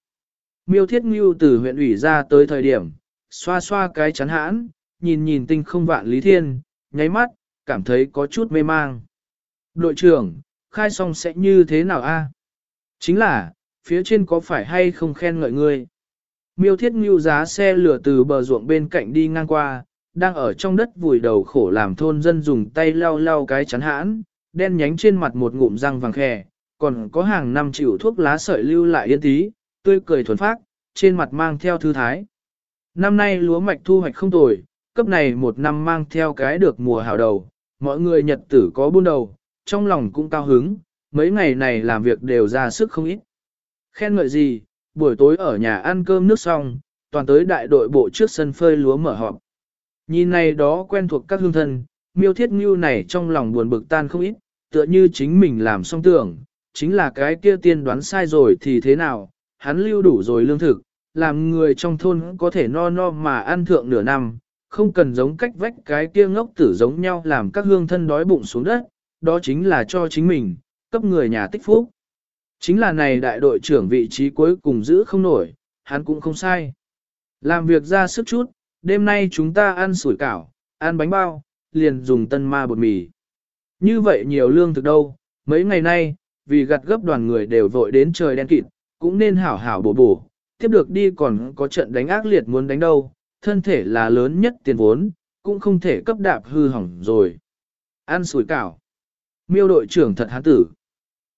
Miêu Thiết Ngưu từ huyện ủy ra tới thời điểm, xoa xoa cái chắn hãn, nhìn nhìn tinh không vạn lý thiên, nháy mắt, cảm thấy có chút mê mang. Đội trưởng, khai xong sẽ như thế nào a? Chính là, phía trên có phải hay không khen ngợi ngươi? Miêu Thiết Ngưu giá xe lửa từ bờ ruộng bên cạnh đi ngang qua, đang ở trong đất vùi đầu khổ làm thôn dân dùng tay lau lau cái chắn hãn, đen nhánh trên mặt một ngụm răng vàng khè, còn có hàng năm chịu thuốc lá sợi lưu lại yên tí, tươi cười thuần phát, trên mặt mang theo thư thái. Năm nay lúa mạch thu hoạch không tồi, cấp này một năm mang theo cái được mùa hào đầu, mọi người nhật tử có buôn đầu, trong lòng cũng cao hứng, mấy ngày này làm việc đều ra sức không ít. Khen ngợi gì, buổi tối ở nhà ăn cơm nước xong, toàn tới đại đội bộ trước sân phơi lúa mở họp. Nhìn này đó quen thuộc các hương thân, miêu thiết ngưu này trong lòng buồn bực tan không ít, tựa như chính mình làm xong tưởng, chính là cái kia tiên đoán sai rồi thì thế nào, hắn lưu đủ rồi lương thực, làm người trong thôn có thể no no mà ăn thượng nửa năm, không cần giống cách vách cái kia ngốc tử giống nhau làm các hương thân đói bụng xuống đất, đó chính là cho chính mình, cấp người nhà tích phúc. Chính là này đại đội trưởng vị trí cuối cùng giữ không nổi, hắn cũng không sai. Làm việc ra sức chút, đêm nay chúng ta ăn sủi cảo, ăn bánh bao, liền dùng tân ma bột mì. Như vậy nhiều lương thực đâu, mấy ngày nay, vì gặt gấp đoàn người đều vội đến trời đen kịt, cũng nên hảo hảo bổ bổ, tiếp được đi còn có trận đánh ác liệt muốn đánh đâu, thân thể là lớn nhất tiền vốn, cũng không thể cấp đạp hư hỏng rồi. Ăn sủi cảo. Miêu đội trưởng thật hán tử.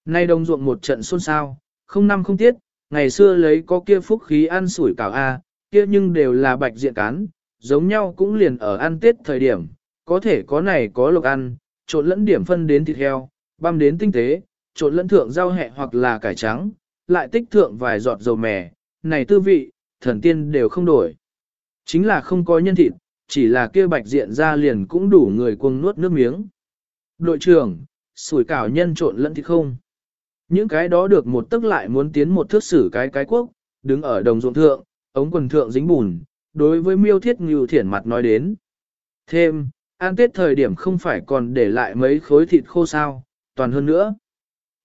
Nay đồng ruộng một trận xôn xao, không năm không tiết, ngày xưa lấy có kia phúc khí ăn sủi cảo A, kia nhưng đều là bạch diện cán, giống nhau cũng liền ở ăn tết thời điểm, có thể có này có lộc ăn, trộn lẫn điểm phân đến thịt heo, băm đến tinh tế, trộn lẫn thượng rau hẹ hoặc là cải trắng, lại tích thượng vài giọt dầu mè, này tư vị, thần tiên đều không đổi. Chính là không có nhân thịt, chỉ là kia bạch diện ra liền cũng đủ người cuồng nuốt nước miếng. Đội trưởng, sủi cảo nhân trộn lẫn thịt không? Những cái đó được một tức lại muốn tiến một thước xử cái cái quốc, đứng ở đồng ruộng thượng, ống quần thượng dính bùn, đối với miêu thiết ngưu thiển mặt nói đến. Thêm, ăn tết thời điểm không phải còn để lại mấy khối thịt khô sao, toàn hơn nữa.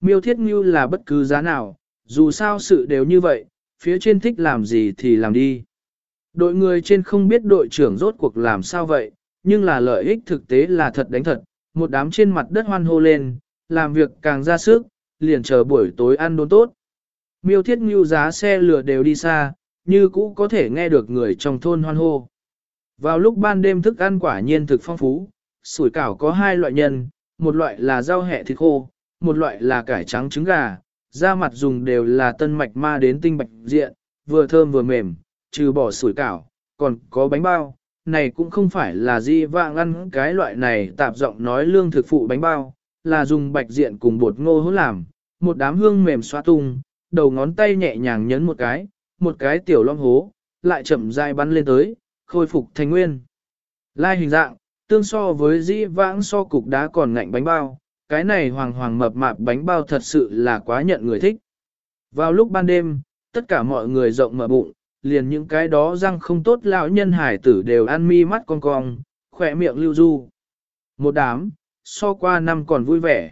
Miêu thiết ngưu là bất cứ giá nào, dù sao sự đều như vậy, phía trên thích làm gì thì làm đi. Đội người trên không biết đội trưởng rốt cuộc làm sao vậy, nhưng là lợi ích thực tế là thật đánh thật, một đám trên mặt đất hoan hô lên, làm việc càng ra sức, liền chờ buổi tối ăn đốn tốt. Miêu thiết ngưu giá xe lửa đều đi xa, như cũ có thể nghe được người trong thôn hoan hô. Vào lúc ban đêm thức ăn quả nhiên thực phong phú, sủi cảo có hai loại nhân, một loại là rau hẹ thịt khô, một loại là cải trắng trứng gà, da mặt dùng đều là tân mạch ma đến tinh bạch diện, vừa thơm vừa mềm, trừ bỏ sủi cảo, còn có bánh bao. Này cũng không phải là di vạng ăn cái loại này tạp giọng nói lương thực phụ bánh bao, là dùng bạch diện cùng bột ngô hỗn làm, một đám hương mềm xoa tung, đầu ngón tay nhẹ nhàng nhấn một cái, một cái tiểu long hố, lại chậm rãi bắn lên tới, khôi phục thành nguyên. Lai hình dạng, tương so với dĩ vãng so cục đá còn ngạnh bánh bao, cái này hoàng hoàng mập mạp bánh bao thật sự là quá nhận người thích. Vào lúc ban đêm, tất cả mọi người rộng mở bụng, liền những cái đó răng không tốt lão nhân hải tử đều ăn mi mắt con cong, khỏe miệng lưu du. Một đám, so qua năm còn vui vẻ.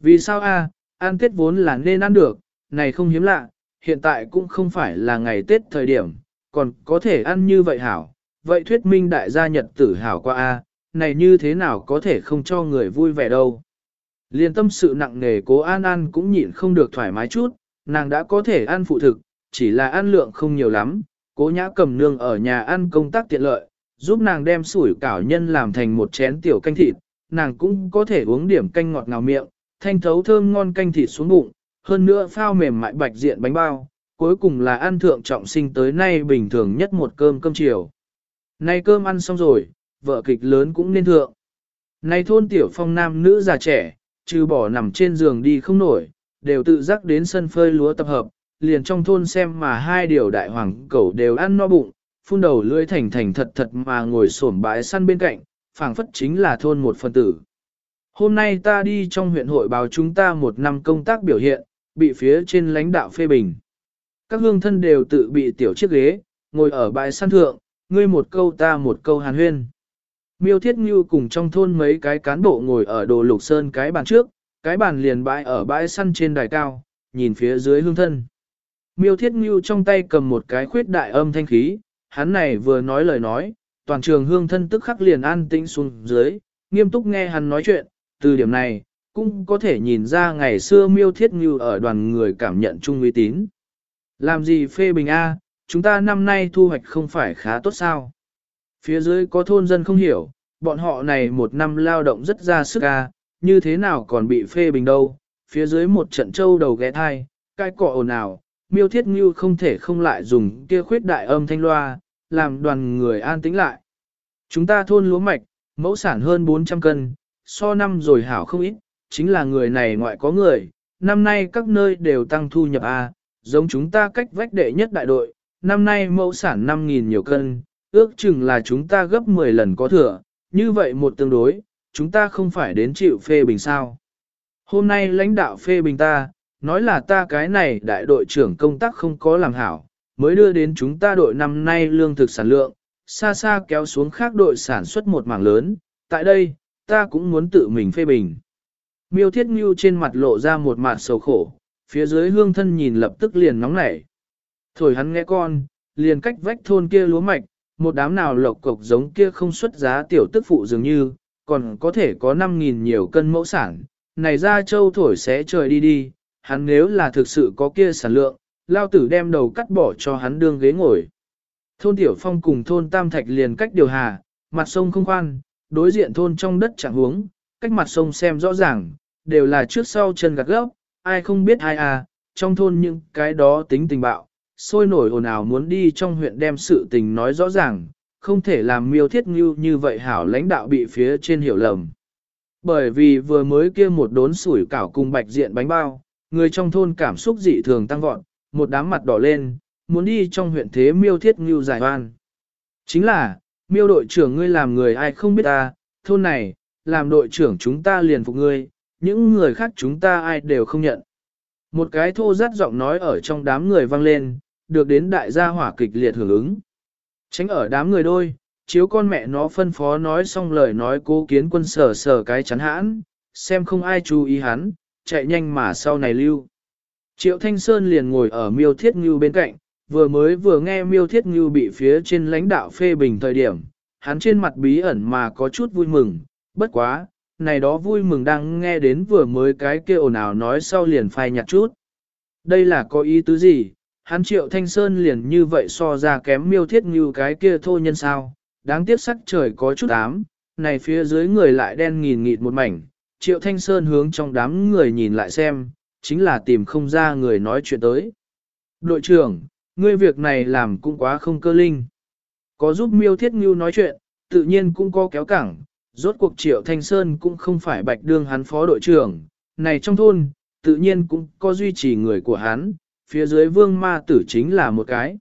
Vì sao a? ăn Tết vốn là nên ăn được, này không hiếm lạ, hiện tại cũng không phải là ngày Tết thời điểm, còn có thể ăn như vậy hảo. Vậy thuyết minh đại gia nhật tử hảo qua a, này như thế nào có thể không cho người vui vẻ đâu. Liên tâm sự nặng nề cố An An cũng nhịn không được thoải mái chút, nàng đã có thể ăn phụ thực, chỉ là ăn lượng không nhiều lắm, cố nhã cầm nương ở nhà ăn công tác tiện lợi, giúp nàng đem sủi cảo nhân làm thành một chén tiểu canh thịt, nàng cũng có thể uống điểm canh ngọt ngào miệng, thanh thấu thơm ngon canh thịt xuống bụng, hơn nữa phao mềm mại bạch diện bánh bao, cuối cùng là ăn thượng trọng sinh tới nay bình thường nhất một cơm cơm chiều. Nay cơm ăn xong rồi, vợ kịch lớn cũng nên thượng. Nay thôn tiểu phong nam nữ già trẻ, trừ bỏ nằm trên giường đi không nổi, đều tự giác đến sân phơi lúa tập hợp, liền trong thôn xem mà hai điều đại hoàng cẩu đều ăn no bụng, phun đầu lưỡi thành thành thật thật mà ngồi xổm bãi săn bên cạnh, phảng phất chính là thôn một phần tử. Hôm nay ta đi trong huyện hội báo chúng ta một năm công tác biểu hiện, bị phía trên lãnh đạo phê bình. Các hương thân đều tự bị tiểu chiếc ghế, ngồi ở bãi săn thượng, ngươi một câu ta một câu hàn huyên. Miêu Thiết Ngưu cùng trong thôn mấy cái cán bộ ngồi ở đồ lục sơn cái bàn trước, cái bàn liền bãi ở bãi săn trên đài cao, nhìn phía dưới hương thân. Miêu Thiết Ngưu trong tay cầm một cái khuyết đại âm thanh khí, hắn này vừa nói lời nói, toàn trường hương thân tức khắc liền an tĩnh xuống dưới, nghiêm túc nghe hắn nói chuyện, từ điểm này, cũng có thể nhìn ra ngày xưa Miêu Thiết Ngưu ở đoàn người cảm nhận chung uy tín. Làm gì phê bình A, chúng ta năm nay thu hoạch không phải khá tốt sao? Phía dưới có thôn dân không hiểu, bọn họ này một năm lao động rất ra sức ca, như thế nào còn bị phê bình đâu? Phía dưới một trận châu đầu ghé thai, cai cọ ồn ào, miêu thiết ngưu không thể không lại dùng kia khuyết đại âm thanh loa, làm đoàn người an tĩnh lại. Chúng ta thôn lúa mạch, mẫu sản hơn 400 cân, so năm rồi hảo không ít, chính là người này ngoại có người, năm nay các nơi đều tăng thu nhập A, giống chúng ta cách vách đệ nhất đại đội, năm nay mẫu sản 5.000 nhiều cân, ước chừng là chúng ta gấp 10 lần có thừa, như vậy một tương đối, chúng ta không phải đến chịu phê bình sao. Hôm nay lãnh đạo phê bình ta, nói là ta cái này đại đội trưởng công tác không có làm hảo, mới đưa đến chúng ta đội năm nay lương thực sản lượng, xa xa kéo xuống khác đội sản xuất một mảng lớn, tại đây, ta cũng muốn tự mình phê bình. Miêu Thiết Ngưu trên mặt lộ ra một mặt sầu khổ, phía dưới hương thân nhìn lập tức liền nóng nảy. Thổi hắn nghe con, liền cách vách thôn kia lúa mạch, một đám nào lộc cộc giống kia không xuất giá tiểu tức phụ dường như, còn có thể có 5.000 nhiều cân mẫu sản. Này ra châu thổi sẽ trời đi đi, hắn nếu là thực sự có kia sản lượng, lao tử đem đầu cắt bỏ cho hắn đương ghế ngồi. Thôn Tiểu Phong cùng thôn Tam Thạch liền cách điều hà, mặt sông không khoan, đối diện thôn trong đất chẳng huống, cách mặt sông xem rõ ràng, đều là trước sau chân gạt gốc, ai không biết ai à, trong thôn những cái đó tính tình bạo, sôi nổi ồn ào muốn đi trong huyện đem sự tình nói rõ ràng, không thể làm miêu thiết ngưu như vậy hảo lãnh đạo bị phía trên hiểu lầm. Bởi vì vừa mới kia một đốn sủi cảo cùng bạch diện bánh bao, người trong thôn cảm xúc dị thường tăng vọt, một đám mặt đỏ lên, muốn đi trong huyện thế miêu thiết ngưu giải oan. Chính là, miêu đội trưởng ngươi làm người ai không biết ta, thôn này, làm đội trưởng chúng ta liền phục ngươi, những người khác chúng ta ai đều không nhận. Một cái thô rát giọng nói ở trong đám người vang lên, được đến đại gia hỏa kịch liệt hưởng ứng. Tránh ở đám người đôi, chiếu con mẹ nó phân phó nói xong lời nói cố kiến quân sở sở cái chắn hãn, xem không ai chú ý hắn, chạy nhanh mà sau này lưu. Triệu Thanh Sơn liền ngồi ở miêu thiết ngưu bên cạnh, vừa mới vừa nghe miêu thiết ngưu bị phía trên lãnh đạo phê bình thời điểm, hắn trên mặt bí ẩn mà có chút vui mừng, bất quá, này đó vui mừng đang nghe đến vừa mới cái kia ồn ào nói sau liền phai nhạt chút. Đây là có ý tứ gì, hắn triệu thanh sơn liền như vậy so ra kém miêu thiết như cái kia thô nhân sao, đáng tiếc sắc trời có chút ám, này phía dưới người lại đen nghìn nghịt một mảnh, triệu thanh sơn hướng trong đám người nhìn lại xem, chính là tìm không ra người nói chuyện tới. Đội trưởng, ngươi việc này làm cũng quá không cơ linh. Có giúp miêu thiết như nói chuyện, tự nhiên cũng có kéo cẳng, rốt cuộc triệu thanh sơn cũng không phải bạch đương hắn phó đội trưởng, này trong thôn, tự nhiên cũng có duy trì người của hắn, phía dưới vương ma tử chính là một cái.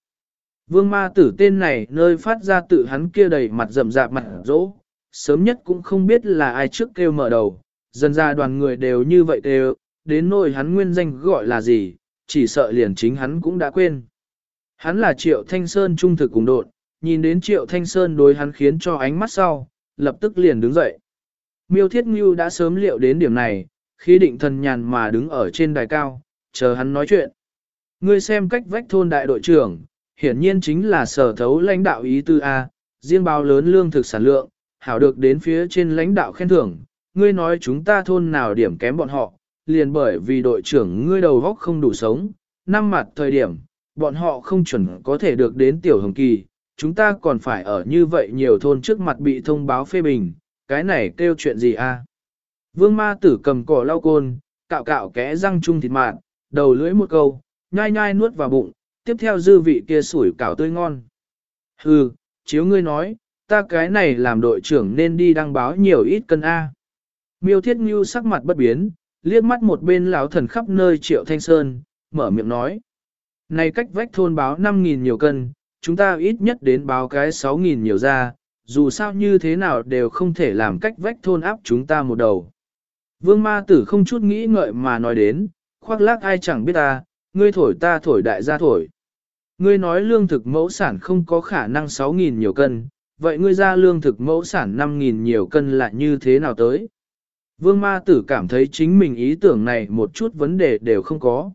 Vương ma tử tên này nơi phát ra tự hắn kia đầy mặt rậm rạp mặt rỗ, sớm nhất cũng không biết là ai trước kêu mở đầu, dần ra đoàn người đều như vậy đều, đến nỗi hắn nguyên danh gọi là gì, chỉ sợ liền chính hắn cũng đã quên. Hắn là Triệu Thanh Sơn trung thực cùng đột, nhìn đến Triệu Thanh Sơn đối hắn khiến cho ánh mắt sau, lập tức liền đứng dậy. Miêu Thiết Ngưu đã sớm liệu đến điểm này, khi định thần nhàn mà đứng ở trên đài cao, chờ hắn nói chuyện. Ngươi xem cách vách thôn đại đội trưởng, hiển nhiên chính là sở thấu lãnh đạo ý tư A, riêng báo lớn lương thực sản lượng, hảo được đến phía trên lãnh đạo khen thưởng. Ngươi nói chúng ta thôn nào điểm kém bọn họ, liền bởi vì đội trưởng ngươi đầu góc không đủ sống, năm mặt thời điểm, bọn họ không chuẩn có thể được đến tiểu hồng kỳ, chúng ta còn phải ở như vậy nhiều thôn trước mặt bị thông báo phê bình, cái này kêu chuyện gì a? Vương ma tử cầm cỏ lau côn, cạo cạo kẽ răng chung thịt mạn, đầu lưỡi một câu, nhai nhai nuốt vào bụng, tiếp theo dư vị kia sủi cảo tươi ngon. Hừ, chiếu ngươi nói, ta cái này làm đội trưởng nên đi đăng báo nhiều ít cân A. Miêu thiết ngưu sắc mặt bất biến, liếc mắt một bên lão thần khắp nơi triệu thanh sơn, mở miệng nói. Này cách vách thôn báo 5.000 nhiều cân, chúng ta ít nhất đến báo cái 6.000 nhiều ra, dù sao như thế nào đều không thể làm cách vách thôn áp chúng ta một đầu. Vương ma tử không chút nghĩ ngợi mà nói đến, khoác lác ai chẳng biết ta, ngươi thổi ta thổi đại gia thổi. Ngươi nói lương thực mẫu sản không có khả năng 6.000 nhiều cân, vậy ngươi ra lương thực mẫu sản 5.000 nhiều cân là như thế nào tới? Vương ma tử cảm thấy chính mình ý tưởng này một chút vấn đề đều không có.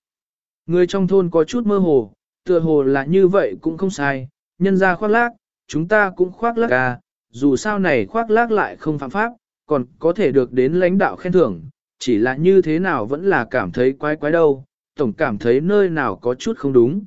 Người trong thôn có chút mơ hồ, tựa hồ là như vậy cũng không sai, nhân ra khoác lác, chúng ta cũng khoác lác à, dù sao này khoác lác lại không phạm pháp, còn có thể được đến lãnh đạo khen thưởng, chỉ là như thế nào vẫn là cảm thấy quái quái đâu, tổng cảm thấy nơi nào có chút không đúng.